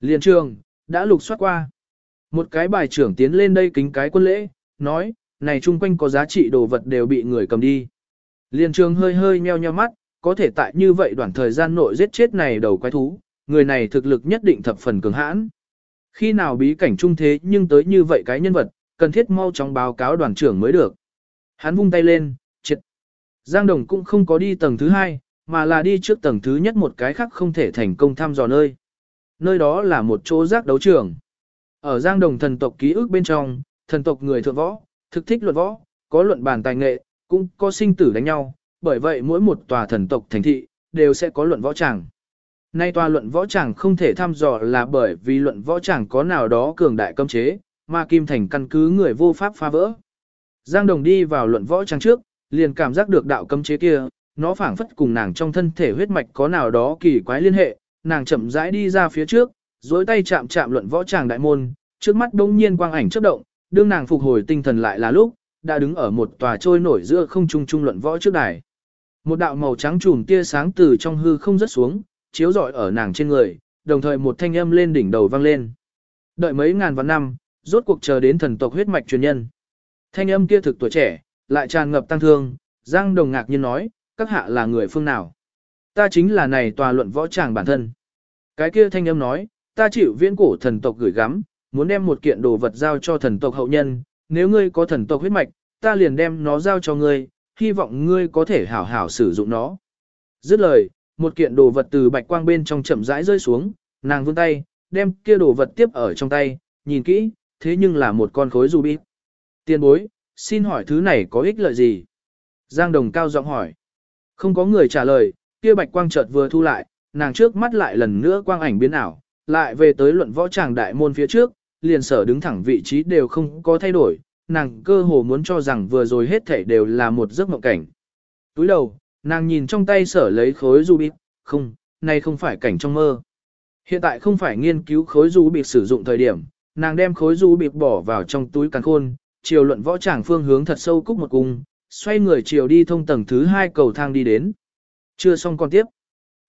Liền trường, đã lục soát qua. Một cái bài trưởng tiến lên đây kính cái quân lễ, nói, này chung quanh có giá trị đồ vật đều bị người cầm đi. Liên trường hơi hơi nheo nheo mắt, có thể tại như vậy đoạn thời gian nội giết chết này đầu quái thú, người này thực lực nhất định thập phần cường hãn. Khi nào bí cảnh trung thế nhưng tới như vậy cái nhân vật, cần thiết mau chóng báo cáo đoàn trưởng mới được. Hắn vung tay lên, triệt. Giang Đồng cũng không có đi tầng thứ hai, mà là đi trước tầng thứ nhất một cái khác không thể thành công thăm dò nơi. Nơi đó là một chỗ giác đấu trường. Ở Giang Đồng thần tộc ký ức bên trong, thần tộc người thượng võ, thực thích luận võ, có luận bàn tài nghệ, cũng có sinh tử đánh nhau, bởi vậy mỗi một tòa thần tộc thành thị, đều sẽ có luận võ tràng. Nay tòa luận võ tràng không thể thăm dò là bởi vì luận võ tràng có nào đó cường đại cấm chế, mà Kim Thành căn cứ người vô pháp phá vỡ. Giang Đồng đi vào luận võ trang trước, liền cảm giác được đạo cấm chế kia, nó phảng phất cùng nàng trong thân thể huyết mạch có nào đó kỳ quái liên hệ, nàng chậm rãi đi ra phía trước, dối tay chạm chạm luận võ tràng đại môn, trước mắt đông nhiên quang ảnh chớp động, đương nàng phục hồi tinh thần lại là lúc, đã đứng ở một tòa trôi nổi giữa không trung trung luận võ trước đài. Một đạo màu trắng trùm tia sáng từ trong hư không rớt xuống, chiếu rọi ở nàng trên người, đồng thời một thanh âm lên đỉnh đầu vang lên. Đợi mấy ngàn vạn năm, rốt cuộc chờ đến thần tộc huyết mạch truyền nhân. Thanh âm kia thực tuổi trẻ, lại tràn ngập tăng thương, Giang Đồng ngạc nhiên nói, các hạ là người phương nào? Ta chính là này tòa luận võ tràng bản thân. Cái kia thanh âm nói, ta chịu viễn cổ thần tộc gửi gắm, muốn đem một kiện đồ vật giao cho thần tộc hậu nhân, nếu ngươi có thần tộc huyết mạch, ta liền đem nó giao cho ngươi, hy vọng ngươi có thể hảo hảo sử dụng nó. Dứt lời, một kiện đồ vật từ bạch quang bên trong chậm rãi rơi xuống, nàng vươn tay, đem kia đồ vật tiếp ở trong tay, nhìn kỹ, thế nhưng là một con khối ruby. Tiên bối, xin hỏi thứ này có ích lợi gì? Giang Đồng cao giọng hỏi. Không có người trả lời, kia bạch quang chợt vừa thu lại, nàng trước mắt lại lần nữa quang ảnh biến ảo, lại về tới luận võ tràng đại môn phía trước, liền sở đứng thẳng vị trí đều không có thay đổi, nàng cơ hồ muốn cho rằng vừa rồi hết thảy đều là một giấc mộng cảnh. Túi đầu, nàng nhìn trong tay sở lấy khối ruby, không, này không phải cảnh trong mơ. Hiện tại không phải nghiên cứu khối du sử dụng thời điểm, nàng đem khối du bịp bỏ vào trong túi càng khôn, chiều luận võ tràng phương hướng thật sâu cúc một cung, xoay người chiều đi thông tầng thứ hai cầu thang đi đến. Chưa xong còn tiếp.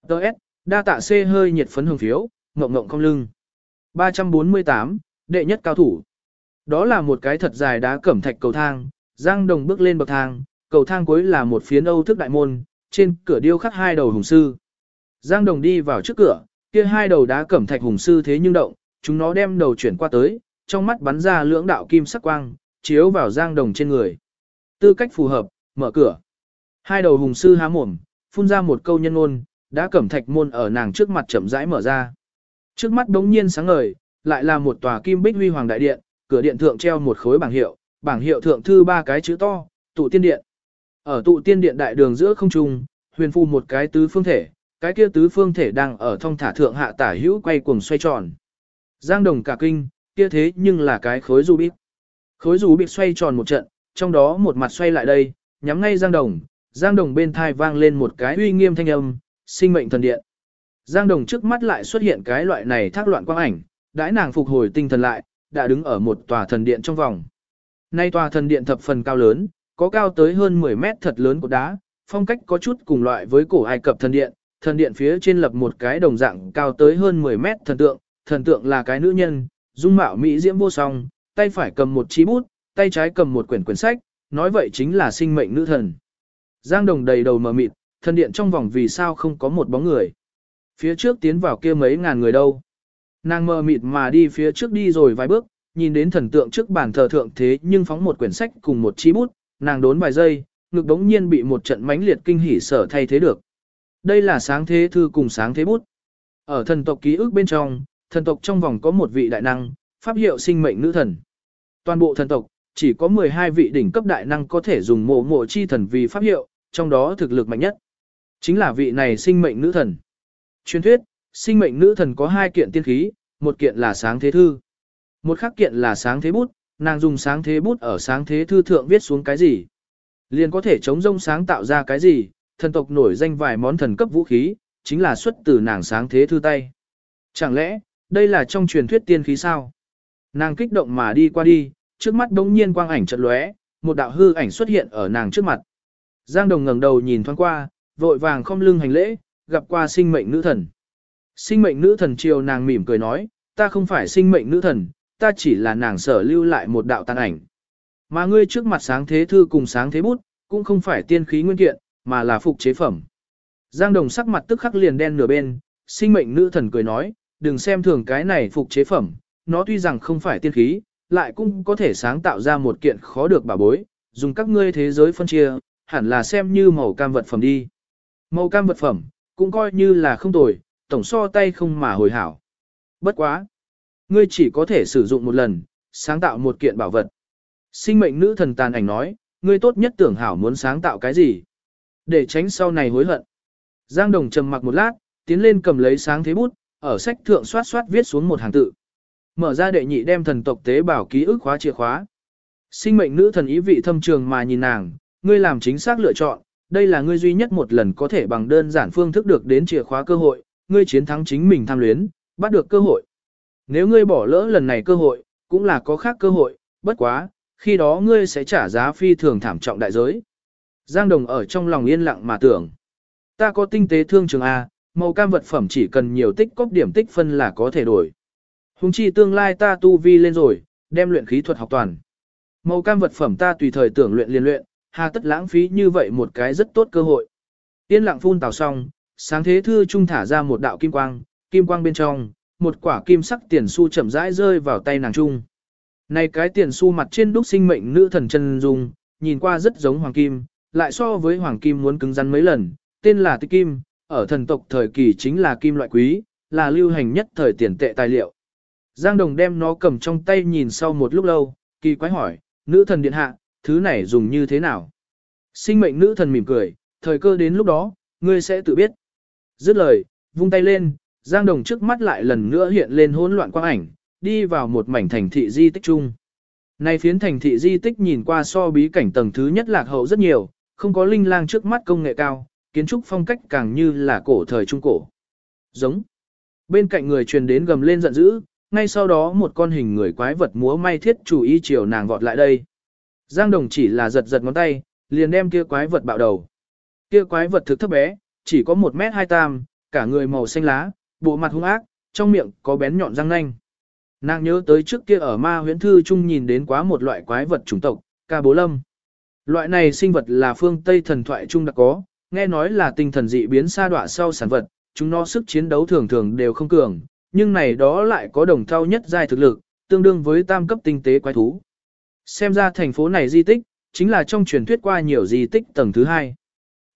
Đợt, đa tạ C hơi nhiệt phấn hưởng phiếu, ngộng ngộng không lưng. 348, đệ nhất cao thủ. Đó là một cái thật dài đá cẩm thạch cầu thang, Giang Đồng bước lên bậc thang, cầu thang cuối là một phiến Âu thức đại môn, trên cửa điêu khắc hai đầu hùng sư. Giang Đồng đi vào trước cửa, kia hai đầu đá cẩm thạch hùng sư thế nhưng động, chúng nó đem đầu chuyển qua tới, trong mắt bắn ra lưỡng đạo kim sắc quang, chiếu vào Giang Đồng trên người. Tư cách phù hợp, mở cửa. Hai đầu hùng sư há mồm, phun ra một câu nhân ngôn, đã cẩm thạch môn ở nàng trước mặt chậm rãi mở ra. Trước mắt đống nhiên sáng ngời, lại là một tòa kim bích huy hoàng đại điện, cửa điện thượng treo một khối bảng hiệu, bảng hiệu thượng thư ba cái chữ to, tụ tiên điện. Ở tụ tiên điện đại đường giữa không trung, huyền phu một cái tứ phương thể, cái kia tứ phương thể đang ở thông thả thượng hạ tả hữu quay cuồng xoay tròn. Giang đồng cả kinh, kia thế nhưng là cái khối du bít. Khối du bít xoay tròn một trận, trong đó một mặt xoay lại đây, nhắm ngay Giang đồng, Giang đồng bên thai vang lên một cái uy nghiêm thanh âm, sinh mệnh thần điện. Giang đồng trước mắt lại xuất hiện cái loại này thác loạn quang ảnh, đãi nàng phục hồi tinh thần lại, đã đứng ở một tòa thần điện trong vòng. Nay tòa thần điện thập phần cao lớn, có cao tới hơn 10 mét thật lớn của đá, phong cách có chút cùng loại với cổ Ai Cập thần điện, thần điện phía trên lập một cái đồng dạng cao tới hơn 10 mét thần tượng, thần tượng là cái nữ nhân, dung mạo mỹ diễm vô song, tay phải cầm một chi bút, tay trái cầm một quyển quyển sách, nói vậy chính là sinh mệnh nữ thần. Giang Đồng đầy đầu mờ mịt, thần điện trong vòng vì sao không có một bóng người. Phía trước tiến vào kia mấy ngàn người đâu. Nàng mờ mịt mà đi phía trước đi rồi vài bước, nhìn đến thần tượng trước bàn thờ thượng thế nhưng phóng một quyển sách cùng một chi bút, nàng đốn vài giây, ngực đống nhiên bị một trận mãnh liệt kinh hỉ sở thay thế được. Đây là sáng thế thư cùng sáng thế bút. Ở thần tộc ký ức bên trong, thần tộc trong vòng có một vị đại năng, pháp hiệu sinh mệnh nữ thần. Toàn bộ thần tộc, chỉ có 12 vị đỉnh cấp đại năng có thể dùng mộ mộ chi thần vì pháp hiệu, trong đó thực lực mạnh nhất. Chính là vị này sinh mệnh nữ thần. Truyền thuyết, sinh mệnh nữ thần có hai kiện tiên khí, một kiện là sáng thế thư. Một khác kiện là sáng thế bút, nàng dùng sáng thế bút ở sáng thế thư thượng viết xuống cái gì. Liền có thể chống rông sáng tạo ra cái gì, thần tộc nổi danh vài món thần cấp vũ khí, chính là xuất từ nàng sáng thế thư tay. Chẳng lẽ, đây là trong truyền thuyết tiên khí sao? Nàng kích động mà đi qua đi, trước mắt đống nhiên quang ảnh chợt lóe, một đạo hư ảnh xuất hiện ở nàng trước mặt. Giang Đồng ngẩng đầu nhìn thoáng qua, vội vàng không lưng hành lễ, gặp qua sinh mệnh nữ thần. Sinh mệnh nữ thần chiều nàng mỉm cười nói, ta không phải sinh mệnh nữ thần, ta chỉ là nàng sở lưu lại một đạo tàn ảnh. Mà ngươi trước mặt sáng thế thư cùng sáng thế bút, cũng không phải tiên khí nguyên kiện, mà là phục chế phẩm. Giang Đồng sắc mặt tức khắc liền đen nửa bên, sinh mệnh nữ thần cười nói, đừng xem thường cái này phục chế phẩm, nó tuy rằng không phải tiên khí, lại cũng có thể sáng tạo ra một kiện khó được bảo bối, dùng các ngươi thế giới phân chia, hẳn là xem như màu cam vật phẩm đi. Màu cam vật phẩm, cũng coi như là không tồi, tổng so tay không mà hồi hảo. Bất quá. Ngươi chỉ có thể sử dụng một lần, sáng tạo một kiện bảo vật. Sinh mệnh nữ thần tàn ảnh nói, ngươi tốt nhất tưởng hảo muốn sáng tạo cái gì. Để tránh sau này hối hận. Giang Đồng trầm mặc một lát, tiến lên cầm lấy sáng thế bút, ở sách thượng soát soát viết xuống một hàng tự. Mở ra đệ nhị đem thần tộc tế bảo ký ức khóa chìa khóa. Sinh mệnh nữ thần ý vị thâm trường mà nhìn nàng, ngươi làm chính xác lựa chọn, đây là ngươi duy nhất một lần có thể bằng đơn giản phương thức được đến chìa khóa cơ hội, ngươi chiến thắng chính mình tham luyến, bắt được cơ hội. Nếu ngươi bỏ lỡ lần này cơ hội, cũng là có khác cơ hội, bất quá, khi đó ngươi sẽ trả giá phi thường thảm trọng đại giới. Giang Đồng ở trong lòng yên lặng mà tưởng. Ta có tinh tế thương trường A, màu cam vật phẩm chỉ cần nhiều tích cóp điểm tích phân là có thể đổi. Hùng chi tương lai ta tu vi lên rồi, đem luyện khí thuật học toàn. Màu cam vật phẩm ta tùy thời tưởng luyện liên luyện, hà tất lãng phí như vậy một cái rất tốt cơ hội. Tiên lặng phun tào xong, sáng thế thư trung thả ra một đạo kim quang, kim quang bên trong, một quả kim sắc tiền xu chậm rãi rơi vào tay nàng trung. Này cái tiền xu mặt trên đúc sinh mệnh nữ thần chân dung, nhìn qua rất giống hoàng kim, lại so với hoàng kim muốn cứng rắn mấy lần, tên là tích kim, ở thần tộc thời kỳ chính là kim loại quý, là lưu hành nhất thời tiền tệ tài liệu. Giang Đồng đem nó cầm trong tay nhìn sau một lúc lâu, kỳ quái hỏi, nữ thần điện hạ, thứ này dùng như thế nào? Sinh mệnh nữ thần mỉm cười, thời cơ đến lúc đó, ngươi sẽ tự biết. Dứt lời, vung tay lên, Giang Đồng trước mắt lại lần nữa hiện lên hỗn loạn quang ảnh, đi vào một mảnh thành thị di tích chung. Này phiến thành thị di tích nhìn qua so bí cảnh tầng thứ nhất lạc hậu rất nhiều, không có linh lang trước mắt công nghệ cao, kiến trúc phong cách càng như là cổ thời trung cổ. Giống. Bên cạnh người truyền đến gầm lên giận dữ, ngay sau đó một con hình người quái vật múa may thiết chủ y chiều nàng vọt lại đây. Giang Đồng chỉ là giật giật ngón tay, liền đem kia quái vật bạo đầu. Kia quái vật thực thấp bé, chỉ có 1 mét 2 tam, cả người màu xanh lá, bộ mặt hung ác, trong miệng có bén nhọn răng nanh. Nàng nhớ tới trước kia ở ma huyễn thư chung nhìn đến quá một loại quái vật chủng tộc, ca bố lâm. Loại này sinh vật là phương Tây thần thoại chung đã có, nghe nói là tinh thần dị biến sa đọa sau sản vật, chúng nó sức chiến đấu thường thường đều không cường, nhưng này đó lại có đồng thau nhất giai thực lực, tương đương với tam cấp tinh tế quái thú. Xem ra thành phố này di tích, chính là trong truyền thuyết qua nhiều di tích tầng thứ hai.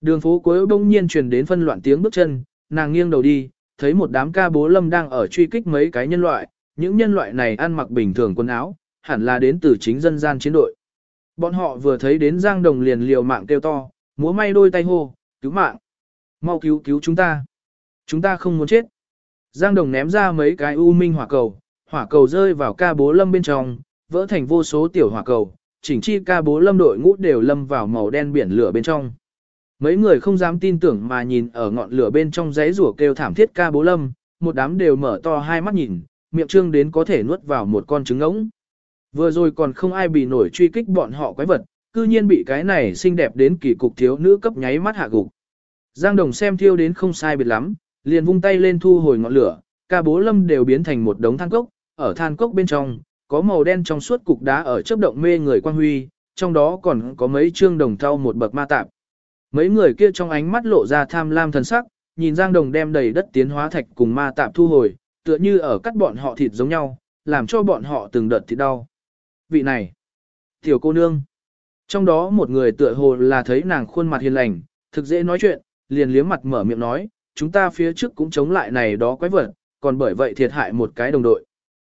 Đường phố cuối bỗng nhiên truyền đến phân loạn tiếng bước chân, nàng nghiêng đầu đi, thấy một đám ca bố lâm đang ở truy kích mấy cái nhân loại, những nhân loại này ăn mặc bình thường quần áo, hẳn là đến từ chính dân gian chiến đội. Bọn họ vừa thấy đến Giang Đồng liền liều mạng kêu to, múa may đôi tay hô, cứu mạng. Mau cứu cứu chúng ta. Chúng ta không muốn chết. Giang Đồng ném ra mấy cái u minh hỏa cầu, hỏa cầu rơi vào ca bố lâm bên trong, vỡ thành vô số tiểu hỏa cầu, chỉnh chi ca bố lâm đội ngũ đều lâm vào màu đen biển lửa bên trong. Mấy người không dám tin tưởng mà nhìn ở ngọn lửa bên trong giấy rủa kêu thảm thiết ca bố lâm, một đám đều mở to hai mắt nhìn, miệng trương đến có thể nuốt vào một con trứng ngỗng. Vừa rồi còn không ai bị nổi truy kích bọn họ quái vật, cư nhiên bị cái này xinh đẹp đến kỳ cục thiếu nữ cấp nháy mắt hạ gục. Giang Đồng xem thiêu đến không sai biệt lắm, liền vung tay lên thu hồi ngọn lửa, ca bố lâm đều biến thành một đống than cốc, ở than cốc bên trong, có màu đen trong suốt cục đá ở chớp động mê người quan huy, trong đó còn có mấy trương đồng thau một bậc ma tạp. Mấy người kia trong ánh mắt lộ ra tham lam thần sắc, nhìn Giang Đồng đem đầy đất tiến hóa thạch cùng ma tạp thu hồi, tựa như ở cắt bọn họ thịt giống nhau, làm cho bọn họ từng đợt thịt đau. Vị này, tiểu cô nương. Trong đó một người tựa hồ là thấy nàng khuôn mặt hiền lành, thực dễ nói chuyện, liền liếm mặt mở miệng nói, chúng ta phía trước cũng chống lại này đó quái vật, còn bởi vậy thiệt hại một cái đồng đội.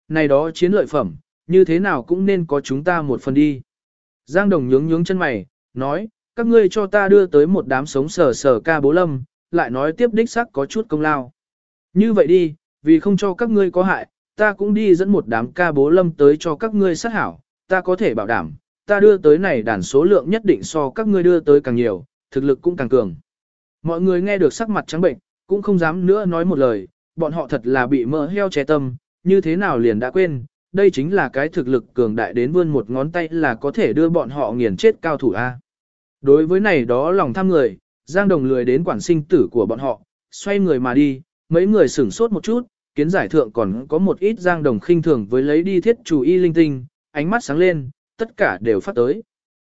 Này đó chiến lợi phẩm, như thế nào cũng nên có chúng ta một phần đi. Giang Đồng nhướng nhướng chân mày, nói, các ngươi cho ta đưa tới một đám sống sờ sờ ca bố lâm, lại nói tiếp đích sắc có chút công lao. Như vậy đi, vì không cho các ngươi có hại, ta cũng đi dẫn một đám ca bố lâm tới cho các ngươi sát hảo, ta có thể bảo đảm, ta đưa tới này đàn số lượng nhất định so các ngươi đưa tới càng nhiều, thực lực cũng càng cường. Mọi người nghe được sắc mặt trắng bệnh, cũng không dám nữa nói một lời, bọn họ thật là bị mỡ heo che tâm, như thế nào liền đã quên, đây chính là cái thực lực cường đại đến vươn một ngón tay là có thể đưa bọn họ nghiền chết cao thủ A. Đối với này đó lòng tham người, Giang Đồng lười đến quản sinh tử của bọn họ, xoay người mà đi, mấy người sửng sốt một chút, kiến giải thượng còn có một ít Giang Đồng khinh thường với lấy đi thiết chủ y linh tinh, ánh mắt sáng lên, tất cả đều phát tới.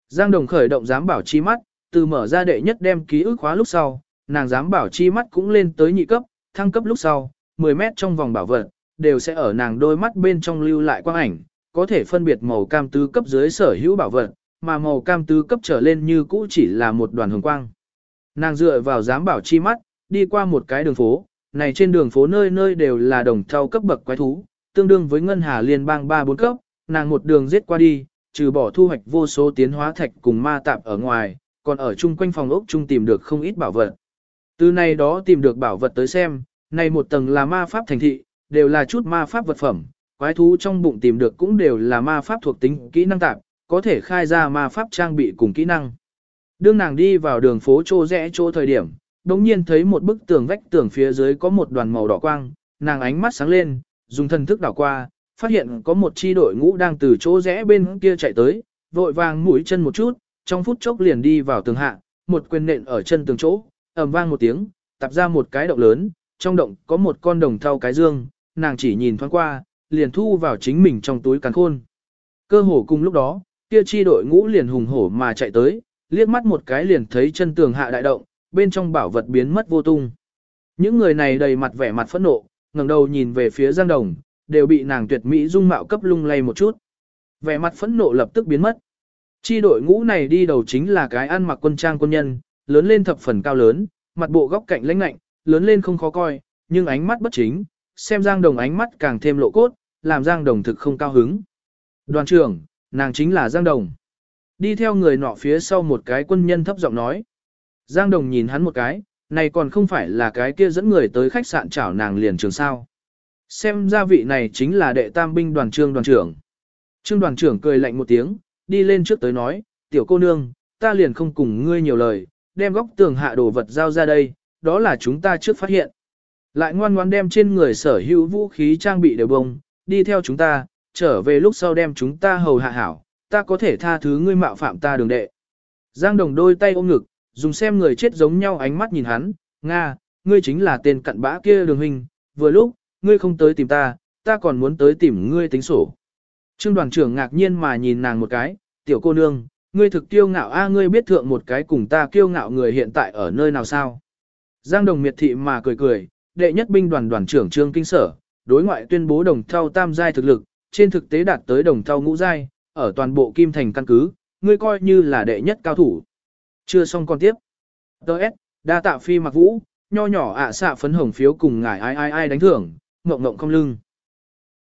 Giang Đồng khởi động dám bảo chi mắt, từ mở ra đệ nhất đem ký ức khóa lúc sau, nàng dám bảo chi mắt cũng lên tới nhị cấp, thăng cấp lúc sau, 10 mét trong vòng bảo vật, đều sẽ ở nàng đôi mắt bên trong lưu lại quang ảnh, có thể phân biệt màu cam tứ cấp dưới sở hữu bảo vật, mà màu cam tứ cấp trở lên như cũ chỉ là một đoàn hồng quang. Nàng dựa vào dám bảo chi mắt, đi qua một cái đường phố, này trên đường phố nơi nơi đều là đồng thau cấp bậc quái thú, tương đương với ngân hà liên bang 3-4 cấp, nàng một đường giết qua đi, trừ bỏ thu hoạch vô số tiến hóa thạch cùng ma tạp ở ngoài, còn ở chung quanh phòng ốc chung tìm được không ít bảo vật. Từ này đó tìm được bảo vật tới xem, này một tầng là ma pháp thành thị, đều là chút ma pháp vật phẩm, quái thú trong bụng tìm được cũng đều là ma pháp thuộc tính kỹ năng tạp, có thể khai ra ma pháp trang bị cùng kỹ năng. Đương nàng đi vào đường phố trô rẽ chỗ thời điểm, đồng nhiên thấy một bức tường vách tường phía dưới có một đoàn màu đỏ quang, nàng ánh mắt sáng lên, dùng thần thức đảo qua, phát hiện có một chi đội ngũ đang từ chỗ rẽ bên kia chạy tới, vội vàng mũi chân một chút, trong phút chốc liền đi vào tường hạ, một quyền nện ở chân tường chỗ, ầm vang một tiếng, tập ra một cái động lớn, trong động có một con đồng thau cái dương, nàng chỉ nhìn thoáng qua, liền thu vào chính mình trong túi càn khôn. Cơ hồ cùng lúc đó, kia chi đội ngũ liền hùng hổ mà chạy tới, liếc mắt một cái liền thấy chân tường hạ đại động, bên trong bảo vật biến mất vô tung. Những người này đầy mặt vẻ mặt phẫn nộ, ngẩng đầu nhìn về phía Giang Đồng, đều bị nàng tuyệt mỹ dung mạo cấp lung lay một chút. Vẻ mặt phẫn nộ lập tức biến mất. Chi đội ngũ này đi đầu chính là cái ăn mặc quân trang quân nhân, lớn lên thập phần cao lớn, mặt bộ góc cạnh lãnh lạnh, lớn lên không khó coi, nhưng ánh mắt bất chính, xem Giang Đồng ánh mắt càng thêm lộ cốt, làm Giang Đồng thực không cao hứng. Đoàn trưởng, nàng chính là Giang Đồng. Đi theo người nọ phía sau một cái quân nhân thấp giọng nói. Giang Đồng nhìn hắn một cái, này còn không phải là cái kia dẫn người tới khách sạn chảo nàng liền trường sao. Xem ra vị này chính là đệ tam binh đoàn trương đoàn trưởng. Trương đoàn trưởng cười lạnh một tiếng, đi lên trước tới nói, tiểu cô nương, ta liền không cùng ngươi nhiều lời, đem góc tường hạ đồ vật giao ra đây, đó là chúng ta trước phát hiện. Lại ngoan ngoan đem trên người sở hữu vũ khí trang bị đều bông, đi theo chúng ta, trở về lúc sau đem chúng ta hầu hạ hảo, ta có thể tha thứ ngươi mạo phạm ta đường đệ. Giang đồng đôi tay ôm ngực, dùng xem người chết giống nhau ánh mắt nhìn hắn, Nga, ngươi chính là tên cặn bã kia đường hình, vừa lúc, ngươi không tới tìm ta, ta còn muốn tới tìm ngươi tính sổ. Trương đoàn trưởng ngạc nhiên mà nhìn nàng một cái, tiểu cô nương, ngươi thực kiêu ngạo a ngươi biết thượng một cái cùng ta kiêu ngạo người hiện tại ở nơi nào sao. Giang đồng miệt thị mà cười cười, đệ nhất binh đoàn đoàn trưởng Trương Kinh Sở, đối ngoại tuyên bố đồng thau tam giai thực lực, trên thực tế đạt tới đồng thau ngũ giai, ở toàn bộ kim thành căn cứ, ngươi coi như là đệ nhất cao thủ. Chưa xong còn tiếp. Đợt, đa tạ phi mặc vũ, nho nhỏ ạ xạ phấn hồng phiếu cùng ngài ai ai ai đánh thưởng, ngộng ngộng không lưng.